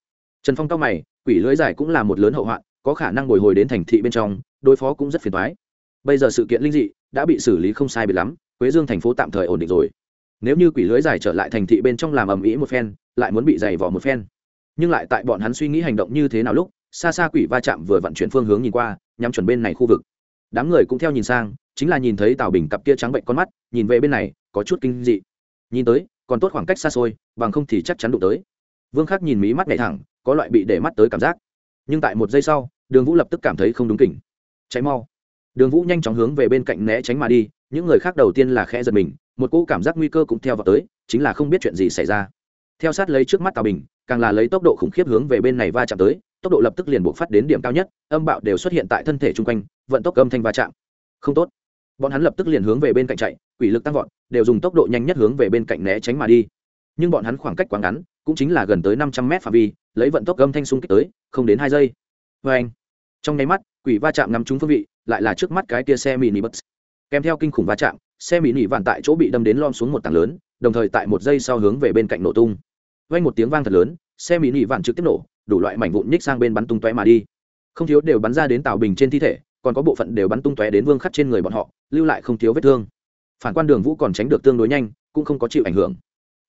Trần phong cao mày, quỷ lưỡi dài cũng là một lớn hậu hoạn, có khả năng bồi hồi đến thành thị bên trong, đối phó cũng rất phiền thoái bây giờ sự kiện linh dị, đã bị xử lý không sai bị lắm, quế dương thành phố tạm thời ổn định rồi. Nếu như quỷ lưới dài trở lại thành thị bên trong làm ầm ĩ một phen lại muốn bị dày vỏ một phen. Nhưng lại tại bọn hắn suy nghĩ hành động như thế nào lúc xa xa quỷ va chạm vừa vận chuyển phương hướng nhìn qua, nhắm chuẩn bên này khu vực. Đám người cũng theo nhìn sang, chính là nhìn thấy tào bình cặp kia trắng bệnh con mắt, nhìn về bên này, có chút kinh dị. Nhìn tới, còn tốt khoảng cách xa xôi, bằng không thì chắc chắn đụng tới. Vương khắc nhìn mí mắt nhảy thẳng, có loại bị để mắt tới cảm giác. Nhưng tại một giây sau, đường vũ lập tức cảm thấy không đúng kỉnh. Cháy mau. Đường vũ nhanh chóng hướng về bên cạnh né tránh mà đi, những người khác đầu tiên là khẽ giật mình, một cỗ cảm giác nguy cơ cũng theo vào tới, chính là không biết chuyện gì xảy ra theo sát lấy trước mắt tào bình, càng là lấy tốc độ khủng khiếp hướng về bên này va chạm tới, tốc độ lập tức liền buộc phát đến điểm cao nhất, âm bạo đều xuất hiện tại thân thể chung quanh, vận tốc âm thanh va chạm. Không tốt. Bọn hắn lập tức liền hướng về bên cạnh chạy, quỷ lực tăng vọt, đều dùng tốc độ nhanh nhất hướng về bên cạnh né tránh mà đi. Nhưng bọn hắn khoảng cách quá ngắn, cũng chính là gần tới năm trăm mét phạm vi, lấy vận tốc âm thanh xung kích tới, không đến hai giây. Vê anh, trong nháy mắt, quỷ va chạm ngắm trúng phương vị, lại là trước mắt cái tia xe mini bus. Kèm theo kinh khủng va chạm, xe mini vạn tại chỗ bị đâm đến lom xuống một tảng lớn đồng thời tại một giây sau hướng về bên cạnh nổ tung. Vang một tiếng vang thật lớn, xe mỹ nỉ vạn trực tiếp nổ, đủ loại mảnh vụn nhích sang bên bắn tung tóe mà đi. Không thiếu đều bắn ra đến tàu bình trên thi thể, còn có bộ phận đều bắn tung tóe đến vương khắc trên người bọn họ, lưu lại không thiếu vết thương. Phản quan đường vũ còn tránh được tương đối nhanh, cũng không có chịu ảnh hưởng.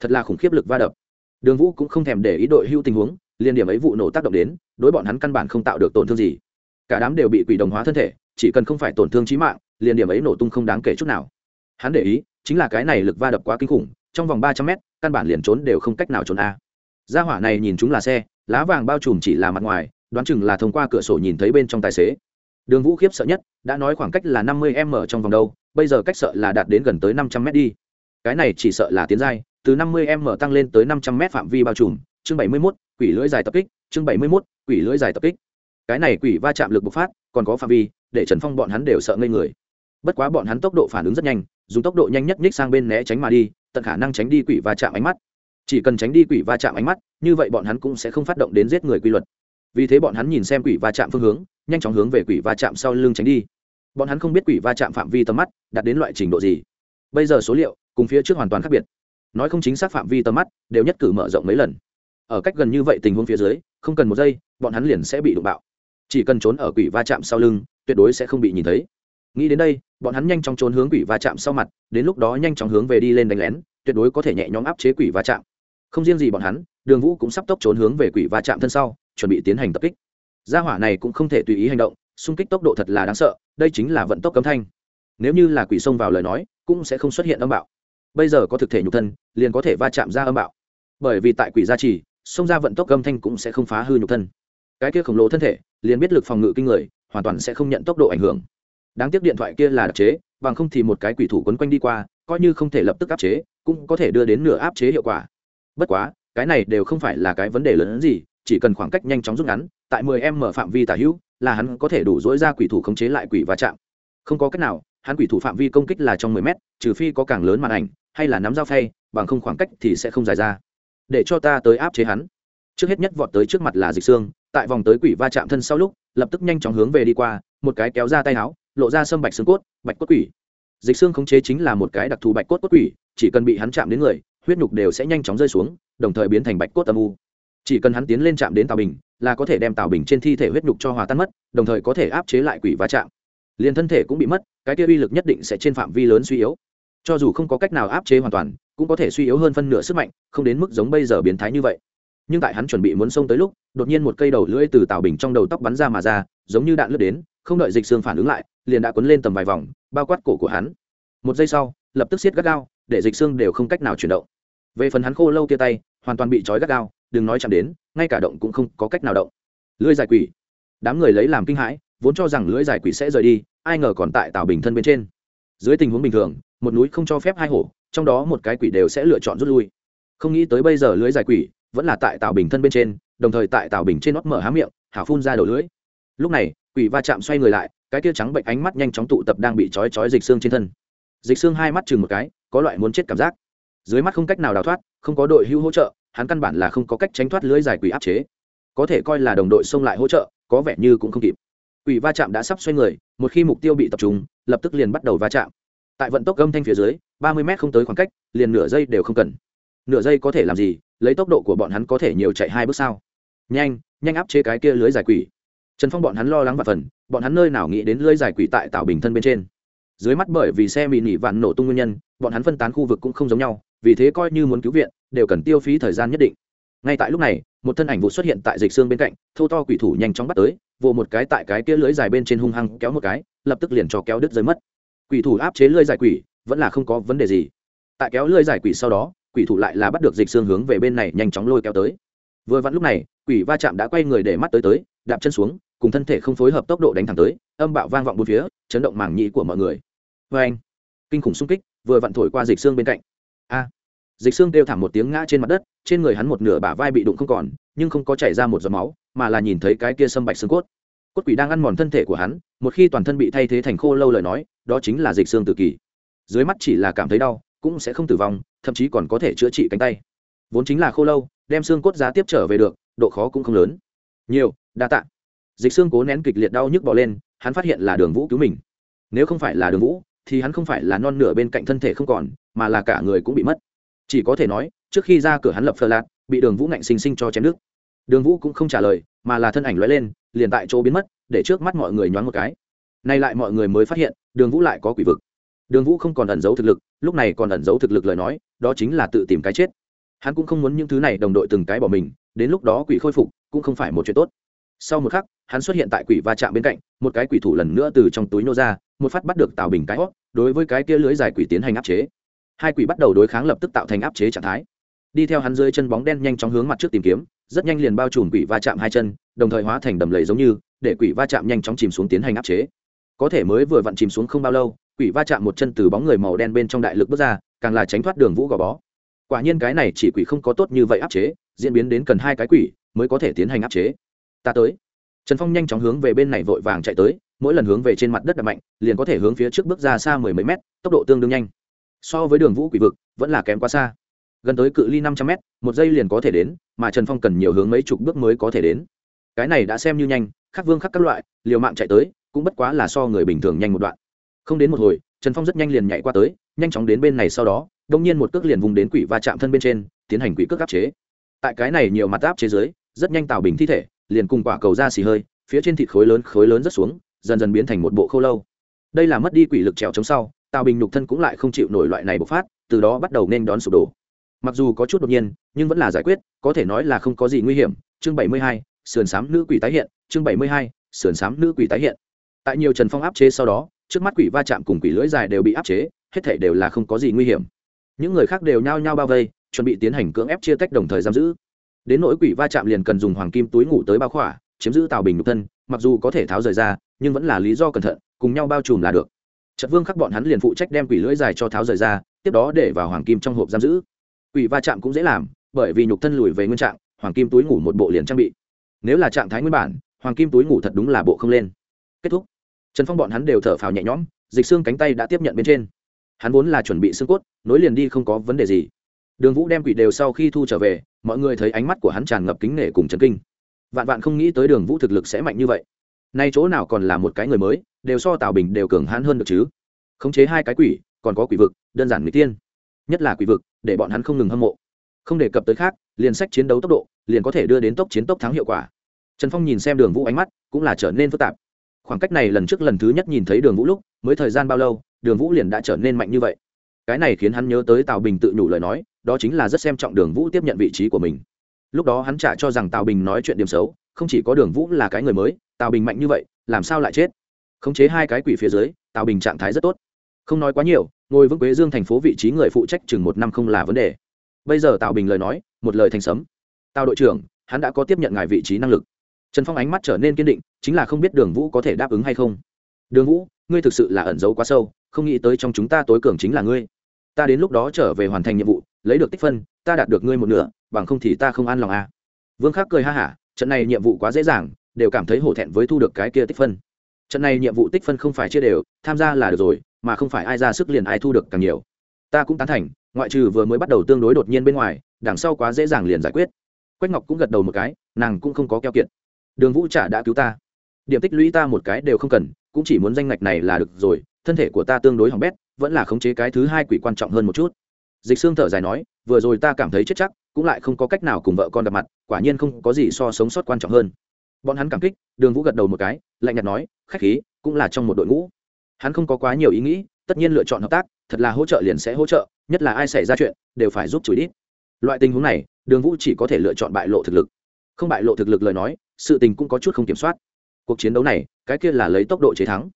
Thật là khủng khiếp lực va đập. Đường vũ cũng không thèm để ý đội hưu tình huống, liên điểm ấy vụ nổ tác động đến, đối bọn hắn căn bản không tạo được tổn thương gì. Cả đám đều bị quỷ đồng hóa thân thể, chỉ cần không phải tổn thương trí mạng, liên điểm ấy nổ tung không đáng kể chút nào. Hắn để ý, chính là cái này lực va đập quá kinh khủng trong vòng ba trăm mét, căn bản liền trốn đều không cách nào trốn a. Gia hỏa này nhìn chúng là xe, lá vàng bao trùm chỉ là mặt ngoài, đoán chừng là thông qua cửa sổ nhìn thấy bên trong tài xế. Đường vũ khiếp sợ nhất, đã nói khoảng cách là năm mươi m trong vòng đâu, bây giờ cách sợ là đạt đến gần tới năm trăm m đi. Cái này chỉ sợ là tiến giai, từ năm mươi m tăng lên tới năm trăm m phạm vi bao trùm, chương bảy mươi mốt, quỷ lưỡi dài tập kích, chương bảy mươi mốt, quỷ lưỡi dài tập kích. Cái này quỷ va chạm lực bộc phát, còn có phạm vi, để trần phong bọn hắn đều sợ ngây người. Bất quá bọn hắn tốc độ phản ứng rất nhanh, dùng tốc độ nhanh nhất nhích sang bên né tránh mà đi tận khả năng tránh đi quỷ va chạm ánh mắt. Chỉ cần tránh đi quỷ va chạm ánh mắt, như vậy bọn hắn cũng sẽ không phát động đến giết người quy luật. Vì thế bọn hắn nhìn xem quỷ va chạm phương hướng, nhanh chóng hướng về quỷ va chạm sau lưng tránh đi. Bọn hắn không biết quỷ va chạm phạm vi tầm mắt đạt đến loại trình độ gì. Bây giờ số liệu cùng phía trước hoàn toàn khác biệt. Nói không chính xác phạm vi tầm mắt đều nhất cử mở rộng mấy lần. Ở cách gần như vậy tình huống phía dưới, không cần một giây, bọn hắn liền sẽ bị đụng bạo. Chỉ cần trốn ở quỷ va chạm sau lưng, tuyệt đối sẽ không bị nhìn thấy nghĩ đến đây, bọn hắn nhanh chóng trốn hướng quỷ va chạm sau mặt, đến lúc đó nhanh chóng hướng về đi lên đánh lén, tuyệt đối có thể nhẹ nhõm áp chế quỷ va chạm. Không riêng gì bọn hắn, đường vũ cũng sắp tốc trốn hướng về quỷ va chạm thân sau, chuẩn bị tiến hành tập kích. Gia hỏa này cũng không thể tùy ý hành động, xung kích tốc độ thật là đáng sợ, đây chính là vận tốc cấm thanh. Nếu như là quỷ xông vào lời nói, cũng sẽ không xuất hiện âm bạo. Bây giờ có thực thể nhục thân, liền có thể va chạm ra âm bạo. Bởi vì tại quỷ gia trì, xông ra vận tốc âm thanh cũng sẽ không phá hư nhục thân. Cái kia khổng lồ thân thể, liền biết lực phòng ngự kinh người, hoàn toàn sẽ không nhận tốc độ ảnh hưởng đáng tiếc điện thoại kia là đặc chế, bằng không thì một cái quỷ thủ quấn quanh đi qua, coi như không thể lập tức áp chế, cũng có thể đưa đến nửa áp chế hiệu quả. Bất quá, cái này đều không phải là cái vấn đề lớn hơn gì, chỉ cần khoảng cách nhanh chóng rút ngắn, tại 10 em mở phạm vi tả hữu, là hắn có thể đủ dỗi ra quỷ thủ khống chế lại quỷ va chạm. Không có cách nào, hắn quỷ thủ phạm vi công kích là trong 10 mét, trừ phi có càng lớn màn ảnh, hay là nắm dao phay, bằng không khoảng cách thì sẽ không dài ra. Để cho ta tới áp chế hắn. Trước hết nhất vọt tới trước mặt là dịch xương tại vòng tới quỷ va chạm thân sau lúc, lập tức nhanh chóng hướng về đi qua, một cái kéo ra tay áo lộ ra sâm bạch xương cốt, bạch cốt quỷ. Dịch xương khống chế chính là một cái đặc thù bạch cốt cốt quỷ, chỉ cần bị hắn chạm đến người, huyết nhục đều sẽ nhanh chóng rơi xuống, đồng thời biến thành bạch cốt âm u. Chỉ cần hắn tiến lên chạm đến tàu bình, là có thể đem tàu bình trên thi thể huyết nhục cho hòa tan mất, đồng thời có thể áp chế lại quỷ va chạm. Liền thân thể cũng bị mất, cái kia uy lực nhất định sẽ trên phạm vi lớn suy yếu. Cho dù không có cách nào áp chế hoàn toàn, cũng có thể suy yếu hơn phân nửa sức mạnh, không đến mức giống bây giờ biến thái như vậy. Nhưng tại hắn chuẩn bị muốn xông tới lúc, đột nhiên một cây đầu lưỡi từ tàu bình trong đầu tóc bắn ra mà ra, giống như đạn lướt đến, không đợi dịch xương phản ứng lại liền đã quấn lên tầm vài vòng, bao quát cổ của hắn. Một giây sau, lập tức siết gắt gao, để dịch xương đều không cách nào chuyển động. Về phần hắn khô lâu tia tay, hoàn toàn bị trói gắt gao, đừng nói chạm đến, ngay cả động cũng không có cách nào động. Lưỡi dài quỷ. Đám người lấy làm kinh hãi, vốn cho rằng lưỡi dài quỷ sẽ rời đi, ai ngờ còn tại tào bình thân bên trên. Dưới tình huống bình thường, một núi không cho phép hai hổ, trong đó một cái quỷ đều sẽ lựa chọn rút lui. Không nghĩ tới bây giờ lưới dài quỷ vẫn là tại tào bình thân bên trên, đồng thời tại tào bình trên nót mở há miệng hảo phun ra đầu lưới lúc này, quỷ va chạm xoay người lại cái tia trắng bệnh ánh mắt nhanh chóng tụ tập đang bị trói trói dịch xương trên thân. Dịch xương hai mắt chừng một cái, có loại muốn chết cảm giác. Dưới mắt không cách nào đào thoát, không có đội hưu hỗ trợ, hắn căn bản là không có cách tránh thoát lưới giải quỷ áp chế. Có thể coi là đồng đội xông lại hỗ trợ, có vẻ như cũng không kịp. Quỷ va chạm đã sắp xoay người, một khi mục tiêu bị tập trung, lập tức liền bắt đầu va chạm. Tại vận tốc âm thanh phía dưới, ba mươi m không tới khoảng cách, liền nửa giây đều không cần. Nửa giây có thể làm gì? Lấy tốc độ của bọn hắn có thể nhiều chạy hai bước sao? Nhanh nhanh áp chế cái kia lưới giải quỷ trần phong bọn hắn lo lắng và phần, bọn hắn nơi nào nghĩ đến lưới dài quỷ tại tảo bình thân bên trên. Dưới mắt bởi vì xe mì nỉ vạn nổ tung nguyên nhân, bọn hắn phân tán khu vực cũng không giống nhau, vì thế coi như muốn cứu viện, đều cần tiêu phí thời gian nhất định. Ngay tại lúc này, một thân ảnh vụ xuất hiện tại dịch xương bên cạnh thâu to quỷ thủ nhanh chóng bắt tới, vồ một cái tại cái kia lưới dài bên trên hung hăng kéo một cái, lập tức liền cho kéo đứt rơi mất. Quỷ thủ áp chế lưới dài quỷ, vẫn là không có vấn đề gì. Tại kéo lưới dài quỷ sau đó, quỷ thủ lại là bắt được dịch xương hướng về bên này nhanh chóng lôi kéo tới. Vừa vặn lúc này, quỷ va chạm đã quay người để mắt tới tới, đạp chân xuống cùng thân thể không phối hợp tốc độ đánh thẳng tới, âm bạo vang vọng bốn phía, chấn động mảng nhĩ của mọi người. Vê anh, kinh khủng xung kích, vừa vặn thổi qua dịch xương bên cạnh. A, dịch xương kêu thảm một tiếng ngã trên mặt đất, trên người hắn một nửa bả vai bị đụng không còn, nhưng không có chảy ra một giọt máu, mà là nhìn thấy cái kia sâm bạch xương cốt. Cốt quỷ đang ăn mòn thân thể của hắn, một khi toàn thân bị thay thế thành khô lâu lời nói, đó chính là dịch xương tự kỷ dưới mắt chỉ là cảm thấy đau, cũng sẽ không tử vong, thậm chí còn có thể chữa trị cánh tay. Vốn chính là khô lâu, đem xương cốt giá tiếp trở về được, độ khó cũng không lớn. Nhiều, đa tạ dịch xương cố nén kịch liệt đau nhức bỏ lên, hắn phát hiện là đường vũ cứu mình. Nếu không phải là đường vũ, thì hắn không phải là non nửa bên cạnh thân thể không còn, mà là cả người cũng bị mất. Chỉ có thể nói, trước khi ra cửa hắn lập phờ lạc bị đường vũ ngạnh xinh xinh cho chém nước. Đường vũ cũng không trả lời, mà là thân ảnh lóe lên, liền tại chỗ biến mất, để trước mắt mọi người nhoáng một cái. Nay lại mọi người mới phát hiện, đường vũ lại có quỷ vực. Đường vũ không còn ẩn giấu thực lực, lúc này còn ẩn giấu thực lực lời nói, đó chính là tự tìm cái chết. Hắn cũng không muốn những thứ này đồng đội từng cái bỏ mình, đến lúc đó quỷ khôi phục cũng không phải một chuyện tốt sau một khắc, hắn xuất hiện tại quỷ va chạm bên cạnh, một cái quỷ thủ lần nữa từ trong túi nô ra, một phát bắt được tào bình cái hót đối với cái kia lưới dài quỷ tiến hành áp chế. Hai quỷ bắt đầu đối kháng lập tức tạo thành áp chế trạng thái. Đi theo hắn dưới chân bóng đen nhanh chóng hướng mặt trước tìm kiếm, rất nhanh liền bao trùm quỷ va chạm hai chân, đồng thời hóa thành đầm lầy giống như, để quỷ va chạm nhanh chóng chìm xuống tiến hành áp chế. Có thể mới vừa vặn chìm xuống không bao lâu, quỷ va chạm một chân từ bóng người màu đen bên trong đại lực bước ra, càng là tránh thoát đường vũ gò bó. Quả nhiên cái này chỉ quỷ không có tốt như vậy áp chế, diễn biến đến cần hai cái quỷ mới có thể tiến hành áp chế ta tới. Trần phong nhanh chóng hướng về bên này vội vàng chạy tới, mỗi lần hướng về trên mặt đất đập mạnh, liền có thể hướng phía trước bước ra xa mười mấy mét, tốc độ tương đương nhanh. So với đường vũ quỷ vực, vẫn là kém quá xa. Gần tới cự ly năm trăm mét, một giây liền có thể đến, mà trần phong cần nhiều hướng mấy chục bước mới có thể đến. Cái này đã xem như nhanh, khắc vương khắc các loại, liều mạng chạy tới, cũng bất quá là so người bình thường nhanh một đoạn. Không đến một hồi, trần phong rất nhanh liền nhảy qua tới, nhanh chóng đến bên này sau đó, đông nhiên một cước liền vùng đến quỷ va chạm thân bên trên, tiến hành quỷ cước áp chế. Tại cái này nhiều mặt áp chế dưới, rất nhanh tạo bình thi thể liền cùng quả cầu ra xì hơi, phía trên thịt khối lớn khối lớn rất xuống, dần dần biến thành một bộ khô lâu. Đây là mất đi quỷ lực trèo chống sau, tào bình nhục thân cũng lại không chịu nổi loại này bộc phát, từ đó bắt đầu nên đón sụp đổ. Mặc dù có chút đột nhiên, nhưng vẫn là giải quyết, có thể nói là không có gì nguy hiểm. Chương bảy mươi hai, sườn xám nữ quỷ tái hiện, chương bảy mươi hai, sườn xám nữ quỷ tái hiện. Tại nhiều trần phong áp chế sau đó, trước mắt quỷ va chạm cùng quỷ lưỡi dài đều bị áp chế, hết thể đều là không có gì nguy hiểm. Những người khác đều nhao nhao bao vây, chuẩn bị tiến hành cưỡng ép chia tách đồng thời giam giữ đến nỗi quỷ va chạm liền cần dùng hoàng kim túi ngủ tới bao khỏa, chiếm giữ tào bình nhục thân, mặc dù có thể tháo rời ra, nhưng vẫn là lý do cẩn thận, cùng nhau bao trùm là được. Trật vương khắc bọn hắn liền phụ trách đem quỷ lưỡi dài cho tháo rời ra, tiếp đó để vào hoàng kim trong hộp giam giữ. Quỷ va chạm cũng dễ làm, bởi vì nhục thân lùi về nguyên trạng, hoàng kim túi ngủ một bộ liền trang bị. Nếu là trạng thái nguyên bản, hoàng kim túi ngủ thật đúng là bộ không lên. Kết thúc. Trần phong bọn hắn đều thở phào nhẹ nhõm, dịch xương cánh tay đã tiếp nhận bên trên. Hắn vốn là chuẩn bị xương cốt, nối liền đi không có vấn đề gì. Đường vũ đem quỷ đều sau khi thu trở về mọi người thấy ánh mắt của hắn tràn ngập kính nể cùng chấn kinh. Vạn vạn không nghĩ tới đường vũ thực lực sẽ mạnh như vậy. Nay chỗ nào còn là một cái người mới, đều so tào bình đều cường hãn hơn được chứ. Khống chế hai cái quỷ, còn có quỷ vực, đơn giản người tiên nhất là quỷ vực, để bọn hắn không ngừng hâm mộ. Không đề cập tới khác, liền sách chiến đấu tốc độ, liền có thể đưa đến tốc chiến tốc thắng hiệu quả. Trần phong nhìn xem đường vũ ánh mắt, cũng là trở nên phức tạp. Khoảng cách này lần trước lần thứ nhất nhìn thấy đường vũ lúc, mới thời gian bao lâu, đường vũ liền đã trở nên mạnh như vậy cái này khiến hắn nhớ tới tào bình tự nhủ lời nói, đó chính là rất xem trọng đường vũ tiếp nhận vị trí của mình. Lúc đó hắn trả cho rằng tào bình nói chuyện điểm xấu, không chỉ có đường vũ là cái người mới, tào bình mạnh như vậy, làm sao lại chết? Khống chế hai cái quỷ phía dưới, tào bình trạng thái rất tốt. Không nói quá nhiều, ngồi vững quế dương thành phố vị trí người phụ trách chừng một năm không là vấn đề. Bây giờ tào bình lời nói, một lời thành sấm. Tào đội trưởng, hắn đã có tiếp nhận ngài vị trí năng lực. Trần phong ánh mắt trở nên kiên định, chính là không biết đường vũ có thể đáp ứng hay không. Đường vũ, ngươi thực sự là ẩn giấu quá sâu không nghĩ tới trong chúng ta tối cường chính là ngươi. Ta đến lúc đó trở về hoàn thành nhiệm vụ, lấy được tích phân, ta đạt được ngươi một nửa, bằng không thì ta không an lòng à. vương khắc cười ha hả, trận này nhiệm vụ quá dễ dàng, đều cảm thấy hổ thẹn với thu được cái kia tích phân. Trận này nhiệm vụ tích phân không phải chia đều, tham gia là được rồi, mà không phải ai ra sức liền ai thu được càng nhiều. Ta cũng tán thành, ngoại trừ vừa mới bắt đầu tương đối đột nhiên bên ngoài, đằng sau quá dễ dàng liền giải quyết. Quách ngọc cũng gật đầu một cái, nàng cũng không có keo kiệt. Đường vũ trả đã cứu ta. Điểm tích lũy ta một cái đều không cần, cũng chỉ muốn danh ngạch này là được rồi thân thể của ta tương đối hỏng bét, vẫn là khống chế cái thứ hai quỷ quan trọng hơn một chút. Dịch xương thở dài nói, vừa rồi ta cảm thấy chết chắc, cũng lại không có cách nào cùng vợ con gặp mặt, quả nhiên không có gì so sống sót quan trọng hơn. Bọn hắn cảm kích, đường vũ gật đầu một cái, lạnh nhạt nói, khách khí, cũng là trong một đội ngũ. Hắn không có quá nhiều ý nghĩ, tất nhiên lựa chọn hợp tác, thật là hỗ trợ liền sẽ hỗ trợ, nhất là ai xảy ra chuyện, đều phải giúp chửi đít. Loại tình huống này, đường vũ chỉ có thể lựa chọn bại lộ thực lực. Không bại lộ thực lực lời nói, sự tình cũng có chút không kiểm soát. Cuộc chiến đấu này, cái kia là lấy tốc độ chế thắng.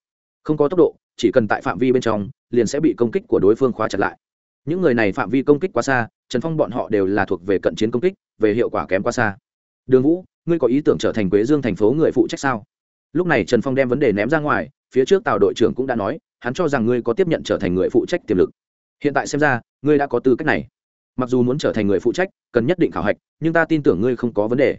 Không có tốc độ chỉ cần tại phạm vi bên trong, liền sẽ bị công kích của đối phương khóa chặt lại. Những người này phạm vi công kích quá xa, trần phong bọn họ đều là thuộc về cận chiến công kích, về hiệu quả kém quá xa. Đường vũ, ngươi có ý tưởng trở thành quế dương thành phố người phụ trách sao? Lúc này trần phong đem vấn đề ném ra ngoài, phía trước tàu đội trưởng cũng đã nói, hắn cho rằng ngươi có tiếp nhận trở thành người phụ trách tiềm lực. Hiện tại xem ra, ngươi đã có tư cách này. Mặc dù muốn trở thành người phụ trách, cần nhất định khảo hạch, nhưng ta tin tưởng ngươi không có vấn đề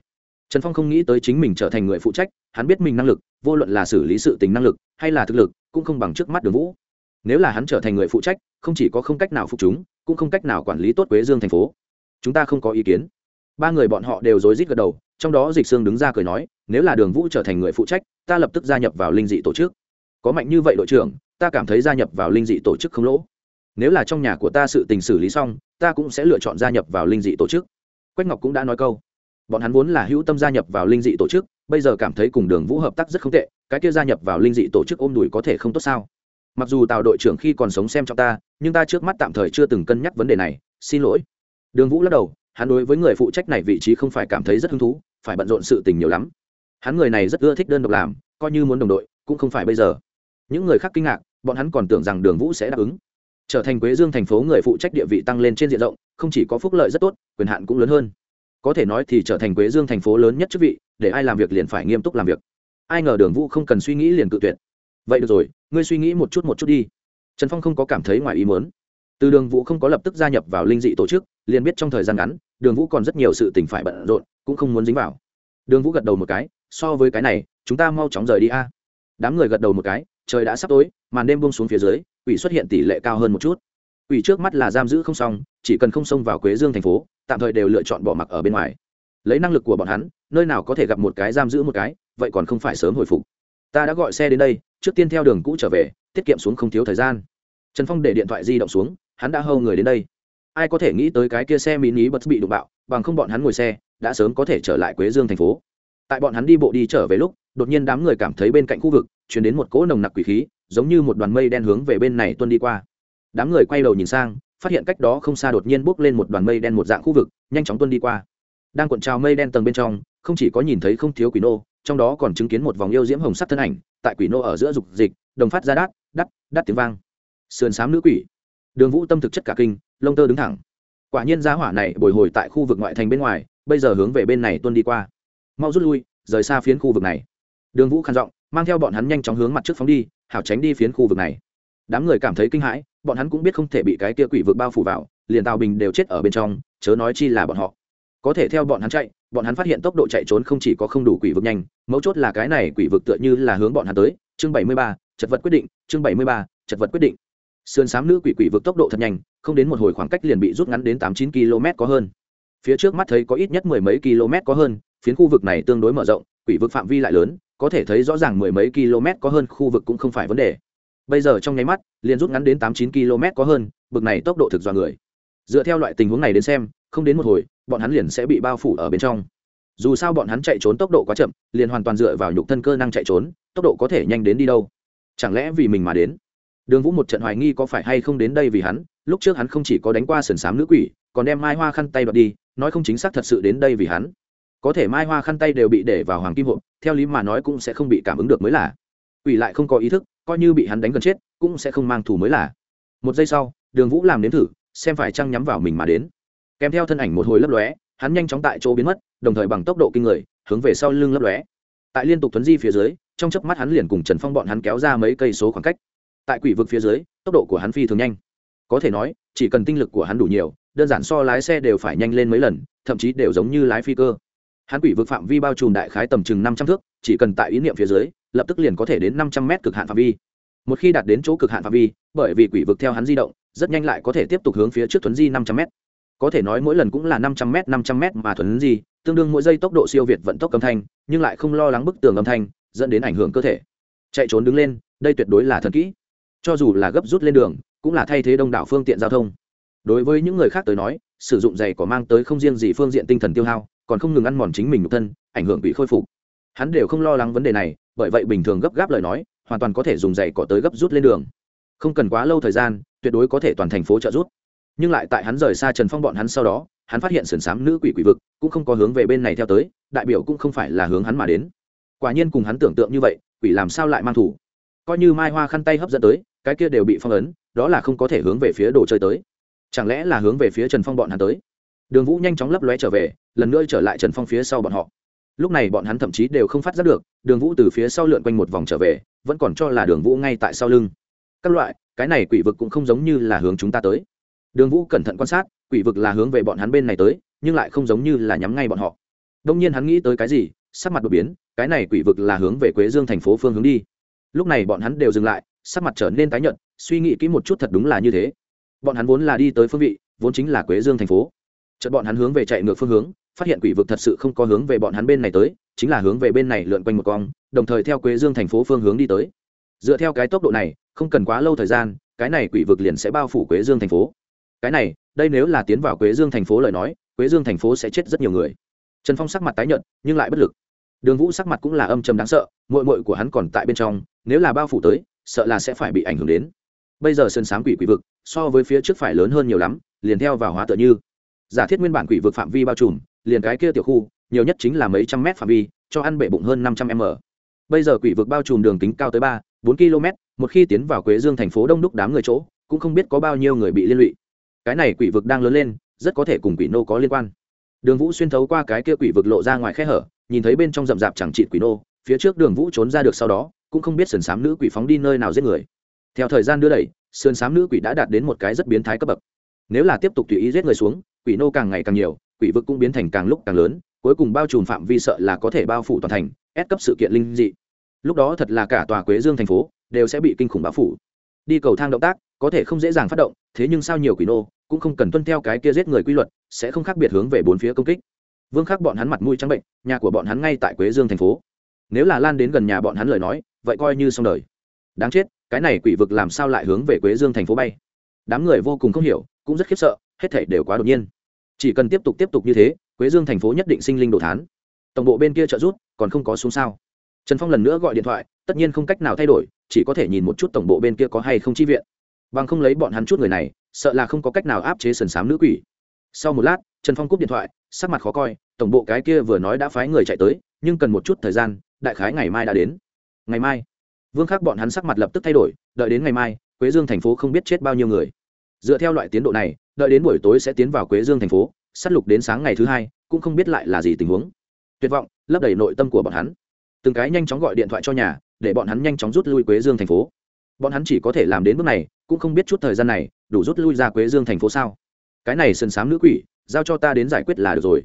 trần phong không nghĩ tới chính mình trở thành người phụ trách, hắn biết mình năng lực, vô luận là xử lý sự tình năng lực, hay là thực lực, cũng không bằng trước mắt đường vũ. Nếu là hắn trở thành người phụ trách, không chỉ có không cách nào phục chúng, cũng không cách nào quản lý tốt quế dương thành phố. Chúng ta không có ý kiến. Ba người bọn họ đều rối rít gật đầu, trong đó dịch sương đứng ra cười nói, nếu là đường vũ trở thành người phụ trách, ta lập tức gia nhập vào linh dị tổ chức. Có mạnh như vậy đội trưởng, ta cảm thấy gia nhập vào linh dị tổ chức không lỗ. Nếu là trong nhà của ta sự tình xử lý xong, ta cũng sẽ lựa chọn gia nhập vào linh dị tổ chức. Quách ngọc cũng đã nói câu bọn hắn vốn là hữu tâm gia nhập vào linh dị tổ chức, bây giờ cảm thấy cùng đường vũ hợp tác rất không tệ, cái kia gia nhập vào linh dị tổ chức ôm đùi có thể không tốt sao? Mặc dù tào đội trưởng khi còn sống xem cho ta, nhưng ta trước mắt tạm thời chưa từng cân nhắc vấn đề này, xin lỗi. Đường vũ lắc đầu, hắn đối với người phụ trách này vị trí không phải cảm thấy rất hứng thú, phải bận rộn sự tình nhiều lắm. Hắn người này rất ưa thích đơn độc làm, coi như muốn đồng đội, cũng không phải bây giờ. Những người khác kinh ngạc, bọn hắn còn tưởng rằng đường vũ sẽ đáp ứng. Trở thành quế dương thành phố người phụ trách địa vị tăng lên trên diện rộng, không chỉ có phúc lợi rất tốt, quyền hạn cũng lớn hơn có thể nói thì trở thành quế dương thành phố lớn nhất chức vị, để ai làm việc liền phải nghiêm túc làm việc. Ai ngờ đường vũ không cần suy nghĩ liền cự tuyệt. Vậy được rồi, ngươi suy nghĩ một chút một chút đi. Trần phong không có cảm thấy ngoài ý muốn. Từ đường vũ không có lập tức gia nhập vào linh dị tổ chức, liền biết trong thời gian ngắn, đường vũ còn rất nhiều sự tình phải bận rộn, cũng không muốn dính vào. Đường vũ gật đầu một cái, so với cái này, chúng ta mau chóng rời đi a. Đám người gật đầu một cái, trời đã sắp tối, màn đêm bông xuống phía dưới, quỷ xuất hiện tỷ lệ cao hơn một chút quỷ trước mắt là giam giữ không xong, chỉ cần không xông vào quế dương thành phố, tạm thời đều lựa chọn bỏ mặc ở bên ngoài. Lấy năng lực của bọn hắn, nơi nào có thể gặp một cái giam giữ một cái, vậy còn không phải sớm hồi phục. Ta đã gọi xe đến đây, trước tiên theo đường cũ trở về, tiết kiệm xuống không thiếu thời gian. Trần phong để điện thoại di động xuống, hắn đã hâu người đến đây. Ai có thể nghĩ tới cái kia xe mini bật bị đụng bạo, bằng không bọn hắn ngồi xe, đã sớm có thể trở lại quế dương thành phố. Tại bọn hắn đi bộ đi trở về lúc, đột nhiên đám người cảm thấy bên cạnh khu vực chuyển đến một cỗ nồng nặc quỷ khí, giống như một đoàn mây đen hướng về bên này tuân đi qua đám người quay đầu nhìn sang, phát hiện cách đó không xa đột nhiên bốc lên một đoàn mây đen một dạng khu vực, nhanh chóng tuân đi qua. Đang cuộn trào mây đen tầng bên trong, không chỉ có nhìn thấy không thiếu quỷ nô, trong đó còn chứng kiến một vòng yêu diễm hồng sắc thân ảnh, tại quỷ nô ở giữa dục dịch, đồng phát ra đát đắt đắt tiếng vang. Sườn xám nữ quỷ. Đường vũ tâm thực chất cả kinh, lông tơ đứng thẳng. Quả nhiên giá hỏa này bồi hồi tại khu vực ngoại thành bên ngoài, bây giờ hướng về bên này tuân đi qua. Mau rút lui, rời xa phiến khu vực này. Đường vũ khăn giọng, mang theo bọn hắn nhanh chóng hướng mặt trước phóng đi, hảo tránh đi phiến khu vực này đám người cảm thấy kinh hãi, bọn hắn cũng biết không thể bị cái kia quỷ vực bao phủ vào, liền tào bình đều chết ở bên trong, chớ nói chi là bọn họ. Có thể theo bọn hắn chạy, bọn hắn phát hiện tốc độ chạy trốn không chỉ có không đủ quỷ vực nhanh, mấu chốt là cái này quỷ vực tựa như là hướng bọn hắn tới, chương bảy mươi ba, chật vật quyết định, chương bảy mươi ba, chật vật quyết định. Sườn s á m nữ quỷ quỷ vực tốc độ thật nhanh, không đến một hồi khoảng cách liền bị rút ngắn đến tám chín km có hơn. Phía trước mắt thấy có ít nhất mười mấy km có hơn, phiến khu vực này tương đối mở rộng, quỷ vực phạm vi lại lớn, có thể thấy rõ ràng mười mấy km có hơn khu vực cũng không phải vấn đề bây giờ trong nháy mắt, liền rút ngắn đến tám chín km có hơn, bực này tốc độ thực dọa người. Dựa theo loại tình huống này đến xem, không đến một hồi, bọn hắn liền sẽ bị bao phủ ở bên trong. Dù sao bọn hắn chạy trốn tốc độ quá chậm, liền hoàn toàn dựa vào nhục thân cơ năng chạy trốn, tốc độ có thể nhanh đến đi đâu? Chẳng lẽ vì mình mà đến? Đường vũ một trận hoài nghi có phải hay không đến đây vì hắn, lúc trước hắn không chỉ có đánh qua sườn xám nữ quỷ, còn đem mai hoa khăn tay đoạt đi, nói không chính xác thật sự đến đây vì hắn. Có thể mai hoa khăn tay đều bị để vào hoàng kim hộp, theo lý mà nói cũng sẽ không bị cảm ứng được mới là. Quỷ lại không có ý thức coi như bị hắn đánh gần chết, cũng sẽ không mang thù mới là. Một giây sau, đường vũ làm đến thử, xem phải chăng nhắm vào mình mà đến. Kèm theo thân ảnh một hồi lấp lóe, hắn nhanh chóng tại chỗ biến mất, đồng thời bằng tốc độ kinh người, hướng về sau lưng lấp lóe. Tại liên tục tuấn di phía dưới, trong chớp mắt hắn liền cùng trần phong bọn hắn kéo ra mấy cây số khoảng cách. Tại quỷ vực phía dưới, tốc độ của hắn phi thường nhanh. Có thể nói, chỉ cần tinh lực của hắn đủ nhiều, đơn giản so lái xe đều phải nhanh lên mấy lần, thậm chí đều giống như lái phi cơ hắn quỷ vực phạm vi bao trùm đại khái tầm chừng năm trăm thước, chỉ cần tại ý niệm phía dưới, lập tức liền có thể đến năm trăm mét cực hạn phạm vi. Một khi đạt đến chỗ cực hạn phạm vi, bởi vì quỷ vực theo hắn di động, rất nhanh lại có thể tiếp tục hướng phía trước thuấn di năm trăm m có thể nói mỗi lần cũng là năm trăm m năm trăm m mà thuần di, tương đương mỗi giây tốc độ siêu việt vận tốc âm thanh, nhưng lại không lo lắng bức tường âm thanh, dẫn đến ảnh hưởng cơ thể. Chạy trốn đứng lên, đây tuyệt đối là thần kỹ. Cho dù là gấp rút lên đường, cũng là thay thế đông đảo phương tiện giao thông. Đối với những người khác tới nói, sử dụng giày có mang tới không riêng gì phương diện tinh thần tiêu hao còn không ngừng ăn mòn chính mình nhục thân, ảnh hưởng bị khôi phục. Hắn đều không lo lắng vấn đề này, bởi vậy bình thường gấp gáp lời nói, hoàn toàn có thể dùng giày cỏ tới gấp rút lên đường. Không cần quá lâu thời gian, tuyệt đối có thể toàn thành phố trợ rút nhưng lại tại hắn rời xa trần phong bọn hắn sau đó, hắn phát hiện sườn s á m nữ quỷ quỷ vực cũng không có hướng về bên này theo tới, đại biểu cũng không phải là hướng hắn mà đến. Quả nhiên cùng hắn tưởng tượng như vậy, quỷ làm sao lại mang thủ coi như mai hoa khăn tay hấp dẫn tới, cái kia đều bị phong ấn, đó là không có thể hướng về phía đồ chơi tới. Chẳng lẽ là hướng về phía trần phong bọn hắn tới? Đường vũ nhanh chóng lấp lóe trở về, lần nữa trở lại trần phong phía sau bọn họ. Lúc này bọn hắn thậm chí đều không phát giác được, đường vũ từ phía sau lượn quanh một vòng trở về, vẫn còn cho là đường vũ ngay tại sau lưng. Các loại, cái này quỷ vực cũng không giống như là hướng chúng ta tới. Đường vũ cẩn thận quan sát, quỷ vực là hướng về bọn hắn bên này tới, nhưng lại không giống như là nhắm ngay bọn họ. Đông nhiên hắn nghĩ tới cái gì, sắc mặt đột biến, cái này quỷ vực là hướng về quế dương thành phố phương hướng đi. Lúc này bọn hắn đều dừng lại, sắc mặt trở nên tái nhợt, suy nghĩ kỹ một chút thật đúng là như thế. Bọn hắn vốn là đi tới phương vị, vốn chính là quế dương thành phố chợt bọn hắn hướng về chạy ngược phương hướng, phát hiện quỷ vực thật sự không có hướng về bọn hắn bên này tới, chính là hướng về bên này lượn quanh một cong, đồng thời theo quế dương thành phố phương hướng đi tới. Dựa theo cái tốc độ này, không cần quá lâu thời gian, cái này quỷ vực liền sẽ bao phủ quế dương thành phố. Cái này, đây nếu là tiến vào quế dương thành phố lời nói, quế dương thành phố sẽ chết rất nhiều người. Trần phong sắc mặt tái nhợt, nhưng lại bất lực. Đường vũ sắc mặt cũng là âm trầm đáng sợ mội mội của hắn còn tại bên trong, nếu là bao phủ tới, sợ là sẽ phải bị ảnh hưởng đến. Bây giờ sơn sám quỷ quỷ vực, so với phía trước phải lớn hơn nhiều lắm, liền theo vào hóa tựa như giả thiết nguyên bản quỷ vực phạm vi bao trùm, liền cái kia tiểu khu, nhiều nhất chính là mấy trăm mét phạm vi, cho ăn bể bụng hơn năm trăm m. Bây giờ quỷ vực bao trùm đường kính cao tới ba, bốn km, một khi tiến vào quế dương thành phố đông đúc đám người chỗ, cũng không biết có bao nhiêu người bị liên lụy. Cái này quỷ vực đang lớn lên, rất có thể cùng quỷ nô có liên quan. Đường vũ xuyên thấu qua cái kia quỷ vực lộ ra ngoài khe hở, nhìn thấy bên trong rậm rạp chẳng trị quỷ nô, phía trước đường vũ trốn ra được sau đó, cũng không biết sườn xám nữ quỷ phóng đi nơi nào giết người. Theo thời gian đưa đẩy, sườn xám nữ quỷ đã đạt đến một cái rất biến thái cấp bậc. Nếu là tiếp tục tùy ý giết người xuống quỷ nô càng ngày càng nhiều, quỷ vực cũng biến thành càng lúc càng lớn, cuối cùng bao trùm phạm vi sợ là có thể bao phủ toàn thành, ép cấp sự kiện linh dị. Lúc đó thật là cả tòa quế dương thành phố đều sẽ bị kinh khủng bao phủ. Đi cầu thang động tác có thể không dễ dàng phát động, thế nhưng sao nhiều quỷ nô cũng không cần tuân theo cái kia giết người quy luật, sẽ không khác biệt hướng về bốn phía công kích. Vương khắc bọn hắn mặt mũi trắng bệnh, nhà của bọn hắn ngay tại quế dương thành phố. Nếu là lan đến gần nhà bọn hắn lời nói, vậy coi như xong đời. Đáng chết, cái này quỷ vực làm sao lại hướng về quế dương thành phố bay? Đám người vô cùng không hiểu, cũng rất khiếp sợ, hết thể đều quá đột nhiên chỉ cần tiếp tục tiếp tục như thế, quế dương thành phố nhất định sinh linh đồ thán. Tổng bộ bên kia trợ rút còn không có xuống sao? Trần phong lần nữa gọi điện thoại, tất nhiên không cách nào thay đổi, chỉ có thể nhìn một chút tổng bộ bên kia có hay không chi viện. Bằng không lấy bọn hắn chút người này, sợ là không có cách nào áp chế sần sám nữ quỷ. Sau một lát, trần phong cúp điện thoại, sắc mặt khó coi, tổng bộ cái kia vừa nói đã phái người chạy tới, nhưng cần một chút thời gian, đại khái ngày mai đã đến. Ngày mai? Vương khắc bọn hắn sắc mặt lập tức thay đổi, đợi đến ngày mai, quế dương thành phố không biết chết bao nhiêu người. Dựa theo loại tiến độ này đợi đến buổi tối sẽ tiến vào quế dương thành phố Sát lục đến sáng ngày thứ hai, cũng không biết lại là gì tình huống. Tuyệt vọng, lấp đầy nội tâm của bọn hắn. Từng cái nhanh chóng gọi điện thoại cho nhà, để bọn hắn nhanh chóng rút lui quế dương thành phố. Bọn hắn chỉ có thể làm đến bước này, cũng không biết chút thời gian này, đủ rút lui ra quế dương thành phố sao? Cái này sân sám nữ quỷ, giao cho ta đến giải quyết là được rồi.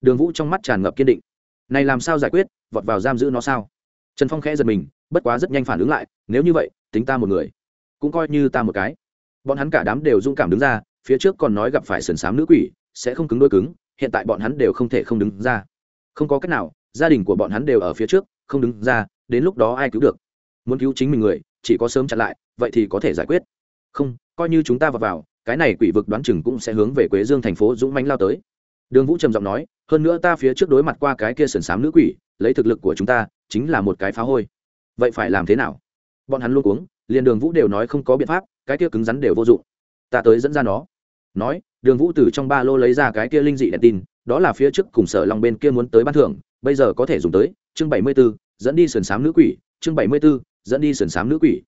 Đường vũ trong mắt tràn ngập kiên định. Này làm sao giải quyết, vọt vào giam giữ nó sao? Trần phong khẽ giật mình, bất quá rất nhanh phản ứng lại, nếu như vậy, tính ta một người. Cũng coi như ta một cái. Bọn hắn cả đám đều dũng cảm đứng ra phía trước còn nói gặp phải sườn xám nữ quỷ, sẽ không cứng đôi cứng, hiện tại bọn hắn đều không thể không đứng ra. Không có cách nào, gia đình của bọn hắn đều ở phía trước, không đứng ra, đến lúc đó ai cứu được? Muốn cứu chính mình người, chỉ có sớm chặn lại, vậy thì có thể giải quyết. Không, coi như chúng ta vào vào, cái này quỷ vực đoán chừng cũng sẽ hướng về quế dương thành phố dũng mánh lao tới. Đường vũ trầm giọng nói, hơn nữa ta phía trước đối mặt qua cái kia sườn xám nữ quỷ, lấy thực lực của chúng ta, chính là một cái phá hôi. Vậy phải làm thế nào? Bọn hắn luôn uống liền đường vũ đều nói không có biện pháp, cái kia cứng rắn đều vô dụng. Ta tới dẫn ra nó nói, đường vũ từ trong ba lô lấy ra cái kia linh dị đèn tin, đó là phía trước cùng sở lòng bên kia muốn tới ban thưởng, bây giờ có thể dùng tới, chương bảy mươi b ố dẫn đi sườn s á m nữ quỷ, chương bảy mươi b ố dẫn đi sườn s á m nữ quỷ.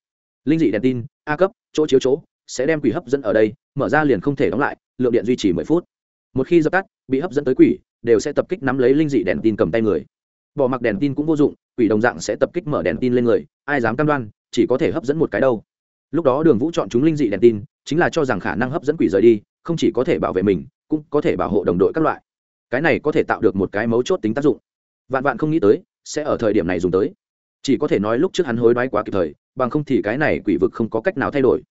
Linh dị đèn tin, a cấp, chỗ chiếu chỗ, sẽ đem quỷ hấp dẫn ở đây, mở ra liền không thể đóng lại, lượng điện duy trì mười phút. Một khi dập tắt, bị hấp dẫn tới quỷ, đều sẽ tập kích nắm lấy linh dị đèn tin cầm tay người. Bỏ mặc đèn tin cũng vô dụng, quỷ đồng dạng sẽ tập kích mở đèn tin lên người, ai dám cam đoan, chỉ có thể hấp dẫn một cái đâu. Lúc đó đường vũ chọn chúng linh dị đèn tin, chính là cho rằng khả năng hấp dẫn quỷ rời đi không chỉ có thể bảo vệ mình, cũng có thể bảo hộ đồng đội các loại. Cái này có thể tạo được một cái mấu chốt tính tác dụng. Vạn vạn không nghĩ tới, sẽ ở thời điểm này dùng tới. Chỉ có thể nói lúc trước hắn hối đoái quá kịp thời, bằng không thì cái này quỷ vực không có cách nào thay đổi.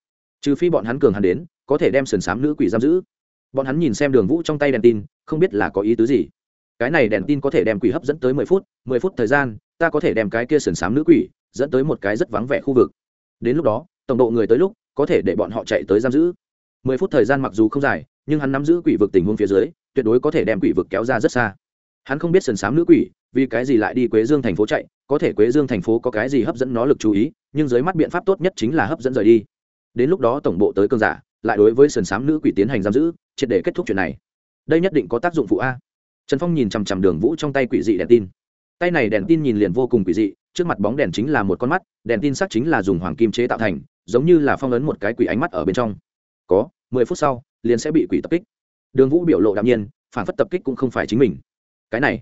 Trừ phi bọn hắn cường hắn đến, có thể đem sườn s á m nữ quỷ giam giữ. Bọn hắn nhìn xem đường vũ trong tay đèn tin, không biết là có ý tứ gì. Cái này đèn tin có thể đem quỷ hấp dẫn tới mười phút mười phút thời gian, ta có thể đem cái kia sườn s á m nữ quỷ dẫn tới một cái rất vắng vẻ khu vực. Đến lúc đó, tổng độ người tới lúc, có thể để bọn họ chạy tới giam giữ mười phút thời gian mặc dù không dài, nhưng hắn nắm giữ quỷ vực tình huống phía dưới, tuyệt đối có thể đem quỷ vực kéo ra rất xa. Hắn không biết sần sám nữ quỷ, vì cái gì lại đi quế dương thành phố chạy, có thể quế dương thành phố có cái gì hấp dẫn nó lực chú ý, nhưng dưới mắt biện pháp tốt nhất chính là hấp dẫn rời đi. Đến lúc đó tổng bộ tới cơn giả, lại đối với sần sám nữ quỷ tiến hành giam giữ, triệt để kết thúc chuyện này. Đây nhất định có tác dụng phụ a. Trần phong nhìn chằm chằm đường vũ trong tay quỷ dị đèn tin. Tay này đèn tin nhìn liền vô cùng quỷ dị, trước mặt bóng đèn chính là một con mắt, đèn tin sắc chính là dùng hoàng kim chế tạo thành, giống như là phong ấn một cái quỷ ánh mắt ở bên trong. Có mười phút sau, liền sẽ bị quỷ tập kích. Đường vũ biểu lộ đạm nhiên, phản phất tập kích cũng không phải chính mình. Cái này,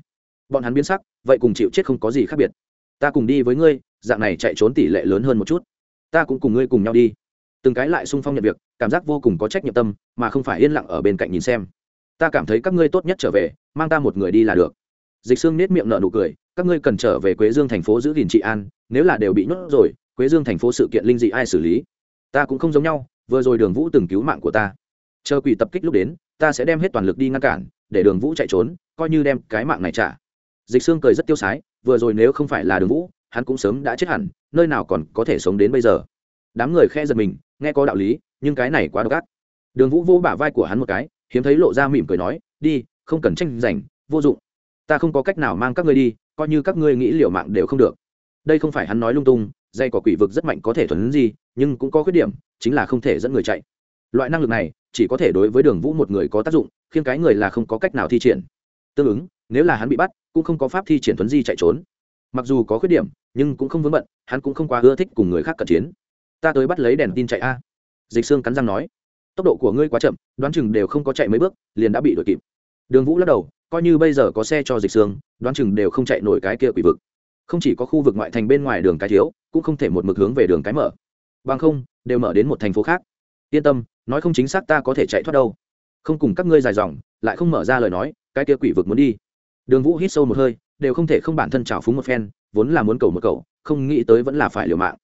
bọn hắn biến sắc, vậy cùng chịu chết không có gì khác biệt. Ta cùng đi với ngươi, dạng này chạy trốn tỷ lệ lớn hơn một chút. Ta cũng cùng ngươi cùng nhau đi. Từng cái lại sung phong nhận việc, cảm giác vô cùng có trách nhiệm tâm, mà không phải yên lặng ở bên cạnh nhìn xem. Ta cảm thấy các ngươi tốt nhất trở về, mang ta một người đi là được. Dịch xương nết miệng nở nụ cười, các ngươi cần trở về quế dương thành phố giữ gìn trị an, nếu là đều bị nhốt rồi, quế dương thành phố sự kiện linh dị ai xử lý? Ta cũng không giống nhau vừa rồi đường vũ từng cứu mạng của ta. Chờ quỷ tập kích lúc đến, ta sẽ đem hết toàn lực đi ngăn cản, để đường vũ chạy trốn, coi như đem cái mạng này trả. Dịch xương cười rất tiêu sái, vừa rồi nếu không phải là đường vũ, hắn cũng sớm đã chết hẳn, nơi nào còn có thể sống đến bây giờ. Đám người khe giật mình, nghe có đạo lý, nhưng cái này quá độc ác. Đường vũ vô bả vai của hắn một cái, hiếm thấy lộ ra mỉm cười nói, đi, không cần tranh giành, vô dụng. Ta không có cách nào mang các ngươi đi, coi như các ngươi nghĩ liệu mạng đều không được. Đây không phải hắn nói lung tung dây cỏ quỷ vực rất mạnh có thể thuần gì nhưng cũng có khuyết điểm, chính là không thể dẫn người chạy. Loại năng lực này, chỉ có thể đối với đường vũ một người có tác dụng, khiến cái người là không có cách nào thi triển. Tương ứng, nếu là hắn bị bắt, cũng không có pháp thi triển thuấn di chạy trốn. Mặc dù có khuyết điểm, nhưng cũng không vướng bận, hắn cũng không quá ưa thích cùng người khác cận chiến. Ta tới bắt lấy đèn tin chạy a. Dịch xương cắn răng nói. Tốc độ của ngươi quá chậm, đoán chừng đều không có chạy mấy bước, liền đã bị đuổi kịp. Đường vũ lắc đầu, coi như bây giờ có xe cho dịch xương đoán chừng đều không chạy nổi cái kia quỷ vực không chỉ có khu vực ngoại thành bên ngoài đường cái thiếu, cũng không thể một mực hướng về đường cái mở. Bằng không, đều mở đến một thành phố khác. Yên tâm, nói không chính xác ta có thể chạy thoát đâu. Không cùng các ngươi dài dòng, lại không mở ra lời nói, cái kia quỷ vực muốn đi. Đường vũ hít sâu một hơi, đều không thể không bản thân trào phúng một phen, vốn là muốn cầu một cầu, không nghĩ tới vẫn là phải liều mạng.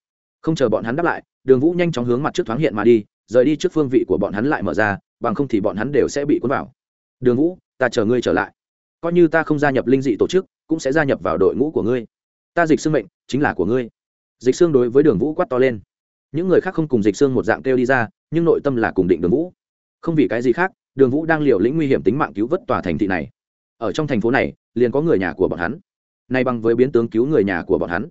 Không chờ bọn hắn đáp lại, đường vũ nhanh chóng hướng mặt trước thoáng hiện mà đi, rời đi trước phương vị của bọn hắn lại mở ra, bằng không thì bọn hắn đều sẽ bị cuốn vào. Đường vũ, ta chờ ngươi trở lại. Coi như ta không gia nhập linh dị tổ chức, cũng sẽ gia nhập vào đội ngũ của ngươi ta dịch xương mệnh chính là của ngươi dịch xương đối với đường vũ quát to lên những người khác không cùng dịch xương một dạng kêu đi ra nhưng nội tâm là cùng định đường vũ không vì cái gì khác đường vũ đang liều lĩnh nguy hiểm tính mạng cứu vớt tòa thành thị này ở trong thành phố này liền có người nhà của bọn hắn nay bằng với biến tướng cứu người nhà của bọn hắn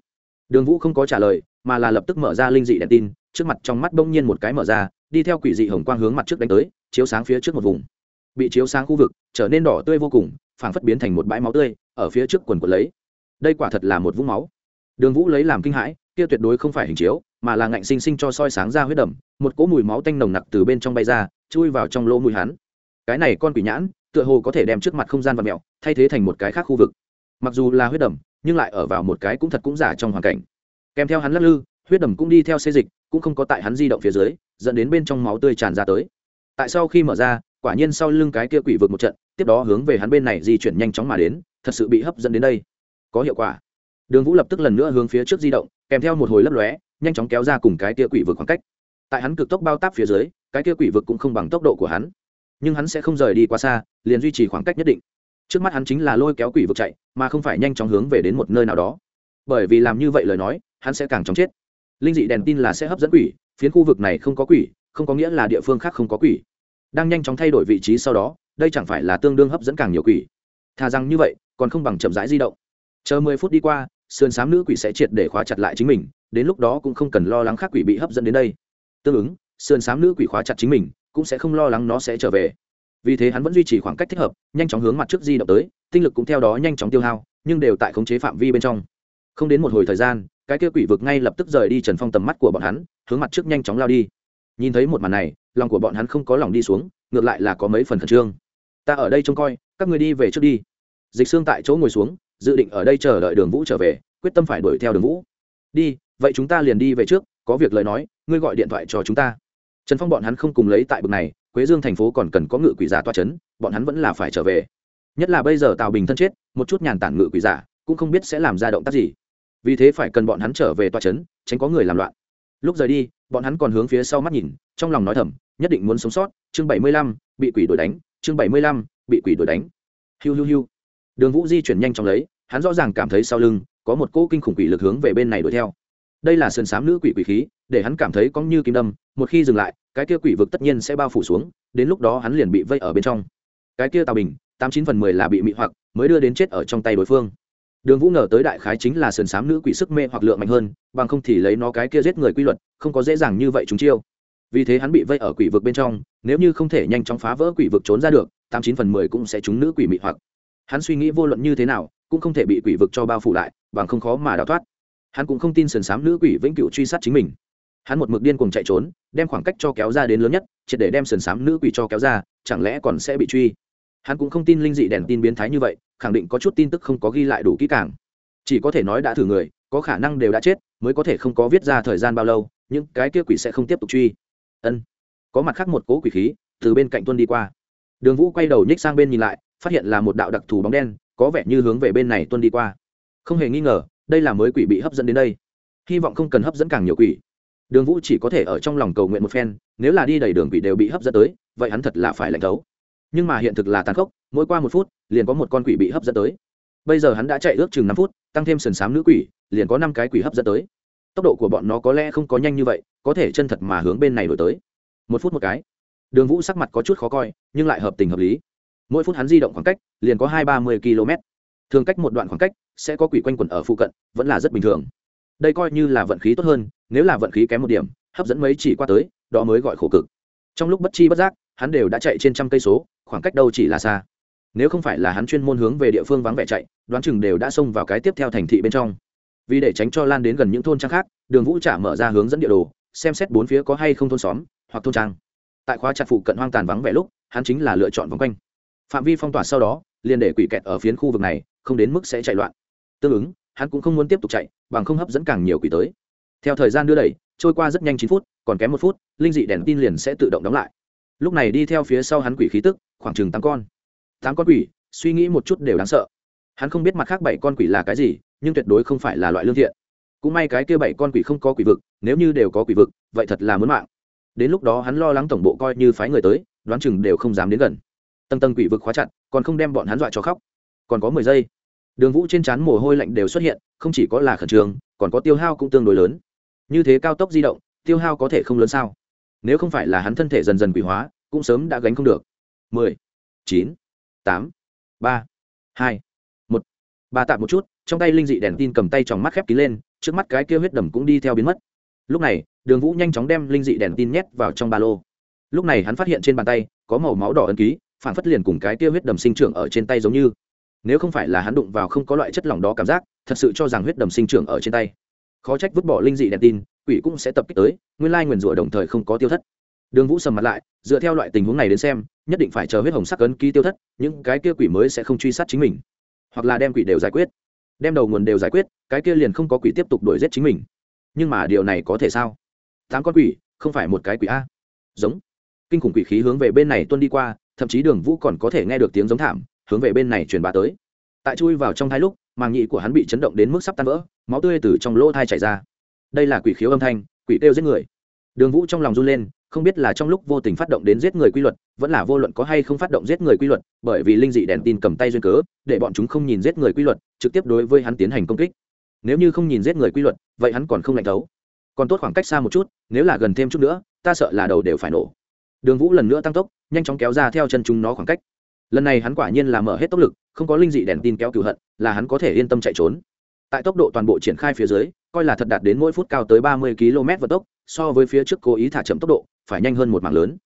đường vũ không có trả lời mà là lập tức mở ra linh dị đèn tin trước mặt trong mắt bỗng nhiên một cái mở ra đi theo quỷ dị hồng quang hướng mặt trước đánh tới chiếu sáng phía trước một vùng bị chiếu sáng khu vực trở nên đỏ tươi vô cùng phảng phất biến thành một bãi máu tươi ở phía trước quần quần lấy đây quả thật là một vũng máu. Đường vũ lấy làm kinh hãi, kia tuyệt đối không phải hình chiếu, mà là ngạnh sinh sinh cho soi sáng ra huyết đầm, một cỗ mùi máu tanh nồng nặc từ bên trong bay ra, chui vào trong lỗ mũi hắn. Cái này con quỷ nhãn, tựa hồ có thể đem trước mặt không gian và mẹo thay thế thành một cái khác khu vực. Mặc dù là huyết đầm, nhưng lại ở vào một cái cũng thật cũng giả trong hoàn cảnh. Kèm theo hắn lắc lư, huyết đầm cũng đi theo xê dịch, cũng không có tại hắn di động phía dưới, dẫn đến bên trong máu tươi tràn ra tới. Tại sau khi mở ra, quả nhiên sau lưng cái kia quỷ vượt một trận, tiếp đó hướng về hắn bên này di chuyển nhanh chóng mà đến, thật sự bị hấp dẫn đến đây có hiệu quả. Đường vũ lập tức lần nữa hướng phía trước di động, kèm theo một hồi lấp lóe, nhanh chóng kéo ra cùng cái kia quỷ vực khoảng cách. Tại hắn cực tốc bao táp phía dưới, cái kia quỷ vực cũng không bằng tốc độ của hắn. Nhưng hắn sẽ không rời đi quá xa, liền duy trì khoảng cách nhất định. Trước mắt hắn chính là lôi kéo quỷ vực chạy, mà không phải nhanh chóng hướng về đến một nơi nào đó. Bởi vì làm như vậy lời nói, hắn sẽ càng chóng chết. Linh dị đèn tin là sẽ hấp dẫn quỷ, phiến khu vực này không có quỷ, không có nghĩa là địa phương khác không có quỷ. Đang nhanh chóng thay đổi vị trí sau đó, đây chẳng phải là tương đương hấp dẫn càng nhiều quỷ. Thà rằng như vậy, còn không bằng chậm rãi di động chờ mười phút đi qua, sườn s á m nữ quỷ sẽ triệt để khóa chặt lại chính mình, đến lúc đó cũng không cần lo lắng khác quỷ bị hấp dẫn đến đây. Tương ứng, sườn s á m nữ quỷ khóa chặt chính mình, cũng sẽ không lo lắng nó sẽ trở về. Vì thế hắn vẫn duy trì khoảng cách thích hợp, nhanh chóng hướng mặt trước di động tới, tinh lực cũng theo đó nhanh chóng tiêu hao, nhưng đều tại khống chế phạm vi bên trong. Không đến một hồi thời gian, cái kia quỷ vực ngay lập tức rời đi trần phong tầm mắt của bọn hắn, hướng mặt trước nhanh chóng lao đi. Nhìn thấy một màn này, lòng của bọn hắn không có lòng đi xuống, ngược lại là có mấy phần khẩn trương. Ta ở đây trông coi, các người đi về trước đi. Dịch xương tại chỗ ngồi xuống dự định ở đây chờ đợi đường vũ trở về, quyết tâm phải đuổi theo đường vũ. Đi, vậy chúng ta liền đi về trước, có việc lời nói, ngươi gọi điện thoại cho chúng ta. Trần phong bọn hắn không cùng lấy tại bực này, quế dương thành phố còn cần có ngự quỷ giả toa c h ấ n bọn hắn vẫn là phải trở về. Nhất là bây giờ tào bình thân chết, một chút nhàn tản ngự quỷ giả, cũng không biết sẽ làm ra động tác gì. Vì thế phải cần bọn hắn trở về toa c h ấ n tránh có người làm loạn. Lúc rời đi, bọn hắn còn hướng phía sau mắt nhìn, trong lòng nói thầm, nhất định muốn sống sót, chương bảy mươi lăm, bị quỷ đuổi đánh, chương bảy mươi lăm, bị quỷ đuổi đánh. Hiu hiu hiu đường vũ di chuyển nhanh chóng lấy, hắn rõ ràng cảm thấy sau lưng có một cỗ kinh khủng quỷ lực hướng về bên này đuổi theo. Đây là sườn xám nữ quỷ quỷ khí, để hắn cảm thấy có như kim đâm, một khi dừng lại, cái kia quỷ vực tất nhiên sẽ bao phủ xuống, đến lúc đó hắn liền bị vây ở bên trong. Cái kia tào bình, tám chín phần mười là bị mị hoặc, mới đưa đến chết ở trong tay đối phương. Đường vũ ngờ tới đại khái chính là sườn xám nữ quỷ sức mê hoặc lượng mạnh hơn, bằng không thì lấy nó cái kia giết người quy luật, không có dễ dàng như vậy chúng chiêu. Vì thế hắn bị vây ở quỷ vực bên trong, nếu như không thể nhanh chóng phá vỡ quỷ vực trốn ra được, tám chín phần mười cũng sẽ trúng nữ quỷ mị hoặc hắn suy nghĩ vô luận như thế nào, cũng không thể bị quỷ vực cho bao phủ lại, bằng không khó mà đào thoát. Hắn cũng không tin sườn xám nữ quỷ vĩnh cửu truy sát chính mình. Hắn một mực điên cùng chạy trốn, đem khoảng cách cho kéo ra đến lớn nhất, triệt để đem sườn xám nữ quỷ cho kéo ra, chẳng lẽ còn sẽ bị truy? Hắn cũng không tin linh dị đèn tin biến thái như vậy, khẳng định có chút tin tức không có ghi lại đủ kỹ càng. Chỉ có thể nói đã thử người, có khả năng đều đã chết, mới có thể không có viết ra thời gian bao lâu nhưng cái kia quỷ sẽ không tiếp tục truy. Ân. Có mặt khác một cố quỷ khí, từ bên cạnh tuân đi qua. Đường vũ quay đầu nhích sang bên nhìn lại phát hiện là một đạo đặc thù bóng đen, có vẻ như hướng về bên này tuân đi qua. Không hề nghi ngờ, đây là mới quỷ bị hấp dẫn đến đây. Hy vọng không cần hấp dẫn càng nhiều quỷ. Đường vũ chỉ có thể ở trong lòng cầu nguyện một phen, nếu là đi đầy đường quỷ đều bị hấp dẫn tới, vậy hắn thật là phải lạnh thấu. Nhưng mà hiện thực là tàn khốc, mỗi qua một phút, liền có một con quỷ bị hấp dẫn tới. Bây giờ hắn đã chạy ước chừng năm phút, tăng thêm sườn xám nữ quỷ, liền có năm cái quỷ hấp dẫn tới. Tốc độ của bọn nó có lẽ không có nhanh như vậy, có thể chân thật mà hướng bên này đổi tới. Một phút một cái. Đường vũ sắc mặt có chút khó coi, nhưng lại hợp tình hợp lý mỗi phút hắn di động khoảng cách liền có hai ba mươi km. Thường cách một đoạn khoảng cách sẽ có quỷ quanh quẩn ở phụ cận, vẫn là rất bình thường. Đây coi như là vận khí tốt hơn, nếu là vận khí kém một điểm, hấp dẫn mấy chỉ qua tới, đó mới gọi khổ cực. Trong lúc bất chi bất giác, hắn đều đã chạy trên trăm cây số, khoảng cách đâu chỉ là xa. Nếu không phải là hắn chuyên môn hướng về địa phương vắng vẻ chạy, đoán chừng đều đã xông vào cái tiếp theo thành thị bên trong. Vì để tránh cho lan đến gần những thôn trang khác, đường vũ trả mở ra hướng dẫn địa đồ, xem xét bốn phía có hay không thôn xóm hoặc thôn trang. Tại khóa chặt phụ cận hoang tàn vắng vẻ lúc, hắn chính là lựa chọn vòng quanh phạm vi phong tỏa sau đó, liền để quỷ kẹt ở phiến khu vực này, không đến mức sẽ chạy loạn. Tương ứng, hắn cũng không muốn tiếp tục chạy, bằng không hấp dẫn càng nhiều quỷ tới. Theo thời gian đưa đẩy, trôi qua rất nhanh chín phút, còn kém một phút, linh dị đèn tin liền sẽ tự động đóng lại. Lúc này đi theo phía sau hắn quỷ khí tức, khoảng chừng tám con. Tám con quỷ, suy nghĩ một chút đều đáng sợ. Hắn không biết mặt khác bảy con quỷ là cái gì, nhưng tuyệt đối không phải là loại lương thiện. Cũng may cái kia bảy con quỷ không có quỷ vực, nếu như đều có quỷ vực, vậy thật là muốn mạng. Đến lúc đó hắn lo lắng tổng bộ coi như phái người tới, đoán chừng đều không dám đến gần tầng tầng quỷ vực khóa chặt, còn không đem bọn hắn dọa cho khóc. Còn có mười giây. Đường vũ trên trán mồ hôi lạnh đều xuất hiện, không chỉ có là khẩn trương, còn có tiêu hao cũng tương đối lớn. Như thế cao tốc di động, tiêu hao có thể không lớn sao? Nếu không phải là hắn thân thể dần dần quỷ hóa, cũng sớm đã gánh không được. Mười, chín, tám, ba, hai, một. Ba tạm một chút, trong tay linh dị đèn tin cầm tay tròng mắt khép kín lên, trước mắt cái kia huyết đầm cũng đi theo biến mất. Lúc này, đường vũ nhanh chóng đem linh dị đèn tin nhét vào trong ba lô. Lúc này hắn phát hiện trên bàn tay có màu máu đỏ ấn ký phản phất liền cùng cái kia huyết đầm sinh trưởng ở trên tay giống như. Nếu không phải là hắn đụng vào không có loại chất lỏng đó cảm giác, thật sự cho rằng huyết đầm sinh trưởng ở trên tay. Khó trách vứt bỏ linh dị đèn tin, quỷ cũng sẽ tập kích tới, nguyên lai nguyền rủa đồng thời không có tiêu thất. Đường vũ sầm mặt lại, dựa theo loại tình huống này đến xem, nhất định phải chờ huyết hồng sắc ấn ký tiêu thất, những cái kia quỷ mới sẽ không truy sát chính mình. Hoặc là đem quỷ đều giải quyết. Đem đầu nguồn đều giải quyết, cái kia liền không có quỷ tiếp tục đuổi giết chính mình. Nhưng mà điều này có thể sao? Tám con quỷ, không phải một cái quỷ a. Giống. Kinh khủng quỷ khí hướng về bên này tuân đi qua thậm chí đường vũ còn có thể nghe được tiếng giống thảm, hướng về bên này truyền bá tới. Tại chui vào trong thai lúc, màng nhị của hắn bị chấn động đến mức sắp tan vỡ, máu tươi từ trong lỗ thai chảy ra. Đây là quỷ khiếu âm thanh, quỷ kêu giết người. Đường vũ trong lòng run lên, không biết là trong lúc vô tình phát động đến giết người quy luật, vẫn là vô luận có hay không phát động giết người quy luật, bởi vì linh dị đèn tin cầm tay duyên cớ, để bọn chúng không nhìn giết người quy luật, trực tiếp đối với hắn tiến hành công kích. Nếu như không nhìn giết người quy luật, vậy hắn còn không lạnh thấu. Còn tốt khoảng cách xa một chút, nếu là gần thêm chút nữa, ta sợ là đầu đều phải nổ đường vũ lần nữa tăng tốc, nhanh chóng kéo ra theo chân chúng nó khoảng cách. Lần này hắn quả nhiên là mở hết tốc lực, không có linh dị đèn tin kéo cửu hận, là hắn có thể yên tâm chạy trốn. Tại tốc độ toàn bộ triển khai phía dưới, coi là thật đạt đến mỗi phút cao tới ba mươi km vận tốc, so với phía trước cố ý thả chậm tốc độ, phải nhanh hơn một mảng lớn.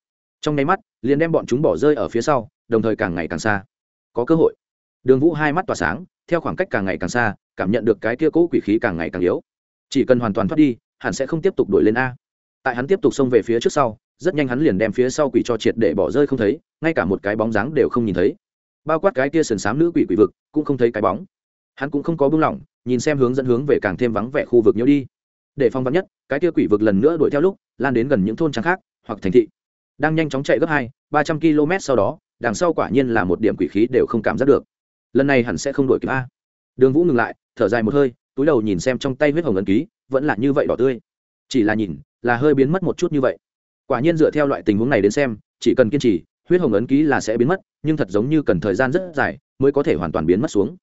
Trong nháy mắt, liền đem bọn chúng bỏ rơi ở phía sau, đồng thời càng ngày càng xa. Có cơ hội. Đường vũ hai mắt tỏa sáng, theo khoảng cách càng ngày càng xa, cảm nhận được cái kia cũ quỷ khí càng ngày càng yếu. Chỉ cần hoàn toàn thoát đi, hẳn sẽ không tiếp tục đuổi lên a. Tại hắn tiếp tục xông về phía trước sau rất nhanh hắn liền đem phía sau quỷ cho triệt để bỏ rơi không thấy, ngay cả một cái bóng dáng đều không nhìn thấy. Bao quát cái kia sườn xám nữ quỷ quỷ vực, cũng không thấy cái bóng. Hắn cũng không có buông lỏng, nhìn xem hướng dẫn hướng về càng thêm vắng vẻ khu vực nhiễu đi. Để phong vắn nhất, cái kia quỷ vực lần nữa đuổi theo lúc, lan đến gần những thôn trắng khác, hoặc thành thị. Đang nhanh chóng chạy gấp hai, ba trăm km sau đó, đằng sau quả nhiên là một điểm quỷ khí đều không cảm giác được. Lần này hẳn sẽ không đuổi kịp a. Đường vũ ngừng lại, thở dài một hơi, túi đầu nhìn xem trong tay huyết hồng ấn ký, vẫn là như vậy đỏ tươi. Chỉ là nhìn, là hơi biến mất một chút như vậy quả nhiên dựa theo loại tình huống này đến xem, chỉ cần kiên trì, huyết hồng ấn ký là sẽ biến mất, nhưng thật giống như cần thời gian rất dài mới có thể hoàn toàn biến mất xuống.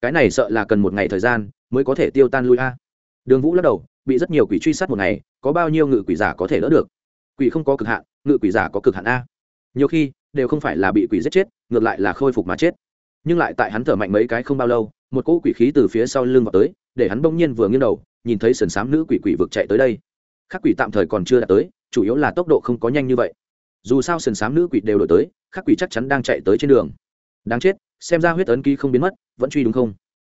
Cái này sợ là cần một ngày thời gian mới có thể tiêu tan lui a. Đường vũ lắc đầu, bị rất nhiều quỷ truy sát một ngày, có bao nhiêu ngự quỷ giả có thể đỡ được? Quỷ không có cực hạn, ngự quỷ giả có cực hạn a. Nhiều khi, đều không phải là bị quỷ giết chết, ngược lại là khôi phục mà chết. Nhưng lại tại hắn thở mạnh mấy cái không bao lâu, một cỗ quỷ khí từ phía sau lưng vào tới, để hắn bỗng nhiên vừa nghiêng đầu, nhìn thấy sườn xám nữ quỷ quỷ vực chạy tới đây. Khắc quỷ tạm thời còn chưa đạt tới chủ yếu là tốc độ không có nhanh như vậy. Dù sao sườn m nữ quỷ đều đổi tới, khắc quỷ chắc chắn đang chạy tới trên đường. Đáng chết, xem ra huyết ấn ký không biến mất, vẫn truy đúng không?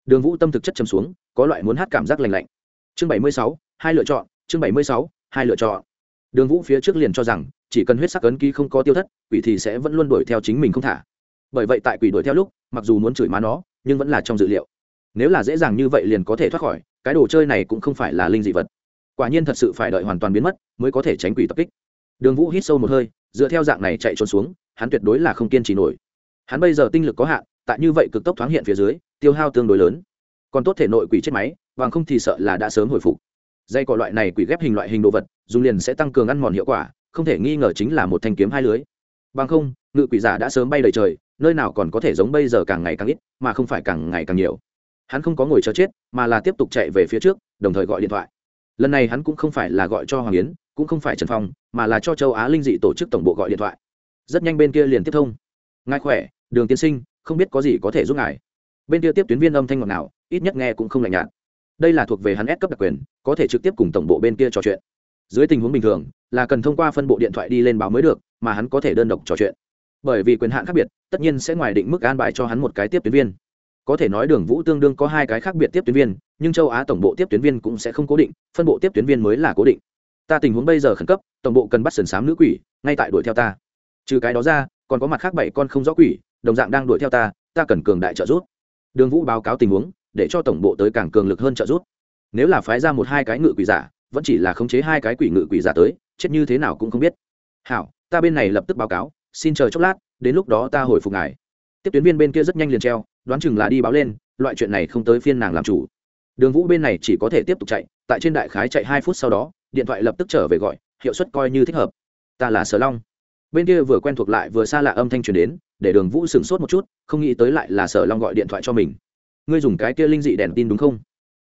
Đường vũ tâm thực chất chầm xuống, có loại muốn hát cảm giác lành lạnh. Chương bảy mươi sáu, hai lựa chọn, chương bảy mươi sáu, hai lựa chọn. Đường vũ phía trước liền cho rằng, chỉ cần huyết sắc ấn ký không có tiêu thất, quỷ thì sẽ vẫn luôn đuổi theo chính mình không thả. Bởi vậy tại quỷ đuổi theo lúc, mặc dù muốn chửi má nó, nhưng vẫn là trong dự liệu. Nếu là dễ dàng như vậy liền có thể thoát khỏi, cái đồ chơi này cũng không phải là linh dị vật quả nhiên thật sự phải đợi hoàn toàn biến mất mới có thể tránh quỷ tập kích. Đường vũ hít sâu một hơi, dựa theo dạng này chạy trốn xuống, hắn tuyệt đối là không kiên trì nổi. Hắn bây giờ tinh lực có hạn, tại như vậy cực tốc thoáng hiện phía dưới, tiêu hao tương đối lớn. Còn tốt thể nội quỷ chết máy vàng không thì sợ là đã sớm hồi phục. Dây cọ loại này quỷ ghép hình loại hình đồ vật, dùng liền sẽ tăng cường ăn mòn hiệu quả, không thể nghi ngờ chính là một thanh kiếm hai lưới. Bằng không, ngự quỷ giả đã sớm bay đầy trời, nơi nào còn có thể giống bây giờ càng ngày càng ít, mà không phải càng ngày càng nhiều. Hắn không có ngồi chờ chết, mà là tiếp tục chạy về phía trước, đồng thời gọi điện thoại lần này hắn cũng không phải là gọi cho hoàng yến, cũng không phải trần phong, mà là cho châu á linh dị tổ chức tổng bộ gọi điện thoại. Rất nhanh bên kia liền tiếp thông. Ngài khỏe, đường tiên sinh, không biết có gì có thể giúp ngài. Bên kia tiếp tuyến viên âm thanh ngọt nào ít nhất nghe cũng không lạnh nhạt. Đây là thuộc về hắn ép cấp đặc quyền, có thể trực tiếp cùng tổng bộ bên kia trò chuyện. Dưới tình huống bình thường, là cần thông qua phân bộ điện thoại đi lên báo mới được, mà hắn có thể đơn độc trò chuyện. Bởi vì quyền hạn khác biệt, tất nhiên sẽ ngoài định mức an bài cho hắn một cái tiếp tuyến viên có thể nói đường vũ tương đương có hai cái khác biệt tiếp tuyến viên, nhưng châu á tổng bộ tiếp tuyến viên cũng sẽ không cố định, phân bộ tiếp tuyến viên mới là cố định. Ta tình huống bây giờ khẩn cấp, tổng bộ cần bắt sườn sám nữ quỷ, ngay tại đuổi theo ta. Trừ cái đó ra, còn có mặt khác bảy con không rõ quỷ, đồng dạng đang đuổi theo ta ta cần cường đại trợ giúp. Đường vũ báo cáo tình huống, để cho tổng bộ tới càng cường lực hơn trợ giúp. Nếu là phái ra một hai cái ngự quỷ giả, vẫn chỉ là khống chế hai cái quỷ ngự quỷ giả tới, chết như thế nào cũng không biết. Hảo, ta bên này lập tức báo cáo, xin chờ chốc lát, đến lúc đó ta hồi phục ngài. Tiếp tuyến viên bên kia rất nhanh liền treo đoán chừng là đi báo lên, loại chuyện này không tới phiên nàng làm chủ. Đường vũ bên này chỉ có thể tiếp tục chạy, tại trên đại khái chạy hai phút sau đó, điện thoại lập tức trở về gọi, hiệu suất coi như thích hợp. Ta là sở long. Bên kia vừa quen thuộc lại vừa xa lạ âm thanh truyền đến, để đường vũ sửng sốt một chút, không nghĩ tới lại là sở long gọi điện thoại cho mình. Ngươi dùng cái kia linh dị đèn tin đúng không?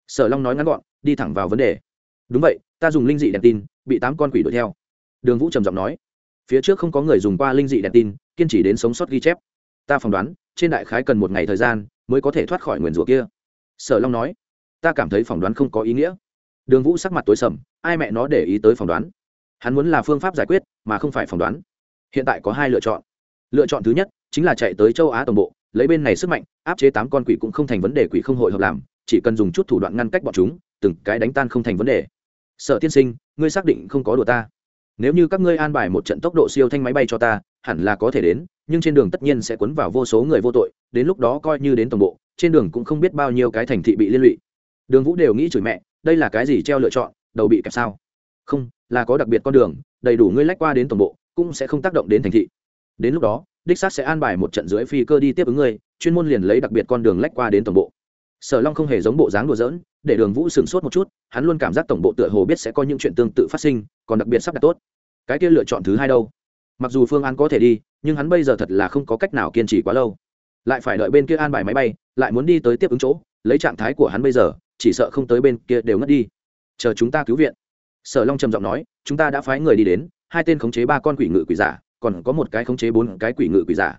Sở long nói ngắn gọn, đi thẳng vào vấn đề. Đúng vậy, ta dùng linh dị đèn tin, bị tám con quỷ đuổi theo. Đường vũ trầm giọng nói. Phía trước không có người dùng qua linh dị đèn tin, kiên trì đến sống sót ghi chép ta phỏng đoán, trên đại khái cần một ngày thời gian mới có thể thoát khỏi nguyền rủa kia. Sở long nói, ta cảm thấy phỏng đoán không có ý nghĩa. Đường vũ sắc mặt tối sầm, ai mẹ nó để ý tới phỏng đoán? Hắn muốn là phương pháp giải quyết, mà không phải phỏng đoán. Hiện tại có hai lựa chọn. Lựa chọn thứ nhất chính là chạy tới châu á tổng bộ, lấy bên này sức mạnh, áp chế tám con quỷ cũng không thành vấn đề quỷ không hội hợp làm, chỉ cần dùng chút thủ đoạn ngăn cách bọn chúng, từng cái đánh tan không thành vấn đề. Sở tiên sinh, ngươi xác định không có đùa ta. Nếu như các ngươi an bài một trận tốc độ siêu thanh máy bay cho ta, hẳn là có thể đến nhưng trên đường tất nhiên sẽ cuốn vào vô số người vô tội, đến lúc đó coi như đến tổng bộ, trên đường cũng không biết bao nhiêu cái thành thị bị liên lụy. Đường vũ đều nghĩ chửi mẹ, đây là cái gì treo lựa chọn, đầu bị kẹp sao? Không, là có đặc biệt con đường, đầy đủ ngươi lách qua đến tổng bộ, cũng sẽ không tác động đến thành thị. Đến lúc đó, đích xác sẽ an bài một trận dưới phi cơ đi tiếp ứng ngươi, chuyên môn liền lấy đặc biệt con đường lách qua đến tổng bộ. Sở long không hề giống bộ dáng đùa dỡn để đường vũ sửng sốt một chút, hắn luôn cảm giác tổng bộ tựa hồ biết sẽ có những chuyện tương tự phát sinh, còn đặc biệt sắp đặt tốt. Cái kia lựa chọn thứ hai đâu? Mặc dù phương án có thể đi nhưng hắn bây giờ thật là không có cách nào kiên trì quá lâu. Lại phải đợi bên kia an bài máy bay, lại muốn đi tới tiếp ứng chỗ, lấy trạng thái của hắn bây giờ, chỉ sợ không tới bên kia đều ngất đi. Chờ chúng ta cứu viện. Sở long trầm giọng nói, chúng ta đã phái người đi đến, hai tên khống chế ba con quỷ ngự quỷ giả, còn có một cái khống chế bốn cái quỷ ngự quỷ giả.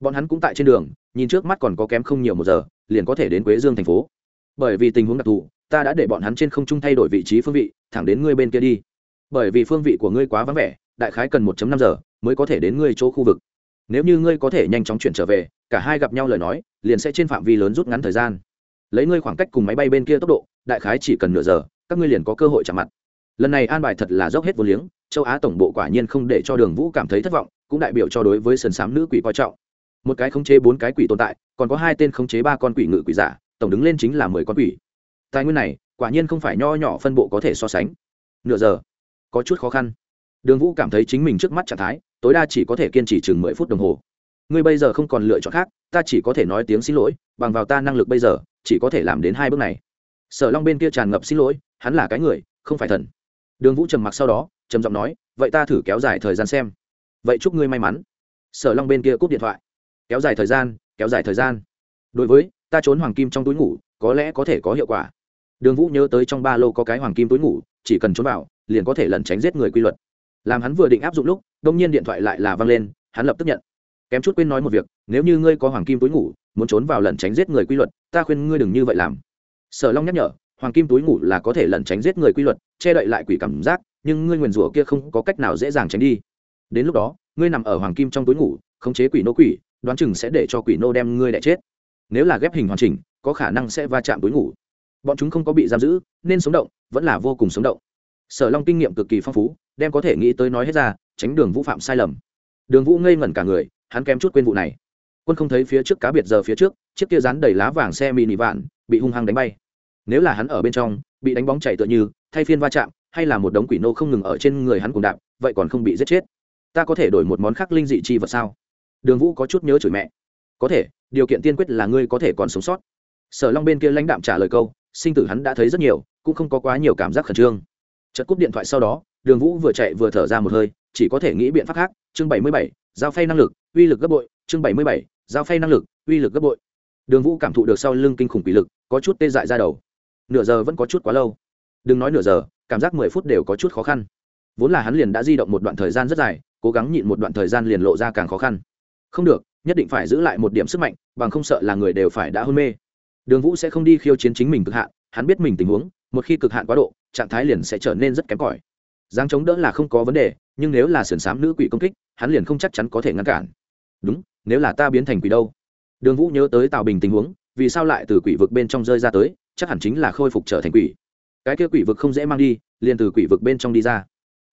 Bọn hắn cũng tại trên đường, nhìn trước mắt còn có kém không nhiều một giờ, liền có thể đến quế dương thành phố. Bởi vì tình huống đặc thù, ta đã để bọn hắn trên không trung thay đổi vị trí phương vị, thẳng đến ngươi bên kia đi. Bởi vì phương vị của ngươi quá vắng vẻ, đại khái cần 1 năm giờ mới có thể đến ngươi chỗ khu vực. Nếu như ngươi có thể nhanh chóng chuyển trở về, cả hai gặp nhau lời nói, liền sẽ trên phạm vi lớn rút ngắn thời gian. Lấy ngươi khoảng cách cùng máy bay bên kia tốc độ, đại khái chỉ cần nửa giờ, các ngươi liền có cơ hội chạm mặt. Lần này an bài thật là dốc hết vô liếng, châu á tổng bộ quả nhiên không để cho đường vũ cảm thấy thất vọng, cũng đại biểu cho đối với sườn xám nữ quỷ coi trọng. Một cái khống chế bốn cái quỷ tồn tại, còn có hai tên khống chế ba con quỷ ngự quỷ giả, tổng đứng lên chính là mười con quỷ. Tài nguyên này, quả nhiên không phải nho nhỏ phân bộ có thể so sánh. Nửa giờ, có chút khó khăn. Đường vũ cảm thấy chính mình trước mắt trạng thái tối đa chỉ có thể kiên trì chừng mười phút đồng hồ. Ngươi bây giờ không còn lựa chọn khác, ta chỉ có thể nói tiếng xin lỗi, bằng vào ta năng lực bây giờ, chỉ có thể làm đến hai bước này. Sở long bên kia tràn ngập xin lỗi, hắn là cái người, không phải thần. Đường vũ trầm mặc sau đó, trầm giọng nói, vậy ta thử kéo dài thời gian xem. Vậy chúc ngươi may mắn. Sở long bên kia cúp điện thoại. Kéo dài thời gian, kéo dài thời gian. Đối với, ta trốn hoàng kim trong túi ngủ, có lẽ có thể có hiệu quả. Đường vũ nhớ tới trong ba lô có cái hoàng kim túi ngủ, chỉ cần trốn vào, liền có thể lẩn tránh giết người quy luật. Làm hắn vừa định áp dụng lúc đông nhiên điện thoại lại là văng lên, hắn lập tức nhận. Kém chút quên nói một việc, nếu như ngươi có hoàng kim túi ngủ, muốn trốn vào lẩn tránh giết người quy luật, ta khuyên ngươi đừng như vậy làm. Sở long nhắc nhở, hoàng kim túi ngủ là có thể lẩn tránh giết người quy luật, che đậy lại quỷ cảm giác, nhưng ngươi nguyền rủa kia không có cách nào dễ dàng tránh đi. Đến lúc đó, ngươi nằm ở hoàng kim trong túi ngủ, khống chế quỷ nô quỷ, đoán chừng sẽ để cho quỷ nô đem ngươi đẻ chết. Nếu là ghép hình hoàn chỉnh, có khả năng sẽ va chạm túi ngủ. Bọn chúng không có bị giam giữ, nên sống động, vẫn là vô cùng sống động. Sở long kinh nghiệm cực kỳ phong phú, đem có thể nghĩ tới nói hết ra tránh đường vũ phạm sai lầm. Đường vũ ngây ngẩn cả người, hắn kém chút quên vụ này. Quân không thấy phía trước cá biệt giờ phía trước, chiếc kia rán đầy lá vàng xe mini vạn, bị hung hăng đánh bay. Nếu là hắn ở bên trong, bị đánh bóng chạy tựa như, thay phiên va chạm, hay là một đống quỷ nô không ngừng ở trên người hắn cùng đạp, vậy còn không bị giết chết. Ta có thể đổi một món khác linh dị chi vật sao? Đường vũ có chút nhớ chửi mẹ. Có thể, điều kiện tiên quyết là ngươi có thể còn sống sót. Sở long bên kia lãnh đạm trả lời câu, sinh tử hắn đã thấy rất nhiều, cũng không có quá nhiều cảm giác khẩn trương. Chật cúp điện thoại sau đó, đường vũ vừa chạy vừa thở ra một hơi chỉ có thể nghĩ biện pháp khác, chương bảy mươi bảy, giao phay năng lực, uy lực gấp bội, chương bảy mươi bảy, giao phay năng lực, uy lực gấp bội. Đường vũ cảm thụ được sau lưng kinh khủng quỷ lực, có chút tê dại ra đầu. Nửa giờ vẫn có chút quá lâu. Đừng nói nửa giờ, cảm giác mười phút đều có chút khó khăn. Vốn là hắn liền đã di động một đoạn thời gian rất dài, cố gắng nhịn một đoạn thời gian liền lộ ra càng khó khăn. Không được, nhất định phải giữ lại một điểm sức mạnh, bằng không sợ là người đều phải đã hôn mê. Đường vũ sẽ không đi khiêu chiến chính mình cực hạn, hắn biết mình tình huống, một khi cực hạn quá độ, trạng thái liền sẽ trở nên rất kém cỏi giáng chống đỡ là không có vấn đề, nhưng nếu là sườn xám nữ quỷ công kích, hắn liền không chắc chắn có thể ngăn cản. Đúng, nếu là ta biến thành quỷ đâu? Đường vũ nhớ tới tào bình tình huống, vì sao lại từ quỷ vực bên trong rơi ra tới, chắc hẳn chính là khôi phục trở thành quỷ. Cái kia quỷ vực không dễ mang đi, liền từ quỷ vực bên trong đi ra.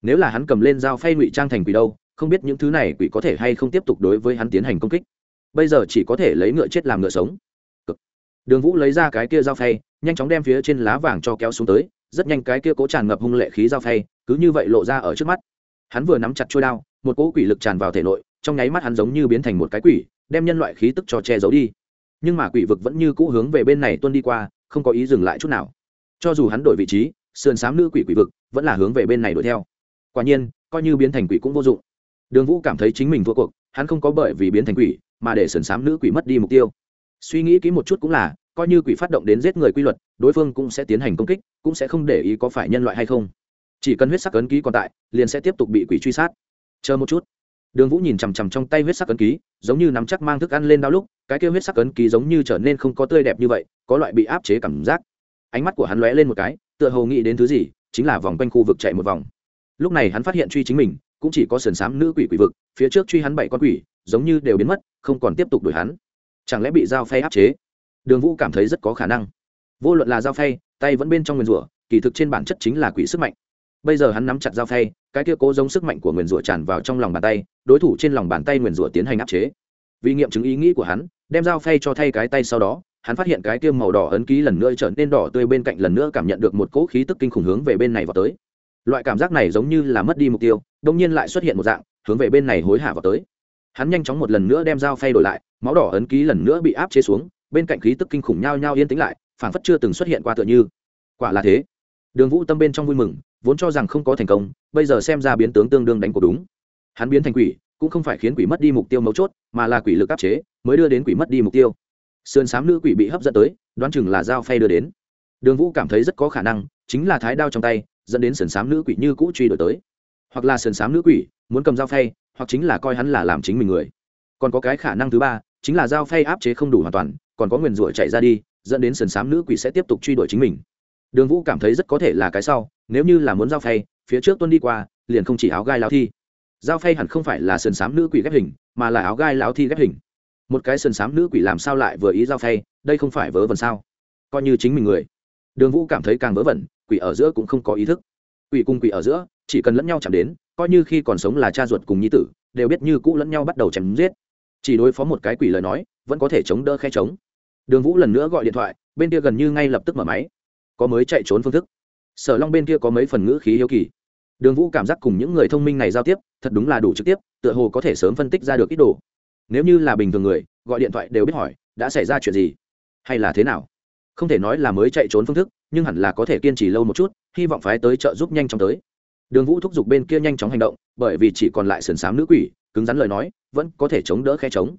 Nếu là hắn cầm lên dao phay ngụy trang thành quỷ đâu, không biết những thứ này quỷ có thể hay không tiếp tục đối với hắn tiến hành công kích. Bây giờ chỉ có thể lấy ngựa chết làm ngựa sống. Đường vũ lấy ra cái kia dao phay, nhanh chóng đem phía trên lá vàng cho kéo xuống tới, rất nhanh cái kia cố tràn ngập hung lệ khí dao phay cứ như vậy lộ ra ở trước mắt. Hắn vừa nắm chặt trôi đao, một cỗ quỷ lực tràn vào thể nội, trong nháy mắt hắn giống như biến thành một cái quỷ, đem nhân loại khí tức cho che giấu đi. Nhưng mà quỷ vực vẫn như cũ hướng về bên này tuân đi qua, không có ý dừng lại chút nào. Cho dù hắn đổi vị trí, sườn xám nữ quỷ quỷ vực vẫn là hướng về bên này đuổi theo. Quả nhiên, coi như biến thành quỷ cũng vô dụng. Đường vũ cảm thấy chính mình thua cuộc, hắn không có bởi vì biến thành quỷ mà để sườn xám nữ quỷ mất đi mục tiêu. Suy nghĩ kỹ một chút cũng là, coi như quỷ phát động đến giết người quy luật, đối phương cũng sẽ tiến hành công kích, cũng sẽ không để ý có phải nhân loại hay không chỉ cần huyết sắc ấn ký còn tại, liền sẽ tiếp tục bị quỷ truy sát. Chờ một chút. Đường vũ nhìn chằm chằm trong tay huyết sắc ấn ký, giống như nắm chắc mang thức ăn lên đau lúc, cái kêu huyết sắc ấn ký giống như trở nên không có tươi đẹp như vậy, có loại bị áp chế cảm giác. Ánh mắt của hắn lóe lên một cái, tựa hồ nghĩ đến thứ gì, chính là vòng quanh khu vực chạy một vòng. Lúc này hắn phát hiện truy chính mình, cũng chỉ có sườn xám nữ quỷ quỷ vực, phía trước truy hắn bảy con quỷ, giống như đều biến mất, không còn tiếp tục đuổi hắn. Chẳng lẽ bị dao phay áp chế? Đường vũ cảm thấy rất có khả năng. Vô luận là dao phay, tay vẫn bên trong nguyền rủa, kỳ thực trên bản chất chính là quỷ sức mạnh bây giờ hắn nắm chặt dao phay, cái kia cố giống sức mạnh của nguyền rủa tràn vào trong lòng bàn tay, đối thủ trên lòng bàn tay nguyền rủa tiến hành áp chế. Vì nghiệm chứng ý nghĩ của hắn, đem dao phay cho thay cái tay sau đó, hắn phát hiện cái kia màu đỏ ấn ký lần nữa trở nên đỏ tươi bên cạnh lần nữa cảm nhận được một cỗ khí tức kinh khủng hướng về bên này vào tới. Loại cảm giác này giống như là mất đi mục tiêu đông nhiên lại xuất hiện một dạng, hướng về bên này hối hả vào tới. Hắn nhanh chóng một lần nữa đem dao phay đổi lại, máu đỏ ấn ký lần nữa bị áp chế xuống, bên cạnh khí tức kinh khủng nhao nhao yên tĩnh lại, phảng phất chưa từng xuất hiện qua tựa như. Quả là thế. Đường vũ tâm bên trong vui mừng vốn cho rằng không có thành công, bây giờ xem ra biến tướng tương đương đánh cuộc đúng. Hắn biến thành quỷ, cũng không phải khiến quỷ mất đi mục tiêu mấu chốt, mà là quỷ lực áp chế, mới đưa đến quỷ mất đi mục tiêu. Sườn s á m nữ quỷ bị hấp dẫn tới, đoán chừng là dao phay đưa đến. Đường vũ cảm thấy rất có khả năng, chính là thái đao trong tay, dẫn đến sườn s á m nữ quỷ như cũ truy đổi tới. Hoặc là sườn s á m nữ quỷ muốn cầm dao phay, hoặc chính là coi hắn là làm chính mình người. Còn có cái khả năng thứ ba, chính là dao phay áp chế không đủ hoàn toàn, còn có nguyền rủa chạy ra đi, dẫn đến sườn s á m nữ quỷ sẽ tiếp tục truy đuổi chính mình. Đường vũ cảm thấy rất có thể là cái sau nếu như là muốn giao phay, phía trước tuân đi qua, liền không chỉ áo gai lao thi. Giao phay hẳn không phải là sườn xám nữ quỷ ghép hình, mà là áo gai lao thi ghép hình. Một cái sườn xám nữ quỷ làm sao lại vừa ý giao phay, đây không phải vớ vẩn sao? Coi như chính mình người. Đường vũ cảm thấy càng vớ vẩn, quỷ ở giữa cũng không có ý thức. Quỷ cùng quỷ ở giữa, chỉ cần lẫn nhau chạm đến, coi như khi còn sống là cha ruột cùng nhi tử, đều biết như cũ lẫn nhau bắt đầu chém giết. Chỉ đối phó một cái quỷ lời nói, vẫn có thể chống đỡ khe chống đường vũ lần nữa gọi điện thoại, bên kia gần như ngay lập tức mở máy. Có mới chạy trốn phương thức sở long bên kia có mấy phần ngữ khí hiếu kỳ. Đường vũ cảm giác cùng những người thông minh này giao tiếp, thật đúng là đủ trực tiếp, tựa hồ có thể sớm phân tích ra được ít đồ. Nếu như là bình thường người, gọi điện thoại đều biết hỏi, đã xảy ra chuyện gì? Hay là thế nào? Không thể nói là mới chạy trốn phương thức, nhưng hẳn là có thể kiên trì lâu một chút, hy vọng phái tới trợ giúp nhanh chóng tới. Đường vũ thúc giục bên kia nhanh chóng hành động, bởi vì chỉ còn lại sườn s á m nữ quỷ, cứng rắn lời nói, vẫn có thể chống đỡ khe chống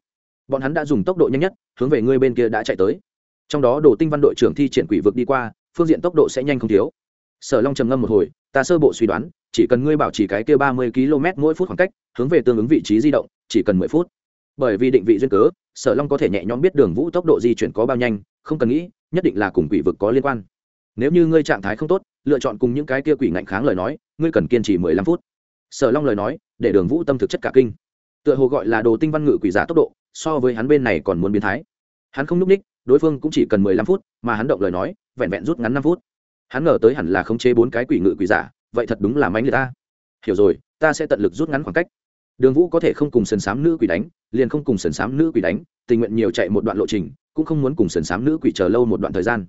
bọn hắn đã dùng tốc độ nhanh nhất, hướng về ngươi bên kia đã chạy tới. Trong đó đồ tinh văn đội trưởng thi triển quỷ vực đi qua, phương diện tốc độ sẽ nhanh không thiếu sở long trầm ngâm một hồi, ta sơ bộ suy đoán, chỉ cần ngươi bảo trì cái kia ba mươi km mỗi phút khoảng cách, hướng về tương ứng vị trí di động, chỉ cần mười phút. Bởi vì định vị duyên cớ, sở long có thể nhẹ nhõm biết đường vũ tốc độ di chuyển có bao nhanh, không cần nghĩ, nhất định là cùng quỷ vực có liên quan. Nếu như ngươi trạng thái không tốt, lựa chọn cùng những cái kia quỷ ngạnh kháng lời nói, ngươi cần kiên trì mười lăm phút. Sở long lời nói, để đường vũ tâm thực chất cả kinh. Tựa hồ gọi là đồ tinh văn ngự quỷ giả tốc độ, so với hắn bên này còn muốn biến thái. Hắn không n ú c ních, đối phương cũng chỉ cần mười lăm phút, mà hắn động lời nói, vẹn vẹn rút ngắn năm phút hắn ngờ tới hẳn là khống chế bốn cái quỷ ngự quỷ giả, vậy thật đúng là mánh người ta. Hiểu rồi, ta sẽ tận lực rút ngắn khoảng cách. Đường vũ có thể không cùng sần s á m nữ quỷ đánh, liền không cùng sần s á m nữ quỷ đánh, tình nguyện nhiều chạy một đoạn lộ trình, cũng không muốn cùng sần s á m nữ quỷ chờ lâu một đoạn thời gian.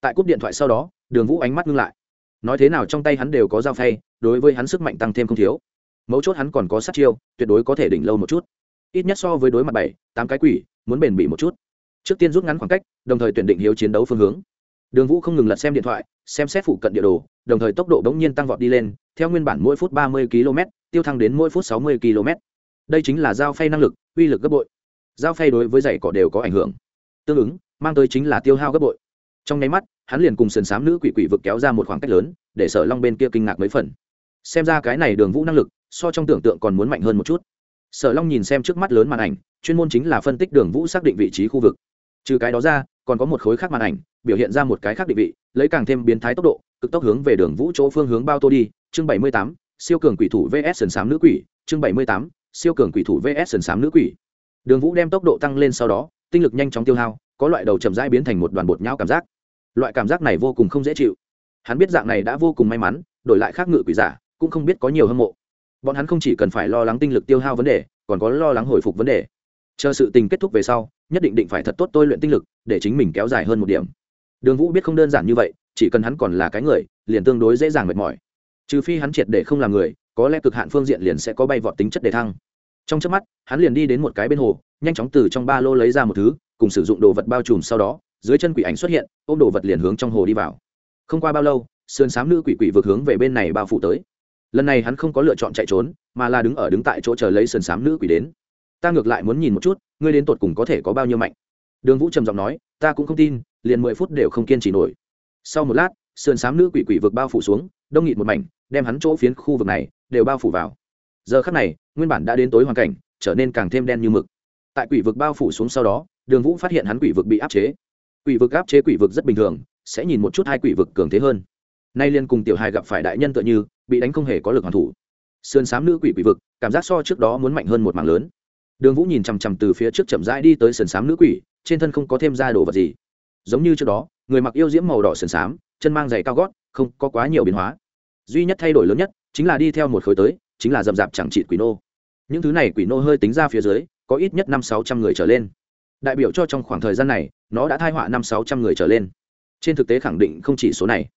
Tại cúp điện thoại sau đó, đường vũ ánh mắt ngưng lại. Nói thế nào trong tay hắn đều có dao phay, đối với hắn sức mạnh tăng thêm không thiếu. Mấu chốt hắn còn có sát chiêu, tuyệt đối có thể đỉnh lâu một chút. Ít nhất so với đối mặt bảy, tám cái quỷ, muốn bền bỉ một chút. Trước tiên rút ngắn khoảng cách, đồng thời tuyển định hiếu chiến đấu phương hướng đường vũ không ngừng lật xem điện thoại, xem xét phụ cận địa đồ, đồng thời tốc độ bỗng nhiên tăng vọt đi lên, theo nguyên bản mỗi phút ba mươi km, tiêu thăng đến mỗi phút sáu mươi km. Đây chính là giao phay năng lực, uy lực gấp bội. Giao phay đối với giày cỏ đều có ảnh hưởng. Tương ứng, mang tới chính là tiêu hao gấp bội. Trong nháy mắt, hắn liền cùng sườn s á m nữ quỷ quỷ vực kéo ra một khoảng cách lớn, để sở long bên kia kinh ngạc mấy phần. Xem ra cái này đường vũ năng lực, so trong tưởng tượng còn muốn mạnh hơn một chút. Sở long nhìn xem trước mắt lớn màn ảnh, chuyên môn chính là phân tích đường vũ xác định vị trí khu vực. Trừ cái đó ra còn có một khối khác màn ảnh, biểu hiện ra một cái khác định vị, lấy càng thêm biến thái tốc độ, cực tốc hướng về đường vũ chỗ phương hướng bao tô đi. Chương bảy mươi tám, siêu cường quỷ thủ vs sần s á m nữ quỷ. Chương bảy mươi tám, siêu cường quỷ thủ vs sần s á m nữ quỷ. Đường vũ đem tốc độ tăng lên sau đó, tinh lực nhanh chóng tiêu hao, có loại đầu chậm rãi biến thành một đoàn bột nhão cảm giác. Loại cảm giác này vô cùng không dễ chịu. Hắn biết dạng này đã vô cùng may mắn, đổi lại khác ngự quỷ giả, cũng không biết có nhiều hâm mộ. Bọn hắn không chỉ cần phải lo lắng tinh lực tiêu hao vấn đề, còn có lo lắng hồi phục vấn đề. Chờ sự tình kết thúc về sau nhất định định phải thật tốt tôi luyện tinh lực, để chính mình kéo dài hơn một điểm. Đường vũ biết không đơn giản như vậy, chỉ cần hắn còn là cái người, liền tương đối dễ dàng mệt mỏi. Trừ phi hắn triệt để không làm người, có lẽ cực hạn phương diện liền sẽ có bay vọt tính chất đề thăng. Trong trước mắt, hắn liền đi đến một cái bên hồ, nhanh chóng từ trong ba lô lấy ra một thứ, cùng sử dụng đồ vật bao trùm sau đó, dưới chân quỷ ảnh xuất hiện, ôm đồ vật liền hướng trong hồ đi vào. Không qua bao lâu, sườn s á m nữ quỷ quỷ vượt hướng về bên này bao phủ tới. Lần này hắn không có lựa chọn chạy trốn, mà là đứng ở đứng tại chỗ chờ lấy sườn s á m nữ quỷ đến ta ngược lại muốn nhìn một chút, ngươi đến tột cùng có thể có bao nhiêu mạnh. Đường vũ trầm giọng nói, ta cũng không tin, liền mười phút đều không kiên trì nổi. Sau một lát, sườn s á m nữ quỷ quỷ vực bao phủ xuống, đông nghịt một mảnh, đem hắn chỗ phiến khu vực này đều bao phủ vào. Giờ khắc này, nguyên bản đã đến tối hoàn cảnh, trở nên càng thêm đen như mực. Tại quỷ vực bao phủ xuống sau đó, đường vũ phát hiện hắn quỷ vực bị áp chế. Quỷ vực áp chế quỷ vực rất bình thường, sẽ nhìn một chút hai quỷ vực cường thế hơn. Nay liên cùng tiểu hài gặp phải đại nhân tựa như, bị đánh không hề có lực hoàn thủ. Sườn s á m nữ quỷ quỷ vực, cảm giác so trước đó muốn mạnh hơn một mảng lớn đường vũ nhìn chằm chằm từ phía trước chậm rãi đi tới sườn s á m nữ quỷ, trên thân không có thêm ra đồ vật gì. Giống như trước đó, người mặc yêu diễm màu đỏ sườn s á m chân mang giày cao gót, không có quá nhiều biến hóa. Duy nhất thay đổi lớn nhất, chính là đi theo một khối tới, chính là d ầ m d chẳng trị quỷ nô. Những thứ này quỷ nô hơi tính ra phía dưới, có ít nhất năm sáu trăm người trở lên. Đại biểu cho trong khoảng thời gian này, nó đã thai họa năm sáu trăm người trở lên. Trên thực tế khẳng định không chỉ số này.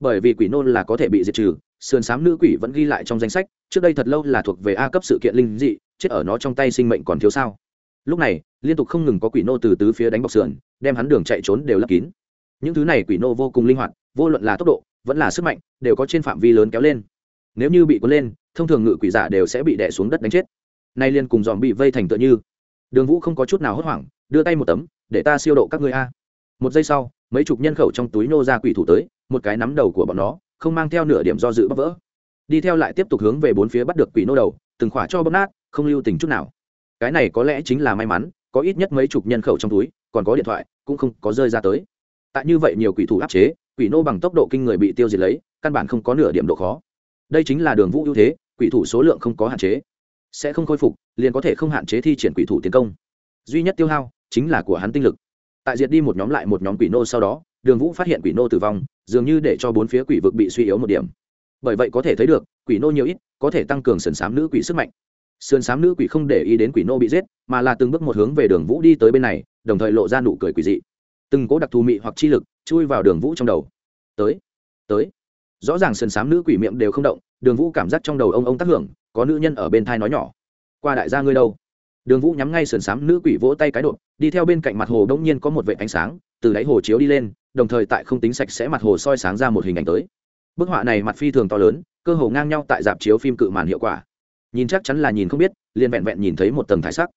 Bởi vì quỷ nô là có thể bị diệt trừ, sườn s á m nữ quỷ vẫn ghi lại trong danh sách, trước đây thật lâu là thuộc về a cấp sự kiện linh dị chết ở nó trong tay sinh mệnh còn thiếu sao? Lúc này, liên tục không ngừng có quỷ nô từ tứ phía đánh bọc sườn, đem hắn đường chạy trốn đều lấp kín. Những thứ này quỷ nô vô cùng linh hoạt, vô luận là tốc độ, vẫn là sức mạnh, đều có trên phạm vi lớn kéo lên. Nếu như bị cuốn lên, thông thường ngự quỷ giả đều sẽ bị đẻ xuống đất đánh chết. Nay liên cùng dòm bị vây thành tựa như. Đường vũ không có chút nào hốt hoảng, đưa tay một tấm, để ta siêu độ các ngươi a. Một giây sau, mấy chục nhân khẩu trong túi nô ra quỷ thủ tới, một cái nắm đầu của bọn nó, không mang theo nửa điểm do dự bóc vỡ. Đi theo lại tiếp tục hướng về bốn phía bắt được quỷ nô đầu, từng khỏa cho bóp nát không lưu tình chút nào. Cái này có lẽ chính là may mắn, có ít nhất mấy chục nhân khẩu trong túi, còn có điện thoại, cũng không có rơi ra tới. Tại như vậy nhiều quỷ thủ áp chế, quỷ nô bằng tốc độ kinh người bị tiêu diệt lấy, căn bản không có nửa điểm độ khó. Đây chính là đường vũ ưu thế, quỷ thủ số lượng không có hạn chế. Sẽ không khôi phục, liền có thể không hạn chế thi triển quỷ thủ tiến công. Duy nhất tiêu hao, chính là của hắn tinh lực. Tại diệt đi một nhóm lại một nhóm quỷ nô sau đó, đường vũ phát hiện quỷ nô tử vong, dường như để cho bốn phía quỷ vực bị suy yếu một điểm. Bởi vậy có thể thấy được, quỷ nô nhiều ít, có thể tăng cường sườn s á m nữ quỷ sức mạnh sườn xám nữ quỷ không để ý đến quỷ nô bị giết, mà là từng bước một hướng về đường vũ đi tới bên này, đồng thời lộ ra nụ cười quỷ dị. Từng cố đặc thù mị hoặc chi lực chui vào đường vũ trong đầu. Tới tới. Rõ ràng sườn xám nữ quỷ miệng đều không động, đường vũ cảm giác trong đầu ông ông tác hưởng, có nữ nhân ở bên thai nói nhỏ. Qua đại gia ngươi đâu? Đường vũ nhắm ngay sườn xám nữ quỷ vỗ tay cái đột, đi theo bên cạnh mặt hồ đông nhiên có một vệ ánh sáng, từ đáy hồ chiếu đi lên, đồng thời tại không tính sạch sẽ mặt hồ soi sáng ra một hình ảnh tới. Bức họa này mặt phi thường to lớn, cơ hồ ngang nhau tại dạp chiếu phim cự màn hiệu quả nhìn chắc chắn là nhìn không biết, liền vẹn vẹn nhìn thấy một tầng thải sắc.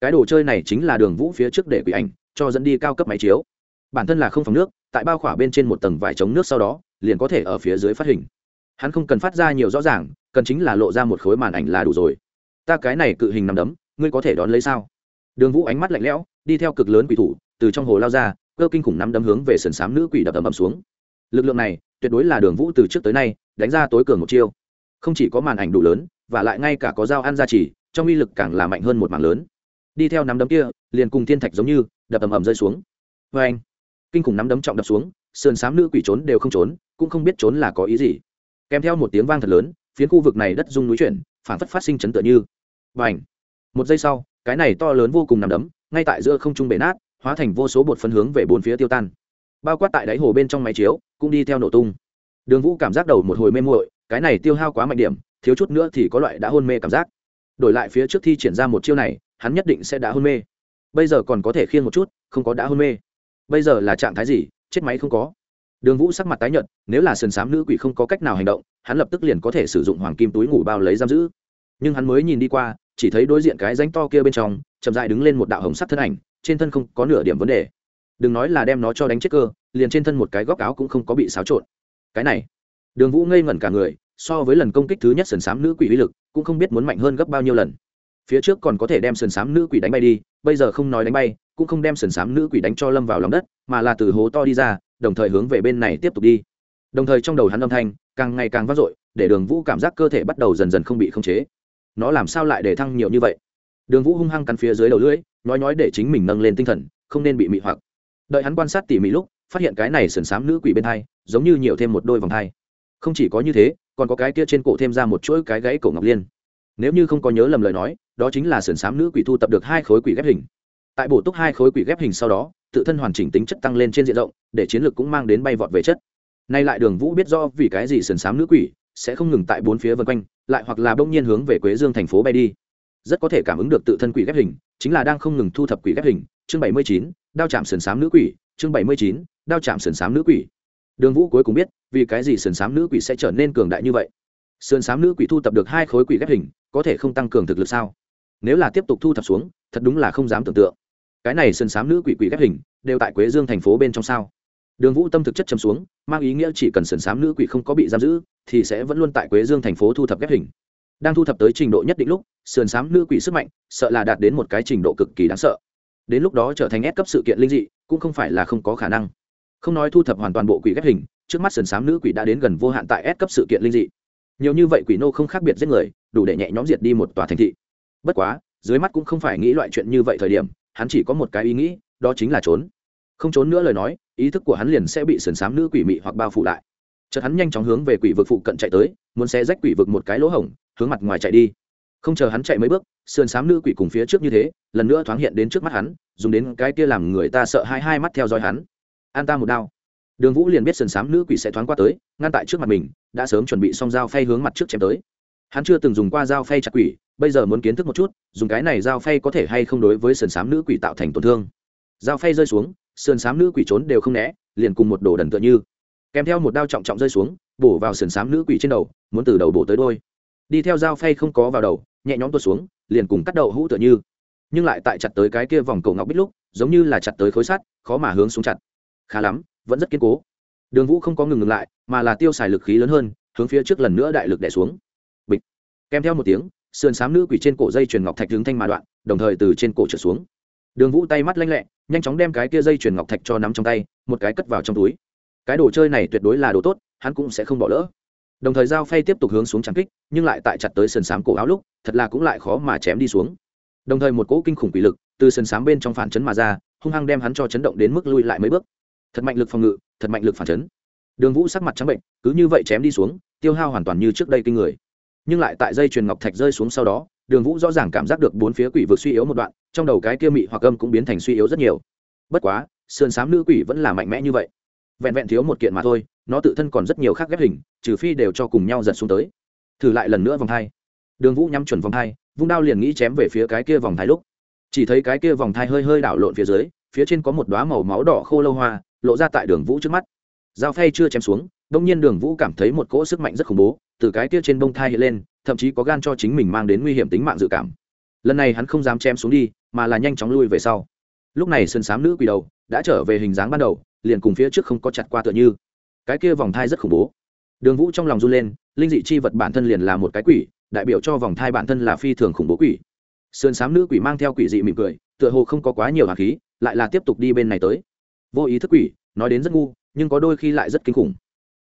Cái đồ chơi này chính là đường vũ phía trước để quỷ ảnh, cho dẫn đi cao cấp máy chiếu. Bản thân là không phòng nước, tại bao khỏa bên trên một tầng vải chống nước sau đó, liền có thể ở phía dưới phát hình. Hắn không cần phát ra nhiều rõ ràng, cần chính là lộ ra một khối màn ảnh là đủ rồi. Ta cái này cự hình nằm đấm, ngươi có thể đón lấy sao? Đường vũ ánh mắt lạnh lẽo, đi theo cực lớn quỷ thủ, từ trong hồ lao ra, cơ kinh khủng nắm đấm hướng về sườn xám nữ quỷ đập ầm ầm xuống. Lực lượng này, tuyệt đối là đường vũ từ trước tới nay, đánh ra tối cường một chiêu. Không chỉ có màn ảnh đủ lớn và lại ngay cả có dao ăn ra chỉ, trong uy lực càng là mạnh hơn một mảng lớn. Đi theo nắm đấm kia, liền cùng thiên thạch giống như, đập ầm ầm rơi xuống. Vê anh, kinh khủng nắm đấm trọng đập xuống, sườn xám nữ quỷ trốn đều không trốn, cũng không biết trốn là có ý gì. Kèm theo một tiếng vang thật lớn, phiến khu vực này đất rung núi chuyển phản phất phát sinh chấn tựa như. Và ảnh một giây sau, cái này to lớn vô cùng nằm đấm, ngay tại giữa không trung bể nát, hóa thành vô số bột phân hướng về bốn phía tiêu tan. Bao quát tại đáy hồ bên trong máy chiếu, cũng đi theo nổ tung. Đường vũ cảm giác đầu một hồi mê muội, cái này tiêu hao quá mạnh điểm thiếu chút nữa thì có loại đã hôn mê cảm giác. Đổi lại phía trước thi triển ra một chiêu này, hắn nhất định sẽ đã hôn mê. Bây giờ còn có thể khiêng một chút, không có đã hôn mê. Bây giờ là trạng thái gì, chết máy không có. Đường vũ sắc mặt tái nhợt, nếu là sườn xám nữ quỷ không có cách nào hành động, hắn lập tức liền có thể sử dụng hoàng kim túi ngủ bao lấy giam giữ. Nhưng hắn mới nhìn đi qua, chỉ thấy đối diện cái ránh to kia bên trong, chậm dại đứng lên một đạo hồng sắc thân ảnh, trên thân không có nửa điểm vấn đề. Đừng nói là đem nó cho đánh chết cơ, liền trên thân một cái góc áo cũng không có bị xáo trộn. Cái này, đường vũ ngây ngẩn cả người so với lần công kích thứ nhất sườn xám nữ quỷ uy lực, cũng không biết muốn mạnh hơn gấp bao nhiêu lần. Phía trước còn có thể đem sườn xám nữ quỷ đánh bay đi, bây giờ không nói đánh bay, cũng không đem sườn xám nữ quỷ đánh cho lâm vào lòng đất, mà là từ hố to đi ra, đồng thời hướng về bên này tiếp tục đi. Đồng thời trong đầu hắn âm thanh càng ngày càng vang dội, để đường vũ cảm giác cơ thể bắt đầu dần dần không bị khống chế. Nó làm sao lại để thăng nhiều như vậy? Đường vũ hung hăng cắn phía dưới đầu lưỡi, nói nói để chính mình nâng lên tinh thần, không nên bị mị hoặc. Đợi hắn quan sát tỉ mỉ lúc, phát hiện cái này sườn xám nữ quỷ bên thai giống như nhiều thêm một đôi vòng thai không chỉ có như thế, còn có cái kia trên cổ thêm ra một chuỗi cái gãy cổ ngọc liên. Nếu như không có nhớ lầm lời nói, đó chính là sườn xám nữ quỷ thu tập được hai khối quỷ ghép hình. Tại bổ túc hai khối quỷ ghép hình sau đó, tự thân hoàn chỉnh tính chất tăng lên trên diện rộng, để chiến lược cũng mang đến bay vọt về chất. Nay lại đường vũ biết do vì cái gì sườn xám nữ quỷ sẽ không ngừng tại bốn phía vân quanh, lại hoặc là bỗng nhiên hướng về quế dương thành phố bay đi. Rất có thể cảm ứng được tự thân quỷ ghép hình, chính là đang không ngừng thu thập quỷ ghép hình. Chương bảy mươi chín, đao chạm sườn xám nữ quỷ. Chương bảy mươi chín, đao chạm sườn xám nữ quỷ. Đường vũ cuối cùng biết vì cái gì sườn xám nữ quỷ sẽ trở nên cường đại như vậy? Sườn xám nữ quỷ thu tập được hai khối quỷ ghép hình, có thể không tăng cường thực lực sao? Nếu là tiếp tục thu thập xuống, thật đúng là không dám tưởng tượng. Cái này sườn xám nữ quỷ quỷ ghép hình, đều tại quế dương thành phố bên trong sao? Đường vũ tâm thực chất chấm xuống, mang ý nghĩa chỉ cần sườn xám nữ quỷ không có bị giam giữ, thì sẽ vẫn luôn tại quế dương thành phố thu thập ghép hình. Đang thu thập tới trình độ nhất định lúc, sườn xám nữ quỷ sức mạnh, sợ là đạt đến một cái trình độ cực kỳ đáng sợ. Đến lúc đó trở thành ép cấp sự kiện linh dị, cũng không phải là không có khả năng không nói thu thập hoàn toàn bộ quỷ ghép hình, trước mắt sườn xám nữ quỷ đã đến gần vô hạn tại ép cấp sự kiện linh dị. Nhiều như vậy quỷ nô không khác biệt giết người, đủ để nhẹ nhõm diệt đi một tòa thành thị. Bất quá, dưới mắt cũng không phải nghĩ loại chuyện như vậy thời điểm, hắn chỉ có một cái ý nghĩ, đó chính là trốn. Không trốn nữa lời nói, ý thức của hắn liền sẽ bị sườn xám nữ quỷ mị hoặc bao phủ lại. Chợt hắn nhanh chóng hướng về quỷ vực phụ cận chạy tới, muốn xé rách quỷ vực một cái lỗ hổng, hướng mặt ngoài chạy đi. Không chờ hắn chạy mấy bước, sườn xám nữ quỷ cùng phía trước như thế, lần nữa thoáng hiện đến trước mắt hắn, dùng đến cái kia làm người ta sợ hai hai mắt theo dõi hắn an ta một đao. Đường vũ liền biết sườn m nữ quỷ sẽ thoáng qua tới, ngăn tại trước mặt mình, đã sớm chuẩn bị xong dao phay hướng mặt trước chém tới. Hắn chưa từng dùng qua dao phay chặt quỷ, bây giờ muốn kiến thức một chút, dùng cái này dao phay có thể hay không đối với sườn m nữ quỷ tạo thành tổn thương. Dao phay rơi xuống, sườn m nữ quỷ trốn đều không né, liền cùng một đồ đần tựa như. Kèm theo một đao trọng trọng rơi xuống, bổ vào sườn m nữ quỷ trên đầu, muốn từ đầu bổ tới đôi. Đi theo dao phay không có vào đầu, nhẹ nhõm tuột xuống, liền cùng cắt đầu hũ tựa như. Nhưng lại tại chặt tới cái kia vòng cổ ngọc bích lúc, giống như là chặt tới khối sắt, khó mà hướng xuống chặt khá lắm, vẫn rất kiên cố. Đường vũ không có ngừng ngừng lại, mà là tiêu xài lực khí lớn hơn, hướng phía trước lần nữa đại lực đẻ xuống. Bịch. Kèm theo một tiếng, sườn xám nữ quỷ trên cổ dây chuyền ngọc thạch hướng thanh mà đoạn, đồng thời từ trên cổ trở xuống. Đường vũ tay mắt lanh lẹ, nhanh chóng đem cái kia dây chuyền ngọc thạch cho nắm trong tay, một cái cất vào trong túi. Cái đồ chơi này tuyệt đối là đồ tốt, hắn cũng sẽ không bỏ lỡ. Đồng thời dao phay tiếp tục hướng xuống trắng kích, nhưng lại tại chặt tới sườn xám cổ áo lúc, thật là cũng lại khó mà chém đi xuống. Đồng thời một cỗ kinh khủng quỷ lực từ sườn xám bên trong phản chấn mà ra, hung hăng đem hắn cho chấn động đến mức lui lại mấy bước thật mạnh lực phòng ngự, thật mạnh lực phản chấn. Đường vũ sắc mặt trắng bệnh, cứ như vậy chém đi xuống, tiêu hao hoàn toàn như trước đây kinh người. Nhưng lại tại dây chuyền ngọc thạch rơi xuống sau đó, đường vũ rõ ràng cảm giác được bốn phía quỷ vực suy yếu một đoạn, trong đầu cái kia mị hoặc âm cũng biến thành suy yếu rất nhiều. Bất quá, sườn xám nữ quỷ vẫn là mạnh mẽ như vậy. Vẹn vẹn thiếu một kiện mà thôi, nó tự thân còn rất nhiều khác ghép hình, trừ phi đều cho cùng nhau giật xuống tới. Thử lại lần nữa vòng thai đường vũ nhắm chuẩn vòng thai vung đao liền nghĩ chém về phía cái kia vòng thai lúc. Chỉ thấy cái kia vòng thai hơi hơi đảo lộn phía dưới, phía trên có một đoá màu máu đỏ khô lâu hoa lộ ra tại đường vũ trước mắt. Dao phay chưa chém xuống, đông nhiên đường vũ cảm thấy một cỗ sức mạnh rất khủng bố, từ cái kia trên bông thai hiện lên, thậm chí có gan cho chính mình mang đến nguy hiểm tính mạng dự cảm. Lần này hắn không dám chém xuống đi, mà là nhanh chóng lui về sau. Lúc này sơn sám nữ quỷ đầu đã trở về hình dáng ban đầu, liền cùng phía trước không có chặt qua tựa như. Cái kia vòng thai rất khủng bố. Đường vũ trong lòng run lên, linh dị chi vật bản thân liền là một cái quỷ, đại biểu cho vòng thai bản thân là phi thường khủng bố quỷ. Sườn sám nữ quỷ mang theo quỷ dị mỉm cười, tựa hồ không có quá nhiều hạt khí, lại là tiếp tục đi bên này tới vô ý thức quỷ, nói đến rất ngu, nhưng có đôi khi lại rất kinh khủng.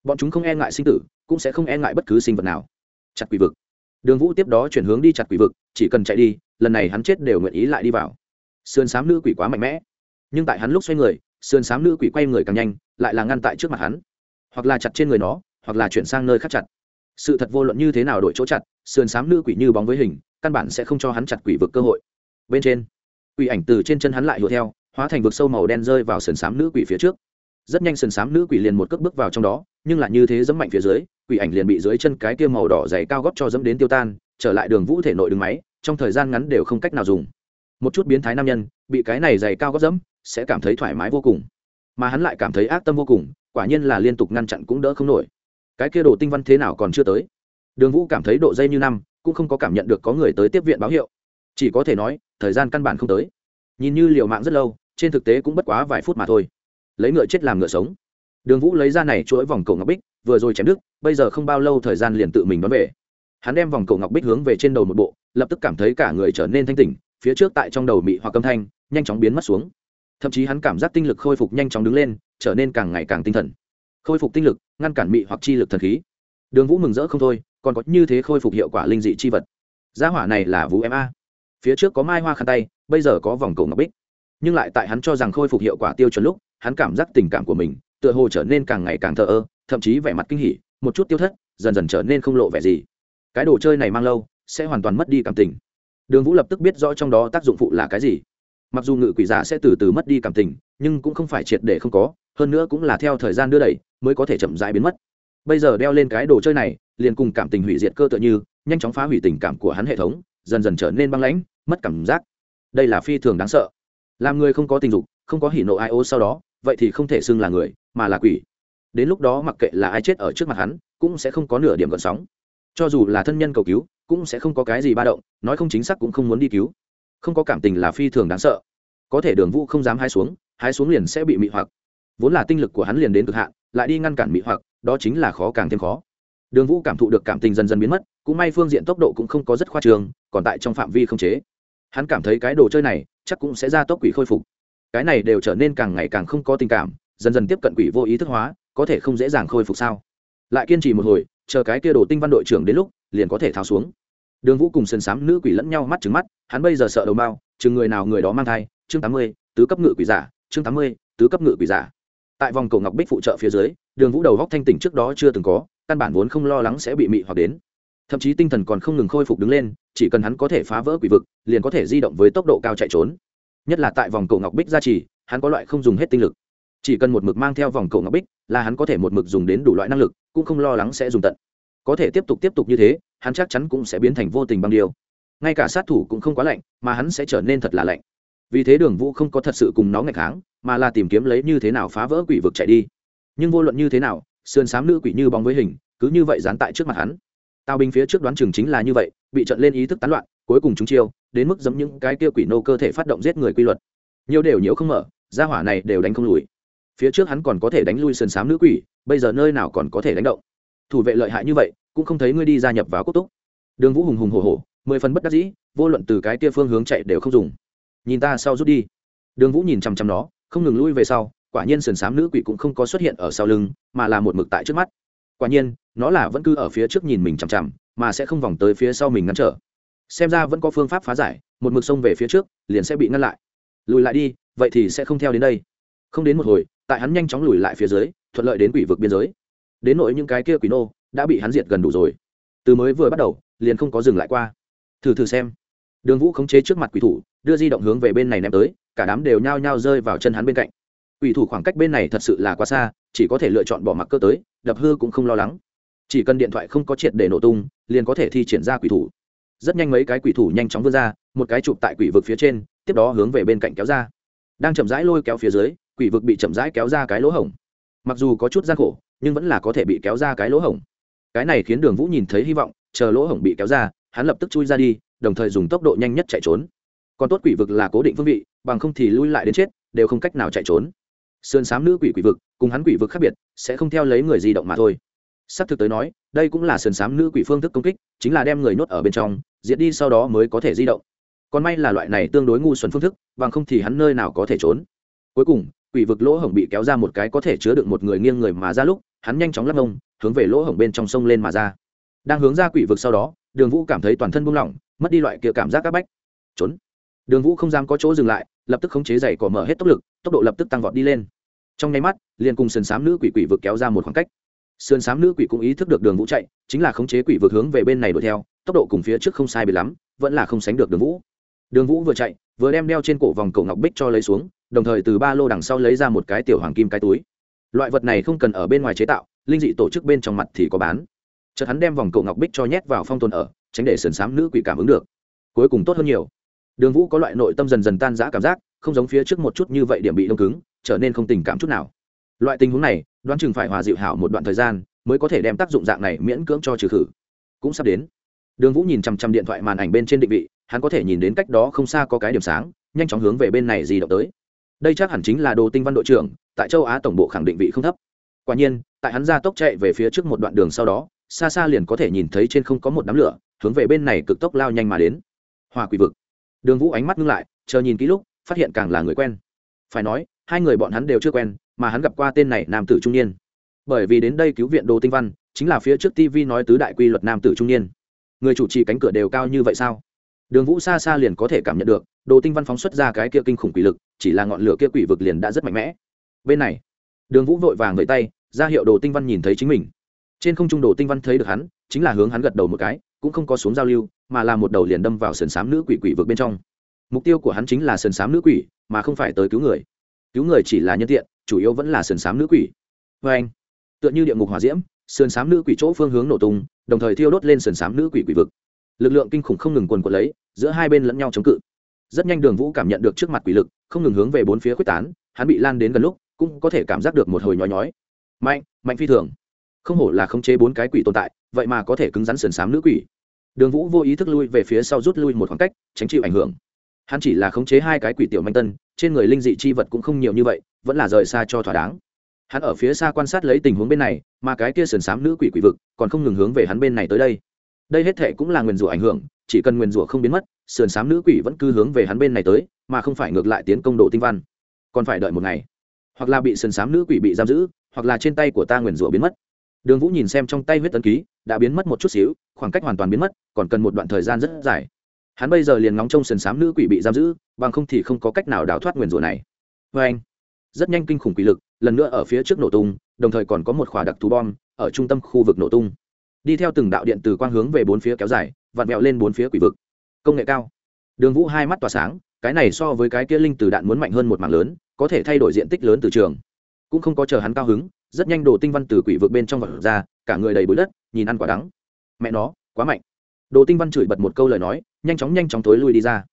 Bọn chúng không e ngại sinh tử, cũng sẽ không e ngại bất cứ sinh vật nào. Chặt quỷ vực. Đường vũ tiếp đó chuyển hướng đi chặt quỷ vực, chỉ cần chạy đi, lần này hắn chết đều nguyện ý lại đi vào. Sườn xám nữ quỷ quá mạnh mẽ. Nhưng tại hắn lúc xoay người, sườn xám nữ quỷ quay người càng nhanh, lại là ngăn tại trước mặt hắn. Hoặc là chặt trên người nó, hoặc là chuyển sang nơi khác chặt. Sự thật vô luận như thế nào đổi chỗ chặt, sườn xám nữ quỷ như bóng với hình, căn bản sẽ không cho hắn chặt quỷ vực cơ hội. Bên trên, quỷ ảnh từ trên chân hắn lại hùa theo hóa thành vực sâu màu đen rơi vào sườn xám nữ quỷ phía trước. Rất nhanh sườn xám nữ quỷ liền một cước bước vào trong đó, nhưng lại như thế dẫm mạnh phía dưới, quỷ ảnh liền bị dưới chân cái kia màu đỏ dày cao góp cho dẫm đến tiêu tan, trở lại đường vũ thể nội đường máy, trong thời gian ngắn đều không cách nào dùng. Một chút biến thái nam nhân, bị cái này dày cao góp dẫm sẽ cảm thấy thoải mái vô cùng. Mà hắn lại cảm thấy ác tâm vô cùng, quả nhiên là liên tục ngăn chặn cũng đỡ không nổi. Cái kia đồ tinh văn thế nào còn chưa tới? Đường vũ cảm thấy độ dây như năm, cũng không có cảm nhận được có người tới tiếp viện báo hiệu. Chỉ có thể nói, thời gian căn bản không tới. Nhìn như liều mạng rất lâu trên thực tế cũng bất quá vài phút mà thôi. Lấy ngựa chết làm ngựa sống. Đường vũ lấy ra này chuỗi vòng cổ ngọc bích, vừa rồi chém đứt, bây giờ không bao lâu thời gian liền tự mình đón về. Hắn đem vòng cổ ngọc bích hướng về trên đầu một bộ, lập tức cảm thấy cả người trở nên thanh tỉnh, phía trước tại trong đầu mị hoặc âm thanh, nhanh chóng biến mất xuống. Thậm chí hắn cảm giác tinh lực khôi phục nhanh chóng đứng lên, trở nên càng ngày càng tinh thần. Khôi phục tinh lực, ngăn cản mị hoặc chi lực thần khí. Đường vũ mừng rỡ không thôi, còn có như thế khôi phục hiệu quả linh dị chi vật. Gia hỏa này là vũ em a. Phía trước có mai hoa khăn tay, bây giờ có vòng cổ ngọc bích nhưng lại tại hắn cho rằng khôi phục hiệu quả tiêu chuẩn lúc, hắn cảm giác tình cảm của mình tựa hồ trở nên càng ngày càng thờ ơ, thậm chí vẻ mặt kinh hỉ, một chút tiêu thất, dần dần trở nên không lộ vẻ gì. Cái đồ chơi này mang lâu, sẽ hoàn toàn mất đi cảm tình. Đường vũ lập tức biết rõ trong đó tác dụng phụ là cái gì. Mặc dù ngự quỷ giả sẽ từ từ mất đi cảm tình, nhưng cũng không phải triệt để không có, hơn nữa cũng là theo thời gian đưa đẩy, mới có thể chậm rãi biến mất. Bây giờ đeo lên cái đồ chơi này, liền cùng cảm tình hủy diệt cơ tựa như, nhanh chóng phá hủy tình cảm của hắn hệ thống, dần dần trở nên băng lãnh, mất cảm giác. Đây là phi thường đáng sợ làm người không có tình dục, không có hỉ nộ ai ô sau đó, vậy thì không thể xưng là người, mà là quỷ. Đến lúc đó mặc kệ là ai chết ở trước mặt hắn, cũng sẽ không có nửa điểm gợn sóng. Cho dù là thân nhân cầu cứu, cũng sẽ không có cái gì ba động, nói không chính xác cũng không muốn đi cứu. Không có cảm tình là phi thường đáng sợ. Có thể đường vũ không dám hái xuống hái xuống liền sẽ bị mị hoặc. Vốn là tinh lực của hắn liền đến cực hạn, lại đi ngăn cản mị hoặc, đó chính là khó càng thêm khó. Đường vũ cảm thụ được cảm tình dần dần biến mất, cũng may phương diện tốc độ cũng không có rất khoa trường còn tại trong phạm vi không chế. Hắn cảm thấy cái đồ chơi này chắc cũng sẽ ra tốc quỷ khôi phục. Cái này đều trở nên càng ngày càng không có tình cảm, dần dần tiếp cận quỷ vô ý thức hóa, có thể không dễ dàng khôi phục sao? Lại kiên trì một hồi, chờ cái kia đồ tinh văn đội trưởng đến lúc, liền có thể tháo xuống. Đường vũ cùng sân sám nữ quỷ lẫn nhau mắt trứng mắt, hắn bây giờ sợ đầu bao, chừng người nào người đó mang thai, chương tám mươi, tứ cấp ngự quỷ giả, chương tám mươi, tứ cấp ngự quỷ giả. Tại vòng cổ ngọc bích phụ trợ phía dưới, đường vũ đầu góc thanh tỉnh trước đó chưa từng có, căn bản vốn không lo lắng sẽ bị mị hoặc đến. Thậm chí tinh thần còn không ngừng khôi phục đứng lên chỉ cần hắn có thể phá vỡ quỷ vực liền có thể di động với tốc độ cao chạy trốn. Nhất là tại vòng cổ ngọc bích gia trì hắn có loại không dùng hết tinh lực. Chỉ cần một mực mang theo vòng cổ ngọc bích là hắn có thể một mực dùng đến đủ loại năng lực cũng không lo lắng sẽ dùng tận. Có thể tiếp tục tiếp tục như thế hắn chắc chắn cũng sẽ biến thành vô tình băng điều ngay cả sát thủ cũng không quá lạnh mà hắn sẽ trở nên thật là lạnh. Vì thế đường vũ không có thật sự cùng nó ngày tháng, mà là tìm kiếm lấy như thế nào phá vỡ quỷ vực chạy đi. Nhưng vô luận như thế nào sườn xám nữ quỷ như bóng với hình cứ như vậy dán tại trước mặt hắn tào bình phía trước đoán chừng chính là như vậy, bị trận lên ý thức tán loạn, cuối cùng chúng chiêu, đến mức giấm những cái kia quỷ nô cơ thể phát động giết người quy luật. Nhiều đều nhiễu không mở ra hỏa này đều đánh không lùi. Phía trước hắn còn có thể đánh lui sườn xám nữ quỷ, bây giờ nơi nào còn có thể đánh động. Thủ vệ lợi hại như vậy, cũng không thấy ngươi đi gia nhập vào cốt túc. Đường vũ hùng hùng hổ hổ, mười phần bất đắc dĩ, vô luận từ cái kia phương hướng chạy đều không dùng. Nhìn ta sau rút đi. Đường vũ nhìn chằm chằm nó, không ngừng lui về sau, quả nhiên sườn xám nữ quỷ cũng không có xuất hiện ở sau lưng, mà là một mực tại trước mắt. Quả nhiên nó là vẫn cứ ở phía trước nhìn mình chằm chằm, mà sẽ không vòng tới phía sau mình ngăn trở. Xem ra vẫn có phương pháp phá giải, một mực sông về phía trước, liền sẽ bị ngăn lại. Lùi lại đi, vậy thì sẽ không theo đến đây. Không đến một hồi, tại hắn nhanh chóng lùi lại phía dưới, thuận lợi đến quỷ vực biên giới. Đến nỗi những cái kia quỷ nô, đã bị hắn diệt gần đủ rồi. Từ mới vừa bắt đầu, liền không có dừng lại qua. Thử thử xem. Đường vũ khống chế trước mặt quỷ thủ, đưa di động hướng về bên này ném tới, cả đám đều nhao nhao rơi vào chân hắn bên cạnh. Quỷ thủ khoảng cách bên này thật sự là quá xa, chỉ có thể lựa chọn bỏ mặc cơ tới, đập hư cũng không lo lắng chỉ cần điện thoại không có triệt để nổ tung, liền có thể thi triển ra quỷ thủ. Rất nhanh mấy cái quỷ thủ nhanh chóng vươn ra, một cái chụp tại quỷ vực phía trên, tiếp đó hướng về bên cạnh kéo ra. Đang chậm rãi lôi kéo phía dưới, quỷ vực bị chậm rãi kéo ra cái lỗ hổng. Mặc dù có chút gian khổ, nhưng vẫn là có thể bị kéo ra cái lỗ hổng. Cái này khiến đường vũ nhìn thấy hy vọng, chờ lỗ hổng bị kéo ra, hắn lập tức chui ra đi, đồng thời dùng tốc độ nhanh nhất chạy trốn. Còn tốt quỷ vực là cố định phương vị, bằng không thì lui lại đến chết, đều không cách nào chạy trốn. Sườn s á m nữ quỷ quỷ vực, cùng hắn quỷ vực khác biệt, sẽ không theo lấy người di động mà thôi sắp thực tới nói, đây cũng là sườn sám nữ quỷ phương thức công kích, chính là đem người nhốt ở bên trong, diệt đi sau đó mới có thể di động. Còn may là loại này tương đối ngu xuẩn phương thức, bằng không thì hắn nơi nào có thể trốn. Cuối cùng, quỷ vực lỗ hổng bị kéo ra một cái có thể chứa được một người nghiêng người mà ra lúc, hắn nhanh chóng lắc ngông hướng về lỗ hổng bên trong sông lên mà ra. Đang hướng ra quỷ vực sau đó, đường vũ cảm thấy toàn thân buông lỏng, mất đi loại kia cảm giác các bách. Trốn. Đường vũ không dám có chỗ dừng lại, lập tức khống chế giày cỏ mở hết tốc lực, tốc độ lập tức tăng vọt đi lên. Trong nháy mắt, liền cùng sườn xám nữ quỷ quỷ vực kéo ra một khoảng cách sườn xám nữ quỷ cũng ý thức được đường vũ chạy, chính là khống chế quỷ vượt hướng về bên này đuổi theo, tốc độ cùng phía trước không sai bị lắm, vẫn là không sánh được đường vũ. Đường vũ vừa chạy, vừa đem đeo trên cổ vòng cổ ngọc bích cho lấy xuống, đồng thời từ ba lô đằng sau lấy ra một cái tiểu hoàng kim cái túi. Loại vật này không cần ở bên ngoài chế tạo, linh dị tổ chức bên trong mặt thì có bán. Chợt hắn đem vòng cổ ngọc bích cho nhét vào phong tồn ở, tránh để sườn xám nữ quỷ cảm ứng được. Cuối cùng tốt hơn nhiều. Đường vũ có loại nội tâm dần dần tan rã cảm giác, không giống phía trước một chút như vậy điểm bị đông cứng, trở nên không tình cảm chút nào. Loại tình huống này đoán chừng phải hòa dịu hảo một đoạn thời gian mới có thể đem tác dụng dạng này miễn cưỡng cho trừ khử. Cũng sắp đến. Đường vũ nhìn chằm chằm điện thoại màn ảnh bên trên định vị, hắn có thể nhìn đến cách đó không xa có cái điểm sáng, nhanh chóng hướng về bên này di động tới. Đây chắc hẳn chính là đồ tinh văn đội trưởng, tại châu á tổng bộ khẳng định vị không thấp. Quả nhiên, tại hắn ra tốc chạy về phía trước một đoạn đường sau đó, xa xa liền có thể nhìn thấy trên không có một đám lửa, hướng về bên này cực tốc lao nhanh mà đến. Hòa quỷ vực. Đường vũ ánh mắt ngưng lại, chờ nhìn kỹ lúc, phát hiện càng là người quen. Phải nói, hai người bọn hắn đều chưa quen mà hắn gặp qua tên này nam tử trung niên. Bởi vì đến đây cứu viện đồ tinh văn, chính là phía trước tv nói tứ đại quy luật nam tử trung niên. Người chủ trì cánh cửa đều cao như vậy sao? Đường vũ xa xa liền có thể cảm nhận được, đồ tinh văn phóng xuất ra cái kia kinh khủng quỷ lực, chỉ là ngọn lửa kia quỷ vực liền đã rất mạnh mẽ. Bên này, đường vũ vội vàng gậy tay, ra hiệu đồ tinh văn nhìn thấy chính mình. Trên không trung đồ tinh văn thấy được hắn, chính là hướng hắn gật đầu một cái, cũng không có xuống giao lưu, mà là một đầu liền đâm vào sườn xám nữ quỷ quỷ vực bên trong. Mục tiêu của hắn chính là sườn xám nữ quỷ, mà không phải tới cứu người. Cứu người chỉ là nhân tiện chủ yếu vẫn là sườn xám nữ quỷ. Vê anh, tựa như địa ngục hỏa diễm, sườn xám nữ quỷ chỗ phương hướng nổ tung, đồng thời thiêu đốt lên sườn xám nữ quỷ quỷ vực. Lực lượng kinh khủng không ngừng quần quật lấy, giữa hai bên lẫn nhau chống cự. Rất nhanh đường vũ cảm nhận được trước mặt quỷ lực, không ngừng hướng về bốn phía quyết tán, hắn bị lan đến gần lúc, cũng có thể cảm giác được một hồi nhói nhói. Mạnh mạnh phi thường. Không hổ là khống chế bốn cái quỷ tồn tại, vậy mà có thể cứng rắn sườn xám nữ quỷ. Đường vũ vô ý thức lui về phía sau rút lui một khoảng cách, tránh chịu ảnh hưởng. Hắn chỉ là khống chế hai cái quỷ tiểu manh tân, trên người linh dị chi vật cũng không nhiều như vậy vẫn là rời xa cho thỏa đáng. Hắn ở phía xa quan sát lấy tình huống bên này, mà cái kia sườn xám nữ quỷ quỷ vực còn không ngừng hướng về hắn bên này tới đây. Đây hết thệ cũng là nguyền rủa ảnh hưởng, chỉ cần nguyền rủa không biến mất, sườn xám nữ quỷ vẫn cứ hướng về hắn bên này tới, mà không phải ngược lại tiến công độ tinh văn. Còn phải đợi một ngày. Hoặc là bị sườn xám nữ quỷ bị giam giữ, hoặc là trên tay của ta nguyền rủa biến mất. Đường vũ nhìn xem trong tay huyết tấn ký, đã biến mất một chút xíu, khoảng cách hoàn toàn biến mất, còn cần một đoạn thời gian rất dài. Hắn bây giờ liền ngóng trông sườn xám nữ quỷ bị giam giữ, bằng không thì không có cách nào đào thoát nguyền rủa này. Vê anh rất nhanh kinh khủng quỷ lực, lần nữa ở phía trước nổ tung, đồng thời còn có một khỏa đặc thù bom ở trung tâm khu vực nổ tung. Đi theo từng đạo điện từ quang hướng về bốn phía kéo dài, vặn vẹo lên bốn phía quỷ vực. Công nghệ cao. Đường vũ hai mắt tỏa sáng, cái này so với cái kia linh từ đạn muốn mạnh hơn một mảng lớn, có thể thay đổi diện tích lớn từ trường. Cũng không có chờ hắn cao hứng, rất nhanh đồ tinh văn từ quỷ vực bên trong vật ra, cả người đầy bụi đất, nhìn ăn quả đắng. Mẹ nó, quá mạnh. Đồ tinh văn chửi bật một câu lời nói, nhanh chóng nhanh chóng tối lui đi ra.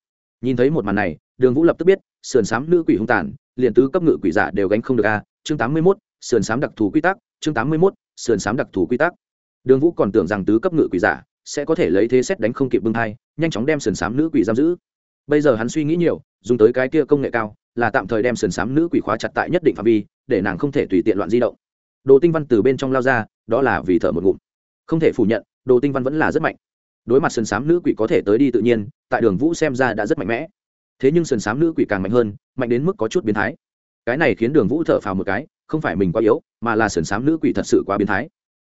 Nhìn thấy một màn này, đường vũ lập tức biết, sườn s á m nữ quỷ hung tàn liền tứ cấp ngự quỷ giả đều gánh không được a, chương tám mươi mốt, sườn s á m đặc thù quy tắc, chương tám mươi mốt, sườn s á m đặc thù quy tắc. Đường vũ còn tưởng rằng tứ cấp ngự quỷ giả sẽ có thể lấy thế xét đánh không kịp bưng hai nhanh chóng đem sườn s á m nữ quỷ giam giữ. Bây giờ hắn suy nghĩ nhiều, dùng tới cái kia công nghệ cao, là tạm thời đem sườn s á m nữ quỷ khóa chặt tại nhất định phạm vi, để nàng không thể tùy tiện loạn di động. Đồ tinh văn từ bên trong lao ra, đó là vì thở một ngụm. Không thể phủ nhận, đồ tinh văn vẫn là rất mạnh. Đối mặt sườn s á m nữ quỷ có thể tới đi tự nhiên, tại đường vũ xem ra đã rất mạnh mẽ thế nhưng sườn s á m nữ quỷ càng mạnh hơn, mạnh đến mức có chút biến thái. Cái này khiến đường vũ thở phào một cái, không phải mình quá yếu, mà là sườn s á m nữ quỷ thật sự quá biến thái.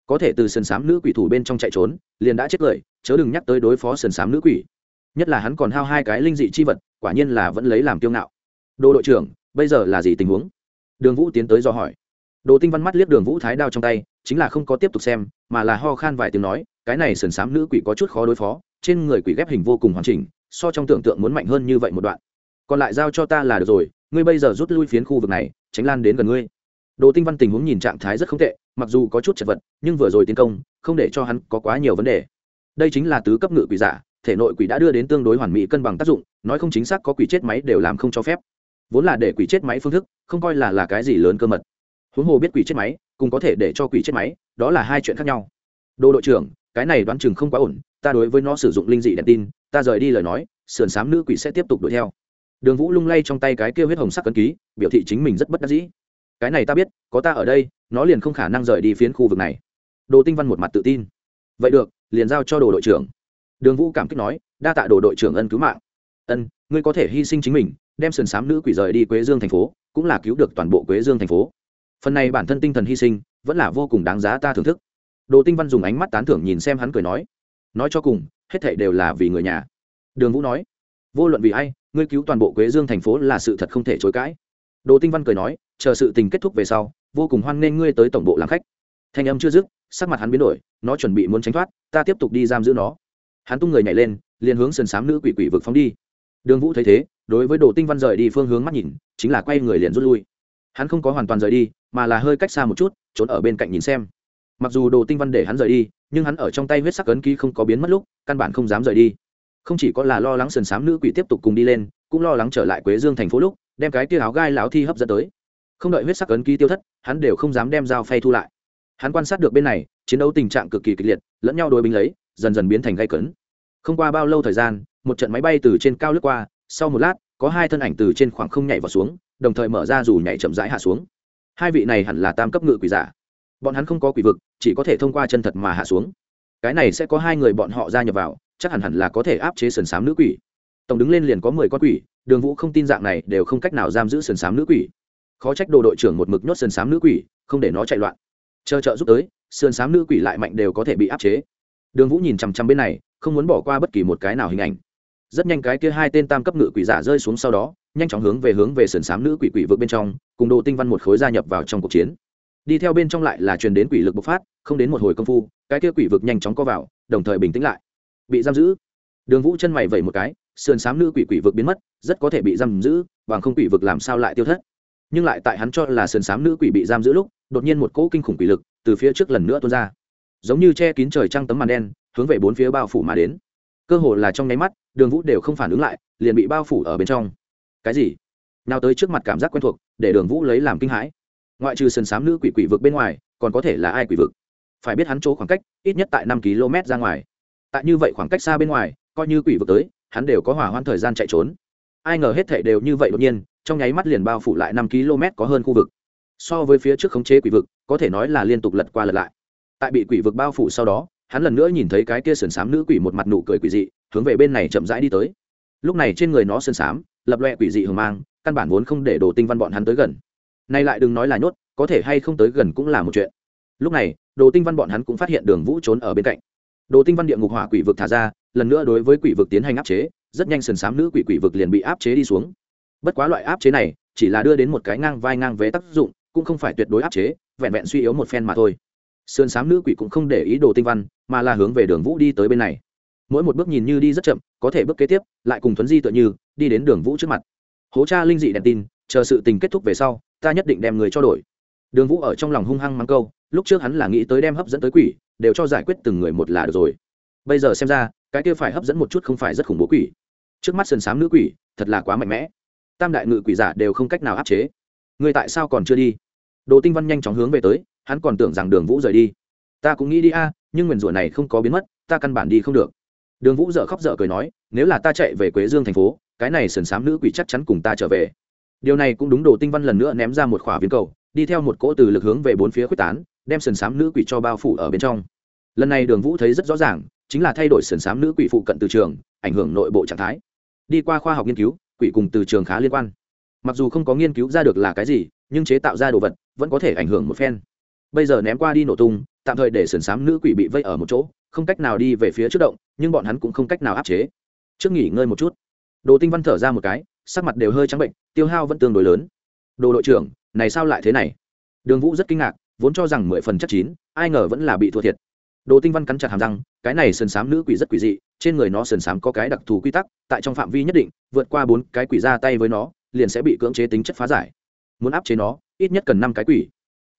Có thể từ sườn s á m nữ quỷ thủ bên trong chạy trốn, liền đã chết cười, chớ đừng nhắc tới đối phó sườn s á m nữ quỷ. Nhất là hắn còn hao hai cái linh dị chi vật, quả nhiên là vẫn lấy làm kiêu ngạo. Đồ đội trưởng, bây giờ là gì tình huống? Đường vũ tiến tới do hỏi. Đồ tinh văn mắt liếc đường vũ thái đao trong tay, chính là không có tiếp tục xem, mà là ho khan vài tiếng nói, cái này sườn s á m nữ quỷ có chút khó đối phó, trên người quỷ ghép hình vô cùng hoàn chỉnh so trong tưởng tượng muốn mạnh hơn như vậy một đoạn. Còn lại giao cho ta là được rồi, ngươi bây giờ rút lui phiến khu vực này, tránh lan đến gần ngươi. Đồ tinh văn tình huống nhìn trạng thái rất không tệ, mặc dù có chút chật vật, nhưng vừa rồi tiến công, không để cho hắn có quá nhiều vấn đề. Đây chính là tứ cấp ngự quỷ giả, thể nội quỷ đã đưa đến tương đối hoàn mỹ cân bằng tác dụng, nói không chính xác có quỷ chết máy đều làm không cho phép. Vốn là để quỷ chết máy phương thức, không coi là là cái gì lớn cơ mật. Huống hồ biết quỷ chết máy cùng có thể để cho quỷ chết máy, đó là hai chuyện khác nhau. Đồ đội trưởng, cái này đoán chừng không quá ổn, ta đối với nó sử dụng linh dị đèn tin ta rời đi lời nói, sườn s á m nữ quỷ sẽ tiếp tục đuổi theo. Đường vũ lung lay trong tay cái kêu huyết hồng sắc cấn ký, biểu thị chính mình rất bất đắc dĩ. Cái này ta biết, có ta ở đây, nó liền không khả năng rời đi phiến khu vực này. Đồ tinh văn một mặt tự tin. Vậy được, liền giao cho đồ đội trưởng. Đường vũ cảm kích nói, đa tạ đồ đội trưởng ân cứu mạng. Ân, ngươi có thể hy sinh chính mình, đem sườn s á m nữ quỷ rời đi quế dương thành phố, cũng là cứu được toàn bộ quế dương thành phố. Phần này bản thân tinh thần hy sinh, vẫn là vô cùng đáng giá ta thưởng thức. Đồ tinh văn dùng ánh mắt tán thưởng nhìn xem hắn cười nói nói cho cùng, hết thảy đều là vì người nhà. Đường vũ nói, vô luận vì ai, ngươi cứu toàn bộ quế dương thành phố là sự thật không thể chối cãi. Đồ tinh văn cười nói, chờ sự tình kết thúc về sau, vô cùng hoan nghênh ngươi tới tổng bộ làm khách. Thanh âm chưa dứt, sắc mặt hắn biến đổi, nó chuẩn bị muốn tránh thoát, ta tiếp tục đi giam giữ nó. Hắn tung người nhảy lên, liền hướng sườn xám nữ quỷ quỷ vực phóng đi. Đường vũ thấy thế, đối với đồ tinh văn rời đi phương hướng mắt nhìn, chính là quay người liền rút lui. Hắn không có hoàn toàn rời đi, mà là hơi cách xa một chút, trốn ở bên cạnh nhìn xem. Mặc dù đồ tinh văn để hắn rời đi nhưng hắn ở trong tay huyết sắc ấn ký không có biến mất lúc, căn bản không dám rời đi. Không chỉ có là lo lắng sườn xám nữ quỷ tiếp tục cùng đi lên, cũng lo lắng trở lại quế dương thành phố lúc, đem cái tia áo gai láo thi hấp dẫn tới. Không đợi huyết sắc ấn ký tiêu thất, hắn đều không dám đem dao phay thu lại. Hắn quan sát được bên này, chiến đấu tình trạng cực kỳ kịch liệt, lẫn nhau đối binh lấy, dần dần biến thành gây cấn. Không qua bao lâu thời gian, một trận máy bay từ trên cao lướt qua, sau một lát, có hai thân ảnh từ trên khoảng không nhảy vào xuống, đồng thời mở ra dù nhảy chậm rãi hạ xuống. Hai vị này hẳn là tam cấp ngự quỷ giả bọn hắn không có quỷ vực, chỉ có thể thông qua chân thật mà hạ xuống. Cái này sẽ có hai người bọn họ gia nhập vào, chắc hẳn hẳn là có thể áp chế sườn xám nữ quỷ. Tổng đứng lên liền có mười con quỷ, đường vũ không tin dạng này đều không cách nào giam giữ sườn xám nữ quỷ. Khó trách đồ đội trưởng một mực nhốt sườn xám nữ quỷ, không để nó chạy loạn. Chờ trợ giúp tới, sườn xám nữ quỷ lại mạnh đều có thể bị áp chế. Đường vũ nhìn chằm chằm bên này, không muốn bỏ qua bất kỳ một cái nào hình ảnh. Rất nhanh cái kia hai tên tam cấp ngự quỷ giả rơi xuống sau đó, nhanh chóng hướng về hướng về sườn xám nữ quỷ quỷ vượt bên trong, cùng đồ tinh văn một khối gia nhập vào trong cuộc chiến đi theo bên trong lại là truyền đến quỷ lực bộc phát, không đến một hồi công phu, cái kia quỷ vực nhanh chóng co vào, đồng thời bình tĩnh lại. Bị giam giữ. Đường vũ chân mày vẩy một cái, sườn s á m nữ quỷ quỷ vực biến mất, rất có thể bị giam giữ, bằng không quỷ vực làm sao lại tiêu thất. Nhưng lại tại hắn cho là sườn s á m nữ quỷ bị giam giữ lúc, đột nhiên một cỗ kinh khủng quỷ lực từ phía trước lần nữa tuôn ra. Giống như che kín trời trăng tấm màn đen, hướng về bốn phía bao phủ mà đến. Cơ hồ là trong nháy mắt, đường vũ đều không phản ứng lại, liền bị bao phủ ở bên trong. Cái gì? Nào tới trước mặt cảm giác quen thuộc, để đường vũ lấy làm kinh hãi ngoại trừ sân sám nữ quỷ quỷ vực bên ngoài, còn có thể là ai quỷ vực? Phải biết hắn chỗ khoảng cách, ít nhất tại năm km ra ngoài. Tại như vậy khoảng cách xa bên ngoài, coi như quỷ vực tới, hắn đều có hỏa hoãn thời gian chạy trốn. Ai ngờ hết thể đều như vậy đột nhiên, trong nháy mắt liền bao phủ lại năm km có hơn khu vực. So với phía trước khống chế quỷ vực, có thể nói là liên tục lật qua lật lại. Tại bị quỷ vực bao phủ sau đó, hắn lần nữa nhìn thấy cái kia sườn xám nữ quỷ một mặt nụ cười quỷ dị, hướng về bên này chậm rãi đi tới. Lúc này trên người nó sơn xám lập loẹ quỷ dị hờ mang, căn bản vốn không để đồ tinh văn bọn hắn tới gần nay lại đừng nói là nhốt, có thể hay không tới gần cũng là một chuyện. Lúc này, đồ tinh văn bọn hắn cũng phát hiện đường vũ trốn ở bên cạnh. Đồ tinh văn địa ngục hỏa quỷ vực thả ra, lần nữa đối với quỷ vực tiến hành áp chế, rất nhanh sườn m nữ quỷ quỷ vực liền bị áp chế đi xuống. Bất quá loại áp chế này, chỉ là đưa đến một cái ngang vai ngang vé tác dụng, cũng không phải tuyệt đối áp chế, vẹn vẹn suy yếu một phen mà thôi. Sườn m nữ quỷ cũng không để ý đồ tinh văn, mà là hướng về đường vũ đi tới bên này. Mỗi một bước nhìn như đi rất chậm, có thể bước kế tiếp, lại cùng thuấn di tựa như, đi đến đường vũ trước mặt. Hố cha linh dị đèn tin, chờ sự tình kết thúc về sau ta nhất định đem người cho đổi. Đường vũ ở trong lòng hung hăng mắng câu, lúc trước hắn là nghĩ tới đem hấp dẫn tới quỷ, đều cho giải quyết từng người một là được rồi. Bây giờ xem ra, cái kia phải hấp dẫn một chút không phải rất khủng bố quỷ. Trước mắt sườn s á m nữ quỷ, thật là quá mạnh mẽ. Tam đại ngự quỷ giả đều không cách nào áp chế. Người tại sao còn chưa đi? Đồ tinh văn nhanh chóng hướng về tới, hắn còn tưởng rằng đường vũ rời đi. Ta cũng nghĩ đi a, nhưng nguyền rủa này không có biến mất, ta căn bản đi không được. Đường vũ dợ khóc dợ cười nói, nếu là ta chạy về quế dương thành phố, cái này sườn s á m nữ quỷ chắc chắn cùng ta trở về điều này cũng đúng, đồ tinh văn lần nữa ném ra một khỏa viên cầu, đi theo một cỗ từ lực hướng về bốn phía quyết tán, đem sườn s á m nữ quỷ cho bao phủ ở bên trong. Lần này đường vũ thấy rất rõ ràng, chính là thay đổi sườn s á m nữ quỷ phụ cận từ trường, ảnh hưởng nội bộ trạng thái. Đi qua khoa học nghiên cứu, quỷ cùng từ trường khá liên quan. Mặc dù không có nghiên cứu ra được là cái gì, nhưng chế tạo ra đồ vật vẫn có thể ảnh hưởng một phen. Bây giờ ném qua đi nổ tung, tạm thời để sườn s á m nữ quỷ bị vây ở một chỗ, không cách nào đi về phía trước động, nhưng bọn hắn cũng không cách nào áp chế. Trước nghỉ ngơi một chút. Đồ tinh văn thở ra một cái sắc mặt đều hơi trắng bệnh, tiêu hao vẫn tương đối lớn. Đồ đội trưởng, này sao lại thế này? Đường vũ rất kinh ngạc, vốn cho rằng mười phần chắc chín, ai ngờ vẫn là bị thua thiệt. Đồ tinh văn cắn chặt hàm răng, cái này sườn s á m nữ quỷ rất quỷ dị, trên người nó sườn s á m có cái đặc thù quy tắc, tại trong phạm vi nhất định, vượt qua bốn cái quỷ ra tay với nó, liền sẽ bị cưỡng chế tính chất phá giải. Muốn áp chế nó, ít nhất cần năm cái quỷ.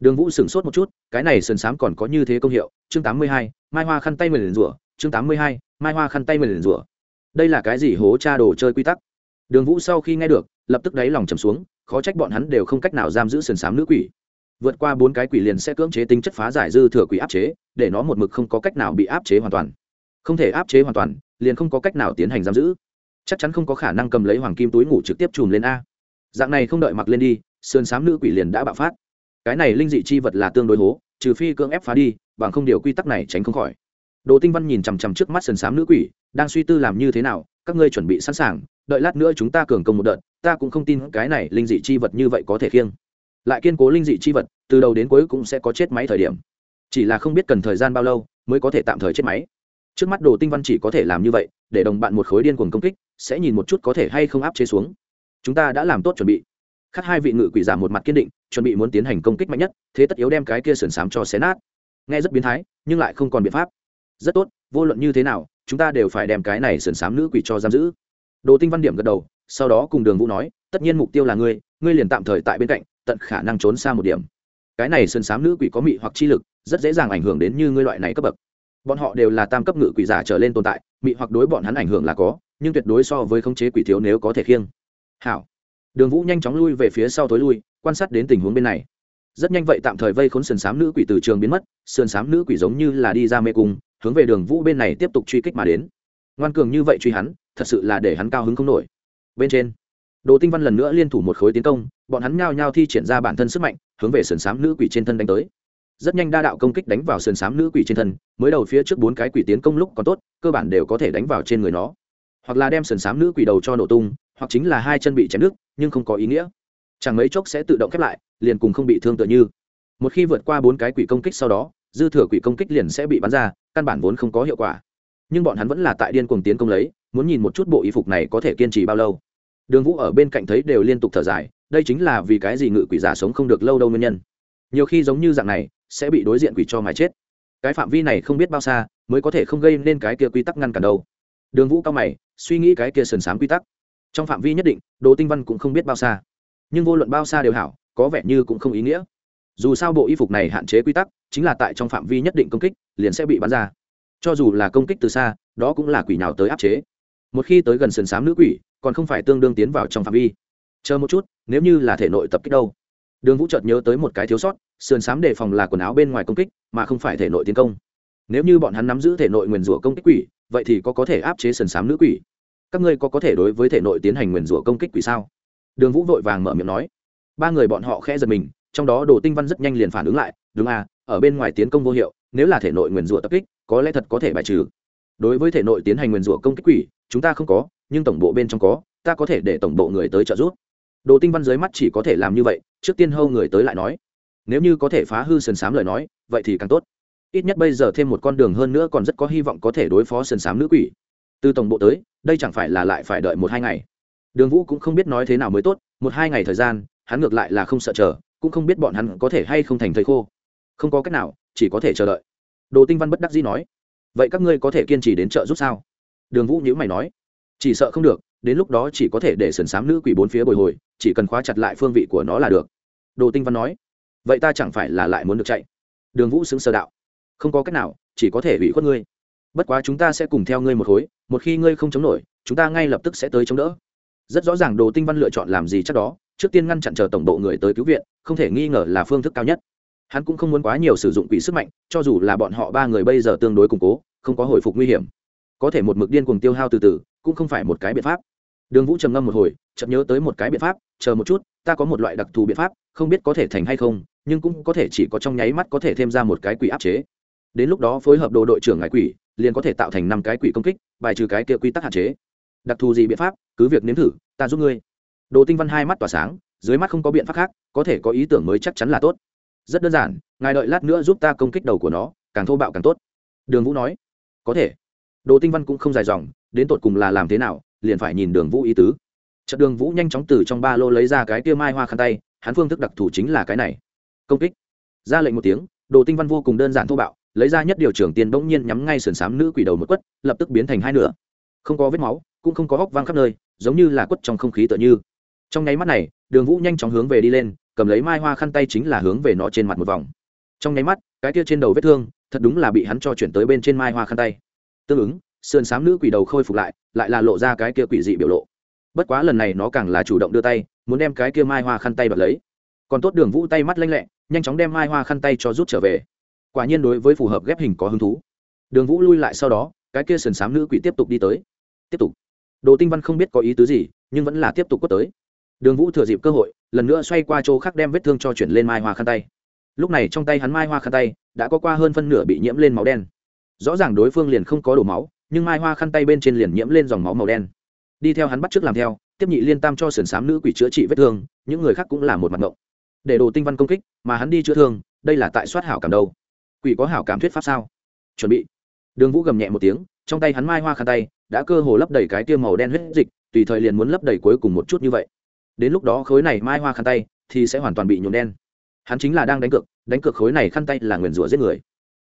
Đường vũ sửng sốt một chút, cái này sườn s còn có như thế công hiệu, chương tám mươi hai, mai hoa khăn tay mười liền rủa, chương tám mươi hai, mai hoa khăn tay mười liền rủa. Đây là cái gì hố cha đồ chơi quy tắc? Đường vũ sau khi nghe được, lập tức đáy lòng trầm xuống, khó trách bọn hắn đều không cách nào giam giữ sườn xám nữ quỷ. Vượt qua bốn cái quỷ liền sẽ cưỡng chế tính chất phá giải dư thừa quỷ áp chế, để nó một mực không có cách nào bị áp chế hoàn toàn. Không thể áp chế hoàn toàn, liền không có cách nào tiến hành giam giữ. Chắc chắn không có khả năng cầm lấy hoàng kim túi ngủ trực tiếp chùm lên a. Dạng này không đợi mặc lên đi, sườn xám nữ quỷ liền đã bạo phát. Cái này linh dị chi vật là tương đối hố, trừ phi cưỡng ép phá đi, bằng không điều quy tắc này tránh không khỏi. Đồ tinh văn nhìn chằm chằm trước mắt sườn xám nữ quỷ, đang suy tư làm như thế nào, các ngươi chuẩn bị sẵn sàng đợi lát nữa chúng ta cường công một đợt, ta cũng không tin cái này linh dị chi vật như vậy có thể khiêng. Lại kiên cố linh dị chi vật, từ đầu đến cuối cũng sẽ có chết máy thời điểm. Chỉ là không biết cần thời gian bao lâu mới có thể tạm thời chết máy. Trước mắt đồ tinh văn chỉ có thể làm như vậy, để đồng bạn một khối điên cuồng công kích, sẽ nhìn một chút có thể hay không áp chế xuống. Chúng ta đã làm tốt chuẩn bị. Khắc hai vị ngự quỷ giả một mặt kiên định, chuẩn bị muốn tiến hành công kích mạnh nhất, thế tất yếu đem cái kia sườn xám cho xé nát. Nghe rất biến thái, nhưng lại không còn biện pháp. Rất tốt, vô luận như thế nào, chúng ta đều phải đem cái này sườn xám nữ quỷ cho giam giữ đồ tinh văn điểm gật đầu, sau đó cùng đường vũ nói, tất nhiên mục tiêu là ngươi ngươi liền tạm thời tại bên cạnh, tận khả năng trốn xa một điểm. Cái này sườn xám nữ quỷ có mị hoặc chi lực, rất dễ dàng ảnh hưởng đến như ngươi loại này cấp bậc. Bọn họ đều là tam cấp ngự quỷ giả trở lên tồn tại, mị hoặc đối bọn hắn ảnh hưởng là có, nhưng tuyệt đối so với khống chế quỷ thiếu nếu có thể khiêng. Hảo. Đường vũ nhanh chóng lui về phía sau tối lui, quan sát đến tình huống bên này. Rất nhanh vậy tạm thời vây khốn sườn xám nữ quỷ từ trường biến mất sườn xám nữ quỷ giống như là đi ra mê cung, hướng về đường vũ bên này tiếp tục truy kích mà đến. Ngoan cường như vậy truy hắn thật sự là để hắn cao hứng không nổi. Bên trên đồ tinh văn lần nữa liên thủ một khối tiến công bọn hắn nhao nhao thi triển ra bản thân sức mạnh hướng về sườn xám nữ quỷ trên thân đánh tới. Rất nhanh đa đạo công kích đánh vào sườn xám nữ quỷ trên thân mới đầu phía trước bốn cái quỷ tiến công lúc còn tốt cơ bản đều có thể đánh vào trên người nó. Hoặc là đem sườn xám nữ quỷ đầu cho nổ tung hoặc chính là hai chân bị chém nước, nhưng không có ý nghĩa. Chẳng mấy chốc sẽ tự động khép lại liền cùng không bị thương tựa như. Một khi vượt qua bốn cái quỷ công kích sau đó dư thừa quỷ công kích liền sẽ bị bắn ra căn bản vốn không có hiệu quả. Nhưng bọn hắn vẫn là tại điên cuồng tiến công lấy muốn nhìn một chút bộ y phục này có thể kiên trì bao lâu. Đường vũ ở bên cạnh thấy đều liên tục thở dài, đây chính là vì cái gì ngự quỷ giả sống không được lâu đâu nguyên nhân. Nhiều khi giống như dạng này, sẽ bị đối diện quỷ cho mái chết. Cái phạm vi này không biết bao xa, mới có thể không gây nên cái kia quy tắc ngăn cản đâu. Đường vũ cao mày, suy nghĩ cái kia sườn s á m quy tắc. Trong phạm vi nhất định, đồ tinh văn cũng không biết bao xa. Nhưng vô luận bao xa đều hảo, có vẻ như cũng không ý nghĩa. Dù sao bộ y phục này hạn chế quy tắc, chính là tại trong phạm vi nhất định công kích, liền sẽ bị bắn ra. Cho dù là công kích từ xa, đó cũng là quỷ nào tới áp chế một khi tới gần sườn xám nữ quỷ, còn không phải tương đương tiến vào trong phạm vi. Chờ một chút, nếu như là thể nội tập kích đâu. Đường vũ chợt nhớ tới một cái thiếu sót, sườn xám đề phòng là quần áo bên ngoài công kích, mà không phải thể nội tiến công. Nếu như bọn hắn nắm giữ thể nội nguyền rủa công kích quỷ, vậy thì có có thể áp chế sườn xám nữ quỷ. Các ngươi có có thể đối với thể nội tiến hành nguyền rủa công kích quỷ sao? Đường vũ vội vàng mở miệng nói. Ba người bọn họ khẽ giật mình, trong đó đồ tinh văn rất nhanh liền phản ứng lại, đúng à ở bên ngoài tiến công vô hiệu, nếu là thể nội nguyền rủa tập kích, có lẽ thật có thể bài trừ. Đối với thể nội tiến hành nguyền rủa công kích quỷ chúng ta không có, nhưng tổng bộ bên trong có, ta có thể để tổng bộ người tới trợ giúp. Đồ tinh văn dưới mắt chỉ có thể làm như vậy, trước tiên hâu người tới lại nói. Nếu như có thể phá hư sườn s lời nói, vậy thì càng tốt. Ít nhất bây giờ thêm một con đường hơn nữa còn rất có hy vọng có thể đối phó sườn s nữ quỷ. Từ tổng bộ tới, đây chẳng phải là lại phải đợi một hai ngày. Đường vũ cũng không biết nói thế nào mới tốt, một hai ngày thời gian, hắn ngược lại là không sợ chờ, cũng không biết bọn hắn có thể hay không thành thầy khô. Không có cách nào, chỉ có thể chờ đợi. Đồ tinh văn bất đắc dĩ nói, vậy các ngươi có thể kiên trì đến chợ giúp sao? Đường vũ nhữ mày nói, chỉ sợ không được, đến lúc đó chỉ có thể để sườn s nữ quỷ bốn phía bồi hồi, chỉ cần khóa chặt lại phương vị của nó là được. Đồ tinh văn nói, vậy ta chẳng phải là lại muốn được chạy. Đường vũ xứng sơ đạo, không có cách nào, chỉ có thể ủy khuất ngươi. Bất quá chúng ta sẽ cùng theo ngươi một khối, một khi ngươi không chống nổi, chúng ta ngay lập tức sẽ tới chống đỡ. Rất rõ ràng đồ tinh văn lựa chọn làm gì chắc đó, trước tiên ngăn chặn chờ tổng bộ người tới cứu viện, không thể nghi ngờ là phương thức cao nhất. Hắn cũng không muốn quá nhiều sử dụng quỷ sức mạnh, cho dù là bọn họ ba người bây giờ tương đối củng cố, không có hồi phục nguy hiểm có thể một mực điên cuồng tiêu hao từ từ, cũng không phải một cái biện pháp. Đường vũ trầm ngâm một hồi chậm nhớ tới một cái biện pháp, chờ một chút, ta có một loại đặc thù biện pháp, không biết có thể thành hay không, nhưng cũng có thể chỉ có trong nháy mắt có thể thêm ra một cái quỷ áp chế. Đến lúc đó phối hợp đồ đội trưởng ngài quỷ, liền có thể tạo thành năm cái quỷ công kích, bài trừ cái kia quy tắc hạn chế. Đặc thù gì biện pháp, cứ việc nếm thử, ta giúp ngươi. Đồ tinh văn hai mắt tỏa sáng, dưới mắt không có biện pháp khác, có thể có ý tưởng mới chắc chắn là tốt. Rất đơn giản, ngài đợi lát nữa giúp ta công kích đầu của nó, càng thô bạo càng tốt. Đường vũ nói. Có thể đồ tinh văn cũng không dài dòng, đến tột cùng là làm thế nào, liền phải nhìn đường vũ ý tứ. Trận đường vũ nhanh chóng từ trong ba lô lấy ra cái kia mai hoa khăn tay, hắn phương thức đặc thù chính là cái này. Công kích. Ra lệnh một tiếng, đồ tinh văn vô cùng đơn giản thô bạo, lấy ra nhất điều trưởng tiền bỗng nhiên nhắm ngay sườn xám nữ quỷ đầu một quất, lập tức biến thành hai nửa. Không có vết máu, cũng không có hóc vang khắp nơi, giống như là quất trong không khí tựa như. Trong nháy mắt này, đường vũ nhanh chóng hướng về đi lên, cầm lấy mai hoa khăn tay chính là hướng về nó trên mặt một vòng. Trong nháy mắt, cái kia trên đầu vết thương, thật đúng là bị hắn cho chuyển tới bên trên mai hoa khăn tay tương ứng, sườn xám nữ quỷ đầu khôi phục lại lại là lộ ra cái kia quỷ dị biểu lộ. Bất quá lần này nó càng là chủ động đưa tay, muốn đem cái kia mai hoa khăn tay bật lấy. Còn tốt đường vũ tay mắt lanh lẹ, nhanh chóng đem mai hoa khăn tay cho rút trở về. Quả nhiên đối với phù hợp ghép hình có hứng thú. Đường vũ lui lại sau đó, cái kia sườn xám nữ quỷ tiếp tục đi tới. Tiếp tục. Đồ tinh văn không biết có ý tứ gì, nhưng vẫn là tiếp tục quất tới. Đường vũ thừa dịp cơ hội, lần nữa xoay qua chỗ khác đem vết thương cho chuyển lên mai hoa khăn tay. Lúc này trong tay hắn mai hoa khăn tay, đã có qua hơn phân nửa bị nhiễm lên máu đen rõ ràng đối phương liền không có đổ máu, nhưng mai hoa khăn tay bên trên liền nhiễm lên dòng máu màu đen. Đi theo hắn bắt trước làm theo, tiếp nhị liên tam cho sườn xám nữ quỷ chữa trị vết thương, những người khác cũng là một mặt ngộng. Để đồ tinh văn công kích, mà hắn đi chữa thương, đây là tại soát hảo cảm đâu. Quỷ có hảo cảm thuyết pháp sao? Chuẩn bị. Đường vũ gầm nhẹ một tiếng, trong tay hắn mai hoa khăn tay, đã cơ hồ lấp đầy cái tiêu màu đen huyết dịch, tùy thời liền muốn lấp đầy cuối cùng một chút như vậy. Đến lúc đó khối này mai hoa khăn tay, thì sẽ hoàn toàn bị nhuộm đen. Hắn chính là đang đánh cược đánh cược khối này khăn tay là nguyền rủa giết người.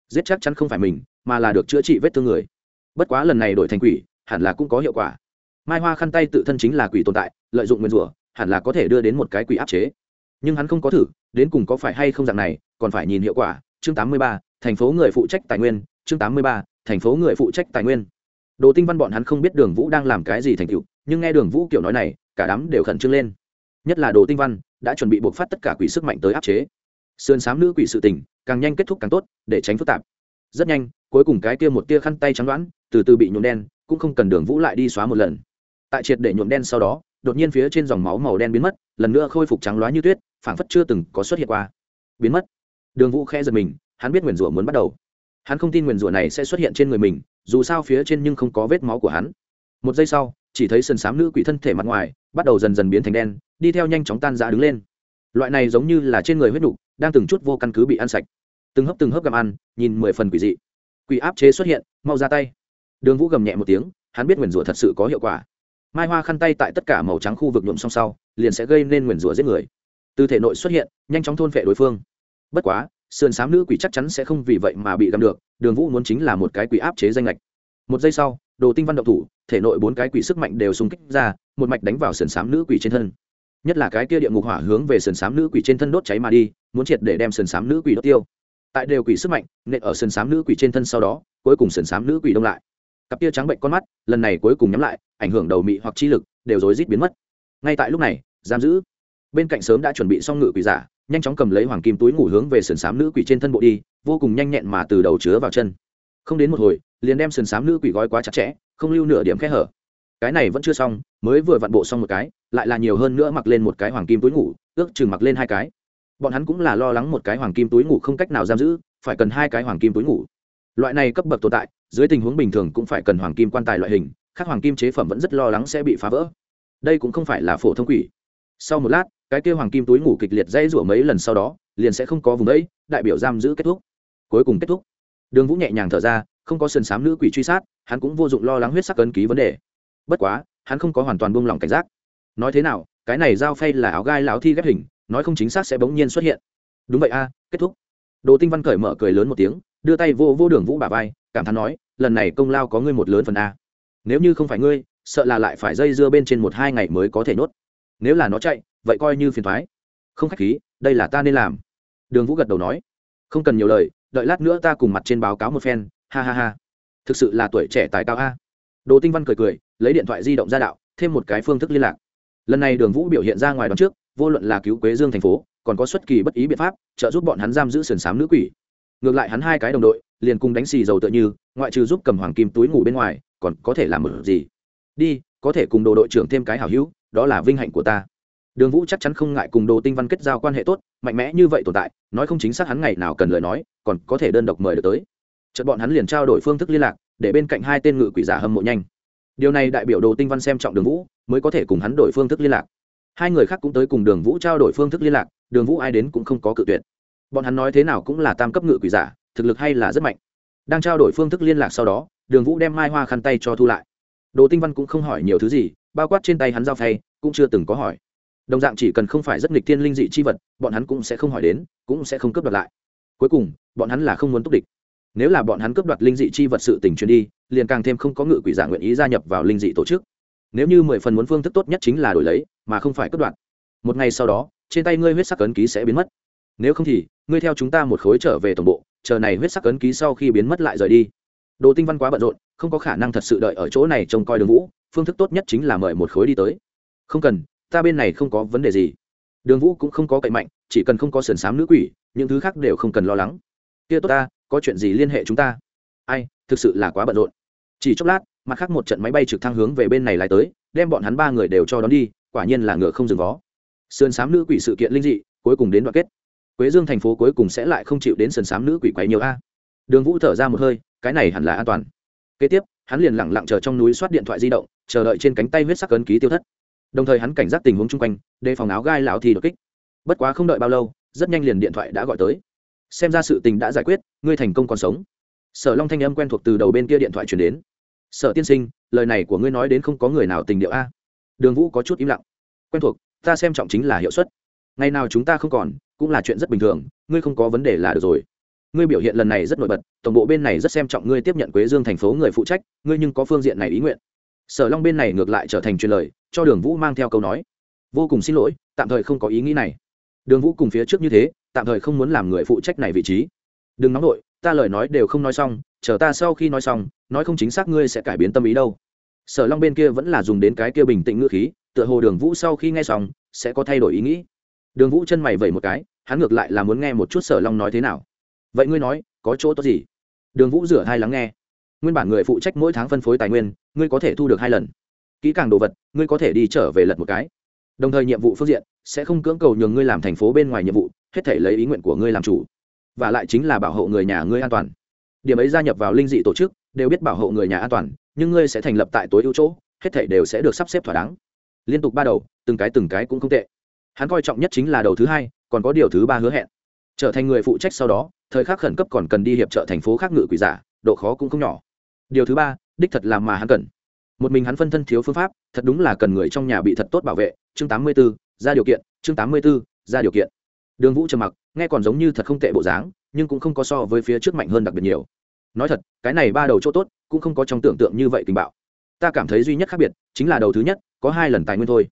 Giết chắc chắn không phải mình mà là được chữa trị vết thương người. Bất quá lần này đổi thành quỷ hẳn là cũng có hiệu quả. Mai hoa khăn tay tự thân chính là quỷ tồn tại lợi dụng nguyên rủa hẳn là có thể đưa đến một cái quỷ áp chế. Nhưng hắn không có thử đến cùng có phải hay không dạng này còn phải nhìn hiệu quả. Chương 83, thành phố người phụ trách tài nguyên. Chương 83, thành phố người phụ trách tài nguyên. Đồ tinh văn bọn hắn không biết đường vũ đang làm cái gì thành tựu nhưng nghe đường vũ kiểu nói này cả đám đều khẩn trương lên. Nhất là đồ tinh văn đã chuẩn bị buộc phát tất cả quỷ sức mạnh tới áp chế. Sườn s á m nữ quỷ sự tình càng nhanh kết thúc càng tốt để tránh phức tạp rất nhanh, cuối cùng cái kia một tia khăn tay trắng đoán từ từ bị nhuộm đen, cũng không cần đường vũ lại đi xóa một lần. Tại triệt để nhuộm đen sau đó, đột nhiên phía trên dòng máu màu đen biến mất, lần nữa khôi phục trắng loá như tuyết, phảng phất chưa từng có xuất hiện qua. Biến mất. Đường vũ khẽ giật mình, hắn biết nguyền rủa muốn bắt đầu. Hắn không tin nguyền rủa này sẽ xuất hiện trên người mình, dù sao phía trên nhưng không có vết máu của hắn. Một giây sau, chỉ thấy sần sám nữ quỷ thân thể mặt ngoài, bắt đầu dần dần biến thành đen, đi theo nhanh chóng tan ra đứng lên. Loại này giống như là trên người huyết nục, đang từng chút vô căn cứ bị ăn sạch từng hấp từng hấp gặm ăn, nhìn mười phần quỷ dị. Quỷ áp chế xuất hiện, mau ra tay. Đường vũ gầm nhẹ một tiếng, hắn biết nguyền rủa thật sự có hiệu quả. Mai hoa khăn tay tại tất cả màu trắng khu vực nhuộm song sau, liền sẽ gây nên nguyền rủa giết người. Từ thể nội xuất hiện, nhanh chóng thôn phệ đối phương. Bất quá, sườn s nữ quỷ chắc chắn sẽ không vì vậy mà bị gặm được, đường vũ muốn chính là một cái quỷ áp chế danh lệch một giây sau, đồ tinh văn động thủ, thể nội bốn cái quỷ sức mạnh đều xung kích ra, một mạch đánh vào sườn s nữ quỷ trên thân. Nhất là cái kia địa ngục hỏa hướng về sườn s nữ quỷ trên thân đốt cháy mà đi, muốn triệt để đem sườn s nữ quỷ đốt tiêu tại đều quỷ sức mạnh, nện ở sườn s nữ quỷ trên thân sau đó, cuối cùng sườn s nữ quỷ đông lại. Cặp tia trắng bệnh con mắt, lần này cuối cùng nhắm lại, ảnh hưởng đầu mị hoặc chi lực, đều rối rít biến mất. Ngay tại lúc này, giam giữ. Bên cạnh sớm đã chuẩn bị xong ngự quỷ giả, nhanh chóng cầm lấy hoàng kim túi ngủ hướng về sườn xám nữ quỷ trên thân bộ đi, vô cùng nhanh nhẹn mà từ đầu chứa vào chân. Không đến một hồi, liền đem sườn xám nữ quỷ gói quá chặt chẽ, không lưu nửa điểm kẽ hở. Cái này vẫn chưa xong, mới vừa vặn bộ xong một cái, lại là nhiều hơn nữa mặc lên một cái hoàng kim túi ngủ, ước chừng mặc lên hai cái bọn hắn cũng là lo lắng một cái hoàng kim túi ngủ không cách nào giam giữ, phải cần hai cái hoàng kim túi ngủ. Loại này cấp bậc tồn tại, dưới tình huống bình thường cũng phải cần hoàng kim quan tài loại hình, khác hoàng kim chế phẩm vẫn rất lo lắng sẽ bị phá vỡ. Đây cũng không phải là phổ thông quỷ. Sau một lát, cái kêu hoàng kim túi ngủ kịch liệt dây rủa mấy lần sau đó, liền sẽ không có vùng ấy đại biểu giam giữ kết thúc. Cuối cùng kết thúc. Đường vũ nhẹ nhàng thở ra, không có sườn xám nữ quỷ truy sát, hắn cũng vô dụng lo lắng huyết sắc cân ký vấn đề. Bất quá, hắn không có hoàn toàn buông lỏng cảnh giác. Nói thế nào, cái này giao phay là áo gai lão thi ghép hình nói không chính xác sẽ bỗng nhiên xuất hiện. Đúng vậy a, kết thúc. Đồ tinh văn cởi mở cười lớn một tiếng, đưa tay vô vô đường vũ bà vai, cảm thán nói, lần này công lao có ngươi một lớn phần a. Nếu như không phải ngươi, sợ là lại phải dây dưa bên trên một hai ngày mới có thể nốt. Nếu là nó chạy, vậy coi như phiền thoái không khách khí, đây là ta nên làm. Đường vũ gật đầu nói. Không cần nhiều lời, đợi lát nữa ta cùng mặt trên báo cáo một phen, ha ha ha. Thực sự là tuổi trẻ tài cao a. Đồ tinh văn cười cười, lấy điện thoại di động ra đạo, thêm một cái phương thức liên lạc. Lần này đường vũ biểu hiện ra ngoài đón trước vô luận là cứu quế dương thành phố, còn có xuất kỳ bất ý biện pháp, trợ giúp bọn hắn giam giữ sườn xám nữ quỷ. Ngược lại hắn hai cái đồng đội, liền cùng đánh xì dầu tựa như, ngoại trừ giúp cầm hoàng kim túi ngủ bên ngoài, còn có thể làm một gì? Đi, có thể cùng đồ đội trưởng thêm cái hảo hữu, đó là vinh hạnh của ta. Đường vũ chắc chắn không ngại cùng đồ tinh văn kết giao quan hệ tốt, mạnh mẽ như vậy tồn tại, nói không chính xác hắn ngày nào cần lời nói, còn có thể đơn độc mời được tới. Chợt bọn hắn liền trao đổi phương thức liên lạc, để bên cạnh hai tên ngự quỷ giả hâm mộ nhanh. Điều này đại biểu đồ tinh văn xem trọng đường vũ, mới có thể cùng hắn đổi phương thức liên lạc hai người khác cũng tới cùng đường vũ trao đổi phương thức liên lạc, đường vũ ai đến cũng không có cự tuyệt. Bọn hắn nói thế nào cũng là tam cấp ngự quỷ giả, thực lực hay là rất mạnh. Đang trao đổi phương thức liên lạc sau đó, đường vũ đem mai hoa khăn tay cho thu lại. Đồ tinh văn cũng không hỏi nhiều thứ gì, bao quát trên tay hắn giao phay, cũng chưa từng có hỏi. Đồng dạng chỉ cần không phải rất nghịch thiên linh dị chi vật, bọn hắn cũng sẽ không hỏi đến, cũng sẽ không cướp đoạt lại. Cuối cùng, bọn hắn là không muốn túc địch. Nếu là bọn hắn cướp đoạt linh dị chi vật sự tình truyền đi, liền càng thêm không có ngự quỷ giả nguyện ý gia nhập vào linh dị tổ chức. Nếu như mười phần muốn phương thức tốt nhất chính là đổi lấy mà không phải cất đoạn một ngày sau đó, trên tay ngươi huyết sắc ấn ký sẽ biến mất. Nếu không thì, ngươi theo chúng ta một khối trở về tổng bộ, chờ này huyết sắc ấn ký sau khi biến mất lại rời đi. Đồ tinh văn quá bận rộn, không có khả năng thật sự đợi ở chỗ này trông coi đường vũ, phương thức tốt nhất chính là mời một khối đi tới. Không cần, ta bên này không có vấn đề gì. Đường vũ cũng không có cậy mạnh, chỉ cần không có sườn xám nữ quỷ, những thứ khác đều không cần lo lắng. Kia tốt ta, có chuyện gì liên hệ chúng ta? Ai, thực sự là quá bận rộn. Chỉ chốc lát, mặt khác một trận máy bay trực thăng hướng về bên này lại tới, đem bọn hắn ba người đều cho đón đi quả nhiên là ngựa không dừng vó. Sườn xám nữ quỷ sự kiện linh dị, cuối cùng đến đoạn kết. Quế dương thành phố cuối cùng sẽ lại không chịu đến sườn xám nữ quỷ quấy nhiều a. Đường vũ thở ra một hơi, cái này hẳn là an toàn. Kế tiếp, hắn liền lẳng lặng chờ trong núi soát điện thoại di động, chờ đợi trên cánh tay huyết sắc ấn ký tiêu thất. Đồng thời hắn cảnh giác tình huống chung quanh, đề phòng áo gai lão thì đột kích. Bất quá không đợi bao lâu, rất nhanh liền điện thoại đã gọi tới. Xem ra sự tình đã giải quyết, ngươi thành công còn sống. Sở long thanh âm quen thuộc từ đầu bên kia điện thoại chuyển đến. Sở tiên sinh, lời này của ngươi nói đến không có người nào tình điệu a đường vũ có chút im lặng. Quen thuộc ta xem trọng chính là hiệu suất. Ngày nào chúng ta không còn cũng là chuyện rất bình thường ngươi không có vấn đề là được rồi. Ngươi biểu hiện lần này rất nổi bật tổng bộ bên này rất xem trọng ngươi tiếp nhận quế dương thành phố người phụ trách ngươi nhưng có phương diện này ý nguyện. Sở long bên này ngược lại trở thành truyền lời cho đường vũ mang theo câu nói. Vô cùng xin lỗi tạm thời không có ý nghĩ này. Đường vũ cùng phía trước như thế tạm thời không muốn làm người phụ trách này vị trí. Đừng nóng nổi, ta lời nói đều không nói xong chờ ta sau khi nói xong nói không chính xác ngươi sẽ cải biến tâm ý đâu sở long bên kia vẫn là dùng đến cái kia bình tĩnh ngữ khí, tựa hồ đường vũ sau khi nghe xong, sẽ có thay đổi ý nghĩ. Đường vũ chân mày vẩy một cái, hắn ngược lại là muốn nghe một chút sở long nói thế nào. Vậy ngươi nói, có chỗ tốt gì? Đường vũ rửa hai lắng nghe. Nguyên bản người phụ trách mỗi tháng phân phối tài nguyên, ngươi có thể thu được hai lần. Kỹ càng đồ vật, ngươi có thể đi trở về lật một cái. Đồng thời nhiệm vụ phương diện, sẽ không cưỡng cầu nhường ngươi làm thành phố bên ngoài nhiệm vụ, hết thể lấy ý nguyện của ngươi làm chủ. Và lại chính là bảo hộ người nhà ngươi an toàn. Điểm ấy gia nhập vào linh dị tổ chức, đều biết bảo hộ người nhà an toàn nhưng ngươi sẽ thành lập tại tối ưu chỗ hết thảy đều sẽ được sắp xếp thỏa đáng. Liên tục ba đầu từng cái từng cái cũng không tệ. Hắn coi trọng nhất chính là đầu thứ hai còn có điều thứ ba hứa hẹn. Trở thành người phụ trách sau đó thời khắc khẩn cấp còn cần đi hiệp trợ thành phố khác ngự quỷ giả độ khó cũng không nhỏ. Điều thứ ba đích thật làm mà hắn cần. Một mình hắn phân thân thiếu phương pháp thật đúng là cần người trong nhà bị thật tốt bảo vệ. Chương tám mươi 84, ra điều kiện chương tám mươi 84, ra điều kiện. Đường vũ trầm mặc nghe còn giống như thật không tệ bộ dáng nhưng cũng không có so với phía trước mạnh hơn đặc biệt nhiều. Nói thật cái này ba đầu chỗ tốt cũng không có trong tưởng tượng như vậy tình bạo. Ta cảm thấy duy nhất khác biệt chính là đầu thứ nhất, có hai lần tài nguyên thôi.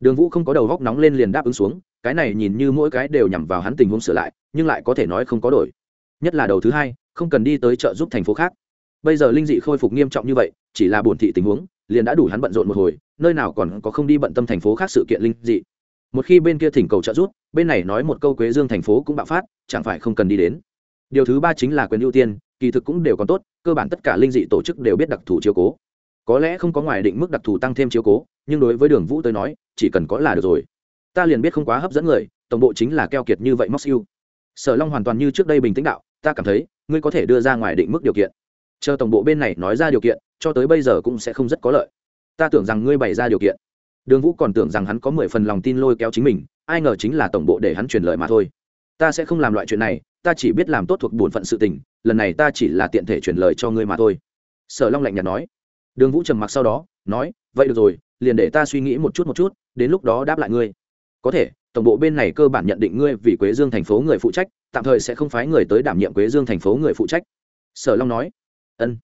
Đường vũ không có đầu góc nóng lên liền đáp ứng xuống, cái này nhìn như mỗi cái đều nhằm vào hắn tình huống sửa lại, nhưng lại có thể nói không có đổi. Nhất là đầu thứ hai, không cần đi tới chợ giúp thành phố khác. Bây giờ linh dị khôi phục nghiêm trọng như vậy, chỉ là bổn thị tình huống, liền đã đủ hắn bận rộn một hồi, nơi nào còn có không đi bận tâm thành phố khác sự kiện linh dị. Một khi bên kia thỉnh cầu trợ giúp, bên này nói một câu quế dương thành phố cũng bạo phát, chẳng phải không cần đi đến. Điều thứ ba chính là quyền ưu tiên kỳ thực cũng đều còn tốt, cơ bản tất cả linh dị tổ chức đều biết đặc thù chiếu cố. Có lẽ không có ngoài định mức đặc thù tăng thêm chiếu cố, nhưng đối với đường vũ tới nói, chỉ cần có là được rồi. Ta liền biết không quá hấp dẫn người, tổng bộ chính là keo kiệt như vậy móc siêu sở long hoàn toàn như trước đây bình tĩnh đạo, ta cảm thấy, ngươi có thể đưa ra ngoài định mức điều kiện. Chờ tổng bộ bên này nói ra điều kiện, cho tới bây giờ cũng sẽ không rất có lợi. Ta tưởng rằng ngươi bày ra điều kiện. Đường vũ còn tưởng rằng hắn có mười phần lòng tin lôi kéo chính mình, ai ngờ chính là tổng bộ để hắn truyền lời mà thôi ta sẽ không làm loại chuyện này, ta chỉ biết làm tốt thuộc bổn phận sự tình, lần này ta chỉ là tiện thể truyền lời cho ngươi mà thôi. Sở long lạnh nhạt nói. Đường vũ trầm mặc sau đó, nói, vậy được rồi, liền để ta suy nghĩ một chút một chút, đến lúc đó đáp lại ngươi. Có thể, tổng bộ bên này cơ bản nhận định ngươi vì quế dương thành phố người phụ trách, tạm thời sẽ không phái người tới đảm nhiệm quế dương thành phố người phụ trách. Sở long nói. Ân,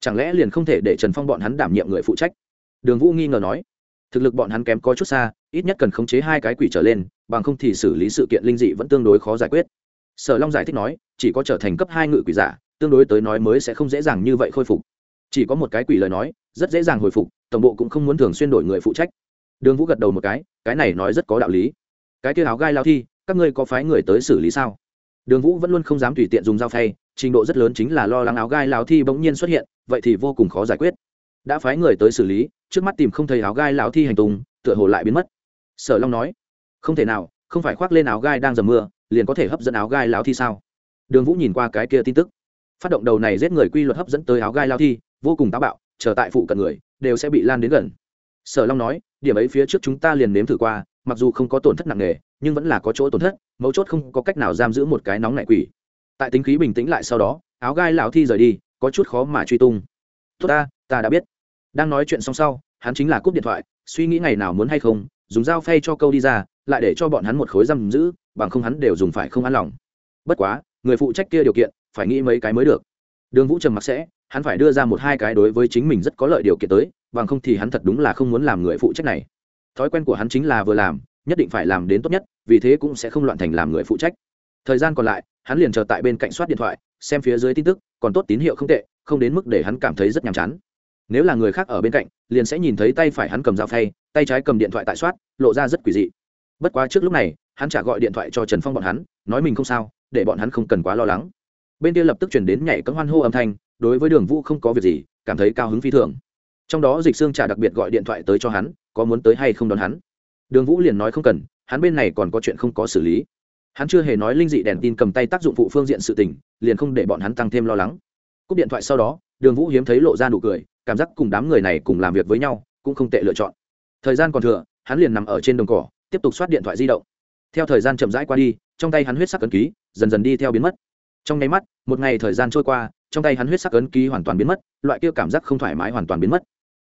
chẳng lẽ liền không thể để trần phong bọn hắn đảm nhiệm người phụ trách? Đường vũ nghi ngờ nói thực lực bọn hắn kém có chút xa, ít nhất cần khống chế hai cái quỷ trở lên, bằng không thì xử lý sự kiện linh dị vẫn tương đối khó giải quyết. Sở long giải thích nói, chỉ có trở thành cấp hai ngự quỷ giả, tương đối tới nói mới sẽ không dễ dàng như vậy khôi phục. Chỉ có một cái quỷ lời nói, rất dễ dàng hồi phục, tổng bộ cũng không muốn thường xuyên đổi người phụ trách. Đường vũ gật đầu một cái cái này nói rất có đạo lý. Cái kia áo gai lao thi, các ngươi có phái người tới xử lý sao? Đường vũ vẫn luôn không dám tùy tiện dùng dao phay, trình độ rất lớn chính là lo lắng áo gai lao thi bỗng nhiên xuất hiện, vậy thì vô cùng khó giải quyết. Đã phái người tới xử lý trước mắt tìm không thấy áo gai lão thi hành tùng tựa hồ lại biến mất. Sở long nói, không thể nào, không phải khoác lên áo gai đang dầm mưa, liền có thể hấp dẫn áo gai lão thi sao? Đường vũ nhìn qua cái kia tin tức. Phát động đầu này giết người quy luật hấp dẫn tới áo gai lao thi, vô cùng táo bạo, chờ tại phụ cận người, đều sẽ bị lan đến gần. Sở long nói, điểm ấy phía trước chúng ta liền nếm thử qua, mặc dù không có tổn thất nặng nề, nhưng vẫn là có chỗ tổn thất, mấu chốt không có cách nào giam giữ một cái nóng nảy quỷ. Tại tính khí bình tĩnh lại sau đó, áo gai lão thi rời đi, có chút khó mà truy tung. Tốt ta ta đã biết đang nói chuyện xong sau, hắn chính là cúp điện thoại, suy nghĩ ngày nào muốn hay không, dùng dao phay cho câu đi ra, lại để cho bọn hắn một khối giam giữ, bằng không hắn đều dùng phải không an lòng. Bất quá, người phụ trách kia điều kiện, phải nghĩ mấy cái mới được. Đường vũ trầm mặc sẽ, hắn phải đưa ra một hai cái đối với chính mình rất có lợi điều kiện tới, bằng không thì hắn thật đúng là không muốn làm người phụ trách này. Thói quen của hắn chính là vừa làm, nhất định phải làm đến tốt nhất, vì thế cũng sẽ không loạn thành làm người phụ trách. Thời gian còn lại, hắn liền chờ tại bên cạnh soát điện thoại, xem phía dưới tin tức, còn tốt tín hiệu không tệ, không đến mức để hắn cảm thấy rất nhàm chán nếu là người khác ở bên cạnh, liền sẽ nhìn thấy tay phải hắn cầm dao phay, tay trái cầm điện thoại tại soát, lộ ra rất quỷ dị. Bất quá trước lúc này, hắn trả gọi điện thoại cho trần phong bọn hắn, nói mình không sao, để bọn hắn không cần quá lo lắng. Bên kia lập tức chuyển đến nhảy cấm hoan hô âm thanh, đối với đường vũ không có việc gì, cảm thấy cao hứng phi thường. Trong đó dịch xương trả đặc biệt gọi điện thoại tới cho hắn, có muốn tới hay không đón hắn. Đường vũ liền nói không cần, hắn bên này còn có chuyện không có xử lý. Hắn chưa hề nói linh dị đèn tin cầm tay tác dụng phụ phương diện sự tình, liền không để bọn hắn tăng thêm lo lắng. Cúp điện thoại sau đó, đường vũ hiếm thấy lộ ra nụ cười cảm giác cùng đám người này cùng làm việc với nhau cũng không tệ lựa chọn. Thời gian còn thừa, hắn liền nằm ở trên đồng cỏ, tiếp tục soát điện thoại di động. Theo thời gian chậm rãi qua đi, trong tay hắn huyết sắc ấn ký dần dần đi theo biến mất. Trong nháy mắt, một ngày thời gian trôi qua, trong tay hắn huyết sắc ấn ký hoàn toàn biến mất, loại kia cảm giác không thoải mái hoàn toàn biến mất.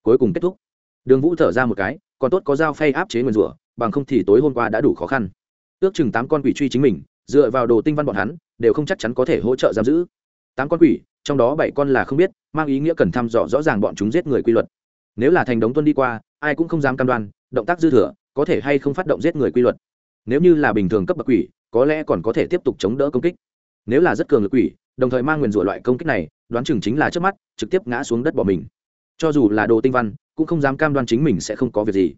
Cuối cùng kết thúc. Đường vũ thở ra một cái, còn tốt có dao phay áp chế nguyên rủa, bằng không thì tối hôm qua đã đủ khó khăn. Ước chừng tám con quỷ truy chính mình, dựa vào đồ tinh văn bọn hắn, đều không chắc chắn có thể hỗ trợ giam giữ. Tám con quỷ trong đó bảy con là không biết, mang ý nghĩa cần thăm dò rõ ràng bọn chúng giết người quy luật. Nếu là thành đống tuân đi qua, ai cũng không dám cam đoan, động tác dư thừa, có thể hay không phát động giết người quy luật. Nếu như là bình thường cấp bậc quỷ, có lẽ còn có thể tiếp tục chống đỡ công kích. Nếu là rất cường lực quỷ, đồng thời mang nguyền rủa loại công kích này, đoán chừng chính là trước mắt, trực tiếp ngã xuống đất bỏ mình. Cho dù là đồ tinh văn, cũng không dám cam đoan chính mình sẽ không có việc gì.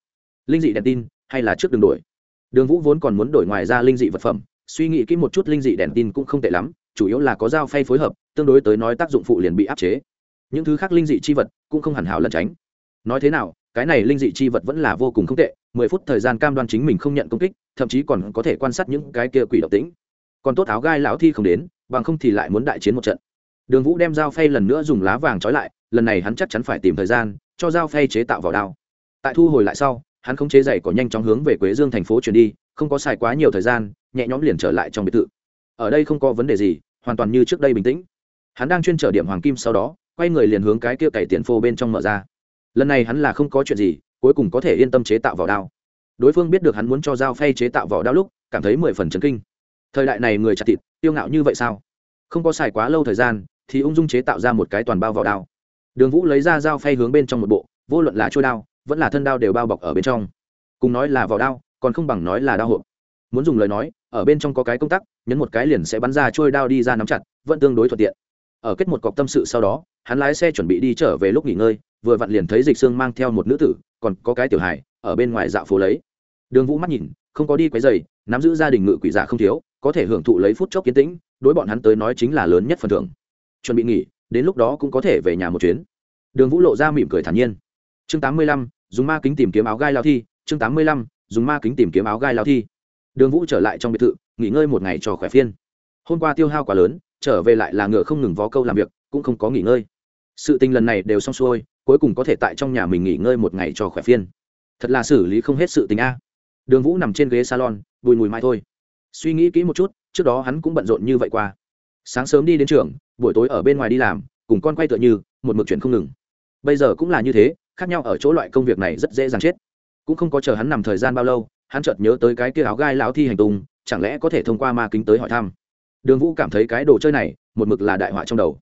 Linh dị đèn tin, hay là trước đường đổi. Đường vũ vốn còn muốn đổi ngoài ra linh dị vật phẩm, suy nghĩ kỹ một chút linh dị đèn tin cũng không tệ lắm chủ yếu là có dao phay phối hợp, tương đối tới nói tác dụng phụ liền bị áp chế. Những thứ khác linh dị chi vật cũng không hẳn hảo lẩn tránh. Nói thế nào, cái này linh dị chi vật vẫn là vô cùng không tệ, mười phút thời gian cam đoan chính mình không nhận công kích, thậm chí còn có thể quan sát những cái kia quỷ độc tĩnh còn tốt áo gai lão thi không đến, bằng không thì lại muốn đại chiến một trận. Đường vũ đem dao phay lần nữa dùng lá vàng trói lại, lần này hắn chắc chắn phải tìm thời gian, cho dao phay chế tạo vào đao. Tại thu hồi lại sau, hắn không chế giày có nhanh chóng hướng về quế dương thành phố chuyển đi, không có xài quá nhiều thời gian, nhẹ nhõm liền trở lại trong biệt thự. Ở đây không có vấn đề gì hoàn toàn như trước đây bình tĩnh. Hắn đang chuyên trở điểm hoàng kim sau đó, quay người liền hướng cái kia cày tiền phô bên trong mở ra. Lần này hắn là không có chuyện gì, cuối cùng có thể yên tâm chế tạo vỏ đao. Đối phương biết được hắn muốn cho dao phay chế tạo vỏ đao lúc, cảm thấy mười phần chấn kinh. Thời đại này người chặt thịt, tiêu ngạo như vậy sao? Không có xài quá lâu thời gian, thì ung dung chế tạo ra một cái toàn bao vỏ đao. Đường vũ lấy ra dao phay hướng bên trong một bộ, vô luận là trôi đao, vẫn là thân đao đều bao bọc ở bên trong. Cùng nói là vỏ đao, còn không bằng nói là đao hộp muốn dùng lời nói, ở bên trong có cái công tắc, nhấn một cái liền sẽ bắn ra trôi đao đi ra nắm chặt, vẫn tương đối thuận tiện. Ở kết một cọc tâm sự sau đó, hắn lái xe chuẩn bị đi trở về lúc nghỉ ngơi, vừa vặn liền thấy dịch xương mang theo một nữ tử, còn có cái tiểu hài, ở bên ngoài dạo phố lấy. Đường vũ mắt nhìn, không có đi quấy giày nắm giữ gia đình ngự quỷ giả không thiếu, có thể hưởng thụ lấy phút chốc kiến tĩnh, đối bọn hắn tới nói chính là lớn nhất phần thưởng. Chuẩn bị nghỉ, đến lúc đó cũng có thể về nhà một chuyến. Đường vũ lộ ra mỉm cười thản nhiên. Chương tám mươi lăm, dùng ma kính tìm kiếm áo gai lao thi, chương tám mươi lăm, dùng ma kính tìm kiếm áo gai lao thi đường vũ trở lại trong biệt thự, nghỉ ngơi một ngày cho khỏe phiên. Hôm qua tiêu hao quá lớn, trở về lại là ngựa không ngừng vó câu làm việc, cũng không có nghỉ ngơi. Sự tình lần này đều xong xuôi, cuối cùng có thể tại trong nhà mình nghỉ ngơi một ngày cho khỏe phiên. Thật là xử lý không hết sự tình a. Đường vũ nằm trên ghế salon, bùi mùi mai thôi. Suy nghĩ kỹ một chút, trước đó hắn cũng bận rộn như vậy qua. Sáng sớm đi đến trường, buổi tối ở bên ngoài đi làm, cùng con quay tựa như, một mực chuyển không ngừng. Bây giờ cũng là như thế, khác nhau ở chỗ loại công việc này rất dễ dàng chết. Cũng không có chờ hắn nằm thời gian bao lâu hắn chợt nhớ tới cái kia áo gai lão thi hành tung, chẳng lẽ có thể thông qua ma kính tới hỏi thăm? Đường vũ cảm thấy cái đồ chơi này, một mực là đại họa trong đầu.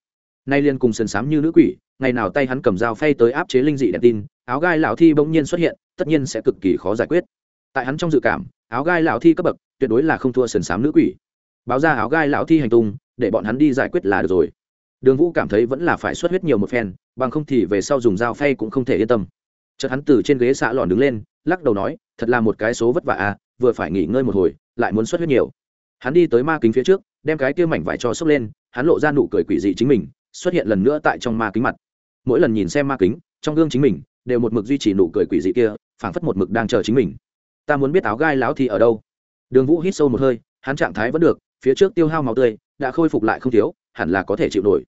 Nay liên cùng sần sám như nữ quỷ, ngày nào tay hắn cầm dao phay tới áp chế linh dị đèn tin, áo gai lão thi bỗng nhiên xuất hiện, tất nhiên sẽ cực kỳ khó giải quyết. Tại hắn trong dự cảm, áo gai lão thi cấp bậc, tuyệt đối là không thua sần sám nữ quỷ. Báo ra áo gai lão thi hành tung, để bọn hắn đi giải quyết là được rồi. Đường vũ cảm thấy vẫn là phải xuất huyết nhiều một phen, bằng không thì về sau dùng dao phay cũng không thể yên tâm. Chợt hắn từ trên ghế xạ lòn đứng lên, lắc đầu nói thật là một cái số vất vả à vừa phải nghỉ ngơi một hồi, lại muốn xuất huyết nhiều. Hắn đi tới ma kính phía trước, đem cái kia mảnh vải cho sốc lên, hắn lộ ra nụ cười quỷ dị chính mình, xuất hiện lần nữa tại trong ma kính mặt. Mỗi lần nhìn xem ma kính, trong gương chính mình, đều một mực duy trì nụ cười quỷ dị kia, phảng phất một mực đang chờ chính mình. Ta muốn biết áo gai láo thì ở đâu? Đường vũ hít sâu một hơi, hắn trạng thái vẫn được, phía trước tiêu hao máu tươi, đã khôi phục lại không thiếu, hẳn là có thể chịu nổi.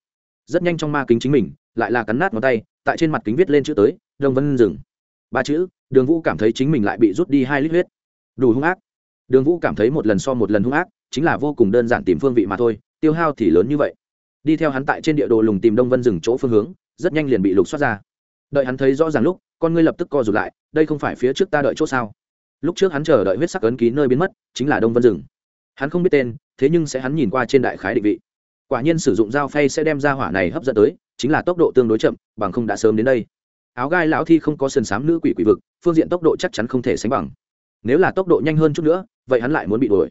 Rất nhanh trong ma kính chính mình, lại là cắn nát ngón tay, tại trên mặt kính viết lên chữ tới, đông vân rừng ba chữ đường vũ cảm thấy chính mình lại bị rút đi hai lít huyết. Đủ hung ác. Đường vũ cảm thấy một lần so một lần hung ác, chính là vô cùng đơn giản tìm phương vị mà thôi, tiêu hao thì lớn như vậy. Đi theo hắn tại trên địa đồ lùng tìm đông vân rừng chỗ phương hướng, rất nhanh liền bị lục xoát ra. Đợi hắn thấy rõ ràng lúc, con ngươi lập tức co rụt lại, đây không phải phía trước ta đợi chỗ sao? Lúc trước hắn chờ đợi huyết sắc ấn ký nơi biến mất, chính là đông vân rừng hắn không biết tên, thế nhưng sẽ hắn nhìn qua trên đại khái định vị. Quả nhiên sử dụng dao phay sẽ đem ra hỏa này hấp dẫn tới, chính là tốc độ tương đối chậm, bằng không đã sớm đến đây áo gai lão thi không có sườn xám nữ quỷ quỷ vực, phương diện tốc độ chắc chắn không thể sánh bằng. Nếu là tốc độ nhanh hơn chút nữa, vậy hắn lại muốn bị đuổi.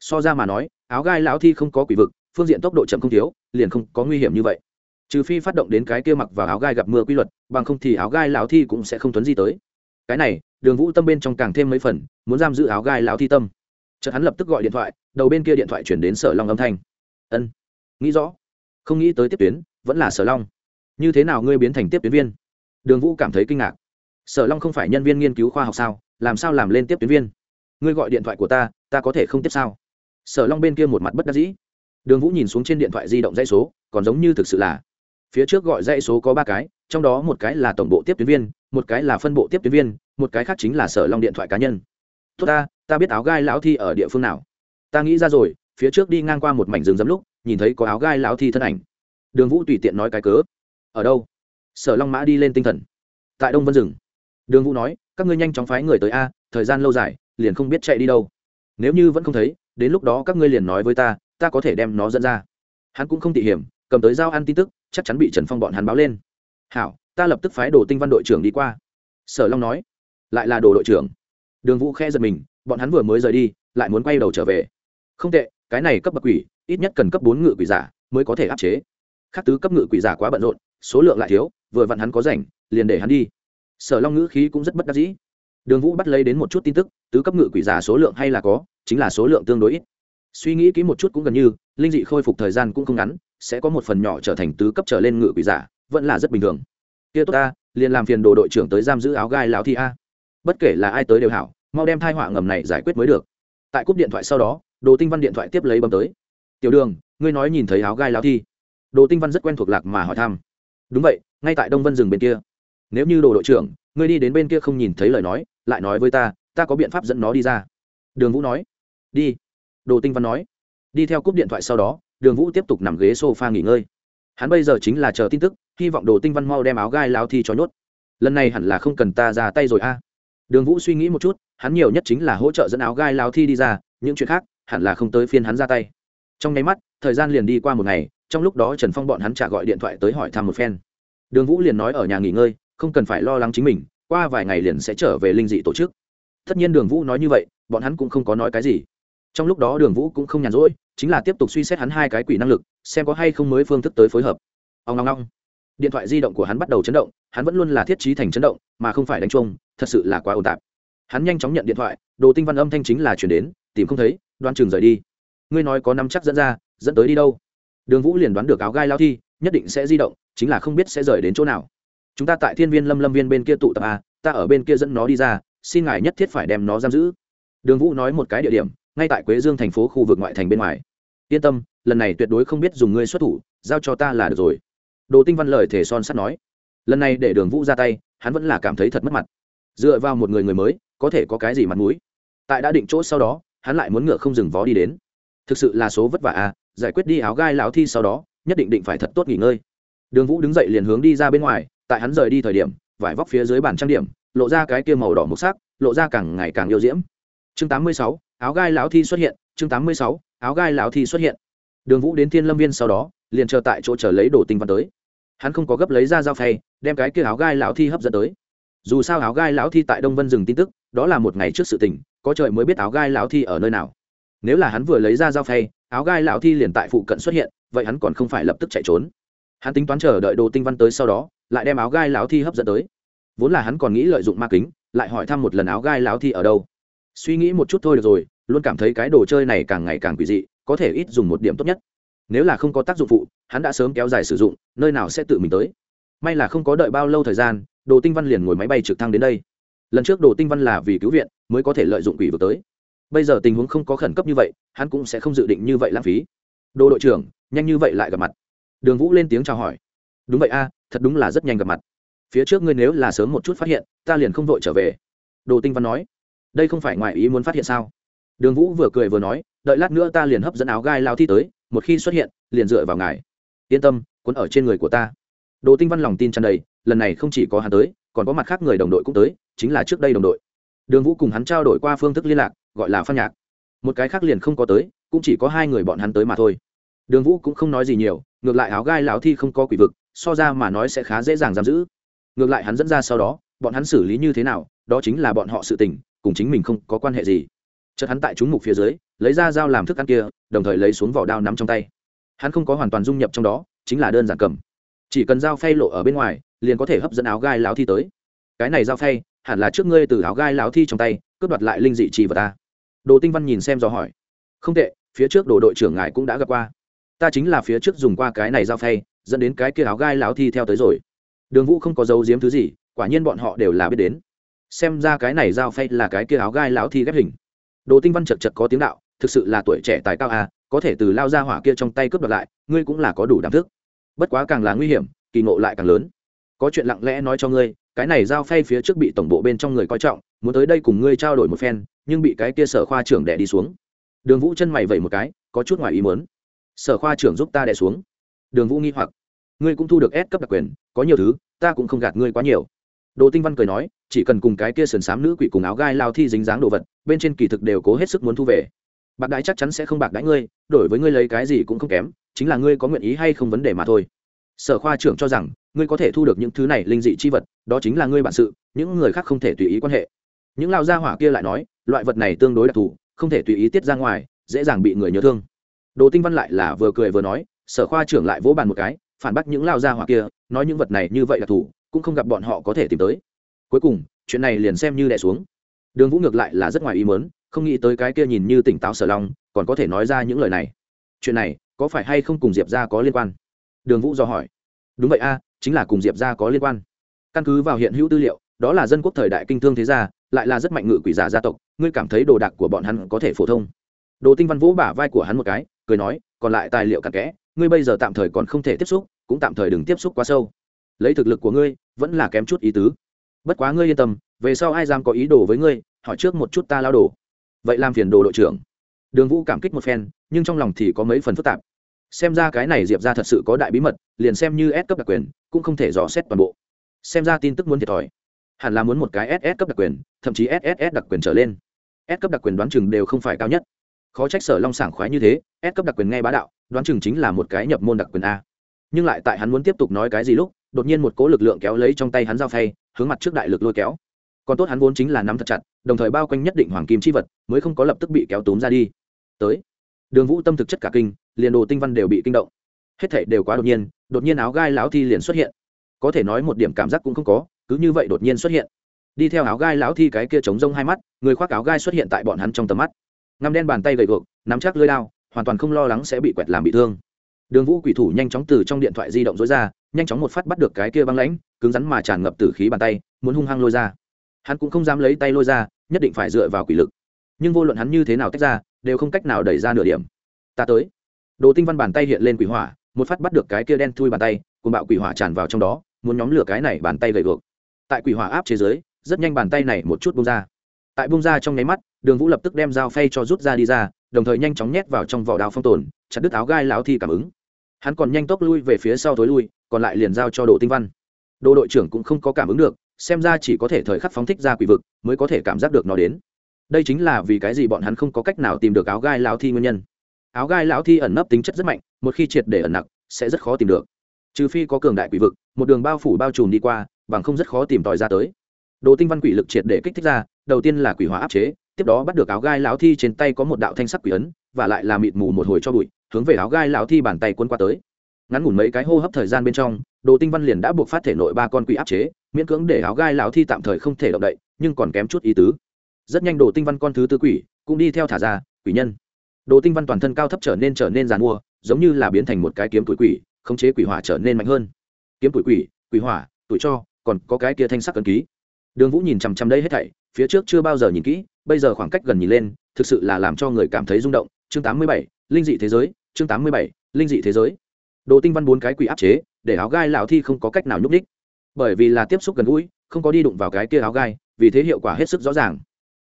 So ra mà nói, áo gai lão thi không có quỷ vực, phương diện tốc độ chậm không thiếu, liền không có nguy hiểm như vậy. Trừ phi phát động đến cái kia mặc vào áo gai gặp mưa quy luật, bằng không thì áo gai lão thi cũng sẽ không tuấn di tới. Cái này, đường vũ tâm bên trong càng thêm mấy phần, muốn giam giữ áo gai lão thi tâm. Chợt hắn lập tức gọi điện thoại, đầu bên kia điện thoại chuyển đến sở long âm thanh. Ân, nghĩ rõ. Không nghĩ tới tiếp tuyến, vẫn là sở long. Như thế nào ngươi biến thành tiếp tuyến viên? Đường vũ cảm thấy kinh ngạc. Sở long không phải nhân viên nghiên cứu khoa học sao? Làm sao làm lên tiếp tuyến viên? Ngươi gọi điện thoại của ta ta có thể không tiếp sao? Sở long bên kia một mặt bất đắc dĩ. Đường vũ nhìn xuống trên điện thoại di động dãy số, còn giống như thực sự là. Phía trước gọi dãy số có ba cái, trong đó một cái là tổng bộ tiếp tuyến viên, một cái là phân bộ tiếp tuyến viên, một cái khác chính là sở long điện thoại cá nhân. Tốt ta ta biết áo gai lão thi ở địa phương nào. Ta nghĩ ra rồi, phía trước đi ngang qua một mảnh rừng rậm lúc, nhìn thấy có áo gai lão thi thân ảnh. Đường vũ tùy tiện nói cái cớ. Ở đâu? Sở long mã đi lên tinh thần. Tại đông vân rừng đường vũ nói, các ngươi nhanh chóng phái người tới a, thời gian lâu dài, liền không biết chạy đi đâu. Nếu như vẫn không thấy, đến lúc đó các ngươi liền nói với ta ta có thể đem nó dẫn ra. Hắn cũng không tỉ hiểm, cầm tới dao ăn tin tức, chắc chắn bị trần phong bọn hắn báo lên. Hảo, ta lập tức phái đồ tinh văn đội trưởng đi qua. Sở long nói. Lại là đồ đội trưởng. Đường vũ khe giật mình, bọn hắn vừa mới rời đi, lại muốn quay đầu trở về. Không tệ, cái này cấp bậc quỷ, ít nhất cần cấp bốn ngự quỷ giả mới có thể áp chế. Khác tứ cấp ngự quỷ giả quá bận rộn số lượng lại thiếu, vừa vặn hắn có rảnh, liền để hắn đi. Sở long ngữ khí cũng rất bất đắc dĩ. Đường vũ bắt lấy đến một chút tin tức, tứ cấp ngự quỷ giả số lượng hay là có, chính là số lượng tương đối ít. Suy nghĩ kỹ một chút cũng gần như, linh dị khôi phục thời gian cũng không ngắn, sẽ có một phần nhỏ trở thành tứ cấp trở lên ngự quỷ giả, vẫn là rất bình thường. Kia tốt ta, liền làm phiền đồ đội trưởng tới giam giữ áo gai lão thi a. Bất kể là ai tới đều hảo, mau đem thai họa ngầm này giải quyết mới được. Tại cúp điện thoại sau đó, đồ tinh văn điện thoại tiếp lấy bấm tới. Tiểu đường, ngươi nói nhìn thấy áo gai lão thi? Đồ tinh văn rất quen thuộc lạc mà hỏi thăm đúng vậy, ngay tại đông vân rừng bên kia. Nếu như đồ đội trưởng, ngươi đi đến bên kia không nhìn thấy lời nói, lại nói với ta ta có biện pháp dẫn nó đi ra. Đường vũ nói. Đi. Đồ tinh văn nói. Đi theo cúp điện thoại sau đó, đường vũ tiếp tục nằm ghế s o f a nghỉ ngơi. Hắn bây giờ chính là chờ tin tức, hy vọng đồ tinh văn mau đem áo gai lao thi cho nhốt. Lần này hẳn là không cần ta ra tay rồi a. Đường vũ suy nghĩ một chút, hắn nhiều nhất chính là hỗ trợ dẫn áo gai lao thi đi ra, những chuyện khác, hẳn là không tới phiên hắn ra tay. Trong nháy mắt, thời gian liền đi qua một ngày trong lúc đó trần phong bọn hắn trả gọi điện thoại tới hỏi thăm một phen. Đường vũ liền nói ở nhà nghỉ ngơi, không cần phải lo lắng chính mình, qua vài ngày liền sẽ trở về linh dị tổ chức. Tất nhiên đường vũ nói như vậy, bọn hắn cũng không có nói cái gì. Trong lúc đó đường vũ cũng không nhàn rỗi, chính là tiếp tục suy xét hắn hai cái quỷ năng lực, xem có hay không mới phương thức tới phối hợp. Ông long long điện thoại di động của hắn bắt đầu chấn động, hắn vẫn luôn là thiết trí thành chấn động, mà không phải đánh chung thật sự là quá ồn tạp. Hắn nhanh chóng nhận điện thoại, đồ tinh văn âm thanh chính là chuyển đến, tìm không thấy, đoan trường rời đi. Ngươi nói có năm chắc dẫn ra, dẫn tới đi đâu? Đường vũ liền đoán được áo gai lao thi, nhất định sẽ di động, chính là không biết sẽ rời đến chỗ nào. Chúng ta tại thiên viên lâm lâm viên bên kia tụ tập a ta ở bên kia dẫn nó đi ra, xin ngài nhất thiết phải đem nó giam giữ. Đường vũ nói một cái địa điểm, ngay tại quế dương thành phố khu vực ngoại thành bên ngoài. Yên tâm, lần này tuyệt đối không biết dùng ngươi xuất thủ, giao cho ta là được rồi. Đồ tinh văn lời thể son sắt nói. Lần này để đường vũ ra tay, hắn vẫn là cảm thấy thật mất mặt. Dựa vào một người người mới, có thể có cái gì mặt mũi? Tại đã định chỗ sau đó, hắn lại muốn ngựa không dừng vó đi đến. Thực sự là số vất vả à giải quyết đi áo gai lão thi sau đó nhất định định phải thật tốt nghỉ ngơi. Đường vũ đứng dậy liền hướng đi ra bên ngoài tại hắn rời đi thời điểm vải vóc phía dưới bàn trang điểm lộ ra cái kia màu đỏ mục sắc lộ ra càng ngày càng yêu diễm. Chương 86, áo gai lão thi xuất hiện chương 86, áo gai lão thi xuất hiện. Đường vũ đến thiên lâm viên sau đó liền chờ tại chỗ chờ lấy đồ tinh văn tới. Hắn không có gấp lấy ra dao phay đem cái kia áo gai lão thi hấp dẫn tới. Dù sao áo gai lão thi tại đông vân dừng tin tức đó là một ngày trước sự tình có trời mới biết áo gai lão thi ở nơi nào nếu là hắn vừa lấy ra dao phay, áo gai lão thi liền tại phụ cận xuất hiện, vậy hắn còn không phải lập tức chạy trốn. Hắn tính toán chờ đợi đồ tinh văn tới sau đó, lại đem áo gai lão thi hấp dẫn tới. Vốn là hắn còn nghĩ lợi dụng ma kính, lại hỏi thăm một lần áo gai lão thi ở đâu. Suy nghĩ một chút thôi được rồi, luôn cảm thấy cái đồ chơi này càng ngày càng quỷ dị, có thể ít dùng một điểm tốt nhất. Nếu là không có tác dụng phụ, hắn đã sớm kéo dài sử dụng, nơi nào sẽ tự mình tới. May là không có đợi bao lâu thời gian, đồ tinh văn liền ngồi máy bay trực thăng đến đây. Lần trước đồ tinh văn là vì cứu viện, mới có thể lợi dụng quỷ vực tới bây giờ tình huống không có khẩn cấp như vậy, hắn cũng sẽ không dự định như vậy lãng phí. Đồ đội trưởng, nhanh như vậy lại gặp mặt. Đường vũ lên tiếng chào hỏi. Đúng vậy a, thật đúng là rất nhanh gặp mặt. Phía trước ngươi nếu là sớm một chút phát hiện, ta liền không vội trở về. Đồ tinh văn nói. Đây không phải ngoài ý muốn phát hiện sao? Đường vũ vừa cười vừa nói, đợi lát nữa ta liền hấp dẫn áo gai lao thi tới, một khi xuất hiện, liền dựa vào ngài. Yên tâm, cuốn ở trên người của ta. Đồ tinh văn lòng tin tràn đầy, lần này không chỉ có hắn tới, còn có mặt khác người đồng đội cũng tới, chính là trước đây đồng đội đường vũ cùng hắn trao đổi qua phương thức liên lạc, gọi là phan nhạc. Một cái khác liền không có tới, cũng chỉ có hai người bọn hắn tới mà thôi. Đường vũ cũng không nói gì nhiều, ngược lại áo gai lão thi không có quỷ vực, so ra mà nói sẽ khá dễ dàng giam giữ. Ngược lại hắn dẫn ra sau đó, bọn hắn xử lý như thế nào, đó chính là bọn họ sự tình, cùng chính mình không có quan hệ gì. Chợt hắn tại trúng mục phía dưới, lấy ra dao làm thức ăn kia, đồng thời lấy xuống vỏ đao nắm trong tay. Hắn không có hoàn toàn dung nhập trong đó, chính là đơn giản cầm. Chỉ cần dao phay lộ ở bên ngoài, liền có thể hấp dẫn áo gai lão thi tới. Cái này dao phay hẳn là trước ngươi từ áo gai lão thi trong tay, cướp đoạt lại linh dị trì vật ta. Đồ tinh văn nhìn xem do hỏi. Không tệ, phía trước đồ đội trưởng ngài cũng đã gặp qua. Ta chính là phía trước dùng qua cái này giao phay, dẫn đến cái kia áo gai lão thi theo tới rồi. Đường vũ không có dấu giếm thứ gì, quả nhiên bọn họ đều là biết đến. Xem ra cái này giao phay là cái kia áo gai lão thi ghép hình. Đồ tinh văn chật chật có tiếng đạo, thực sự là tuổi trẻ tài cao à có thể từ lao ra hỏa kia trong tay cướp đoạt lại, ngươi cũng là có đủ đảm thức. Bất quá càng là nguy hiểm, kỳ ngộ lại càng lớn. Có chuyện lặng lẽ nói cho ngươi cái này giao phay phía trước bị tổng bộ bên trong người coi trọng, muốn tới đây cùng ngươi trao đổi một phen, nhưng bị cái kia sở khoa trưởng đẻ đi xuống. Đường vũ chân mày vẩy một cái, có chút ngoài ý mớn sở khoa trưởng giúp ta đẻ xuống. Đường vũ nghi hoặc. Ngươi cũng thu được S cấp đặc quyền, có nhiều thứ, ta cũng không gạt ngươi quá nhiều. Đồ tinh văn cười nói, chỉ cần cùng cái kia sườn xám nữ quỷ cùng áo gai lao thi dính dáng đồ vật, bên trên kỳ thực đều cố hết sức muốn thu về. Bạc đãi chắc chắn sẽ không bạc đãi ngươi, đổi với ngươi lấy cái gì cũng không kém, chính là ngươi có nguyện ý hay không vấn đề mà thôi sở khoa trưởng cho rằng, ngươi có thể thu được những thứ này linh dị chi vật, đó chính là ngươi bản sự, những người khác không thể tùy ý quan hệ. Những lao gia hỏa kia lại nói, loại vật này tương đối đặc thù, không thể tùy ý tiết ra ngoài, dễ dàng bị người nhớ thương. Đồ tinh văn lại là vừa cười vừa nói, sở khoa trưởng lại vỗ bàn một cái, phản bác những lao gia hỏa kia, nói những vật này như vậy đặc thù cũng không gặp bọn họ có thể tìm tới. Cuối cùng, chuyện này liền xem như đẻ xuống. Đường vũ ngược lại là rất ngoài ý mớn không nghĩ tới cái kia nhìn như tỉnh táo sở long, còn có thể nói ra những lời này. Chuyện này, có phải hay không cùng diệp ra có liên quan? Đường vũ do hỏi. Đúng vậy a, chính là cùng diệp ra có liên quan. Căn cứ vào hiện hữu tư liệu, đó là dân quốc thời đại kinh thương thế gia, lại là rất mạnh ngự quỷ giả gia tộc, ngươi cảm thấy đồ đạc của bọn hắn có thể phổ thông? Đồ tinh văn vũ bả vai của hắn một cái, cười nói, còn lại tài liệu cặn kẽ, ngươi bây giờ tạm thời còn không thể tiếp xúc, cũng tạm thời đừng tiếp xúc quá sâu. Lấy thực lực của ngươi, vẫn là kém chút ý tứ. Bất quá ngươi yên tâm, về sau ai dám có ý đồ với ngươi, hỏi trước một chút ta lao đồ. Vậy làm phiền đồ đội trưởng. Đường vũ cảm kích một phen, nhưng trong lòng thì có mấy phần phức tạp xem ra cái này diệp ra thật sự có đại bí mật, liền xem như S cấp đặc quyền, cũng không thể dò xét toàn bộ. Xem ra tin tức muốn thiệt thòi. Hẳn là muốn một cái ss cấp đặc quyền, thậm chí ss đặc quyền trở lên. S cấp đặc quyền đoán chừng đều không phải cao nhất. Khó trách sở long sảng khoái như thế, s cấp đặc quyền nghe bá đạo, đoán chừng chính là một cái nhập môn đặc quyền a. Nhưng lại tại hắn muốn tiếp tục nói cái gì lúc, đột nhiên một cố lực lượng kéo lấy trong tay hắn dao phay, hướng mặt trước đại lực lôi kéo. Còn tốt hắn vốn chính là nắm thật chặt, đồng thời bao quanh nhất định hoàng kim chi vật, mới không có lập tức bị kéo túm ra đi. Tới. Đường vũ tâm thực chất cả kinh liền đồ tinh văn đều bị kinh động. Hết thảy đều quá đột nhiên đột nhiên áo gai lão thi liền xuất hiện. Có thể nói một điểm cảm giác cũng không có, cứ như vậy đột nhiên xuất hiện. Đi theo áo gai lão thi cái kia chống rông hai mắt, người khoác áo gai xuất hiện tại bọn hắn trong tầm mắt. Ngăm đen bàn tay gầy gộc nắm chắc lưới đao, hoàn toàn không lo lắng sẽ bị quẹt làm bị thương. Đường vũ quỷ thủ nhanh chóng từ trong điện thoại di động dối ra, nhanh chóng một phát bắt được cái kia băng lãnh, cứng rắn mà tràn ngập từ khí bàn tay, muốn hung hăng lôi ra. Hắn cũng không dám lấy tay lôi ra, nhất định phải dựa vào quỷ lực. Nhưng vô luận hắn như thế nào tách ra, đều không cách nào đẩy ra nửa điểm. Ta tới đồ tinh văn bàn tay hiện lên quỷ hỏa, một phát bắt được cái kia đen thui bàn tay cùng bạo quỷ hỏa tràn vào trong đó, muốn nhóm lửa cái này bàn tay gầy gộc tại quỷ hỏa áp chế giới rất nhanh bàn tay này một chút bung ra. Tại bung ra trong nháy mắt, đường vũ lập tức đem dao phay cho rút ra đi ra, đồng thời nhanh chóng nhét vào trong vỏ đao phong tồn, chặt đứt áo gai lão thi cảm ứng. Hắn còn nhanh tốc lui về phía sau thối lui, còn lại liền giao cho đồ tinh văn. Đồ đội trưởng cũng không có cảm ứng được, xem ra chỉ có thể thời khắc phóng thích ra quỷ vực mới có thể cảm giác được nó đến. Đây chính là vì cái gì bọn hắn không có cách nào tìm được áo gai lão thi nguyên nhân áo gai lão thi ẩn nấp tính chất rất mạnh, một khi triệt để ẩn nặc, sẽ rất khó tìm được. Trừ phi có cường đại quỷ vực, một đường bao phủ bao trùm đi qua, bằng không rất khó tìm tòi ra tới. Đồ tinh văn quỷ lực triệt để kích thích ra, đầu tiên là quỷ hóa áp chế, tiếp đó bắt được áo gai lão thi trên tay có một đạo thanh sắc quỷ ấn, và lại là mịt mù một hồi cho bụi, hướng về áo gai lão thi bàn tay quân qua tới. Ngắn ngủn mấy cái hô hấp thời gian bên trong, đồ tinh văn liền đã buộc phát thể nội ba con quỷ áp chế, miễn cưỡng để áo gai lão thi tạm thời không thể động đậy, nhưng còn kém chút ý tứ. Rất nhanh đồ tinh văn con thứ tư quỷ cũng đi theo thả ra, quỷ nhân đồ tinh văn toàn thân cao thấp trở nên trở nên giàn mua, giống như là biến thành một cái kiếm tuổi quỷ, khống chế quỷ hỏa trở nên mạnh hơn. Kiếm tuổi quỷ quỷ hỏa, tuổi cho, còn có cái kia thanh sắc cân ký. Đường vũ nhìn chằm chằm đây hết thảy, phía trước chưa bao giờ nhìn kỹ, bây giờ khoảng cách gần nhìn lên, thực sự là làm cho người cảm thấy rung động. Chương tám mươi bảy, linh dị thế giới, chương tám mươi bảy, linh dị thế giới. Đồ tinh văn bốn cái quỷ áp chế, để áo gai lão thi không có cách nào nhúc ních bởi vì là tiếp xúc gần gũi, không có đi đụng vào cái kia áo gai, vì thế hiệu quả hết sức rõ ràng.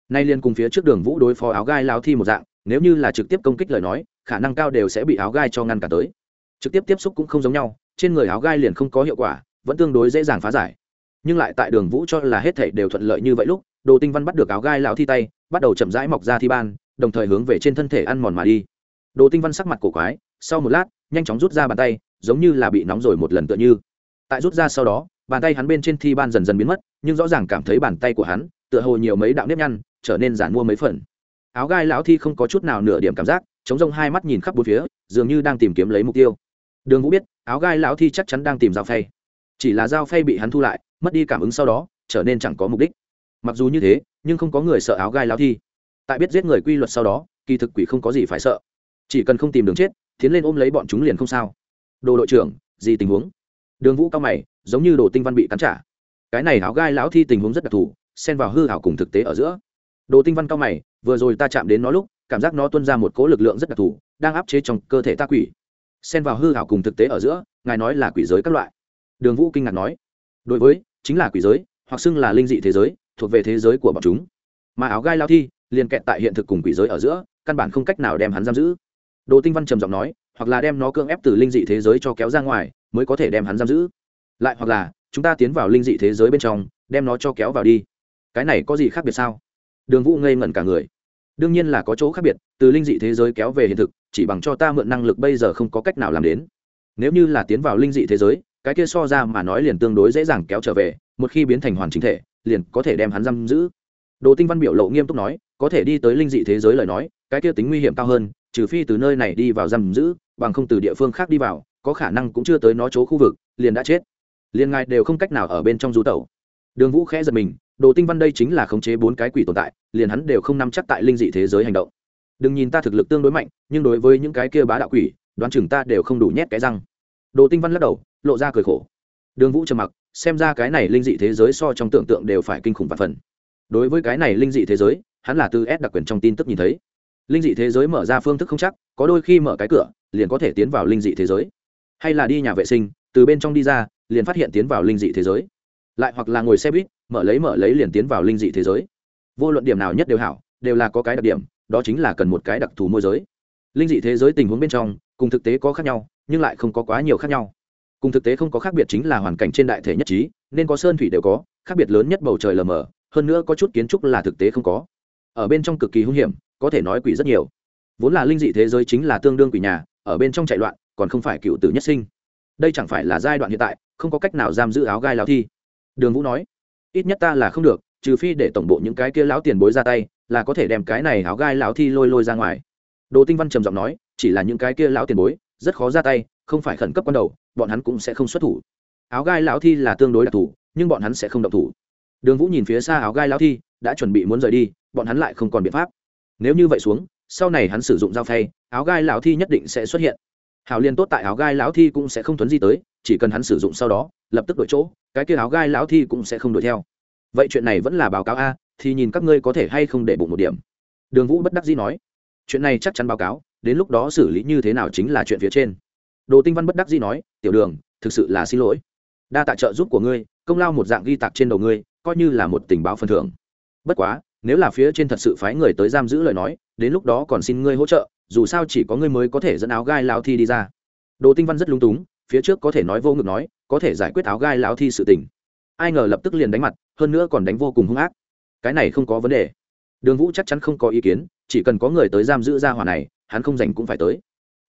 Nay liên cùng phía trước đường vũ đối phó áo gai lão thi một dạng nếu như là trực tiếp công kích lời nói, khả năng cao đều sẽ bị áo gai cho ngăn cả tới. Trực tiếp tiếp xúc cũng không giống nhau, trên người áo gai liền không có hiệu quả, vẫn tương đối dễ dàng phá giải. Nhưng lại tại đường vũ cho là hết thảy đều thuận lợi như vậy lúc, đồ tinh văn bắt được áo gai lão thi tay, bắt đầu chậm rãi mọc ra thi ban, đồng thời hướng về trên thân thể ăn mòn mà đi. Đồ tinh văn sắc mặt cổ quái, sau một lát, nhanh chóng rút ra bàn tay, giống như là bị nóng rồi một lần tựa như. Tại rút ra sau đó, bàn tay hắn bên trên thi ban dần dần biến mất, nhưng rõ ràng cảm thấy bàn tay của hắn tựa hồ nhiều mấy đạo nếp nhăn, trở nên giản mua mấy phần áo gai lão thi không có chút nào nửa điểm cảm giác, chống rông hai mắt nhìn khắp bốn phía, dường như đang tìm kiếm lấy mục tiêu. Đường vũ biết, áo gai lão thi chắc chắn đang tìm dao phay. Chỉ là dao phay bị hắn thu lại, mất đi cảm ứng sau đó, trở nên chẳng có mục đích. Mặc dù như thế, nhưng không có người sợ áo gai lão thi. Tại biết giết người quy luật sau đó, kỳ thực quỷ không có gì phải sợ. Chỉ cần không tìm đường chết, tiến lên ôm lấy bọn chúng liền không sao. Đồ đội trưởng, gì tình huống? Đường vũ cao mày, giống như đồ tinh văn bị cắn trả. Cái này áo gai lão thi tình huống rất đặc thù, xen vào hư hảo cùng thực tế ở giữa đồ tinh văn cao mày, vừa rồi ta chạm đến nó lúc, cảm giác nó tuân ra một cố lực lượng rất đặc thù, đang áp chế trong cơ thể ta quỷ. Xen vào hư hảo cùng thực tế ở giữa, ngài nói là quỷ giới các loại. Đường vũ kinh ngạc nói, đối với, chính là quỷ giới, hoặc xưng là linh dị thế giới, thuộc về thế giới của bọn chúng. Mà áo gai lao thi, liền kẹt tại hiện thực cùng quỷ giới ở giữa, căn bản không cách nào đem hắn giam giữ. Đồ tinh văn trầm giọng nói, hoặc là đem nó cưỡng ép từ linh dị thế giới cho kéo ra ngoài, mới có thể đem hắn giam giữ. Lại hoặc là, chúng ta tiến vào linh dị thế giới bên trong, đem nó cho kéo vào đi. Cái này có gì khác biệt sao? Đường vũ ngây ngẩn cả người. Đương nhiên là có chỗ khác biệt, từ linh dị thế giới kéo về hiện thực, chỉ bằng cho ta mượn năng lực bây giờ không có cách nào làm đến. Nếu như là tiến vào linh dị thế giới, cái kia so ra mà nói liền tương đối dễ dàng kéo trở về, một khi biến thành hoàn chính thể, liền có thể đem hắn giam giữ. Đồ tinh văn biểu lộ nghiêm túc nói, có thể đi tới linh dị thế giới lời nói, cái kia tính nguy hiểm cao hơn, trừ phi từ nơi này đi vào giam giữ, bằng không từ địa phương khác đi vào, có khả năng cũng chưa tới nó chỗ khu vực, liền đã chết. Liền ngài đều không cách nào ở bên trong du tẩu. Đường vũ khẽ giật mình đồ tinh văn đây chính là khống chế bốn cái quỷ tồn tại, liền hắn đều không nắm chắc tại linh dị thế giới hành động. Đừng nhìn ta thực lực tương đối mạnh, nhưng đối với những cái kia bá đạo quỷ, đoán chừng ta đều không đủ nhét cái răng. Đồ tinh văn lắc đầu, lộ ra cười khổ. Đường vũ trầm mặc, xem ra cái này linh dị thế giới so trong tưởng tượng đều phải kinh khủng và phần. Đối với cái này linh dị thế giới, hắn là từ s đặc quyền trong tin tức nhìn thấy. Linh dị thế giới mở ra phương thức không chắc, có đôi khi mở cái cửa, liền có thể tiến vào linh dị thế giới. Hay là đi nhà vệ sinh, từ bên trong đi ra, liền phát hiện tiến vào linh dị thế giới. Lại hoặc là ngồi xe buýt mở lấy mở lấy liền tiến vào linh dị thế giới. Vô luận điểm nào nhất đều hảo, đều là có cái đặc điểm, đó chính là cần một cái đặc thù môi giới. Linh dị thế giới tình huống bên trong, cùng thực tế có khác nhau, nhưng lại không có quá nhiều khác nhau. Cùng thực tế không có khác biệt chính là hoàn cảnh trên đại thể nhất trí, nên có sơn thủy đều có, khác biệt lớn nhất bầu trời lờ mờ, hơn nữa có chút kiến trúc là thực tế không có. Ở bên trong cực kỳ hung hiểm, có thể nói quỷ rất nhiều. Vốn là linh dị thế giới chính là tương đương quỷ nhà, ở bên trong chạy loạn, còn không phải cựu tử nhất sinh. Đây chẳng phải là giai đoạn hiện tại, không có cách nào giam giữ áo gai lao thi. Đường vũ nói ít nhất ta là không được, trừ phi để tổng bộ những cái kia lão tiền bối ra tay, là có thể đem cái này áo gai lão thi lôi lôi ra ngoài. Đồ tinh văn trầm giọng nói, chỉ là những cái kia lão tiền bối, rất khó ra tay, không phải khẩn cấp ban đầu, bọn hắn cũng sẽ không xuất thủ. Áo gai lão thi là tương đối đặc thù, nhưng bọn hắn sẽ không động thủ. Đường vũ nhìn phía xa áo gai lão thi, đã chuẩn bị muốn rời đi, bọn hắn lại không còn biện pháp. Nếu như vậy xuống, sau này hắn sử dụng dao phay, áo gai lão thi nhất định sẽ xuất hiện. Hào liên tốt tại áo gai lão thi cũng sẽ không thuấn di tới, chỉ cần hắn sử dụng sau đó, lập tức đổi chỗ cái kia áo gai lão thi cũng sẽ không đuổi theo. Vậy chuyện này vẫn là báo cáo a, thì nhìn các ngươi có thể hay không để bụng một điểm. Đường vũ bất đắc dĩ nói. Chuyện này chắc chắn báo cáo, đến lúc đó xử lý như thế nào chính là chuyện phía trên. Đồ tinh văn bất đắc dĩ nói, tiểu đường, thực sự là xin lỗi. Đa tạ trợ giúp của ngươi, công lao một dạng ghi tạc trên đầu ngươi, coi như là một tình báo phần thưởng. Bất quá, nếu là phía trên thật sự phái người tới giam giữ lời nói, đến lúc đó còn xin ngươi hỗ trợ, dù sao chỉ có ngươi mới có thể dẫn áo gai lao thi đi ra. Đồ tinh văn rất lung túng phía trước có thể nói vô ngực nói, có thể giải quyết áo gai lão thi sự tình. Ai ngờ lập tức liền đánh mặt, hơn nữa còn đánh vô cùng hung ác. Cái này không có vấn đề. Đường vũ chắc chắn không có ý kiến, chỉ cần có người tới giam giữ ra hỏa này, hắn không dành cũng phải tới.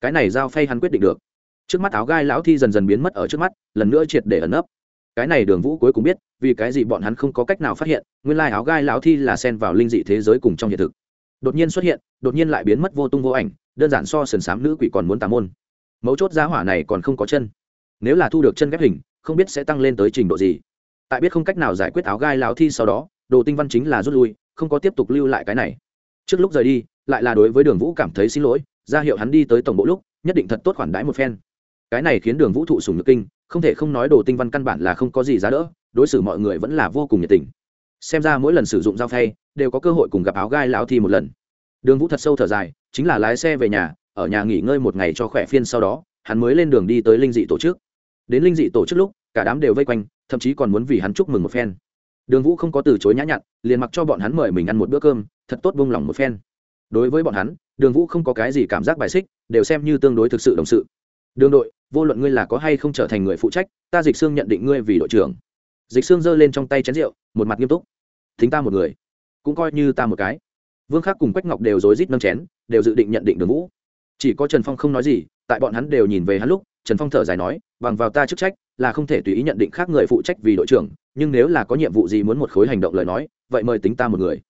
Cái này giao phay hắn quyết định được. Trước mắt áo gai lão thi dần dần biến mất ở trước mắt, lần nữa triệt để ẩn nấp. Cái này đường vũ cuối cùng biết, vì cái gì bọn hắn không có cách nào phát hiện, nguyên lai áo gai lão thi là xen vào linh dị thế giới cùng trong hiện thực. Đột nhiên xuất hiện, đột nhiên lại biến mất vô tung vô ảnh, đơn giản so sần sám nữ quỷ còn muốn tà môn mấu chốt giá hỏa này còn không có chân. Nếu là thu được chân ghép hình, không biết sẽ tăng lên tới trình độ gì. Tại biết không cách nào giải quyết áo gai lão thi sau đó, đồ tinh văn chính là rút lui, không có tiếp tục lưu lại cái này. Trước lúc rời đi, lại là đối với đường vũ cảm thấy xin lỗi, ra hiệu hắn đi tới tổng bộ lúc, nhất định thật tốt khoản đãi một phen. Cái này khiến đường vũ thụ sùng nhược kinh, không thể không nói đồ tinh văn căn bản là không có gì giá đỡ, đối xử mọi người vẫn là vô cùng nhiệt tình. Xem ra mỗi lần sử dụng dao phay, đều có cơ hội cùng gặp áo gai lão thi một lần. Đường vũ thật sâu thở dài, chính là lái xe về nhà ở nhà nghỉ ngơi một ngày cho khỏe phiên sau đó, hắn mới lên đường đi tới linh dị tổ chức. Đến linh dị tổ chức lúc, cả đám đều vây quanh, thậm chí còn muốn vì hắn chúc mừng một phen. Đường vũ không có từ chối nhã nhặn, liền mặc cho bọn hắn mời mình ăn một bữa cơm, thật tốt vung lòng một phen. Đối với bọn hắn, đường vũ không có cái gì cảm giác bài xích, đều xem như tương đối thực sự đồng sự. Đường đội, vô luận ngươi là có hay không trở thành người phụ trách, ta dịch Sương nhận định ngươi vì đội trưởng. Dịch Sương giơ lên trong tay chén rượu, một mặt nghiêm túc. Thính ta một người, cũng coi như ta một cái. Vương khắc cùng quách ngọc đều rối rít nâng chén, đều dự định nhận định đường vũ chỉ có trần phong không nói gì, tại bọn hắn đều nhìn về hắn lúc, trần phong thở dài nói, bằng vào ta chức trách, là không thể tùy ý nhận định khác người phụ trách vì đội trưởng, nhưng nếu là có nhiệm vụ gì muốn một khối hành động lời nói, vậy mời tính ta một người.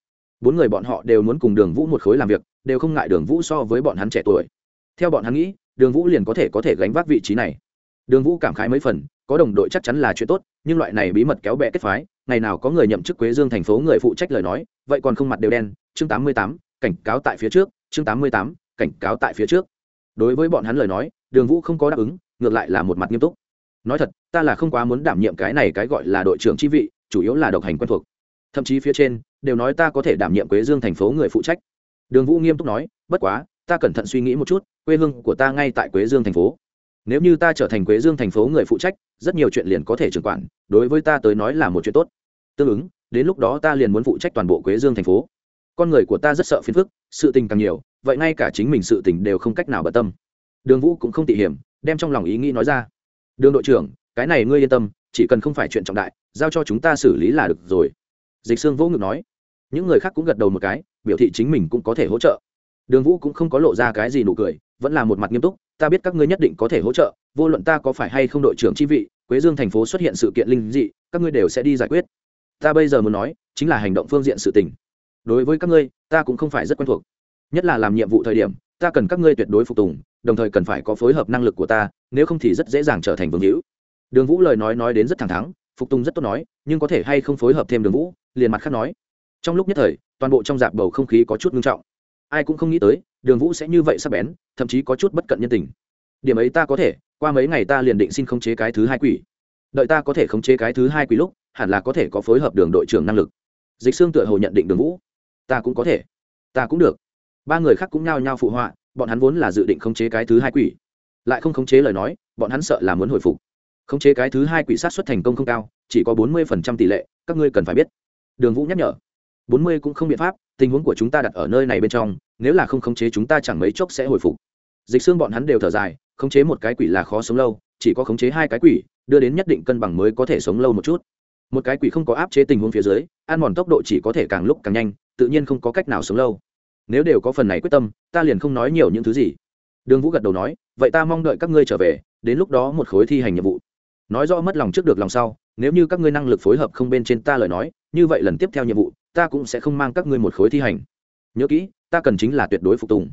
Bốn người bọn họ đều muốn cùng đường vũ một khối làm việc, đều không ngại đường vũ so với bọn hắn trẻ tuổi. Theo bọn hắn nghĩ, đường vũ liền có thể có thể gánh vác vị trí này. Đường vũ cảm khái mấy phần, có đồng đội chắc chắn là chuyện tốt, nhưng loại này bí mật kéo bẹ kết phái, ngày nào có người nhậm chức quế dương thành phố người phụ trách lời nói, vậy còn không mặt đều đen. Chương tám mươi tám, cảnh cáo tại phía trước, chương tám mươi tám cảnh cáo tại phía trước. Đối với bọn hắn lời nói, đường vũ không có đáp ứng, ngược lại là một mặt nghiêm túc. Nói thật, ta là không quá muốn đảm nhiệm cái này cái gọi là đội trưởng chi vị, chủ yếu là độc hành quen thuộc. Thậm chí phía trên, đều nói ta có thể đảm nhiệm quế dương thành phố người phụ trách. Đường vũ nghiêm túc nói, bất quá, ta cẩn thận suy nghĩ một chút, quê hương của ta ngay tại quế dương thành phố. Nếu như ta trở thành quế dương thành phố người phụ trách, rất nhiều chuyện liền có thể trưởng quản, đối với ta tới nói là một chuyện tốt. Tương ứng, đến lúc đó ta liền muốn phụ trách toàn bộ quế dương thành phố. Con người của ta rất sợ phiền phức sự tình càng nhiều, vậy ngay cả chính mình sự tình đều không cách nào bận tâm. Đường vũ cũng không tỉ hiểm, đem trong lòng ý nghĩ nói ra. Đường đội trưởng, cái này ngươi yên tâm, chỉ cần không phải chuyện trọng đại, giao cho chúng ta xử lý là được rồi. Dịch sương vỗ ngực nói. Những người khác cũng gật đầu một cái, biểu thị chính mình cũng có thể hỗ trợ. Đường vũ cũng không có lộ ra cái gì nụ cười, vẫn là một mặt nghiêm túc. Ta biết các ngươi nhất định có thể hỗ trợ, vô luận ta có phải hay không đội trưởng chi vị, quế dương thành phố xuất hiện sự kiện linh dị, các ngươi đều sẽ đi giải quyết. Ta bây giờ muốn nói, chính là hành động phương diện sự tình đối với các ngươi, ta cũng không phải rất quen thuộc. Nhất là làm nhiệm vụ thời điểm, ta cần các ngươi tuyệt đối phục tùng, đồng thời cần phải có phối hợp năng lực của ta, nếu không thì rất dễ dàng trở thành vương hữu. Đường vũ lời nói nói đến rất thẳng thắn, phục tùng rất tốt nói, nhưng có thể hay không phối hợp thêm đường vũ, liền mặt khác nói. Trong lúc nhất thời, toàn bộ trong dạp bầu không khí có chút nghiêm trọng. Ai cũng không nghĩ tới, đường vũ sẽ như vậy sắp bén, thậm chí có chút bất cận nhân tình. Điểm ấy ta có thể, qua mấy ngày ta liền định xin khống chế cái thứ hai quỷ. Đợi ta có thể khống chế cái thứ hai quỷ lúc, hẳn là có thể có phối hợp đường đội trưởng năng lực. Dịch xương tựa hồ nhận định đường vũ ta cũng có thể. Ta cũng được. Ba người khác cũng nhao nhao phụ họa, bọn hắn vốn là dự định khống chế cái thứ hai quỷ. Lại không khống chế lời nói, bọn hắn sợ là muốn hồi phục. Khống chế cái thứ hai quỷ sát xuất thành công không cao, chỉ có bốn mươi tỷ lệ, các ngươi cần phải biết. Đường vũ nhắc nhở. bốn mươi cũng không biện pháp, tình huống của chúng ta đặt ở nơi này bên trong, nếu là không khống chế chúng ta chẳng mấy chốc sẽ hồi phục. Dịch xương bọn hắn đều thở dài, khống chế một cái quỷ là khó sống lâu, chỉ có khống chế hai cái quỷ, đưa đến nhất định cân bằng mới có thể sống lâu một chút một cái quỷ không có áp chế tình huống phía dưới, ăn mòn tốc độ chỉ có thể càng lúc càng nhanh, tự nhiên không có cách nào sống lâu. Nếu đều có phần này quyết tâm, ta liền không nói nhiều những thứ gì. Đường vũ gật đầu nói, vậy ta mong đợi các ngươi trở về, đến lúc đó một khối thi hành nhiệm vụ. Nói rõ mất lòng trước được lòng sau, nếu như các ngươi năng lực phối hợp không bên trên ta lời nói, như vậy lần tiếp theo nhiệm vụ, ta cũng sẽ không mang các ngươi một khối thi hành. Nhớ kỹ, ta cần chính là tuyệt đối phục tùng.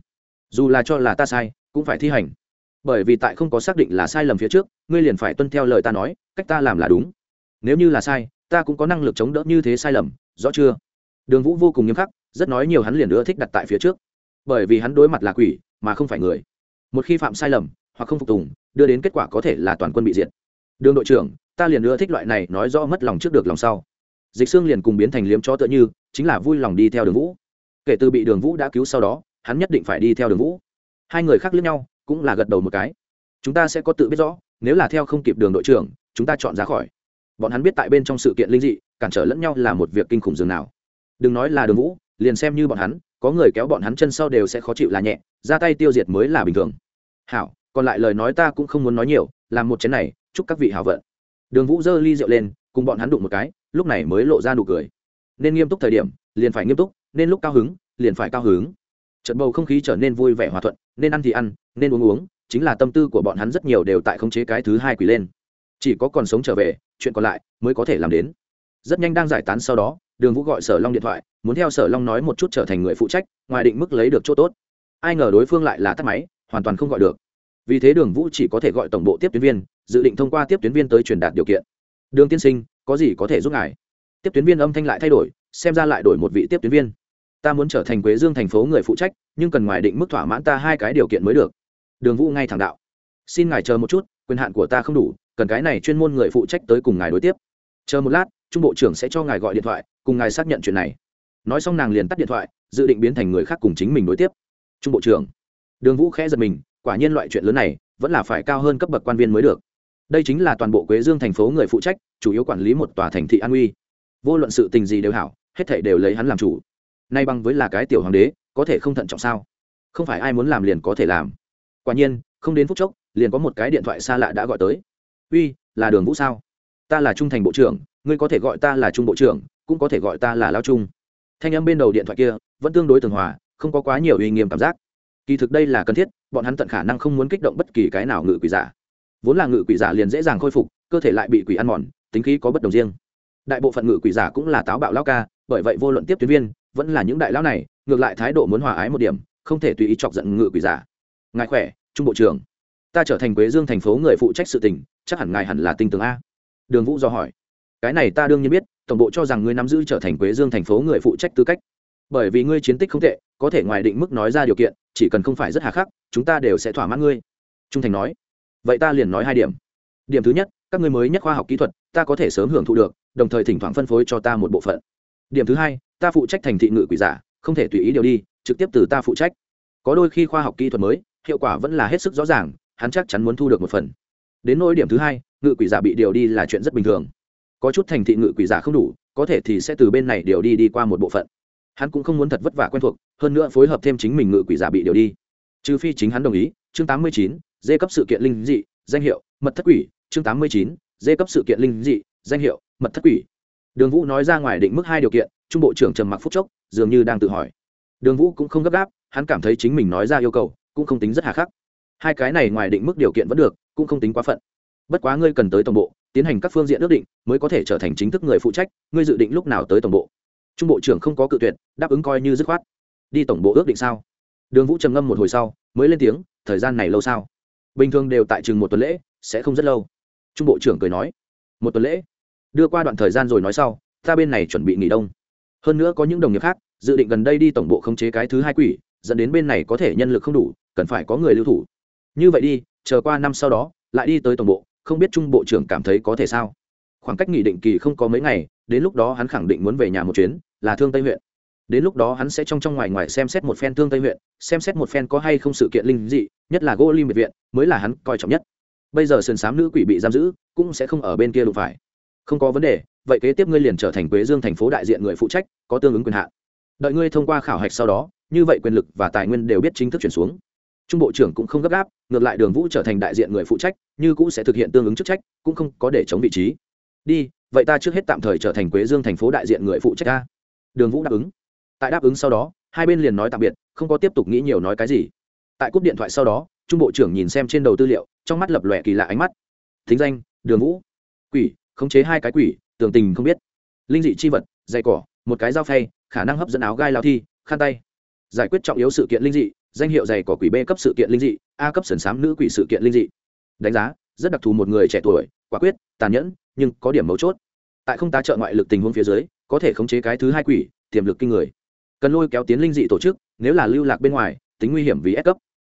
Dù là cho là ta sai, cũng phải thi hành. Bởi vì tại không có xác định là sai lầm phía trước, ngươi liền phải tuân theo lời ta nói, cách ta làm là đúng nếu như là sai, ta cũng có năng lực chống đỡ như thế sai lầm, rõ chưa? Đường vũ vô cùng nghiêm khắc, rất nói nhiều hắn liền nữa thích đặt tại phía trước. Bởi vì hắn đối mặt là quỷ, mà không phải người. Một khi phạm sai lầm, hoặc không phục tùng, đưa đến kết quả có thể là toàn quân bị diệt. Đường đội trưởng, ta liền nữa thích loại này nói rõ mất lòng trước được lòng sau. Dịch xương liền cùng biến thành liếm cho tựa như, chính là vui lòng đi theo đường vũ. Kể từ bị đường vũ đã cứu sau đó, hắn nhất định phải đi theo đường vũ. Hai người khác lướt nhau, cũng là gật đầu một cái. Chúng ta sẽ có tự biết rõ, nếu là theo không kịp đường đội trưởng, chúng ta chọn ra khỏi bọn hắn biết tại bên trong sự kiện linh dị, cản trở lẫn nhau là một việc kinh khủng dường nào. Đừng nói là đường vũ, liền xem như bọn hắn, có người kéo bọn hắn chân sau đều sẽ khó chịu là nhẹ, ra tay tiêu diệt mới là bình thường. Hảo, còn lại lời nói ta cũng không muốn nói nhiều, làm một chén này, chúc các vị hảo vận. Đường vũ giơ ly rượu lên, cùng bọn hắn đụng một cái, lúc này mới lộ ra nụ cười. Nên nghiêm túc thời điểm, liền phải nghiêm túc, nên lúc cao hứng, liền phải cao hứng. Trận bầu không khí trở nên vui vẻ hòa thuận, nên ăn thì ăn, nên uống uống, chính là tâm tư của bọn hắn rất nhiều đều tại khống chế cái thứ hai quỷ lên chỉ có còn sống trở về, chuyện còn lại mới có thể làm đến. Rất nhanh đang giải tán sau đó, đường vũ gọi sở long điện thoại, muốn theo sở long nói một chút trở thành người phụ trách, ngoài định mức lấy được chỗ tốt. Ai ngờ đối phương lại là tắt máy, hoàn toàn không gọi được. Vì thế đường vũ chỉ có thể gọi tổng bộ tiếp tuyến viên, dự định thông qua tiếp tuyến viên tới truyền đạt điều kiện. Đường tiên sinh, có gì có thể giúp ngài? Tiếp tuyến viên âm thanh lại thay đổi, xem ra lại đổi một vị tiếp tuyến viên. Ta muốn trở thành quế dương thành phố người phụ trách, nhưng cần ngoài định mức thỏa mãn ta hai cái điều kiện mới được. Đường vũ ngay thẳng đạo. Xin ngài chờ một chút, quyền hạn của ta không đủ cần cái này chuyên môn người phụ trách tới cùng ngài đối tiếp. Chờ một lát, trung bộ trưởng sẽ cho ngài gọi điện thoại, cùng ngài xác nhận chuyện này. Nói xong nàng liền tắt điện thoại, dự định biến thành người khác cùng chính mình đối tiếp. Trung bộ trưởng. Đường vũ khẽ giật mình, quả nhiên loại chuyện lớn này, vẫn là phải cao hơn cấp bậc quan viên mới được. Đây chính là toàn bộ quế dương thành phố người phụ trách, chủ yếu quản lý một tòa thành thị an uy. Vô luận sự tình gì đều hảo, hết thảy đều lấy hắn làm chủ. Nay bằng với là cái tiểu hoàng đế, có thể không thận trọng sao? Không phải ai muốn làm liền có thể làm. Quả nhiên, không đến phút chốc, liền có một cái điện thoại xa lạ đã gọi tới uy, là đường vũ sao? Ta là trung thành bộ trưởng, ngươi có thể gọi ta là trung bộ trưởng, cũng có thể gọi ta là lao trung. Thanh âm bên đầu điện thoại kia vẫn tương đối tường hòa, không có quá nhiều uy nghiêm cảm giác. Kỳ thực đây là cần thiết, bọn hắn tận khả năng không muốn kích động bất kỳ cái nào ngự quỷ giả. Vốn là ngự quỷ giả liền dễ dàng khôi phục, cơ thể lại bị quỷ ăn mòn, tính khí có bất đồng riêng. Đại bộ phận ngự quỷ giả cũng là táo bạo lao ca, bởi vậy vô luận tiếp tuyến viên, vẫn là những đại lão này, ngược lại thái độ muốn hòa ái một điểm, không thể tùy ý chọc giận ngự quỷ giả. Ngài khỏe, trung bộ trưởng ta trở thành quế dương thành phố người phụ trách sự tình, chắc hẳn ngài hẳn là tinh tường a. Đường vũ do hỏi. Cái này ta đương nhiên biết, tổng bộ cho rằng ngươi nắm giữ trở thành quế dương thành phố người phụ trách tư cách. Bởi vì ngươi chiến tích không tệ, có thể ngoài định mức nói ra điều kiện, chỉ cần không phải rất hà khắc, chúng ta đều sẽ thỏa mãn ngươi. Trung thành nói. Vậy ta liền nói hai điểm. Điểm thứ nhất, các ngươi mới nhất khoa học kỹ thuật, ta có thể sớm hưởng thụ được, đồng thời thỉnh thoảng phân phối cho ta một bộ phận. Điểm thứ hai, ta phụ trách thành thị ngự quỷ giả, không thể tùy ý điều đi, trực tiếp từ ta phụ trách. Có đôi khi khoa học kỹ thuật mới, hiệu quả vẫn là hết sức rõ ràng hắn chắc chắn muốn thu được một phần. Đến nỗi điểm thứ hai, ngự quỷ giả bị điều đi là chuyện rất bình thường. Có chút thành thị ngự quỷ giả không đủ, có thể thì sẽ từ bên này điều đi đi qua một bộ phận. Hắn cũng không muốn thật vất vả quen thuộc, hơn nữa phối hợp thêm chính mình ngự quỷ giả bị điều đi. Trừ phi chính hắn đồng ý, chương tám mươi chín, dê cấp sự kiện linh dị, danh hiệu, mật thất quỷ, chương tám mươi chín, dê cấp sự kiện linh dị, danh hiệu, mật thất quỷ. Đường vũ nói ra ngoài định mức hai điều kiện, trung bộ trưởng trầm mặc phúc chốc dường như đang tự hỏi. Đường vũ cũng không gấp gáp, hắn cảm thấy chính mình nói ra yêu cầu, cũng không tính rất hà khắc hai cái này ngoài định mức điều kiện vẫn được, cũng không tính quá phận. Bất quá ngươi cần tới tổng bộ, tiến hành các phương diện ước định, mới có thể trở thành chính thức người phụ trách, ngươi dự định lúc nào tới tổng bộ? Trung bộ trưởng không có cự tuyệt, đáp ứng coi như dứt khoát. Đi tổng bộ ước định sao? Đường vũ trầm ngâm một hồi sau, mới lên tiếng, thời gian này lâu sao? Bình thường đều tại chừng một tuần lễ, sẽ không rất lâu. Trung bộ trưởng cười nói, một tuần lễ? Đưa qua đoạn thời gian rồi nói sau, ta bên này chuẩn bị nghỉ đông. Hơn nữa có những đồng nghiệp khác, dự định gần đây đi tổng bộ khống chế cái thứ hai quỷ, dẫn đến bên này có thể nhân lực không đủ, cần phải có người lưu thủ như vậy đi, chờ qua năm sau đó, lại đi tới tổng bộ, không biết trung bộ trưởng cảm thấy có thể sao? Khoảng cách nghỉ định kỳ không có mấy ngày, đến lúc đó hắn khẳng định muốn về nhà một chuyến, là thương tây huyện. Đến lúc đó hắn sẽ trong trong ngoài ngoài xem xét một phen thương tây huyện, xem xét một phen có hay không sự kiện linh dị, nhất là gỗ lim biệt viện, mới là hắn coi trọng nhất. Bây giờ sườn s nữ quỷ bị giam giữ, cũng sẽ không ở bên kia đụng phải. Không có vấn đề, vậy kế tiếp ngươi liền trở thành quế dương thành phố đại diện người phụ trách, có tương ứng quyền hạn. Đợi ngươi thông qua khảo hạch sau đó, như vậy quyền lực và tài nguyên đều biết chính thức chuyển xuống trung bộ trưởng cũng không gấp gáp, ngược lại đường vũ trở thành đại diện người phụ trách, như cũ sẽ thực hiện tương ứng chức trách, cũng không có để chống vị trí. Đi, vậy ta trước hết tạm thời trở thành quế dương thành phố đại diện người phụ trách ta. Đường vũ đáp ứng. Tại đáp ứng sau đó, hai bên liền nói tạm biệt, không có tiếp tục nghĩ nhiều nói cái gì. Tại cúp điện thoại sau đó, trung bộ trưởng nhìn xem trên đầu tư liệu, trong mắt lập lòe kỳ lạ ánh mắt. Thính danh, đường vũ. Quỷ, khống chế hai cái quỷ tường tình không biết. Linh dị chi vật, dày cỏ, một cái dao phay, khả năng hấp dẫn áo gai lao thi, khăn tay. Giải quyết trọng yếu sự kiện linh dị danh hiệu dày của quỷ b cấp sự kiện linh dị, a cấp sần sám nữ quỷ sự kiện linh dị. Đánh giá, rất đặc thù một người trẻ tuổi, quả quyết, tàn nhẫn, nhưng có điểm mấu chốt. Tại không tá trợ ngoại lực tình huống phía dưới, có thể khống chế cái thứ hai quỷ, tiềm lực kinh người. Cần lôi kéo tiến linh dị tổ chức, nếu là lưu lạc bên ngoài, tính nguy hiểm vì ép cấp.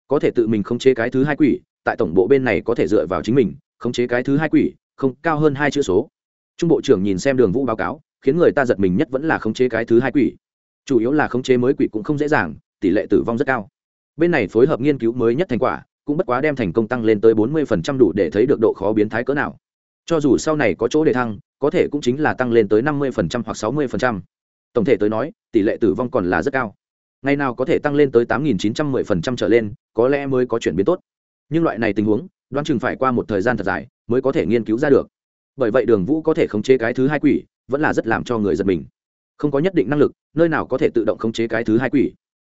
Có thể tự mình khống chế cái thứ hai quỷ, tại tổng bộ bên này có thể dựa vào chính mình, khống chế cái thứ hai quỷ, không, cao hơn hai chữ số. Trung bộ trưởng nhìn xem đường vũ báo cáo, khiến người ta giật mình nhất vẫn là khống chế cái thứ hai quỷ. Chủ yếu là khống chế mới quỷ cũng không dễ dàng, tỷ lệ tử vong rất cao bên này phối hợp nghiên cứu mới nhất thành quả, cũng bất quá đem thành công tăng lên tới bốn mươi đủ để thấy được độ khó biến thái cỡ nào. Cho dù sau này có chỗ để thăng, có thể cũng chính là tăng lên tới năm mươi hoặc sáu mươi tổng thể tới nói, tỷ lệ tử vong còn là rất cao. Ngày nào có thể tăng lên tới tám nghìn chín trăm mười trở lên, có lẽ mới có chuyển biến tốt. Nhưng loại này tình huống, đoán chừng phải qua một thời gian thật dài mới có thể nghiên cứu ra được. Bởi vậy đường vũ có thể khống chế cái thứ hai quỷ, vẫn là rất làm cho người giật mình. Không có nhất định năng lực, nơi nào có thể tự động khống chế cái thứ hai quỷ.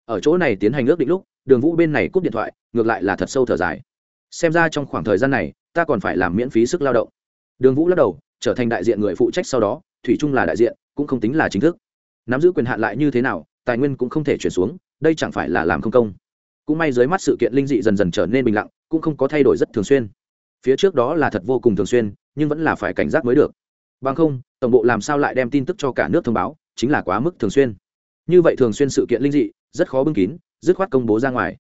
Ở chỗ này tiến hành ước định lúc đường vũ bên này cúp điện thoại, ngược lại là thật sâu thở dài. Xem ra trong khoảng thời gian này, ta còn phải làm miễn phí sức lao động. Đường vũ lắc đầu, trở thành đại diện người phụ trách sau đó, thủy chung là đại diện, cũng không tính là chính thức. Nắm giữ quyền hạn lại như thế nào, tài nguyên cũng không thể chuyển xuống, đây chẳng phải là làm không công. Cũng may dưới mắt sự kiện linh dị dần dần trở nên bình lặng, cũng không có thay đổi rất thường xuyên. Phía trước đó là thật vô cùng thường xuyên, nhưng vẫn là phải cảnh giác mới được. Bằng không, tổng bộ làm sao lại đem tin tức cho cả nước thông báo, chính là quá mức thường xuyên. Như vậy thường xuyên sự kiện linh dị, rất khó bưng kín dứt khoát công bố ra ngoài.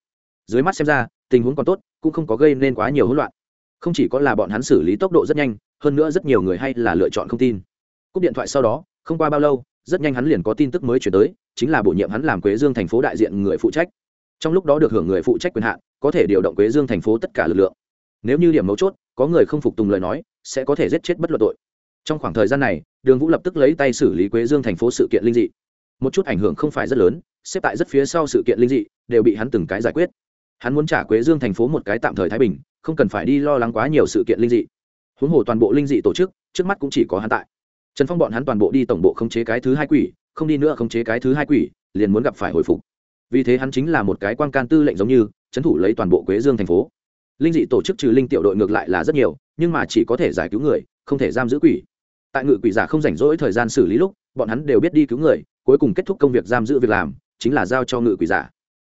Dưới mắt xem ra, tình huống còn tốt, cũng không có gây nên quá nhiều hỗn loạn. Không chỉ có là bọn hắn xử lý tốc độ rất nhanh, hơn nữa rất nhiều người hay là lựa chọn không tin. Cúp điện thoại sau đó, không qua bao lâu, rất nhanh hắn liền có tin tức mới chuyển tới, chính là bổ nhiệm hắn làm quế dương thành phố đại diện người phụ trách. Trong lúc đó được hưởng người phụ trách quyền hạn, có thể điều động quế dương thành phố tất cả lực lượng. Nếu như điểm mấu chốt, có người không phục tùng lời nói, sẽ có thể giết chết bất luận tội. Trong khoảng thời gian này, đường vũ lập tức lấy tay xử lý quế dương thành phố sự kiện linh dị. Một chút ảnh hưởng không phải rất lớn xếp tại rất phía sau sự kiện linh dị, đều bị hắn từng cái giải quyết. Hắn muốn trả quế dương thành phố một cái tạm thời thái bình, không cần phải đi lo lắng quá nhiều sự kiện linh dị. Huống hồ toàn bộ linh dị tổ chức, trước mắt cũng chỉ có hắn tại. Trần phong bọn hắn toàn bộ đi tổng bộ khống chế cái thứ hai quỷ, không đi nữa khống chế cái thứ hai quỷ, liền muốn gặp phải hồi phục. Vì thế hắn chính là một cái quan can tư lệnh giống như, trấn thủ lấy toàn bộ quế dương thành phố. Linh dị tổ chức trừ linh tiểu đội ngược lại là rất nhiều, nhưng mà chỉ có thể giải cứu người, không thể giam giữ quỷ. Tại ngự quỷ giả không rảnh rỗi thời gian xử lý lúc, bọn hắn đều biết đi cứu người, cuối cùng kết thúc công việc giam giữ việc làm chính là giao cho ngự quỷ giả.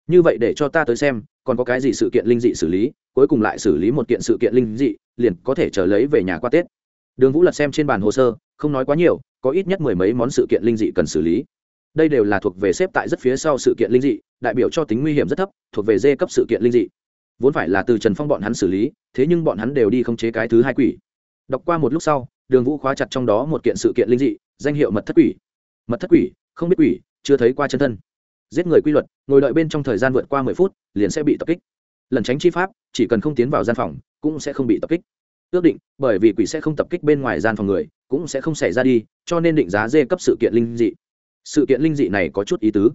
Như vậy để cho ta tới xem, còn có cái gì sự kiện linh dị xử lý, cuối cùng lại xử lý một kiện sự kiện linh dị, liền có thể trở lấy về nhà qua tết. Đường vũ lật xem trên bàn hồ sơ, không nói quá nhiều, có ít nhất mười mấy món sự kiện linh dị cần xử lý. Đây đều là thuộc về xếp tại rất phía sau sự kiện linh dị, đại biểu cho tính nguy hiểm rất thấp, thuộc về dê cấp sự kiện linh dị. Vốn phải là từ trần phong bọn hắn xử lý, thế nhưng bọn hắn đều đi khống chế cái thứ hai quỷ. Đọc qua một lúc sau, đường vũ khóa chặt trong đó một kiện sự kiện linh dị, danh hiệu mật thất quỷ. Mật thất quỷ, không biết quỷ, chưa thấy qua chân thân giết người quy luật, ngồi đợi bên trong thời gian vượt qua mười phút, liền sẽ bị tập kích. Lần tránh chi pháp, chỉ cần không tiến vào gian phòng, cũng sẽ không bị tập kích. Ước định, bởi vì quỷ sẽ không tập kích bên ngoài gian phòng người, cũng sẽ không xảy ra đi, cho nên định giá dê cấp sự kiện linh dị. Sự kiện linh dị này có chút ý tứ.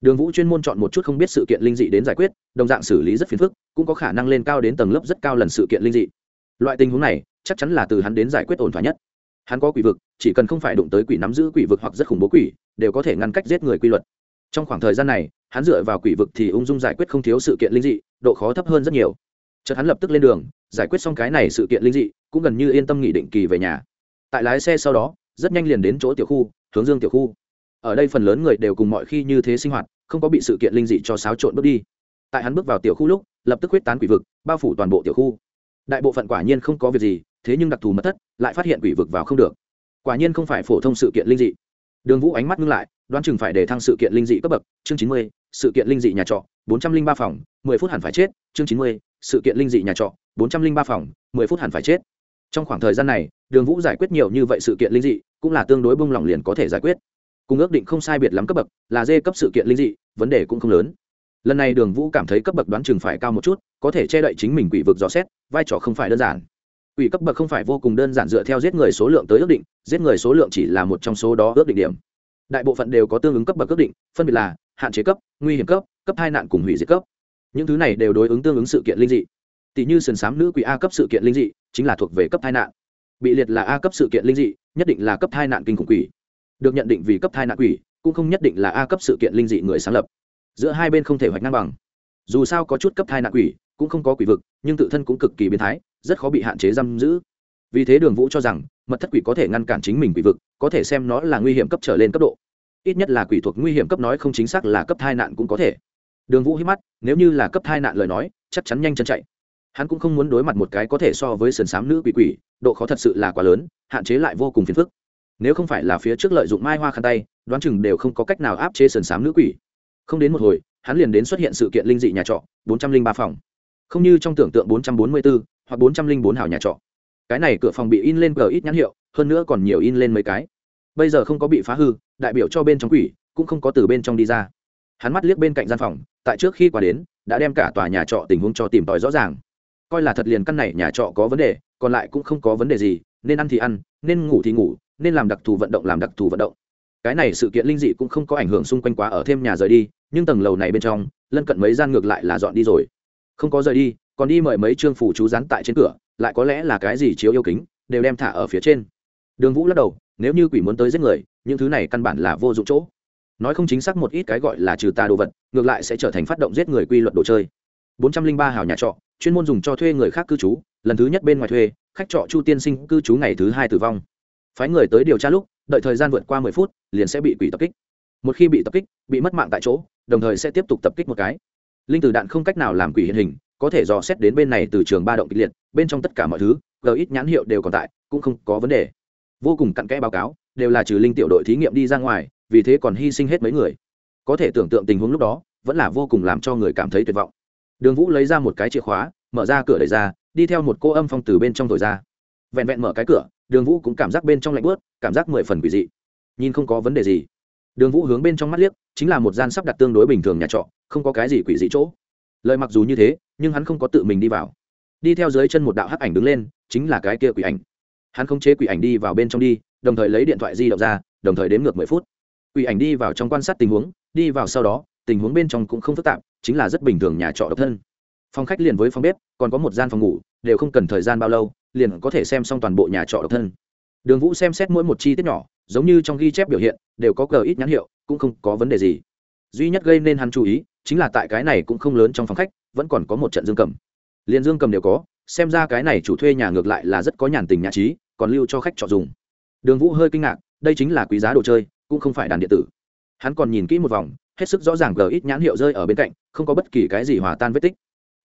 Đường vũ chuyên môn chọn một chút không biết sự kiện linh dị đến giải quyết, đồng dạng xử lý rất phiền phức, cũng có khả năng lên cao đến tầng lớp rất cao lần sự kiện linh dị. Loại tình huống này, chắc chắn là từ hắn đến giải quyết ổn thỏa nhất. Hắn có quỷ vực, chỉ cần không phải đụng tới quỷ nắm giữ quỷ vực hoặc rất khủng bố quỷ, đều có thể ngăn cách giết người quy luật trong khoảng thời gian này, hắn dựa vào quỷ vực thì ung dung giải quyết không thiếu sự kiện linh dị, độ khó thấp hơn rất nhiều. Chợt hắn lập tức lên đường, giải quyết xong cái này sự kiện linh dị, cũng gần như yên tâm nghỉ định kỳ về nhà. Tại lái xe sau đó, rất nhanh liền đến chỗ tiểu khu, hướng dương tiểu khu. Ở đây phần lớn người đều cùng mọi khi như thế sinh hoạt, không có bị sự kiện linh dị cho xáo trộn bước đi. Tại hắn bước vào tiểu khu lúc, lập tức huyết tán quỷ vực, bao phủ toàn bộ tiểu khu. Đại bộ phận quả nhiên không có việc gì, thế nhưng đặc thù mất thất, lại phát hiện quỷ vực vào không được. Quả nhiên không phải phổ thông sự kiện linh dị. Đường vũ ánh mắt ngưng lại đoán chừng phải để thăng sự kiện linh dị cấp bậc, chương chín mươi, sự kiện linh dị nhà trọ, bốn trăm linh ba phòng, mười phút hẳn phải chết, chương chín mươi, sự kiện linh dị nhà trọ, bốn trăm linh ba phòng, mười phút hẳn phải chết. Trong khoảng thời gian này, đường vũ giải quyết nhiều như vậy sự kiện linh dị, cũng là tương đối bung lỏng liền có thể giải quyết. Cùng ước định không sai biệt lắm cấp bậc, là dê cấp sự kiện linh dị, vấn đề cũng không lớn. Lần này đường vũ cảm thấy cấp bậc đoán chừng phải cao một chút, có thể che đậy chính mình quỷ vực dò xét, vai trò không phải đơn giản. Quỷ cấp bậc không phải vô cùng đơn giản dựa theo giết người số lượng tới ước định, giết người số lượng chỉ là một trong số đó ước định điểm đại bộ phận đều có tương ứng cấp bậc ước định, phân biệt là hạn chế cấp, nguy hiểm cấp cấp hai nạn cùng hủy diệt cấp. Những thứ này đều đối ứng tương ứng sự kiện linh dị. Tỷ như sườn xám nữ quỷ a cấp sự kiện linh dị, chính là thuộc về cấp hai nạn. Bị liệt là a cấp sự kiện linh dị, nhất định là cấp hai nạn kinh khủng quỷ. Được nhận định vì cấp hai nạn quỷ, cũng không nhất định là a cấp sự kiện linh dị người sáng lập. Giữa hai bên không thể hoạch ngang bằng. Dù sao có chút cấp hai nạn quỷ, cũng không có quỷ vực, nhưng tự thân cũng cực kỳ biến thái, rất khó bị hạn chế giam giữ vì thế đường vũ cho rằng, mật thất quỷ có thể ngăn cản chính mình quỷ vực, có thể xem nó là nguy hiểm cấp trở lên cấp độ. Ít nhất là quỷ thuộc nguy hiểm cấp nói không chính xác là cấp hai nạn cũng có thể. Đường vũ hít mắt, nếu như là cấp hai nạn lời nói, chắc chắn nhanh chân chạy. Hắn cũng không muốn đối mặt một cái có thể so với sườn s á m nữ quỷ quỷ, độ khó thật sự là quá lớn, hạn chế lại vô cùng phiền phức. Nếu không phải là phía trước lợi dụng mai hoa khăn tay, đoán chừng đều không có cách nào áp chế sườn s á m nữ quỷ. Không đến một hồi, hắn liền đến xuất hiện sự kiện linh dị nhà trọ, bốn trăm linh ba phòng. Không như trong tưởng tượng bốn trăm bốn mươi bốn hoặc bốn trăm linh bốn hào nhà trọ cái này cửa phòng bị in lên cờ ít nhãn hiệu, hơn nữa còn nhiều in lên mấy cái. Bây giờ không có bị phá hư, đại biểu cho bên trong quỷ, cũng không có từ bên trong đi ra. Hắn mắt liếc bên cạnh gian phòng, tại trước khi qua đến, đã đem cả tòa nhà trọ tình huống cho tìm tòi rõ ràng. Coi là thật liền căn này nhà trọ có vấn đề, còn lại cũng không có vấn đề gì, nên ăn thì ăn, nên ngủ thì ngủ, nên làm đặc thù vận động làm đặc thù vận động. Cái này sự kiện linh dị cũng không có ảnh hưởng xung quanh quá ở thêm nhà rời đi, nhưng tầng lầu này bên trong, lân cận mấy gian ngược lại là dọn đi rồi. Không có rời đi, còn đi mời mấy trương phủ chú rán tại trên cửa lại có lẽ là cái gì chiếu yêu kính, đều đem thả ở phía trên. Đường vũ lắc đầu, nếu như quỷ muốn tới giết người, những thứ này căn bản là vô dụng chỗ. Nói không chính xác một ít cái gọi là trừ tà đồ vật, ngược lại sẽ trở thành phát động giết người quy luật đồ chơi. Bốn trăm linh ba hào nhà trọ, chuyên môn dùng cho thuê người khác cư trú, lần thứ nhất bên ngoài thuê, khách trọ chu tiên sinh cư trú ngày thứ hai tử vong. Phái người tới điều tra lúc, đợi thời gian vượt qua mười phút, liền sẽ bị quỷ tập kích. Một khi bị tập kích, bị mất mạng tại chỗ, đồng thời sẽ tiếp tục tập kích một cái. Linh tử đạn không cách nào làm quỷ hiện hình có thể dò xét đến bên này từ trường ba động kịch liệt, bên trong tất cả mọi thứ, gờ ít nhãn hiệu đều còn tại, cũng không có vấn đề. Vô cùng cặn kẽ báo cáo, đều là trừ linh tiểu đội thí nghiệm đi ra ngoài, vì thế còn hy sinh hết mấy người. Có thể tưởng tượng tình huống lúc đó, vẫn là vô cùng làm cho người cảm thấy tuyệt vọng. Đường vũ lấy ra một cái chìa khóa, mở ra cửa đẩy ra, đi theo một cô âm phong từ bên trong thổi ra. Vẹn vẹn mở cái cửa, đường vũ cũng cảm giác bên trong lạnh bớt cảm giác mười phần quỷ dị. Nhìn không có vấn đề gì. Đường vũ hướng bên trong mắt liếc, chính là một gian sắp đặt tương đối bình thường nhà trọ, không có cái gì quỷ dị chỗ lời mặc dù như thế, nhưng hắn không có tự mình đi vào. Đi theo dưới chân một đạo hắc ảnh đứng lên, chính là cái kia quỷ ảnh. Hắn không chế quỷ ảnh đi vào bên trong đi, đồng thời lấy điện thoại di động ra, đồng thời đếm ngược mười phút. Quỷ ảnh đi vào trong quan sát tình huống, đi vào sau đó, tình huống bên trong cũng không phức tạp, chính là rất bình thường nhà trọ độc thân. Phòng khách liền với phòng bếp, còn có một gian phòng ngủ, đều không cần thời gian bao lâu, liền có thể xem xong toàn bộ nhà trọ độc thân. Đường vũ xem xét mỗi một chi tiết nhỏ, giống như trong ghi chép biểu hiện, đều có cờ ít nhãn hiệu, cũng không có vấn đề gì. Duy nhất gây nên hắn chú ý chính là tại cái này cũng không lớn trong phòng khách, vẫn còn có một trận dương cầm. Liền dương cầm đều có, xem ra cái này chủ thuê nhà ngược lại là rất có nhàn tình nhã trí, còn lưu cho khách chọn dùng. Đường vũ hơi kinh ngạc, đây chính là quý giá đồ chơi, cũng không phải đàn điện tử. Hắn còn nhìn kỹ một vòng, hết sức rõ ràng gờ ít nhãn hiệu rơi ở bên cạnh, không có bất kỳ cái gì hòa tan vết tích.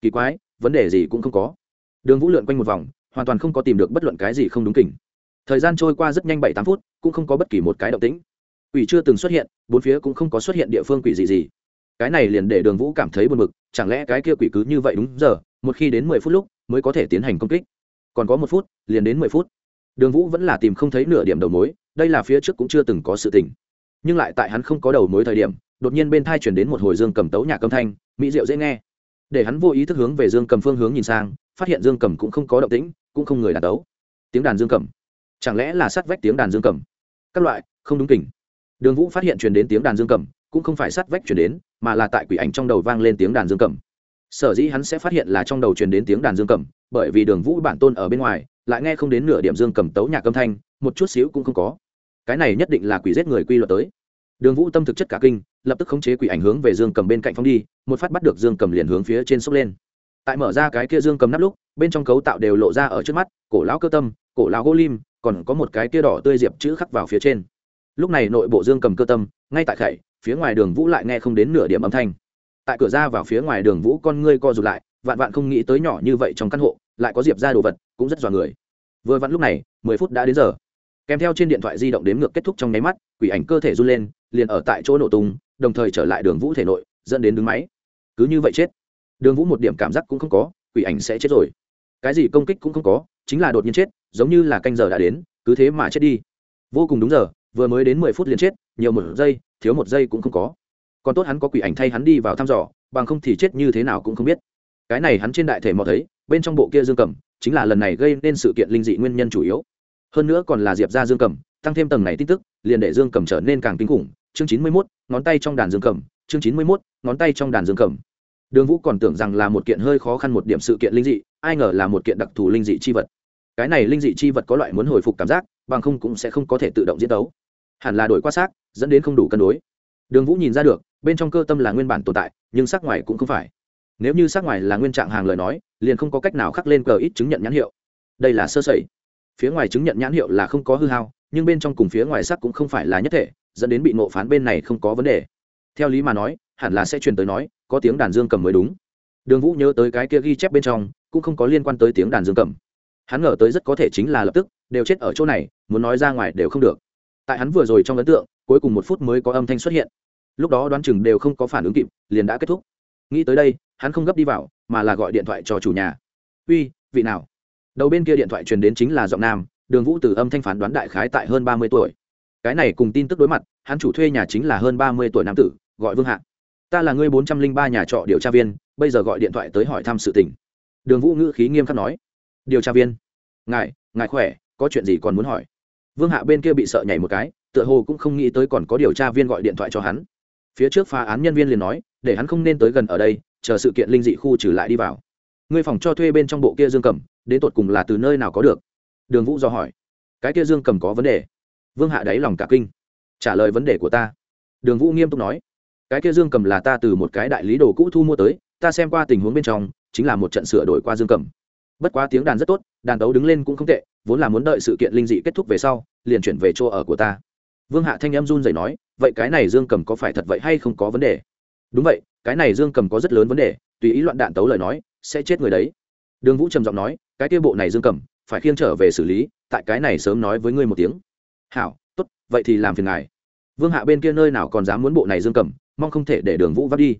Kỳ quái, vấn đề gì cũng không có. Đường vũ lượn quanh một vòng, hoàn toàn không có tìm được bất luận cái gì không đúng kỉnh thời gian trôi qua rất nhanh bảy tám phút, cũng không có bất kỳ một cái động tĩnh. Quỷ chưa từng xuất hiện, bốn phía cũng không có xuất hiện địa phương quỷ gì gì cái này liền để đường vũ cảm thấy buồn mực chẳng lẽ cái kia quỷ cứ như vậy đúng giờ, một khi đến mười phút lúc mới có thể tiến hành công kích. Còn có một phút, liền đến mười phút. Đường vũ vẫn là tìm không thấy nửa điểm đầu mối, đây là phía trước cũng chưa từng có sự tình. Nhưng lại tại hắn không có đầu mối thời điểm, đột nhiên bên thai chuyển đến một hồi dương cầm tấu nhạc âm thanh, mỹ diệu dễ nghe. Để hắn vô ý thức hướng về dương cầm phương hướng nhìn sang, phát hiện dương cầm cũng không có động tĩnh, cũng không người đàn tấu. Tiếng đàn dương cầm. Chẳng lẽ là sát vách tiếng đàn dương cầm? Các loại, không đúng kỉnh đường vũ phát hiện truyền đến tiếng đàn dương cầm, cũng không phải sát vách truyền đến mà là tại quỷ ảnh trong đầu vang lên tiếng đàn dương cầm. Sở dĩ hắn sẽ phát hiện là trong đầu truyền đến tiếng đàn dương cầm, bởi vì đường vũ bản tôn ở bên ngoài, lại nghe không đến nửa điểm dương cầm tấu nhạc âm thanh, một chút xíu cũng không có. Cái này nhất định là quỷ giết người quy luật tới. Đường vũ tâm thực chất cả kinh, lập tức khống chế quỷ ảnh hướng về dương cầm bên cạnh phong đi, một phát bắt được dương cầm liền hướng phía trên sốc lên. Tại mở ra cái kia dương cầm nắp lúc, bên trong cấu tạo đều lộ ra ở trước mắt, cổ lão cơ tâm, cổ lão gỗ lim, còn có một cái kia đỏ tươi diệp chữ khắc vào phía trên. Lúc này nội bộ dương cầm cơ tâm, ngay tại khẩy phía ngoài đường vũ lại nghe không đến nửa điểm âm thanh. Tại cửa ra vào phía ngoài đường vũ con ngươi co rụt lại, vạn vạn không nghĩ tới nhỏ như vậy trong căn hộ, lại có diệp ra đồ vật, cũng rất dọa người. Vừa vặn lúc này, mười phút đã đến giờ. Kèm theo trên điện thoại di động đếm ngược kết thúc trong nháy mắt, quỷ ảnh cơ thể run lên, liền ở tại chỗ nổ tung, đồng thời trở lại đường vũ thể nội, dẫn đến đứng máy. Cứ như vậy chết. Đường vũ một điểm cảm giác cũng không có, quỷ ảnh sẽ chết rồi. Cái gì công kích cũng không có, chính là đột nhiên chết, giống như là canh giờ đã đến, cứ thế mà chết đi. Vô cùng đúng giờ, vừa mới đến mười phút liền chết, nhiều một giây thiếu một giây cũng không có. Còn tốt hắn có quỷ ảnh thay hắn đi vào thăm dò, bằng không thì chết như thế nào cũng không biết. Cái này hắn trên đại thể mò thấy, bên trong bộ kia dương cầm, chính là lần này gây nên sự kiện linh dị nguyên nhân chủ yếu. Hơn nữa còn là diệp ra dương cầm, tăng thêm tầng này tin tức, liền để dương cầm trở nên càng kinh khủng. Chương chín mươi mốt, ngón tay trong đàn dương cầm. Chương chín mươi mốt, ngón tay trong đàn dương cầm. Đường vũ còn tưởng rằng là một kiện hơi khó khăn một điểm sự kiện linh dị, ai ngờ là một kiện đặc thù linh dị chi vật. Cái này linh dị chi vật có loại muốn hồi phục cảm giác, bằng không cũng sẽ không có thể tự động diễn tấu hẳn là đổi qua xác, dẫn đến không đủ cân đối. Đường vũ nhìn ra được, bên trong cơ tâm là nguyên bản tồn tại, nhưng sắc ngoài cũng không phải. Nếu như sắc ngoài là nguyên trạng hàng lời nói, liền không có cách nào khắc lên cờ ít chứng nhận nhãn hiệu. Đây là sơ sẩy. Phía ngoài chứng nhận nhãn hiệu là không có hư hao, nhưng bên trong cùng phía ngoài sắc cũng không phải là nhất thể, dẫn đến bị nộ phán bên này không có vấn đề. Theo lý mà nói, hẳn là sẽ truyền tới nói, có tiếng đàn dương cầm mới đúng. Đường vũ nhớ tới cái kia ghi chép bên trong, cũng không có liên quan tới tiếng đàn dương cầm. Hắn ngờ tới rất có thể chính là lập tức, đều chết ở chỗ này, muốn nói ra ngoài đều không được tại hắn vừa rồi trong ấn tượng, cuối cùng một phút mới có âm thanh xuất hiện. Lúc đó đoán chừng đều không có phản ứng kịp, liền đã kết thúc. Nghĩ tới đây, hắn không gấp đi vào, mà là gọi điện thoại cho chủ nhà. Uy, vị nào? Đầu bên kia điện thoại truyền đến chính là giọng nam, đường vũ từ âm thanh phán đoán đại khái tại hơn ba mươi tuổi. Cái này cùng tin tức đối mặt, hắn chủ thuê nhà chính là hơn ba mươi tuổi nam tử, gọi vương hạ. Ta là người bốn trăm linh ba nhà trọ điều tra viên, bây giờ gọi điện thoại tới hỏi thăm sự tình. Đường vũ ngữ khí nghiêm khắc nói. Điều tra viên? Ngài ngài khỏe, có chuyện gì còn muốn hỏi? Vương hạ bên kia bị sợ nhảy một cái, tựa hồ cũng không nghĩ tới còn có điều tra viên gọi điện thoại cho hắn. Phía trước phá án nhân viên liền nói, để hắn không nên tới gần ở đây, chờ sự kiện linh dị khu trừ lại đi vào. Ngươi phòng cho thuê bên trong bộ kia dương cầm, đến tột cùng là từ nơi nào có được? Đường vũ do hỏi. Cái kia dương cầm có vấn đề? Vương hạ đáy lòng cả kinh. Trả lời vấn đề của ta. Đường vũ nghiêm túc nói. Cái kia dương cầm là ta từ một cái đại lý đồ cũ thu mua tới, ta xem qua tình huống bên trong, chính là một trận sửa đổi qua dương cầm bất quá tiếng đàn rất tốt, đàn tấu đứng lên cũng không tệ, vốn là muốn đợi sự kiện linh dị kết thúc về sau, liền chuyển về chỗ ở của ta. Vương hạ thanh em run rẩy nói, vậy cái này dương cầm có phải thật vậy hay không có vấn đề? Đúng vậy, cái này dương cầm có rất lớn vấn đề, tùy ý loạn đạn tấu lời nói, sẽ chết người đấy. Đường vũ trầm giọng nói, cái kia bộ này dương cầm, phải khiêng trở về xử lý, tại cái này sớm nói với ngươi một tiếng. Hảo, tốt, vậy thì làm phiền ngài. Vương hạ bên kia nơi nào còn dám muốn bộ này dương cầm, mong không thể để đường vũ vắt đi.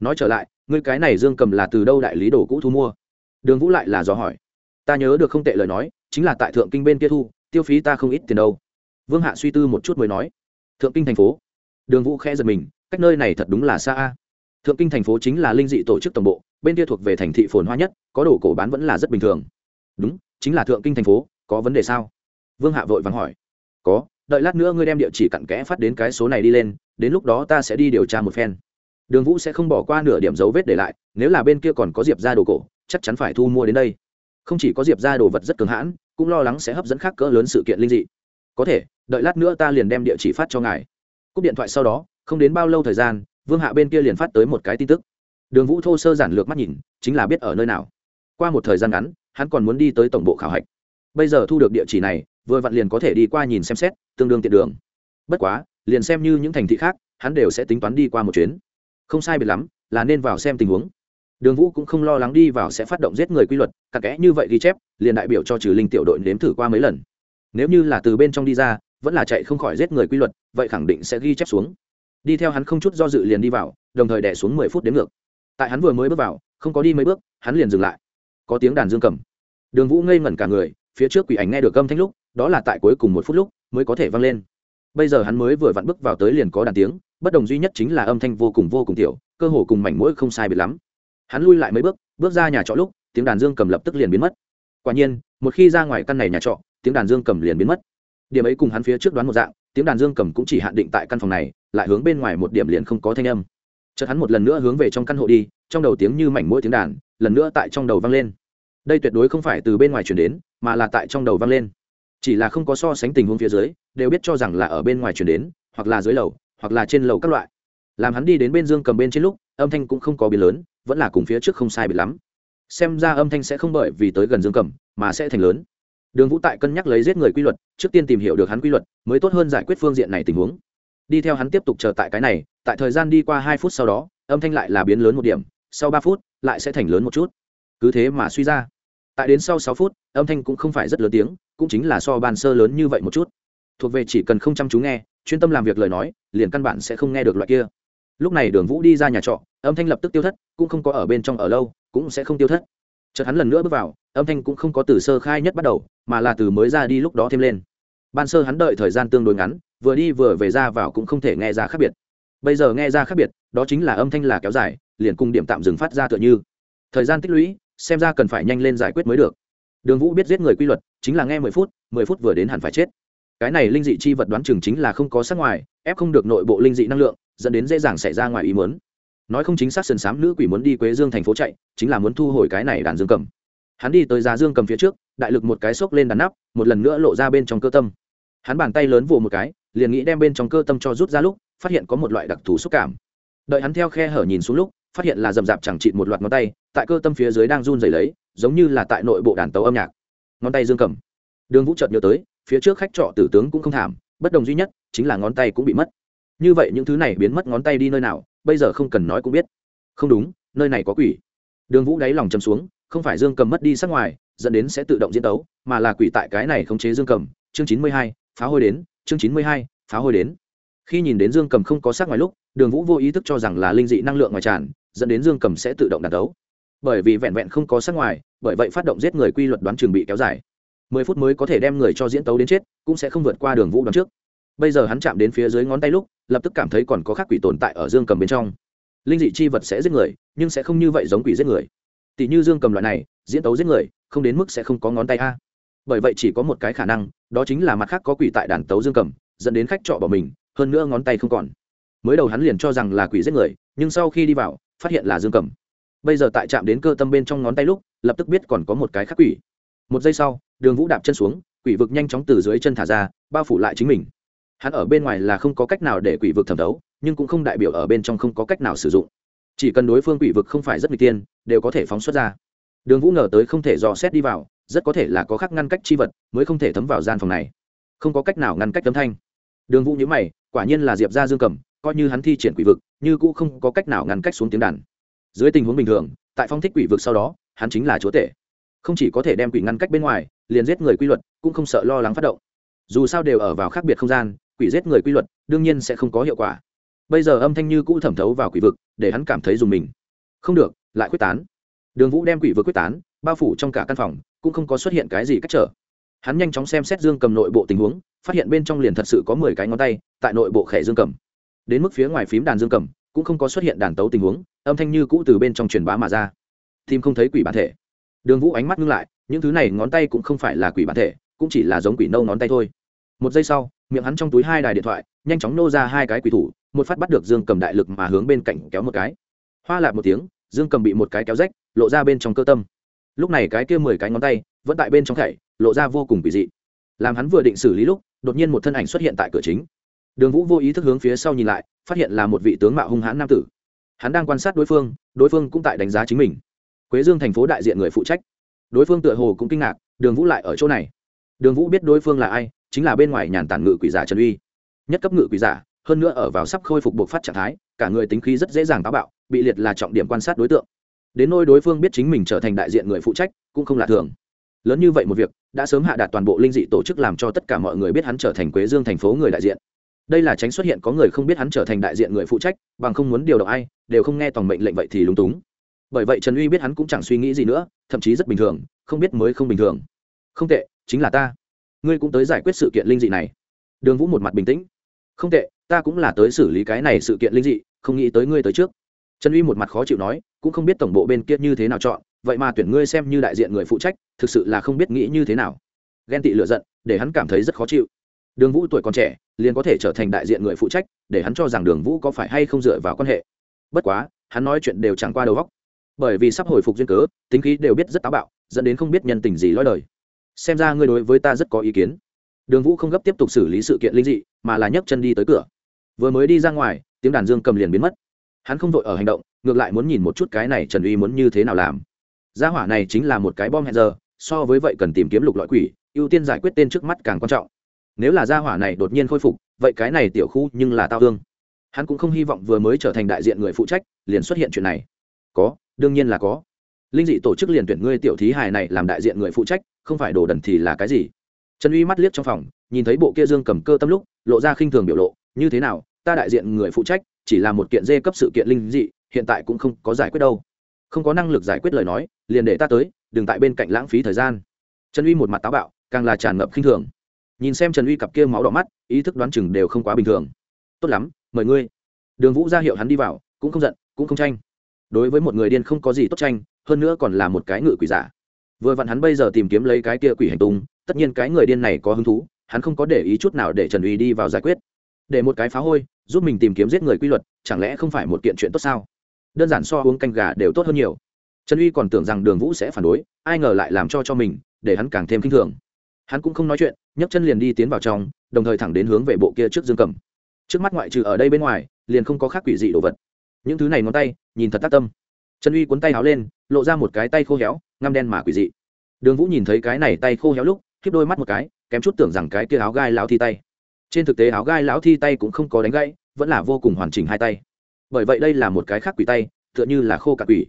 Nói trở lại, ngươi cái này dương cầm là từ đâu đại lý đồ cũ thu mua? Đường vũ lại là dò hỏi. Ta nhớ được không tệ lời nói, chính là tại thượng kinh bên kia thu, tiêu phí ta không ít tiền đâu. Vương hạ suy tư một chút mới nói. Thượng kinh thành phố. Đường vũ khẽ giật mình, cách nơi này thật đúng là xa a. Thượng kinh thành phố chính là linh dị tổ chức tổng bộ, bên kia thuộc về thành thị phồn hoa nhất, có đồ cổ bán vẫn là rất bình thường. Đúng, chính là thượng kinh thành phố, có vấn đề sao? Vương hạ vội vàng hỏi. Có, đợi lát nữa ngươi đem địa chỉ cặn kẽ phát đến cái số này đi lên, đến lúc đó ta sẽ đi điều tra một phen. Đường vũ sẽ không bỏ qua nửa điểm dấu vết để lại, nếu là bên kia còn có diệp ra đồ cổ chắc chắn phải thu mua đến đây. Không chỉ có diệp ra đồ vật rất cường hãn, cũng lo lắng sẽ hấp dẫn khác cỡ lớn sự kiện linh dị. Có thể, đợi lát nữa ta liền đem địa chỉ phát cho ngài. Cúp điện thoại sau đó, không đến bao lâu thời gian, vương hạ bên kia liền phát tới một cái tin tức. Đường vũ thô sơ giản lược mắt nhìn, chính là biết ở nơi nào. Qua một thời gian ngắn, hắn còn muốn đi tới tổng bộ khảo hạch. Bây giờ thu được địa chỉ này, vừa vặn liền có thể đi qua nhìn xem xét, tương đương tiện đường. Bất quá, liền xem như những thành thị khác, hắn đều sẽ tính toán đi qua một chuyến. Không sai biệt lắm, là nên vào xem tình huống đường vũ cũng không lo lắng đi vào sẽ phát động giết người quy luật, cặn kẽ như vậy ghi chép, liền đại biểu cho trừ linh tiểu đội nếm thử qua mấy lần. Nếu như là từ bên trong đi ra, vẫn là chạy không khỏi giết người quy luật, vậy khẳng định sẽ ghi chép xuống. Đi theo hắn không chút do dự liền đi vào, đồng thời đẻ xuống mười phút đến ngược. Tại hắn vừa mới bước vào, không có đi mấy bước, hắn liền dừng lại. Có tiếng đàn dương cầm. Đường vũ ngây ngẩn cả người, phía trước quỷ ảnh nghe được âm thanh lúc, đó là tại cuối cùng một phút lúc, mới có thể vang lên. Bây giờ hắn mới vừa vặn bước vào tới liền có đàn tiếng, bất đồng duy nhất chính là âm thanh vô cùng vô cùng tiểu, cơ hồ cùng mảnh mũi không sai biệt lắm hắn lui lại mấy bước bước ra nhà trọ lúc, tiếng đàn dương cầm lập tức liền biến mất. Quả nhiên, một khi ra ngoài căn này nhà trọ, tiếng đàn dương cầm liền biến mất. Điểm ấy cùng hắn phía trước đoán một dạng, tiếng đàn dương cầm cũng chỉ hạn định tại căn phòng này, lại hướng bên ngoài một điểm liền không có thanh âm. Chợt hắn một lần nữa hướng về trong căn hộ đi, trong đầu tiếng như mảnh mũi tiếng đàn, lần nữa tại trong đầu vang lên. Đây tuyệt đối không phải từ bên ngoài chuyển đến, mà là tại trong đầu vang lên. Chỉ là không có so sánh tình huống phía dưới, đều biết cho rằng là ở bên ngoài chuyển đến, hoặc là dưới lầu, hoặc là trên lầu các loại. Làm hắn đi đến bên dương cầm bên trên lúc, âm thanh cũng không có biến lớn vẫn là cùng phía trước không sai bị lắm. Xem ra âm thanh sẽ không bởi vì tới gần dương cầm mà sẽ thành lớn. Đường vũ tại cân nhắc lấy giết người quy luật, trước tiên tìm hiểu được hắn quy luật, mới tốt hơn giải quyết phương diện này tình huống. Đi theo hắn tiếp tục chờ tại cái này, tại thời gian đi qua hai phút sau đó, âm thanh lại là biến lớn một điểm, sau ba phút, lại sẽ thành lớn một chút. Cứ thế mà suy ra. Tại đến sau sáu phút, âm thanh cũng không phải rất lớn tiếng, cũng chính là so bàn sơ lớn như vậy một chút. Thuộc về chỉ cần không chăm chú nghe, chuyên tâm làm việc lời nói, liền căn bản sẽ không nghe được loại kia lúc này đường vũ đi ra nhà trọ, âm thanh lập tức tiêu thất, cũng không có ở bên trong ở lâu, cũng sẽ không tiêu thất. Chợt hắn lần nữa bước vào, âm thanh cũng không có từ sơ khai nhất bắt đầu, mà là từ mới ra đi lúc đó thêm lên. Ban sơ hắn đợi thời gian tương đối ngắn, vừa đi vừa về ra vào cũng không thể nghe ra khác biệt. Bây giờ nghe ra khác biệt, đó chính là âm thanh là kéo dài, liền cùng điểm tạm dừng phát ra tựa như. Thời gian tích lũy, xem ra cần phải nhanh lên giải quyết mới được. Đường vũ biết giết người quy luật, chính là nghe mười phút mười phút vừa đến hẳn phải chết. Cái này linh dị chi vật đoán chừng chính là không có sắc ngoài, ép không được nội bộ linh dị năng lượng dẫn đến dễ dàng xảy ra ngoài ý muốn. Nói không chính xác, sườn xám nữ quỷ muốn đi quế dương thành phố chạy, chính là muốn thu hồi cái này đàn dương cầm. Hắn đi tới giá dương cầm phía trước, đại lực một cái xốc lên đàn nắp, một lần nữa lộ ra bên trong cơ tâm. Hắn bàn tay lớn vồ một cái, liền nghĩ đem bên trong cơ tâm cho rút ra lúc, phát hiện có một loại đặc thù xúc cảm. Đợi hắn theo khe hở nhìn xuống lúc, phát hiện là dầm rạp chẳng chịt một loạt ngón tay, tại cơ tâm phía dưới đang run rẩy lấy, giống như là tại nội bộ đàn tấu âm nhạc. Ngón tay dương cầm. Đường vũ chợt nhớ tới, phía trước khách trọ tử tướng cũng không thảm, bất đồng duy nhất chính là ngón tay cũng bị mất như vậy những thứ này biến mất ngón tay đi nơi nào, bây giờ không cần nói cũng biết. Không đúng, nơi này có quỷ. Đường vũ đáy lòng chầm xuống, không phải dương cầm mất đi sắc ngoài, dẫn đến sẽ tự động diễn tấu, mà là quỷ tại cái này khống chế dương cầm. Chương chín mươi hai, phá hôi đến, chương chín mươi hai, phá hôi đến. Khi nhìn đến dương cầm không có sắc ngoài lúc, đường vũ vô ý thức cho rằng là linh dị năng lượng ngoài tràn, dẫn đến dương cầm sẽ tự động đàn tấu. Bởi vì vẹn vẹn không có sắc ngoài, bởi vậy phát động giết người quy luật đoán trường bị kéo dài. Mười phút mới có thể đem người cho diễn tấu đến chết, cũng sẽ không vượt qua đường vũ đoán trước bây giờ hắn chạm đến phía dưới ngón tay lúc, lập tức cảm thấy còn có khác quỷ tồn tại ở dương cầm bên trong. Linh dị chi vật sẽ giết người, nhưng sẽ không như vậy giống quỷ giết người. Tỷ như dương cầm loại này, diễn tấu giết người, không đến mức sẽ không có ngón tay a. Bởi vậy chỉ có một cái khả năng, đó chính là mặt khác có quỷ tại đàn tấu dương cầm, dẫn đến khách trọ bỏ mình, hơn nữa ngón tay không còn. Mới đầu hắn liền cho rằng là quỷ giết người, nhưng sau khi đi vào, phát hiện là dương cầm. Bây giờ tại chạm đến cơ tâm bên trong ngón tay lúc, lập tức biết còn có một cái khác quỷ. Một giây sau, đường vũ đạp chân xuống, quỷ vực nhanh chóng từ dưới chân thả ra, bao phủ lại chính mình hắn ở bên ngoài là không có cách nào để quỷ vực thẩm thấu, nhưng cũng không đại biểu ở bên trong không có cách nào sử dụng. Chỉ cần đối phương quỷ vực không phải rất n tiên, đều có thể phóng xuất ra. Đường vũ ngờ tới không thể dò xét đi vào, rất có thể là có khắc ngăn cách chi vật mới không thể thấm vào gian phòng này. Không có cách nào ngăn cách tấm thanh. Đường vũ nhữ mày, quả nhiên là diệp ra dương cầm, coi như hắn thi triển quỷ vực, như cũng không có cách nào ngăn cách xuống tiếng đàn. Dưới tình huống bình thường, tại phong thích quỷ vực sau đó, hắn chính là chúa tể. Không chỉ có thể đem quỷ ngăn cách bên ngoài, liền giết người quy luật, cũng không sợ lo lắng phát động. Dù sao đều ở vào khác biệt không gian quỷ giết người quy luật, đương nhiên sẽ không có hiệu quả. Bây giờ âm thanh như cũ thẩm thấu vào quỷ vực, để hắn cảm thấy dùng mình. Không được, lại quyết tán. Đường vũ đem quỷ vực quyết tán, bao phủ trong cả căn phòng, cũng không có xuất hiện cái gì cách trở. Hắn nhanh chóng xem xét dương cầm nội bộ tình huống, phát hiện bên trong liền thật sự có mười cái ngón tay, tại nội bộ khẽ dương cầm. Đến mức phía ngoài phím đàn dương cầm, cũng không có xuất hiện đàn tấu tình huống, âm thanh như cũ từ bên trong truyền bá mà ra. Tim không thấy quỷ bản thể. Đường vũ ánh mắt ngưng lại, những thứ này ngón tay cũng không phải là quỷ bản thể, cũng chỉ là giống quỷ nâu ngón tay thôi một giây sau, miệng hắn trong túi hai đài điện thoại, nhanh chóng nô ra hai cái quỷ thủ, một phát bắt được dương cầm đại lực mà hướng bên cạnh kéo một cái. Hoa lạp một tiếng, dương cầm bị một cái kéo rách, lộ ra bên trong cơ tâm. Lúc này cái kia mười cái ngón tay vẫn tại bên trong thảy, lộ ra vô cùng kỳ dị. Làm hắn vừa định xử lý lúc, đột nhiên một thân ảnh xuất hiện tại cửa chính. Đường vũ vô ý thức hướng phía sau nhìn lại, phát hiện là một vị tướng mạo hung hãn nam tử. Hắn đang quan sát đối phương đối phương cũng tại đánh giá chính mình. Quế dương thành phố đại diện người phụ trách. Đối phương tựa hồ cũng kinh ngạc, đường vũ lại ở chỗ này. Đường vũ biết đối phương là ai chính là bên ngoài nhàn tản ngự quỷ giả trần uy. Nhất cấp ngự quỷ giả, hơn nữa ở vào sắp khôi phục buộc phát trạng thái, cả người tính khí rất dễ dàng táo bạo, bị liệt là trọng điểm quan sát đối tượng. Đến nôi đối phương biết chính mình trở thành đại diện người phụ trách, cũng không lạ thường. Lớn như vậy một việc, đã sớm hạ đạt toàn bộ linh dị tổ chức làm cho tất cả mọi người biết hắn trở thành quế dương thành phố người đại diện. Đây là tránh xuất hiện có người không biết hắn trở thành đại diện người phụ trách, bằng không muốn điều động ai, đều không nghe toàn mệnh lệnh vậy thì lúng túng. Bởi vậy trần uy biết hắn cũng chẳng suy nghĩ gì nữa, thậm chí rất bình thường, không biết mới không bình thường. Không tệ, chính là ta ngươi cũng tới giải quyết sự kiện linh dị này. Đường vũ một mặt bình tĩnh. Không tệ, ta cũng là tới xử lý cái này sự kiện linh dị, không nghĩ tới ngươi tới trước. Trần uy một mặt khó chịu nói, cũng không biết tổng bộ bên kia như thế nào chọn, vậy mà tuyển ngươi xem như đại diện người phụ trách, thực sự là không biết nghĩ như thế nào. Ghen tị lựa giận, để hắn cảm thấy rất khó chịu. Đường vũ tuổi còn trẻ, liền có thể trở thành đại diện người phụ trách, để hắn cho rằng đường vũ có phải hay không dựa vào quan hệ. Bất quá, hắn nói chuyện đều chẳng qua đầu góc bởi vì sắp hồi phục duyên cớ, tính khí đều biết rất táo bạo, dẫn đến không biết nhân tình gì lói đời xem ra ngươi đối với ta rất có ý kiến. Đường vũ không gấp tiếp tục xử lý sự kiện linh dị, mà là nhấc chân đi tới cửa. Vừa mới đi ra ngoài, tiếng đàn dương cầm liền biến mất. Hắn không vội ở hành động, ngược lại muốn nhìn một chút cái này trần uy muốn như thế nào làm. Gia hỏa này chính là một cái bom hẹn giờ, so với vậy cần tìm kiếm lục loại quỷ, ưu tiên giải quyết tên trước mắt càng quan trọng. Nếu là gia hỏa này đột nhiên khôi phục, vậy cái này tiểu khu nhưng là tao thương. Hắn cũng không hy vọng vừa mới trở thành đại diện người phụ trách, liền xuất hiện chuyện này. Có, đương nhiên là có linh dị tổ chức liền tuyển ngươi tiểu thí hài này làm đại diện người phụ trách, không phải đồ đần thì là cái gì? Trần uy mắt liếc trong phòng, nhìn thấy bộ kia dương cầm cơ tâm lúc, lộ ra khinh thường biểu lộ, như thế nào, ta đại diện người phụ trách, chỉ là một kiện dê cấp sự kiện linh dị, hiện tại cũng không có giải quyết đâu. Không có năng lực giải quyết lời nói, liền để ta tới, đừng tại bên cạnh lãng phí thời gian. Trần uy một mặt táo bạo, càng là tràn ngập khinh thường. Nhìn xem trần uy cặp kia máu đỏ mắt, ý thức đoán chừng đều không quá bình thường. Tốt lắm, mời ngươi. Đường vũ ra hiệu hắn đi vào, cũng không giận, cũng không tranh. Đối với một người điên không có gì tốt tranh hơn nữa còn là một cái ngự quỷ giả. Vừa vặn hắn bây giờ tìm kiếm lấy cái kia quỷ hành tung, tất nhiên cái người điên này có hứng thú, hắn không có để ý chút nào để trần uy đi vào giải quyết. Để một cái phá hôi, giúp mình tìm kiếm giết người quy luật, chẳng lẽ không phải một kiện chuyện tốt sao? Đơn giản so uống canh gà đều tốt hơn nhiều. Trần uy còn tưởng rằng đường vũ sẽ phản đối, ai ngờ lại làm cho cho mình, để hắn càng thêm k i n h thường. Hắn cũng không nói chuyện, nhấc chân liền đi tiến vào trong, đồng thời thẳng đến hướng về bộ kia trước dương cầm. Trước mắt ngoại trừ ở đây bên ngoài, liền không có khác quỷ dị đồ vật. Những thứ này ngón tay, nhìn thật tác tâm. Trần uy cuốn tay háo lên lộ ra một cái tay khô héo, ngăm đen mà quỷ dị. Đường vũ nhìn thấy cái này tay khô héo lúc, khiếp đôi mắt một cái, kém chút tưởng rằng cái kia áo gai lão thi tay. Trên thực tế áo gai lão thi tay cũng không có đánh gãy, vẫn là vô cùng hoàn chỉnh hai tay. Bởi vậy đây là một cái khác quỷ tay, tựa như là khô cạn quỷ.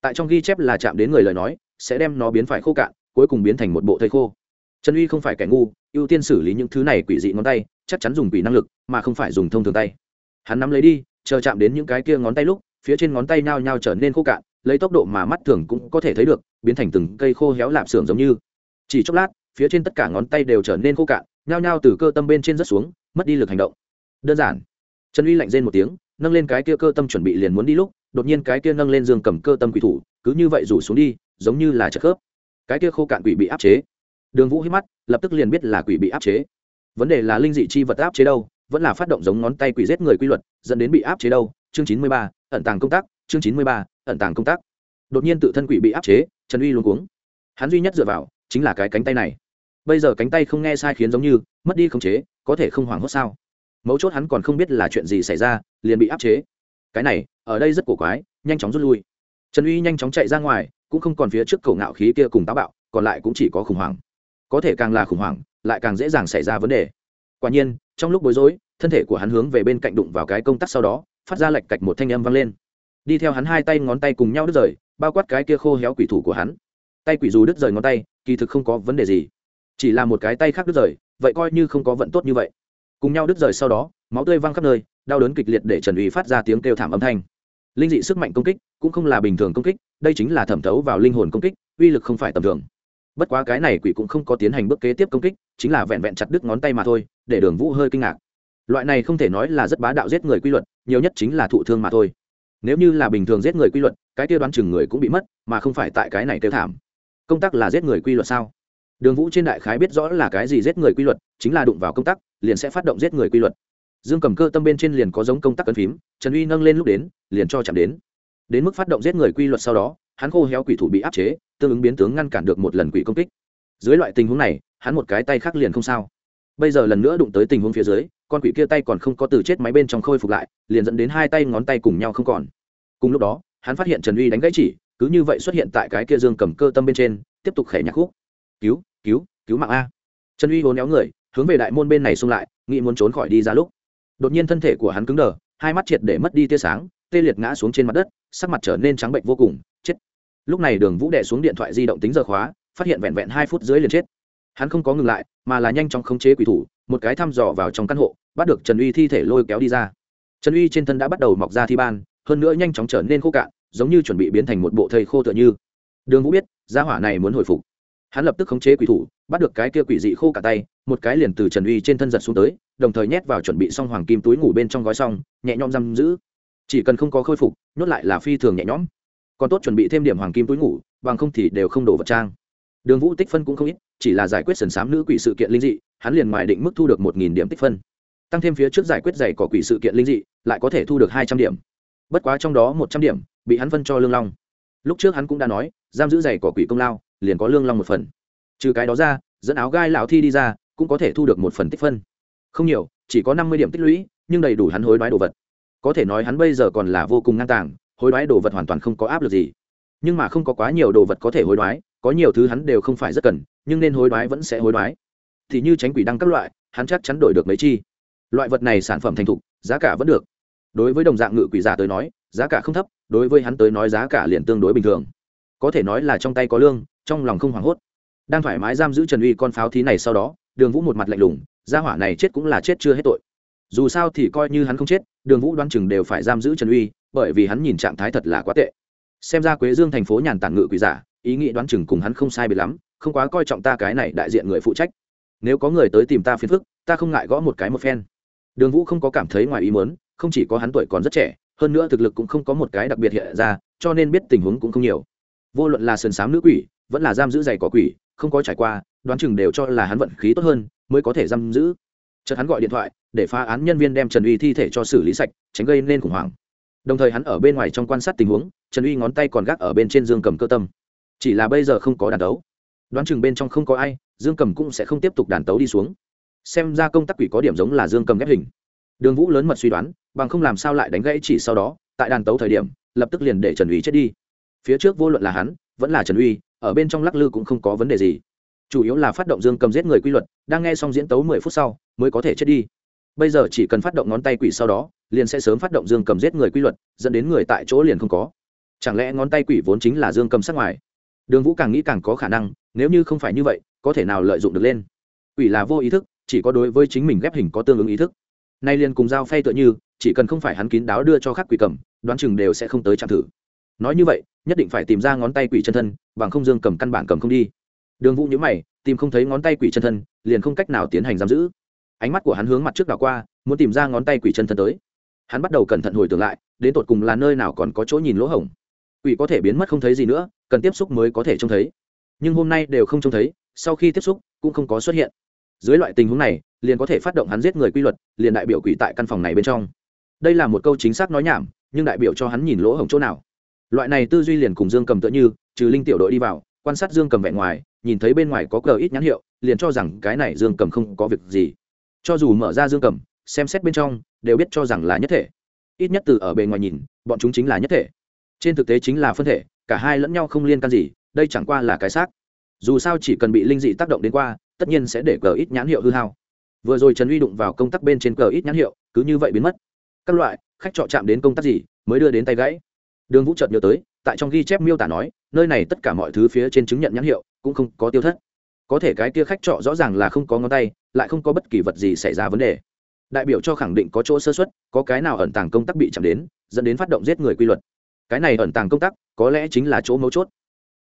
Tại trong ghi chép là chạm đến người lời nói, sẽ đem nó biến phải khô cạn, cuối cùng biến thành một bộ thây khô. Trần uy không phải kẻ ngu, ưu tiên xử lý những thứ này quỷ dị ngón tay, chắc chắn dùng quỷ năng lực, mà không phải dùng thông thường tay. Hắn nắm lấy đi, chờ chạm đến những cái kia ngón tay lúc, phía trên ngón tay nhao nhao trở nên khô cạn lấy tốc độ mà mắt thường cũng có thể thấy được, biến thành từng cây khô héo lạp xưởng giống như. Chỉ chốc lát, phía trên tất cả ngón tay đều trở nên khô cạn, nhao nhao từ cơ tâm bên trên rất xuống, mất đi lực hành động. Đơn giản. Trần uy lạnh rên một tiếng, nâng lên cái kia cơ tâm chuẩn bị liền muốn đi lúc, đột nhiên cái kia nâng lên giường cầm cơ tâm quỷ thủ, cứ như vậy rủ xuống đi, giống như là chất khớp. Cái kia khô cạn quỷ bị áp chế. Đường vũ hít mắt, lập tức liền biết là quỷ bị áp chế. Vấn đề là linh dị chi vật áp chế đâu, vẫn là phát động giống ngón tay quỷ giết người quy luật, dẫn đến bị áp chế đâu. Chương chín mươi ba, ẩn tàng công tác. Chương chín mươi ba ẩn tàng công tác. Đột nhiên tự thân quỷ bị áp chế, trần uy luôn cuống. Hắn duy nhất dựa vào, chính là cái cánh tay này. Bây giờ cánh tay không nghe sai khiến giống như, mất đi khống chế, có thể không hoảng hốt sao? Mấu chốt hắn còn không biết là chuyện gì xảy ra, liền bị áp chế. Cái này, ở đây rất cổ quái, nhanh chóng rút lui. Trần uy nhanh chóng chạy ra ngoài, cũng không còn phía trước cầu ngạo khí kia cùng táo bạo, còn lại cũng chỉ có khủng hoảng. Có thể càng là khủng hoảng, lại càng dễ dàng xảy ra vấn đề. Quả nhiên, trong lúc bối rối, thân thể của hắn hướng về bên cạnh đụng vào cái công tắc sau đó, phát ra lệch cạch một thanh âm vang lên đi theo hắn hai tay ngón tay cùng nhau đứt rời, bao quát cái kia khô héo quỷ thủ của hắn. Tay quỷ dù đứt rời ngón tay, kỳ thực không có vấn đề gì. Chỉ là một cái tay khác đứt rời, vậy coi như không có vận tốt như vậy. Cùng nhau đứt rời sau đó, máu tươi văng khắp nơi, đau đớn kịch liệt để trần uy phát ra tiếng kêu thảm âm thanh. Linh dị sức mạnh công kích cũng không là bình thường công kích, đây chính là thẩm thấu vào linh hồn công kích, uy lực không phải tầm thường. Bất quá cái này quỷ cũng không có tiến hành bước kế tiếp công kích, chính là vẹn vẹn chặt đứt ngón tay mà thôi, để đường vũ hơi kinh ngạc. Loại này không thể nói là rất bá đạo giết người quy luật, nhiều nhất chính là thụ thương mà thôi nếu như là bình thường giết người quy luật, cái kia đoán chừng người cũng bị mất, mà không phải tại cái này kêu thảm. Công tác là giết người quy luật sao? Đường vũ trên đại khái biết rõ là cái gì giết người quy luật, chính là đụng vào công tác, liền sẽ phát động giết người quy luật. Dương cầm cơ tâm bên trên liền có giống công tác cân phím, trần uy nâng lên lúc đến, liền cho chạm đến. Đến mức phát động giết người quy luật sau đó, hắn khô héo quỷ thủ bị áp chế, tương ứng biến tướng ngăn cản được một lần quỷ công kích. Dưới loại tình huống này, hắn một cái tay khác liền không sao bây giờ lần nữa đụng tới tình huống phía dưới, con quỷ kia tay còn không có từ chết máy bên trong khôi phục lại, liền dẫn đến hai tay ngón tay cùng nhau không còn. Cùng lúc đó, hắn phát hiện trần uy đánh gãy chỉ, cứ như vậy xuất hiện tại cái kia dương cầm cơ tâm bên trên, tiếp tục khẽ nhạc khúc. Cứu cứu cứu mạng a. Trần uy hố néo người, hướng về đại môn bên này xung lại, nghĩ muốn trốn khỏi đi ra lúc. Đột nhiên thân thể của hắn cứng đờ, hai mắt triệt để mất đi tia sáng, tê liệt ngã xuống trên mặt đất, sắc mặt trở nên trắng bệnh vô cùng, chết. Lúc này đường vũ đẻ xuống điện thoại di động tính giờ khóa, phát hiện vẹn vẹn hai phút dưới liền chết hắn không có ngừng lại, mà là nhanh chóng khống chế quỷ thủ, một cái thăm dò vào trong căn hộ, bắt được trần uy thi thể lôi kéo đi ra. Trần uy trên thân đã bắt đầu mọc ra thi ban, hơn nữa nhanh chóng trở nên khô cạn, giống như chuẩn bị biến thành một bộ thây khô tựa như. Đường vũ biết, gia hỏa này muốn hồi phục. Hắn lập tức khống chế quỷ thủ, bắt được cái kia quỷ dị khô cả tay, một cái liền từ trần uy trên thân giật xuống tới, đồng thời nhét vào chuẩn bị xong hoàng kim túi ngủ bên trong gói xong, nhẹ nhõm giam giữ. Chỉ cần không có khôi phục, nhốt lại là phi thường nhẹ nhõm. Còn tốt chuẩn bị thêm điểm hoàng kim túi ngủ, bằng không thì đều không đổ vật trang đường vũ tích phân cũng không ít, chỉ là giải quyết sần sám nữ quỷ sự kiện linh dị, hắn liền ngoài định mức thu được một nghìn điểm tích phân. Tăng thêm phía trước giải quyết giày có quỷ sự kiện linh dị, lại có thể thu được hai trăm điểm. Bất quá trong đó một trăm điểm, bị hắn phân cho lương long. Lúc trước hắn cũng đã nói, giam giữ giày có quỷ công lao, liền có lương long một phần. Trừ cái đó ra, dẫn áo gai lão thi đi ra, cũng có thể thu được một phần tích phân. Không nhiều, chỉ có năm mươi điểm tích lũy, nhưng đầy đủ hắn hối đoái đồ vật. Có thể nói hắn bây giờ còn là vô cùng ngang tàng, hối đoái đồ vật hoàn toàn không có áp lực gì. Nhưng mà không có quá nhiều đồ vật có thể hối đoái có nhiều thứ hắn đều không phải rất cần, nhưng nên hối đoái vẫn sẽ hối đoái. Thì như tránh quỷ đăng các loại, hắn chắc chắn đổi được mấy chi. Loại vật này sản phẩm thành thục, giá cả vẫn được. Đối với đồng dạng ngự quỷ giả tới nói, giá cả không thấp, đối với hắn tới nói giá cả liền tương đối bình thường. Có thể nói là trong tay có lương, trong lòng không hoảng hốt. Đang thoải mái giam giữ trần uy con pháo thí này sau đó, đường vũ một mặt lạnh lùng, gia hỏa này chết cũng là chết chưa hết tội. Dù sao thì coi như hắn không chết, đường vũ đoán chừng đều phải giam giữ trần uy, bởi vì hắn nhìn trạng thái thật là quá tệ. Xem ra quế dương thành phố nhàn tản ngự quỷ giả ý nghĩ đoán chừng cùng hắn không sai biệt lắm, không quá coi trọng ta cái này đại diện người phụ trách. Nếu có người tới tìm ta phiền phức, ta không ngại gõ một cái một phen. Đường vũ không có cảm thấy ngoài ý muốn, không chỉ có hắn tuổi còn rất trẻ, hơn nữa thực lực cũng không có một cái đặc biệt hiện ra, cho nên biết tình huống cũng không nhiều. Vô luận là sườn xám nữ quỷ, vẫn là giam giữ giày có quỷ, không có trải qua, đoán chừng đều cho là hắn vận khí tốt hơn, mới có thể giam giữ. Chợt hắn gọi điện thoại, để phá án nhân viên đem trần uy thi thể cho xử lý sạch, tránh gây nên khủng hoảng. Đồng thời hắn ở bên ngoài trong quan sát tình huống, trần uy ngón tay còn gác ở bên trên dương cầm cơ tâm chỉ là bây giờ không có đàn tấu đoán chừng bên trong không có ai, dương cầm cũng sẽ không tiếp tục đàn tấu đi xuống. Xem ra công tác quỷ có điểm giống là dương cầm ghép hình. Đường vũ lớn mật suy đoán, bằng không làm sao lại đánh gãy chỉ sau đó, tại đàn tấu thời điểm, lập tức liền để trần uy chết đi. Phía trước vô luận là hắn, vẫn là trần uy, ở bên trong lắc lư cũng không có vấn đề gì. Chủ yếu là phát động dương cầm giết người quy luật, đang nghe xong diễn tấu mười phút sau, mới có thể chết đi. Bây giờ chỉ cần phát động ngón tay quỷ sau đó, liền sẽ sớm phát động dương cầm giết người quy luật, dẫn đến người tại chỗ liền không có. Chẳng lẽ ngón tay quỷ vốn chính là dương cầm sắc ngoài? Đường vũ càng nghĩ càng có khả năng, nếu như không phải như vậy, có thể nào lợi dụng được lên? Quỷ là vô ý thức, chỉ có đối với chính mình ghép hình có tương ứng ý thức. Nay liền cùng dao phay tựa như, chỉ cần không phải hắn kín đáo đưa cho khắc quỷ cầm, đoán chừng đều sẽ không tới chạm thử. Nói như vậy, nhất định phải tìm ra ngón tay quỷ chân thân, bằng không dương cầm căn bản cầm không đi. Đường vũ nhữ mày, tìm không thấy ngón tay quỷ chân thân, liền không cách nào tiến hành giam giữ. Ánh mắt của hắn hướng mặt trước đảo qua, muốn tìm ra ngón tay quỷ chân thân tới. Hắn bắt đầu cẩn thận hồi tưởng lại, đến tột cùng là nơi nào còn có chỗ nhìn lỗ hổng quỷ có thể biến mất không thấy gì nữa, cần tiếp xúc mới có thể trông thấy. Nhưng hôm nay đều không trông thấy, sau khi tiếp xúc, cũng không có xuất hiện. Dưới loại tình huống này, liền có thể phát động hắn giết người quy luật, liền đại biểu quỷ tại căn phòng này bên trong. Đây là một câu chính xác nói nhảm, nhưng đại biểu cho hắn nhìn lỗ hổng chỗ nào. Loại này tư duy liền cùng dương cầm tựa như, trừ linh tiểu đội đi vào, quan sát dương cầm vẹn ngoài, nhìn thấy bên ngoài có cờ ít nhãn hiệu, liền cho rằng cái này dương cầm không có việc gì. Cho dù mở ra dương cầm, xem xét bên trong, đều biết cho rằng là nhất thể. Ít nhất từ ở bề ngoài nhìn, bọn chúng chính là nhất thể trên thực tế chính là phân thể, cả hai lẫn nhau không liên can gì, đây chẳng qua là cái xác. Dù sao chỉ cần bị linh dị tác động đến qua, tất nhiên sẽ để cờ ít nhãn hiệu hư hao. Vừa rồi trần uy đụng vào công tắc bên trên cờ ít nhãn hiệu, cứ như vậy biến mất. Các loại, khách trọ chạm đến công tác gì, mới đưa đến tay gãy. Đường vũ chợt nhớ tới, tại trong ghi chép miêu tả nói, nơi này tất cả mọi thứ phía trên chứng nhận nhãn hiệu, cũng không có tiêu thất. Có thể cái kia khách trọ rõ ràng là không có ngón tay, lại không có bất kỳ vật gì xảy ra vấn đề. Đại biểu cho khẳng định có chỗ sơ xuất có cái nào ẩn tàng công tác bị chạm đến, dẫn đến phát động giết người quy luật cái này ẩn tàng công tác có lẽ chính là chỗ mấu chốt.